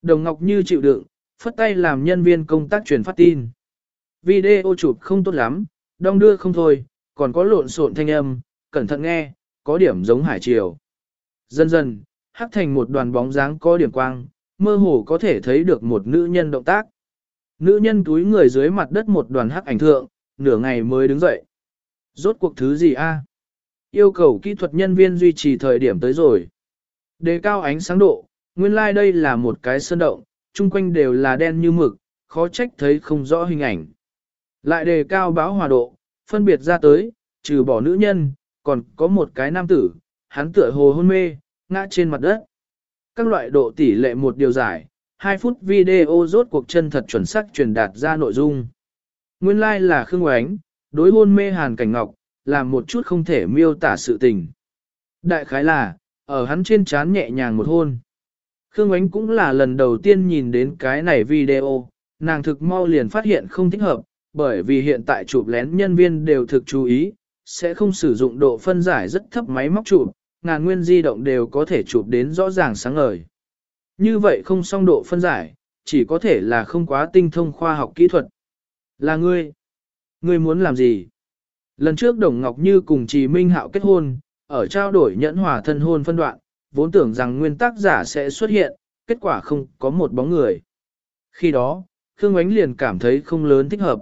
Đồng Ngọc Như chịu đựng, phất tay làm nhân viên công tác truyền phát tin. Video chụp không tốt lắm, đong đưa không thôi, còn có lộn xộn thanh âm, cẩn thận nghe, có điểm giống hải triều. Dần dần, hắc thành một đoàn bóng dáng có điểm quang, mơ hồ có thể thấy được một nữ nhân động tác. Nữ nhân túi người dưới mặt đất một đoàn hắc ảnh thượng, nửa ngày mới đứng dậy. Rốt cuộc thứ gì a? Yêu cầu kỹ thuật nhân viên duy trì thời điểm tới rồi. Đề cao ánh sáng độ, nguyên lai like đây là một cái sơn động, chung quanh đều là đen như mực, khó trách thấy không rõ hình ảnh. Lại đề cao báo hòa độ, phân biệt ra tới, trừ bỏ nữ nhân, còn có một cái nam tử, hắn tựa hồ hôn mê, ngã trên mặt đất. Các loại độ tỷ lệ một điều giải, 2 phút video rốt cuộc chân thật chuẩn xác truyền đạt ra nội dung. Nguyên lai like là Khương Oánh, đối hôn mê Hàn Cảnh Ngọc, làm một chút không thể miêu tả sự tình. Đại khái là, ở hắn trên trán nhẹ nhàng một hôn. Khương Oánh cũng là lần đầu tiên nhìn đến cái này video, nàng thực mau liền phát hiện không thích hợp, bởi vì hiện tại chụp lén nhân viên đều thực chú ý, sẽ không sử dụng độ phân giải rất thấp máy móc chụp, ngàn nguyên di động đều có thể chụp đến rõ ràng sáng ngời. Như vậy không song độ phân giải, chỉ có thể là không quá tinh thông khoa học kỹ thuật. Là ngươi. Ngươi muốn làm gì? Lần trước Đồng Ngọc Như cùng Trì Minh Hạo kết hôn, ở trao đổi nhẫn hòa thân hôn phân đoạn, vốn tưởng rằng nguyên tác giả sẽ xuất hiện, kết quả không có một bóng người. Khi đó, Khương Ánh liền cảm thấy không lớn thích hợp.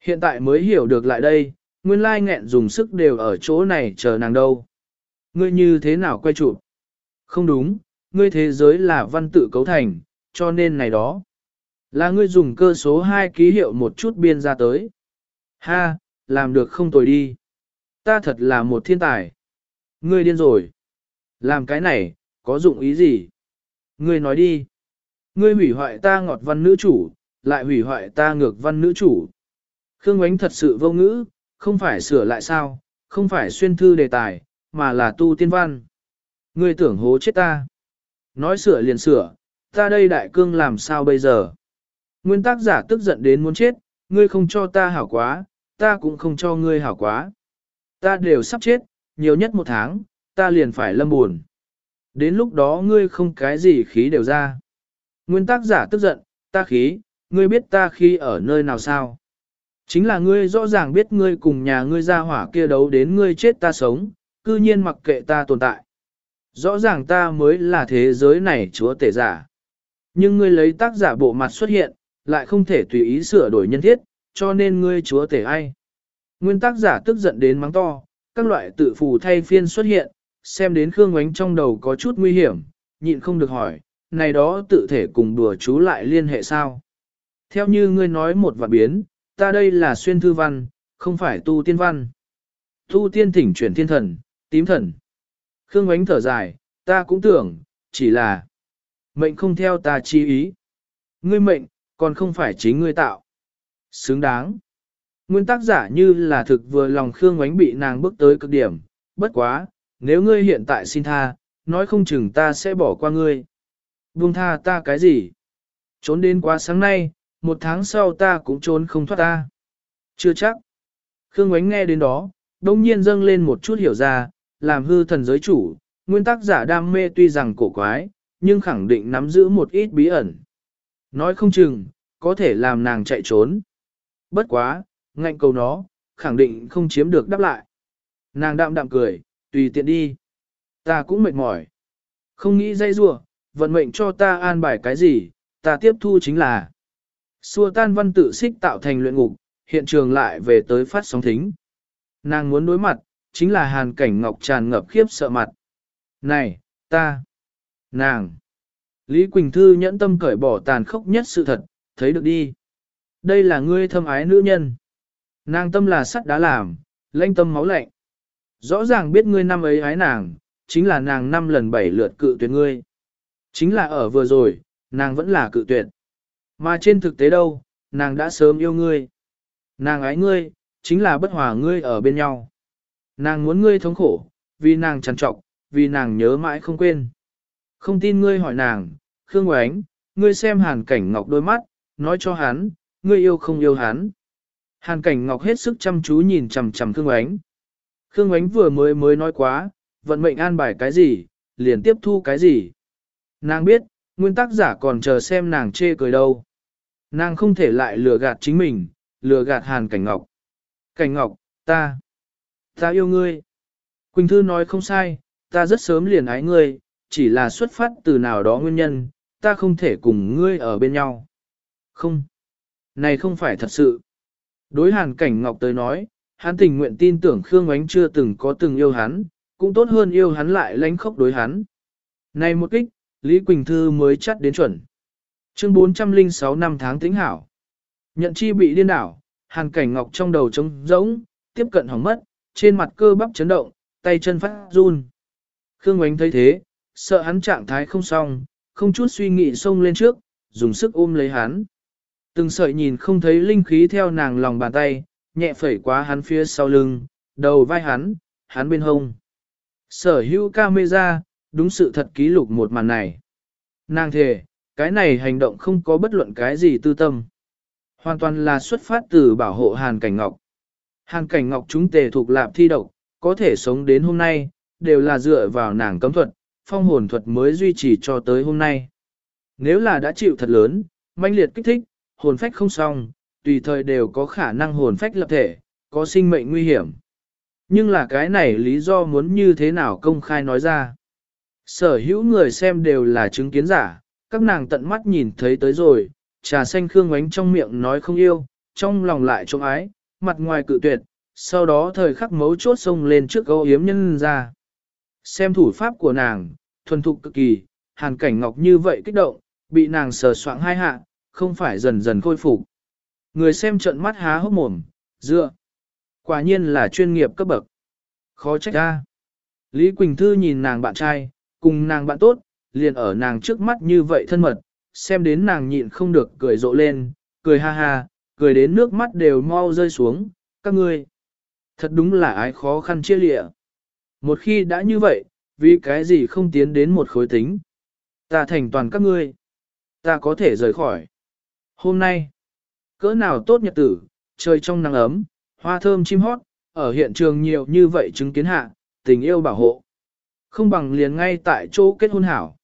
Hiện tại mới hiểu được lại đây, nguyên lai nghẹn dùng sức đều ở chỗ này chờ nàng đâu. Ngươi như thế nào quay chụp? Không đúng, ngươi thế giới là văn tự cấu thành, cho nên này đó. Là ngươi dùng cơ số 2 ký hiệu một chút biên ra tới. Ha, làm được không tồi đi. Ta thật là một thiên tài. Ngươi điên rồi. Làm cái này, có dụng ý gì? Ngươi nói đi. Ngươi hủy hoại ta ngọt văn nữ chủ, lại hủy hoại ta ngược văn nữ chủ. Khương Ngoánh thật sự vô ngữ, không phải sửa lại sao, không phải xuyên thư đề tài, mà là tu tiên văn. Ngươi tưởng hố chết ta. Nói sửa liền sửa, ta đây đại cương làm sao bây giờ? Nguyên tác giả tức giận đến muốn chết, ngươi không cho ta hảo quá, ta cũng không cho ngươi hảo quá. Ta đều sắp chết, nhiều nhất một tháng, ta liền phải lâm buồn. Đến lúc đó ngươi không cái gì khí đều ra. Nguyên tác giả tức giận, ta khí, ngươi biết ta khí ở nơi nào sao? Chính là ngươi rõ ràng biết ngươi cùng nhà ngươi ra hỏa kia đấu đến ngươi chết ta sống, cư nhiên mặc kệ ta tồn tại. Rõ ràng ta mới là thế giới này chúa tể giả. Nhưng ngươi lấy tác giả bộ mặt xuất hiện, lại không thể tùy ý sửa đổi nhân thiết, cho nên ngươi chúa tể ai. Nguyên tác giả tức giận đến mắng to, các loại tự phù thay phiên xuất hiện, xem đến Khương Ngoánh trong đầu có chút nguy hiểm, nhịn không được hỏi, này đó tự thể cùng đùa chú lại liên hệ sao? Theo như ngươi nói một vạn biến, ta đây là xuyên thư văn, không phải tu tiên văn. Tu tiên thỉnh chuyển thiên thần, tím thần. Khương Ánh thở dài, ta cũng tưởng, chỉ là mệnh không theo ta chi ý. Ngươi mệnh, còn không phải chính ngươi tạo. Xứng đáng. Nguyên tác giả như là thực vừa lòng Khương Ánh bị nàng bước tới cực điểm, bất quá, nếu ngươi hiện tại xin tha, nói không chừng ta sẽ bỏ qua ngươi. Buông tha ta cái gì? Trốn đến quá sáng nay, một tháng sau ta cũng trốn không thoát ta. Chưa chắc. Khương Ánh nghe đến đó, đông nhiên dâng lên một chút hiểu ra, làm hư thần giới chủ, nguyên tác giả đam mê tuy rằng cổ quái, nhưng khẳng định nắm giữ một ít bí ẩn. Nói không chừng, có thể làm nàng chạy trốn. Bất quá, ngạnh cầu nó, khẳng định không chiếm được đáp lại. Nàng đạm đạm cười, tùy tiện đi. Ta cũng mệt mỏi. Không nghĩ dây rua, vận mệnh cho ta an bài cái gì, ta tiếp thu chính là. Xua tan văn tự xích tạo thành luyện ngục, hiện trường lại về tới phát sóng thính. Nàng muốn đối mặt, chính là hàn cảnh ngọc tràn ngập khiếp sợ mặt. Này, ta, nàng. Lý Quỳnh Thư nhẫn tâm cởi bỏ tàn khốc nhất sự thật, thấy được đi. Đây là ngươi thâm ái nữ nhân. Nàng tâm là sắt đá làm, lanh tâm máu lạnh. Rõ ràng biết ngươi năm ấy ái nàng, chính là nàng năm lần bảy lượt cự tuyệt ngươi. Chính là ở vừa rồi, nàng vẫn là cự tuyệt. Mà trên thực tế đâu, nàng đã sớm yêu ngươi. Nàng ái ngươi, chính là bất hòa ngươi ở bên nhau. Nàng muốn ngươi thống khổ, vì nàng trằn trọc, vì nàng nhớ mãi không quên. Không tin ngươi hỏi nàng, Khương Oánh, ngươi xem hàn cảnh ngọc đôi mắt, nói cho hắn, ngươi yêu không yêu hắn. Hàn cảnh ngọc hết sức chăm chú nhìn chằm chằm Khương Oánh. Khương Oánh vừa mới mới nói quá, vận mệnh an bài cái gì, liền tiếp thu cái gì. Nàng biết, nguyên tác giả còn chờ xem nàng chê cười đâu. Nàng không thể lại lừa gạt chính mình, lừa gạt hàn cảnh ngọc. Cảnh ngọc, ta, ta yêu ngươi. Quỳnh Thư nói không sai, ta rất sớm liền ái ngươi, chỉ là xuất phát từ nào đó nguyên nhân, ta không thể cùng ngươi ở bên nhau. Không, này không phải thật sự. Đối hàn cảnh ngọc tới nói, hắn tình nguyện tin tưởng Khương Ánh chưa từng có từng yêu hắn, cũng tốt hơn yêu hắn lại lánh khóc đối hắn. Này một kích, Lý Quỳnh Thư mới chắt đến chuẩn. Chương 406 năm tháng tính hảo. Nhận chi bị điên đảo, hàn cảnh ngọc trong đầu trống rỗng, tiếp cận hỏng mất, trên mặt cơ bắp chấn động, tay chân phát run. Khương Ngoánh thấy thế, sợ hắn trạng thái không xong, không chút suy nghĩ xông lên trước, dùng sức ôm lấy hắn. Từng sợi nhìn không thấy linh khí theo nàng lòng bàn tay, nhẹ phẩy quá hắn phía sau lưng, đầu vai hắn, hắn bên hông. Sở hữu camera, đúng sự thật ký lục một màn này. Nàng thề, cái này hành động không có bất luận cái gì tư tâm. Hoàn toàn là xuất phát từ bảo hộ Hàn Cảnh Ngọc. Hàn Cảnh Ngọc chúng tề thuộc lạp thi độc, có thể sống đến hôm nay, đều là dựa vào nàng cấm thuật, phong hồn thuật mới duy trì cho tới hôm nay. Nếu là đã chịu thật lớn, manh liệt kích thích, hồn phách không xong, tùy thời đều có khả năng hồn phách lập thể, có sinh mệnh nguy hiểm. Nhưng là cái này lý do muốn như thế nào công khai nói ra. Sở hữu người xem đều là chứng kiến giả, các nàng tận mắt nhìn thấy tới rồi, trà xanh khương ánh trong miệng nói không yêu, trong lòng lại trông ái, mặt ngoài cự tuyệt, sau đó thời khắc mấu chốt xông lên trước gấu yếm nhân ra. Xem thủ pháp của nàng, thuần thục cực kỳ, hàn cảnh ngọc như vậy kích động, bị nàng sờ soạng hai hạ, không phải dần dần khôi phục. Người xem trận mắt há hốc mồm, dựa. Quả nhiên là chuyên nghiệp cấp bậc. Khó trách ra. Lý Quỳnh Thư nhìn nàng bạn trai, cùng nàng bạn tốt, liền ở nàng trước mắt như vậy thân mật, xem đến nàng nhịn không được cười rộ lên, cười ha ha, cười đến nước mắt đều mau rơi xuống, các ngươi. Thật đúng là ái khó khăn chia lịa. Một khi đã như vậy, vì cái gì không tiến đến một khối tính. Ta thành toàn các ngươi. Ta có thể rời khỏi. Hôm nay, cỡ nào tốt nhật tử, trời trong nắng ấm, hoa thơm chim hót, ở hiện trường nhiều như vậy chứng kiến hạ, tình yêu bảo hộ. Không bằng liền ngay tại chỗ kết hôn hảo.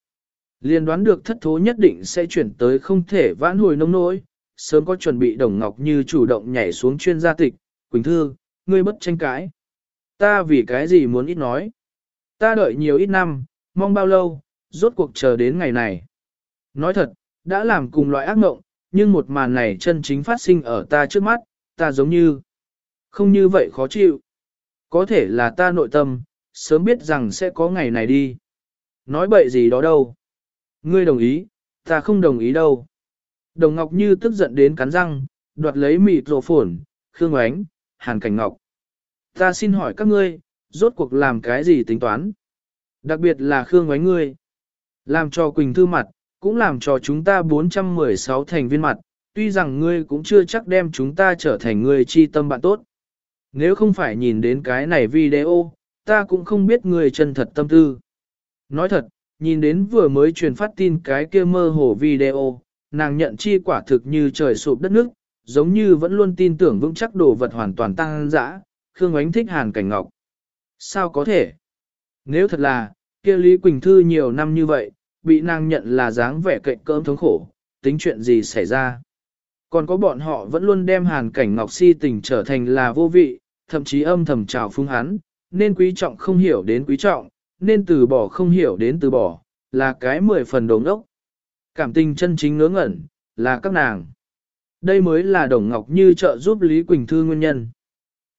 Liền đoán được thất thố nhất định sẽ chuyển tới không thể vãn hồi nông nỗi, sớm có chuẩn bị đồng ngọc như chủ động nhảy xuống chuyên gia tịch, Quỳnh Thư, ngươi bất tranh cãi. Ta vì cái gì muốn ít nói. Ta đợi nhiều ít năm, mong bao lâu, rốt cuộc chờ đến ngày này. Nói thật, đã làm cùng loại ác mộng, nhưng một màn này chân chính phát sinh ở ta trước mắt, ta giống như, không như vậy khó chịu. Có thể là ta nội tâm, sớm biết rằng sẽ có ngày này đi. Nói bậy gì đó đâu. Ngươi đồng ý, ta không đồng ý đâu. Đồng Ngọc Như tức giận đến cắn răng, đoạt lấy mịt rổ phổn, Khương Oánh, Hàn Cảnh Ngọc. Ta xin hỏi các ngươi, rốt cuộc làm cái gì tính toán? Đặc biệt là Khương Ngoánh ngươi. Làm cho Quỳnh Thư mặt, cũng làm cho chúng ta 416 thành viên mặt, tuy rằng ngươi cũng chưa chắc đem chúng ta trở thành người chi tâm bạn tốt. Nếu không phải nhìn đến cái này video, ta cũng không biết người chân thật tâm tư. Nói thật, nhìn đến vừa mới truyền phát tin cái kia mơ hồ video, nàng nhận chi quả thực như trời sụp đất nước, giống như vẫn luôn tin tưởng vững chắc đồ vật hoàn toàn tăng dã, Khương Ánh thích Hàn Cảnh Ngọc. Sao có thể? Nếu thật là, kia Lý Quỳnh Thư nhiều năm như vậy, bị nàng nhận là dáng vẻ cạnh cỡm thống khổ, tính chuyện gì xảy ra? Còn có bọn họ vẫn luôn đem Hàn Cảnh Ngọc si tình trở thành là vô vị, thậm chí âm thầm trào phung hắn, nên quý trọng không hiểu đến quý trọng, nên từ bỏ không hiểu đến từ bỏ, là cái mười phần đồng ốc. Cảm tình chân chính ngớ ngẩn, là các nàng. Đây mới là Đồng Ngọc Như trợ giúp Lý Quỳnh Thư nguyên nhân.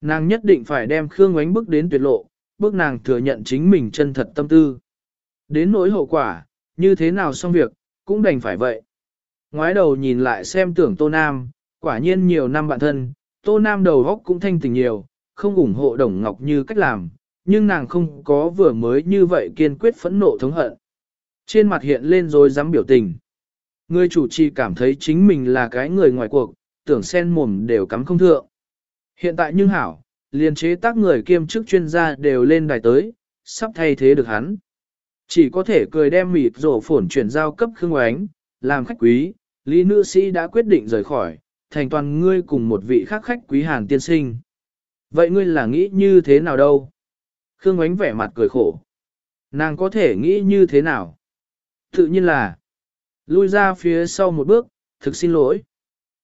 Nàng nhất định phải đem Khương Ngoánh bước đến tuyệt lộ, bước nàng thừa nhận chính mình chân thật tâm tư. Đến nỗi hậu quả, như thế nào xong việc, cũng đành phải vậy. Ngoái đầu nhìn lại xem tưởng Tô Nam, quả nhiên nhiều năm bạn thân, Tô Nam đầu góc cũng thanh tình nhiều, không ủng hộ Đồng Ngọc Như cách làm, nhưng nàng không có vừa mới như vậy kiên quyết phẫn nộ thống hận. Trên mặt hiện lên rồi dám biểu tình. Người chủ trì cảm thấy chính mình là cái người ngoài cuộc, tưởng sen mồm đều cắm không thượng. Hiện tại nhưng hảo, liền chế tác người kiêm chức chuyên gia đều lên đài tới, sắp thay thế được hắn. Chỉ có thể cười đem mịt rổ phổn chuyển giao cấp khương oánh, làm khách quý, lý nữ sĩ đã quyết định rời khỏi, thành toàn ngươi cùng một vị khác khách quý hàn tiên sinh. Vậy ngươi là nghĩ như thế nào đâu? Khương oánh vẻ mặt cười khổ. Nàng có thể nghĩ như thế nào? Tự nhiên là, lui ra phía sau một bước, thực xin lỗi.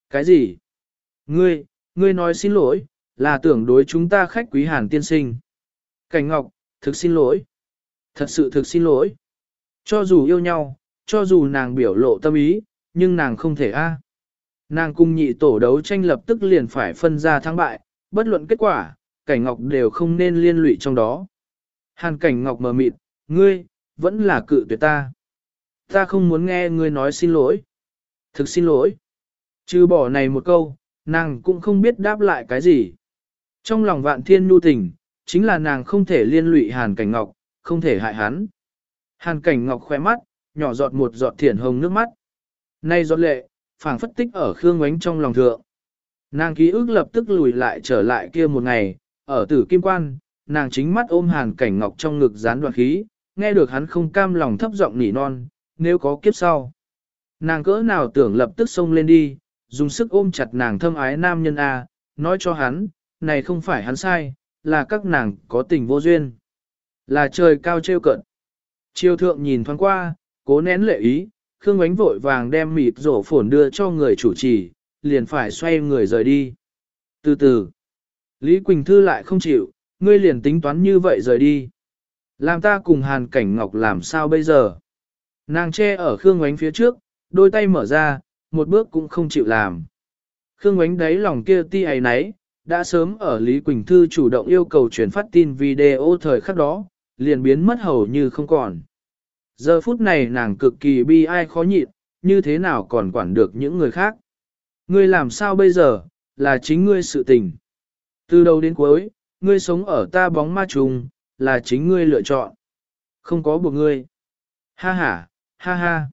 Cái gì? Ngươi, ngươi nói xin lỗi, là tưởng đối chúng ta khách quý hàn tiên sinh. Cảnh Ngọc, thực xin lỗi. Thật sự thực xin lỗi. Cho dù yêu nhau, cho dù nàng biểu lộ tâm ý, nhưng nàng không thể a. Nàng cung nhị tổ đấu tranh lập tức liền phải phân ra thắng bại, bất luận kết quả, Cảnh Ngọc đều không nên liên lụy trong đó. Hàn Cảnh Ngọc mờ mịt, ngươi, vẫn là cự tuyệt ta. Ta không muốn nghe ngươi nói xin lỗi. Thực xin lỗi. Chứ bỏ này một câu, nàng cũng không biết đáp lại cái gì. Trong lòng vạn thiên nhu tình, chính là nàng không thể liên lụy Hàn Cảnh Ngọc, không thể hại hắn. Hàn Cảnh Ngọc khoe mắt, nhỏ giọt một giọt thiển hồng nước mắt. Nay giọt lệ, phảng phất tích ở Khương Ngoánh trong lòng thượng. Nàng ký ức lập tức lùi lại trở lại kia một ngày, ở tử kim quan, nàng chính mắt ôm Hàn Cảnh Ngọc trong ngực dán đoạn khí, nghe được hắn không cam lòng thấp giọng nỉ non, nếu có kiếp sau. Nàng cỡ nào tưởng lập tức xông lên đi, dùng sức ôm chặt nàng thâm ái nam nhân A, nói cho hắn, này không phải hắn sai, là các nàng có tình vô duyên. Là trời cao trêu cận. Triều thượng nhìn thoáng qua, cố nén lệ ý, Khương Ánh vội vàng đem mịt rổ phổn đưa cho người chủ trì, liền phải xoay người rời đi. Từ từ, Lý Quỳnh Thư lại không chịu, ngươi liền tính toán như vậy rời đi. Làm ta cùng Hàn Cảnh Ngọc làm sao bây giờ? Nàng che ở Khương Ánh phía trước, đôi tay mở ra, một bước cũng không chịu làm. Khương Ánh đáy lòng kia ti ấy nấy, đã sớm ở Lý Quỳnh Thư chủ động yêu cầu truyền phát tin video thời khắc đó, liền biến mất hầu như không còn. Giờ phút này nàng cực kỳ bi ai khó nhịn, như thế nào còn quản được những người khác. Ngươi làm sao bây giờ, là chính ngươi sự tình. Từ đầu đến cuối, ngươi sống ở ta bóng ma trùng, là chính ngươi lựa chọn. Không có buộc ngươi. Ha ha, ha ha.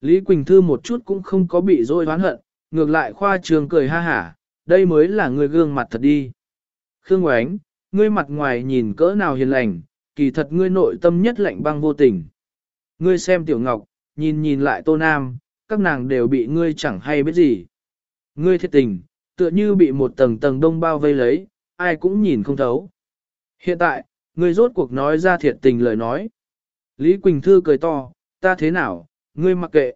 Lý Quỳnh Thư một chút cũng không có bị dối oán hận, ngược lại khoa trường cười ha hả, đây mới là ngươi gương mặt thật đi. Khương Oánh, ngươi mặt ngoài nhìn cỡ nào hiền lành, kỳ thật ngươi nội tâm nhất lạnh băng vô tình. Ngươi xem Tiểu Ngọc, nhìn nhìn lại Tô Nam, các nàng đều bị ngươi chẳng hay biết gì. Ngươi thiệt tình, tựa như bị một tầng tầng đông bao vây lấy, ai cũng nhìn không thấu. Hiện tại, ngươi rốt cuộc nói ra thiệt tình lời nói. Lý Quỳnh Thư cười to, ta thế nào, ngươi mặc kệ.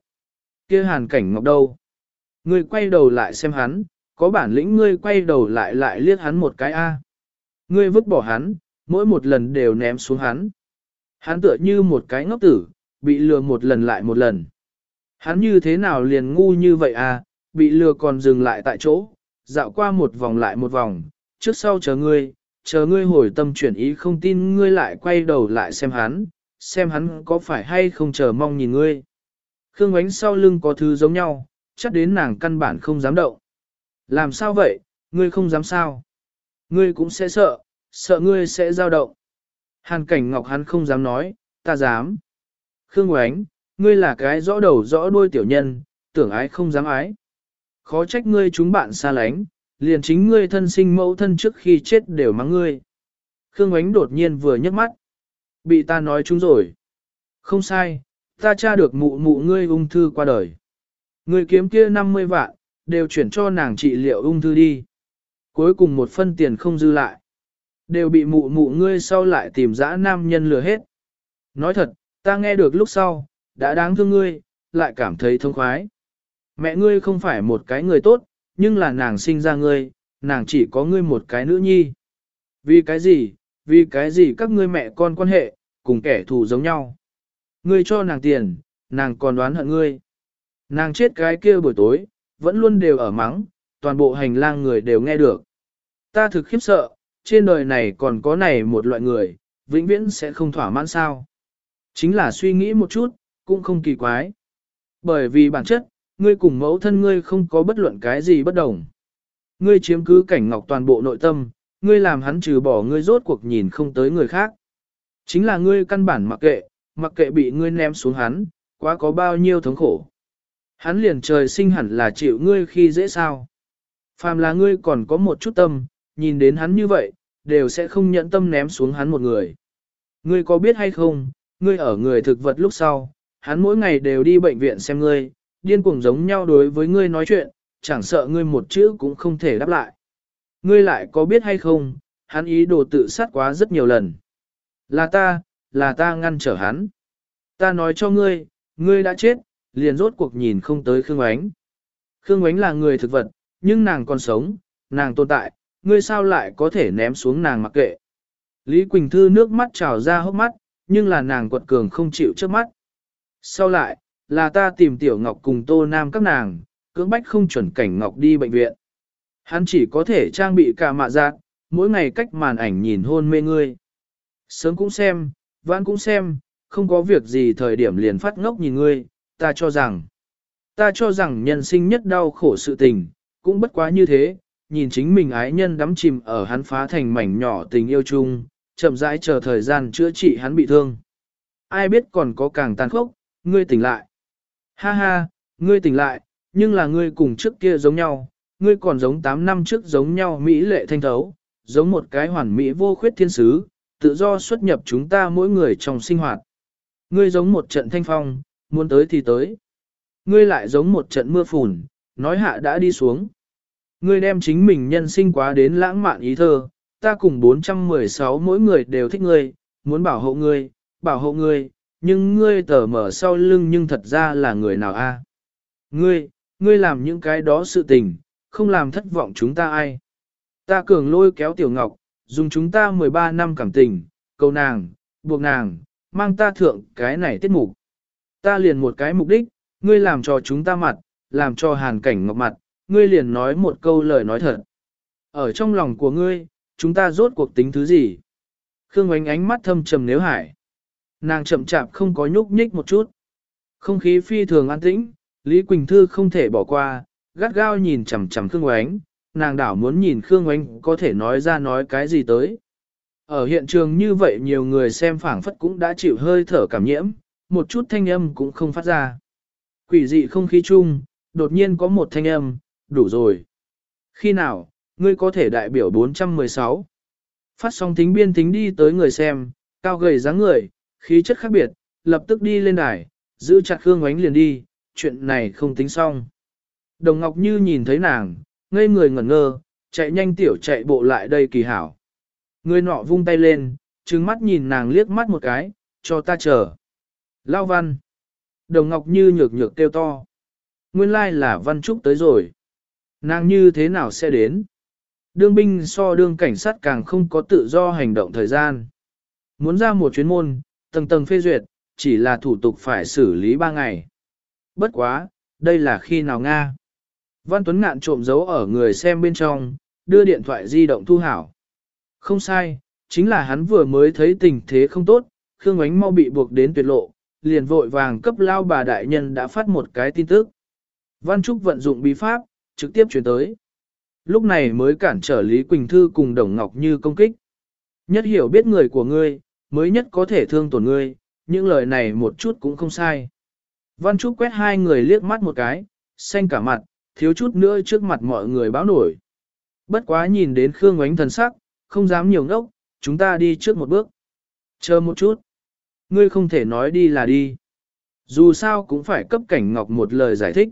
kia hàn cảnh ngọc đâu? Ngươi quay đầu lại xem hắn, có bản lĩnh ngươi quay đầu lại lại liếc hắn một cái A. Ngươi vứt bỏ hắn, mỗi một lần đều ném xuống hắn. Hắn tựa như một cái ngốc tử, bị lừa một lần lại một lần. Hắn như thế nào liền ngu như vậy à, bị lừa còn dừng lại tại chỗ, dạo qua một vòng lại một vòng, trước sau chờ ngươi, chờ ngươi hồi tâm chuyển ý không tin ngươi lại quay đầu lại xem hắn, xem hắn có phải hay không chờ mong nhìn ngươi. Khương ánh sau lưng có thứ giống nhau, chắc đến nàng căn bản không dám động. Làm sao vậy, ngươi không dám sao? Ngươi cũng sẽ sợ, sợ ngươi sẽ dao động. Hàn cảnh ngọc hắn không dám nói, ta dám. Khương ánh, ngươi là cái rõ đầu rõ đuôi tiểu nhân, tưởng ái không dám ái. Khó trách ngươi chúng bạn xa lánh, liền chính ngươi thân sinh mẫu thân trước khi chết đều mắng ngươi. Khương Ánh đột nhiên vừa nhấc mắt. Bị ta nói chúng rồi. Không sai, ta tra được mụ mụ ngươi ung thư qua đời. Ngươi kiếm kia 50 vạn, đều chuyển cho nàng trị liệu ung thư đi. Cuối cùng một phân tiền không dư lại. Đều bị mụ mụ ngươi sau lại tìm dã nam nhân lừa hết. Nói thật, ta nghe được lúc sau, đã đáng thương ngươi, lại cảm thấy thông khoái. Mẹ ngươi không phải một cái người tốt, nhưng là nàng sinh ra ngươi, nàng chỉ có ngươi một cái nữ nhi. Vì cái gì, vì cái gì các ngươi mẹ con quan hệ, cùng kẻ thù giống nhau. Ngươi cho nàng tiền, nàng còn đoán hận ngươi. Nàng chết cái kia buổi tối, vẫn luôn đều ở mắng, toàn bộ hành lang người đều nghe được. Ta thực khiếp sợ, trên đời này còn có này một loại người, vĩnh viễn sẽ không thỏa mãn sao. Chính là suy nghĩ một chút, cũng không kỳ quái. Bởi vì bản chất, ngươi cùng mẫu thân ngươi không có bất luận cái gì bất đồng. Ngươi chiếm cứ cảnh ngọc toàn bộ nội tâm, ngươi làm hắn trừ bỏ ngươi rốt cuộc nhìn không tới người khác. Chính là ngươi căn bản mặc kệ, mặc kệ bị ngươi ném xuống hắn, quá có bao nhiêu thống khổ. Hắn liền trời sinh hẳn là chịu ngươi khi dễ sao. Phàm là ngươi còn có một chút tâm, nhìn đến hắn như vậy, đều sẽ không nhận tâm ném xuống hắn một người. Ngươi có biết hay không, ngươi ở người thực vật lúc sau, hắn mỗi ngày đều đi bệnh viện xem ngươi, điên cuồng giống nhau đối với ngươi nói chuyện, chẳng sợ ngươi một chữ cũng không thể đáp lại. Ngươi lại có biết hay không, hắn ý đồ tự sát quá rất nhiều lần. Là ta, là ta ngăn trở hắn. Ta nói cho ngươi, ngươi đã chết, liền rốt cuộc nhìn không tới Khương Ánh. Khương Ánh là người thực vật, nhưng nàng còn sống, nàng tồn tại, ngươi sao lại có thể ném xuống nàng mặc kệ. Lý Quỳnh Thư nước mắt trào ra hốc mắt, nhưng là nàng quật cường không chịu trước mắt. Sau lại, là ta tìm Tiểu Ngọc cùng Tô Nam các nàng, cưỡng bách không chuẩn cảnh Ngọc đi bệnh viện. Hắn chỉ có thể trang bị cả mạ giác, mỗi ngày cách màn ảnh nhìn hôn mê ngươi. Sớm cũng xem, vãn cũng xem, không có việc gì thời điểm liền phát ngốc nhìn ngươi, ta cho rằng, ta cho rằng nhân sinh nhất đau khổ sự tình, cũng bất quá như thế, nhìn chính mình ái nhân đắm chìm ở hắn phá thành mảnh nhỏ tình yêu chung, chậm rãi chờ thời gian chữa trị hắn bị thương. Ai biết còn có càng tàn khốc, ngươi tỉnh lại. Ha ha, ngươi tỉnh lại, nhưng là ngươi cùng trước kia giống nhau, ngươi còn giống 8 năm trước giống nhau Mỹ lệ thanh thấu, giống một cái hoàn mỹ vô khuyết thiên sứ, tự do xuất nhập chúng ta mỗi người trong sinh hoạt. Ngươi giống một trận thanh phong, muốn tới thì tới. Ngươi lại giống một trận mưa phùn, nói hạ đã đi xuống. Ngươi đem chính mình nhân sinh quá đến lãng mạn ý thơ, ta cùng 416 mỗi người đều thích ngươi, muốn bảo hộ ngươi, bảo hộ ngươi, nhưng ngươi tờ mở sau lưng nhưng thật ra là người nào a? Ngươi, ngươi làm những cái đó sự tình, không làm thất vọng chúng ta ai. Ta cường lôi kéo tiểu ngọc, dùng chúng ta 13 năm cảm tình, cầu nàng, buộc nàng, mang ta thượng cái này tiết mục. Ta liền một cái mục đích, ngươi làm cho chúng ta mặt, làm cho hàn cảnh ngọc mặt, ngươi liền nói một câu lời nói thật. Ở trong lòng của ngươi, chúng ta rốt cuộc tính thứ gì? Khương ánh ánh mắt thâm trầm nếu hải. Nàng chậm chạp không có nhúc nhích một chút. Không khí phi thường an tĩnh, Lý Quỳnh Thư không thể bỏ qua, gắt gao nhìn chằm chằm Khương Oánh, nàng đảo muốn nhìn Khương Oánh có thể nói ra nói cái gì tới. Ở hiện trường như vậy nhiều người xem phảng phất cũng đã chịu hơi thở cảm nhiễm, một chút thanh âm cũng không phát ra. Quỷ dị không khí chung, đột nhiên có một thanh âm, đủ rồi. Khi nào, ngươi có thể đại biểu 416? Phát sóng tính biên tính đi tới người xem, cao gầy dáng người, khí chất khác biệt, lập tức đi lên đài, giữ chặt Khương Ngoánh liền đi, chuyện này không tính xong. Đồng Ngọc Như nhìn thấy nàng, ngây người ngẩn ngơ, chạy nhanh tiểu chạy bộ lại đây kỳ hảo. Người nọ vung tay lên, trừng mắt nhìn nàng liếc mắt một cái, cho ta chờ. Lao văn. Đồng Ngọc Như nhược nhược kêu to. Nguyên lai là văn trúc tới rồi. Nàng như thế nào sẽ đến? Đương binh so đương cảnh sát càng không có tự do hành động thời gian. Muốn ra một chuyến môn, tầng tầng phê duyệt, chỉ là thủ tục phải xử lý 3 ngày. Bất quá, đây là khi nào Nga? Văn Tuấn ngạn trộm giấu ở người xem bên trong, đưa điện thoại di động thu hảo. Không sai, chính là hắn vừa mới thấy tình thế không tốt, Khương Ánh mau bị buộc đến tuyệt lộ, liền vội vàng cấp lao bà đại nhân đã phát một cái tin tức. Văn Trúc vận dụng bí pháp, trực tiếp chuyển tới. Lúc này mới cản trở Lý Quỳnh Thư cùng Đồng Ngọc Như công kích. Nhất hiểu biết người của ngươi, mới nhất có thể thương tổn ngươi, những lời này một chút cũng không sai. Văn Trúc quét hai người liếc mắt một cái, xanh cả mặt, thiếu chút nữa trước mặt mọi người báo nổi. Bất quá nhìn đến Khương Ngoánh thần sắc, không dám nhiều ngốc, chúng ta đi trước một bước. Chờ một chút. Ngươi không thể nói đi là đi. Dù sao cũng phải cấp cảnh ngọc một lời giải thích.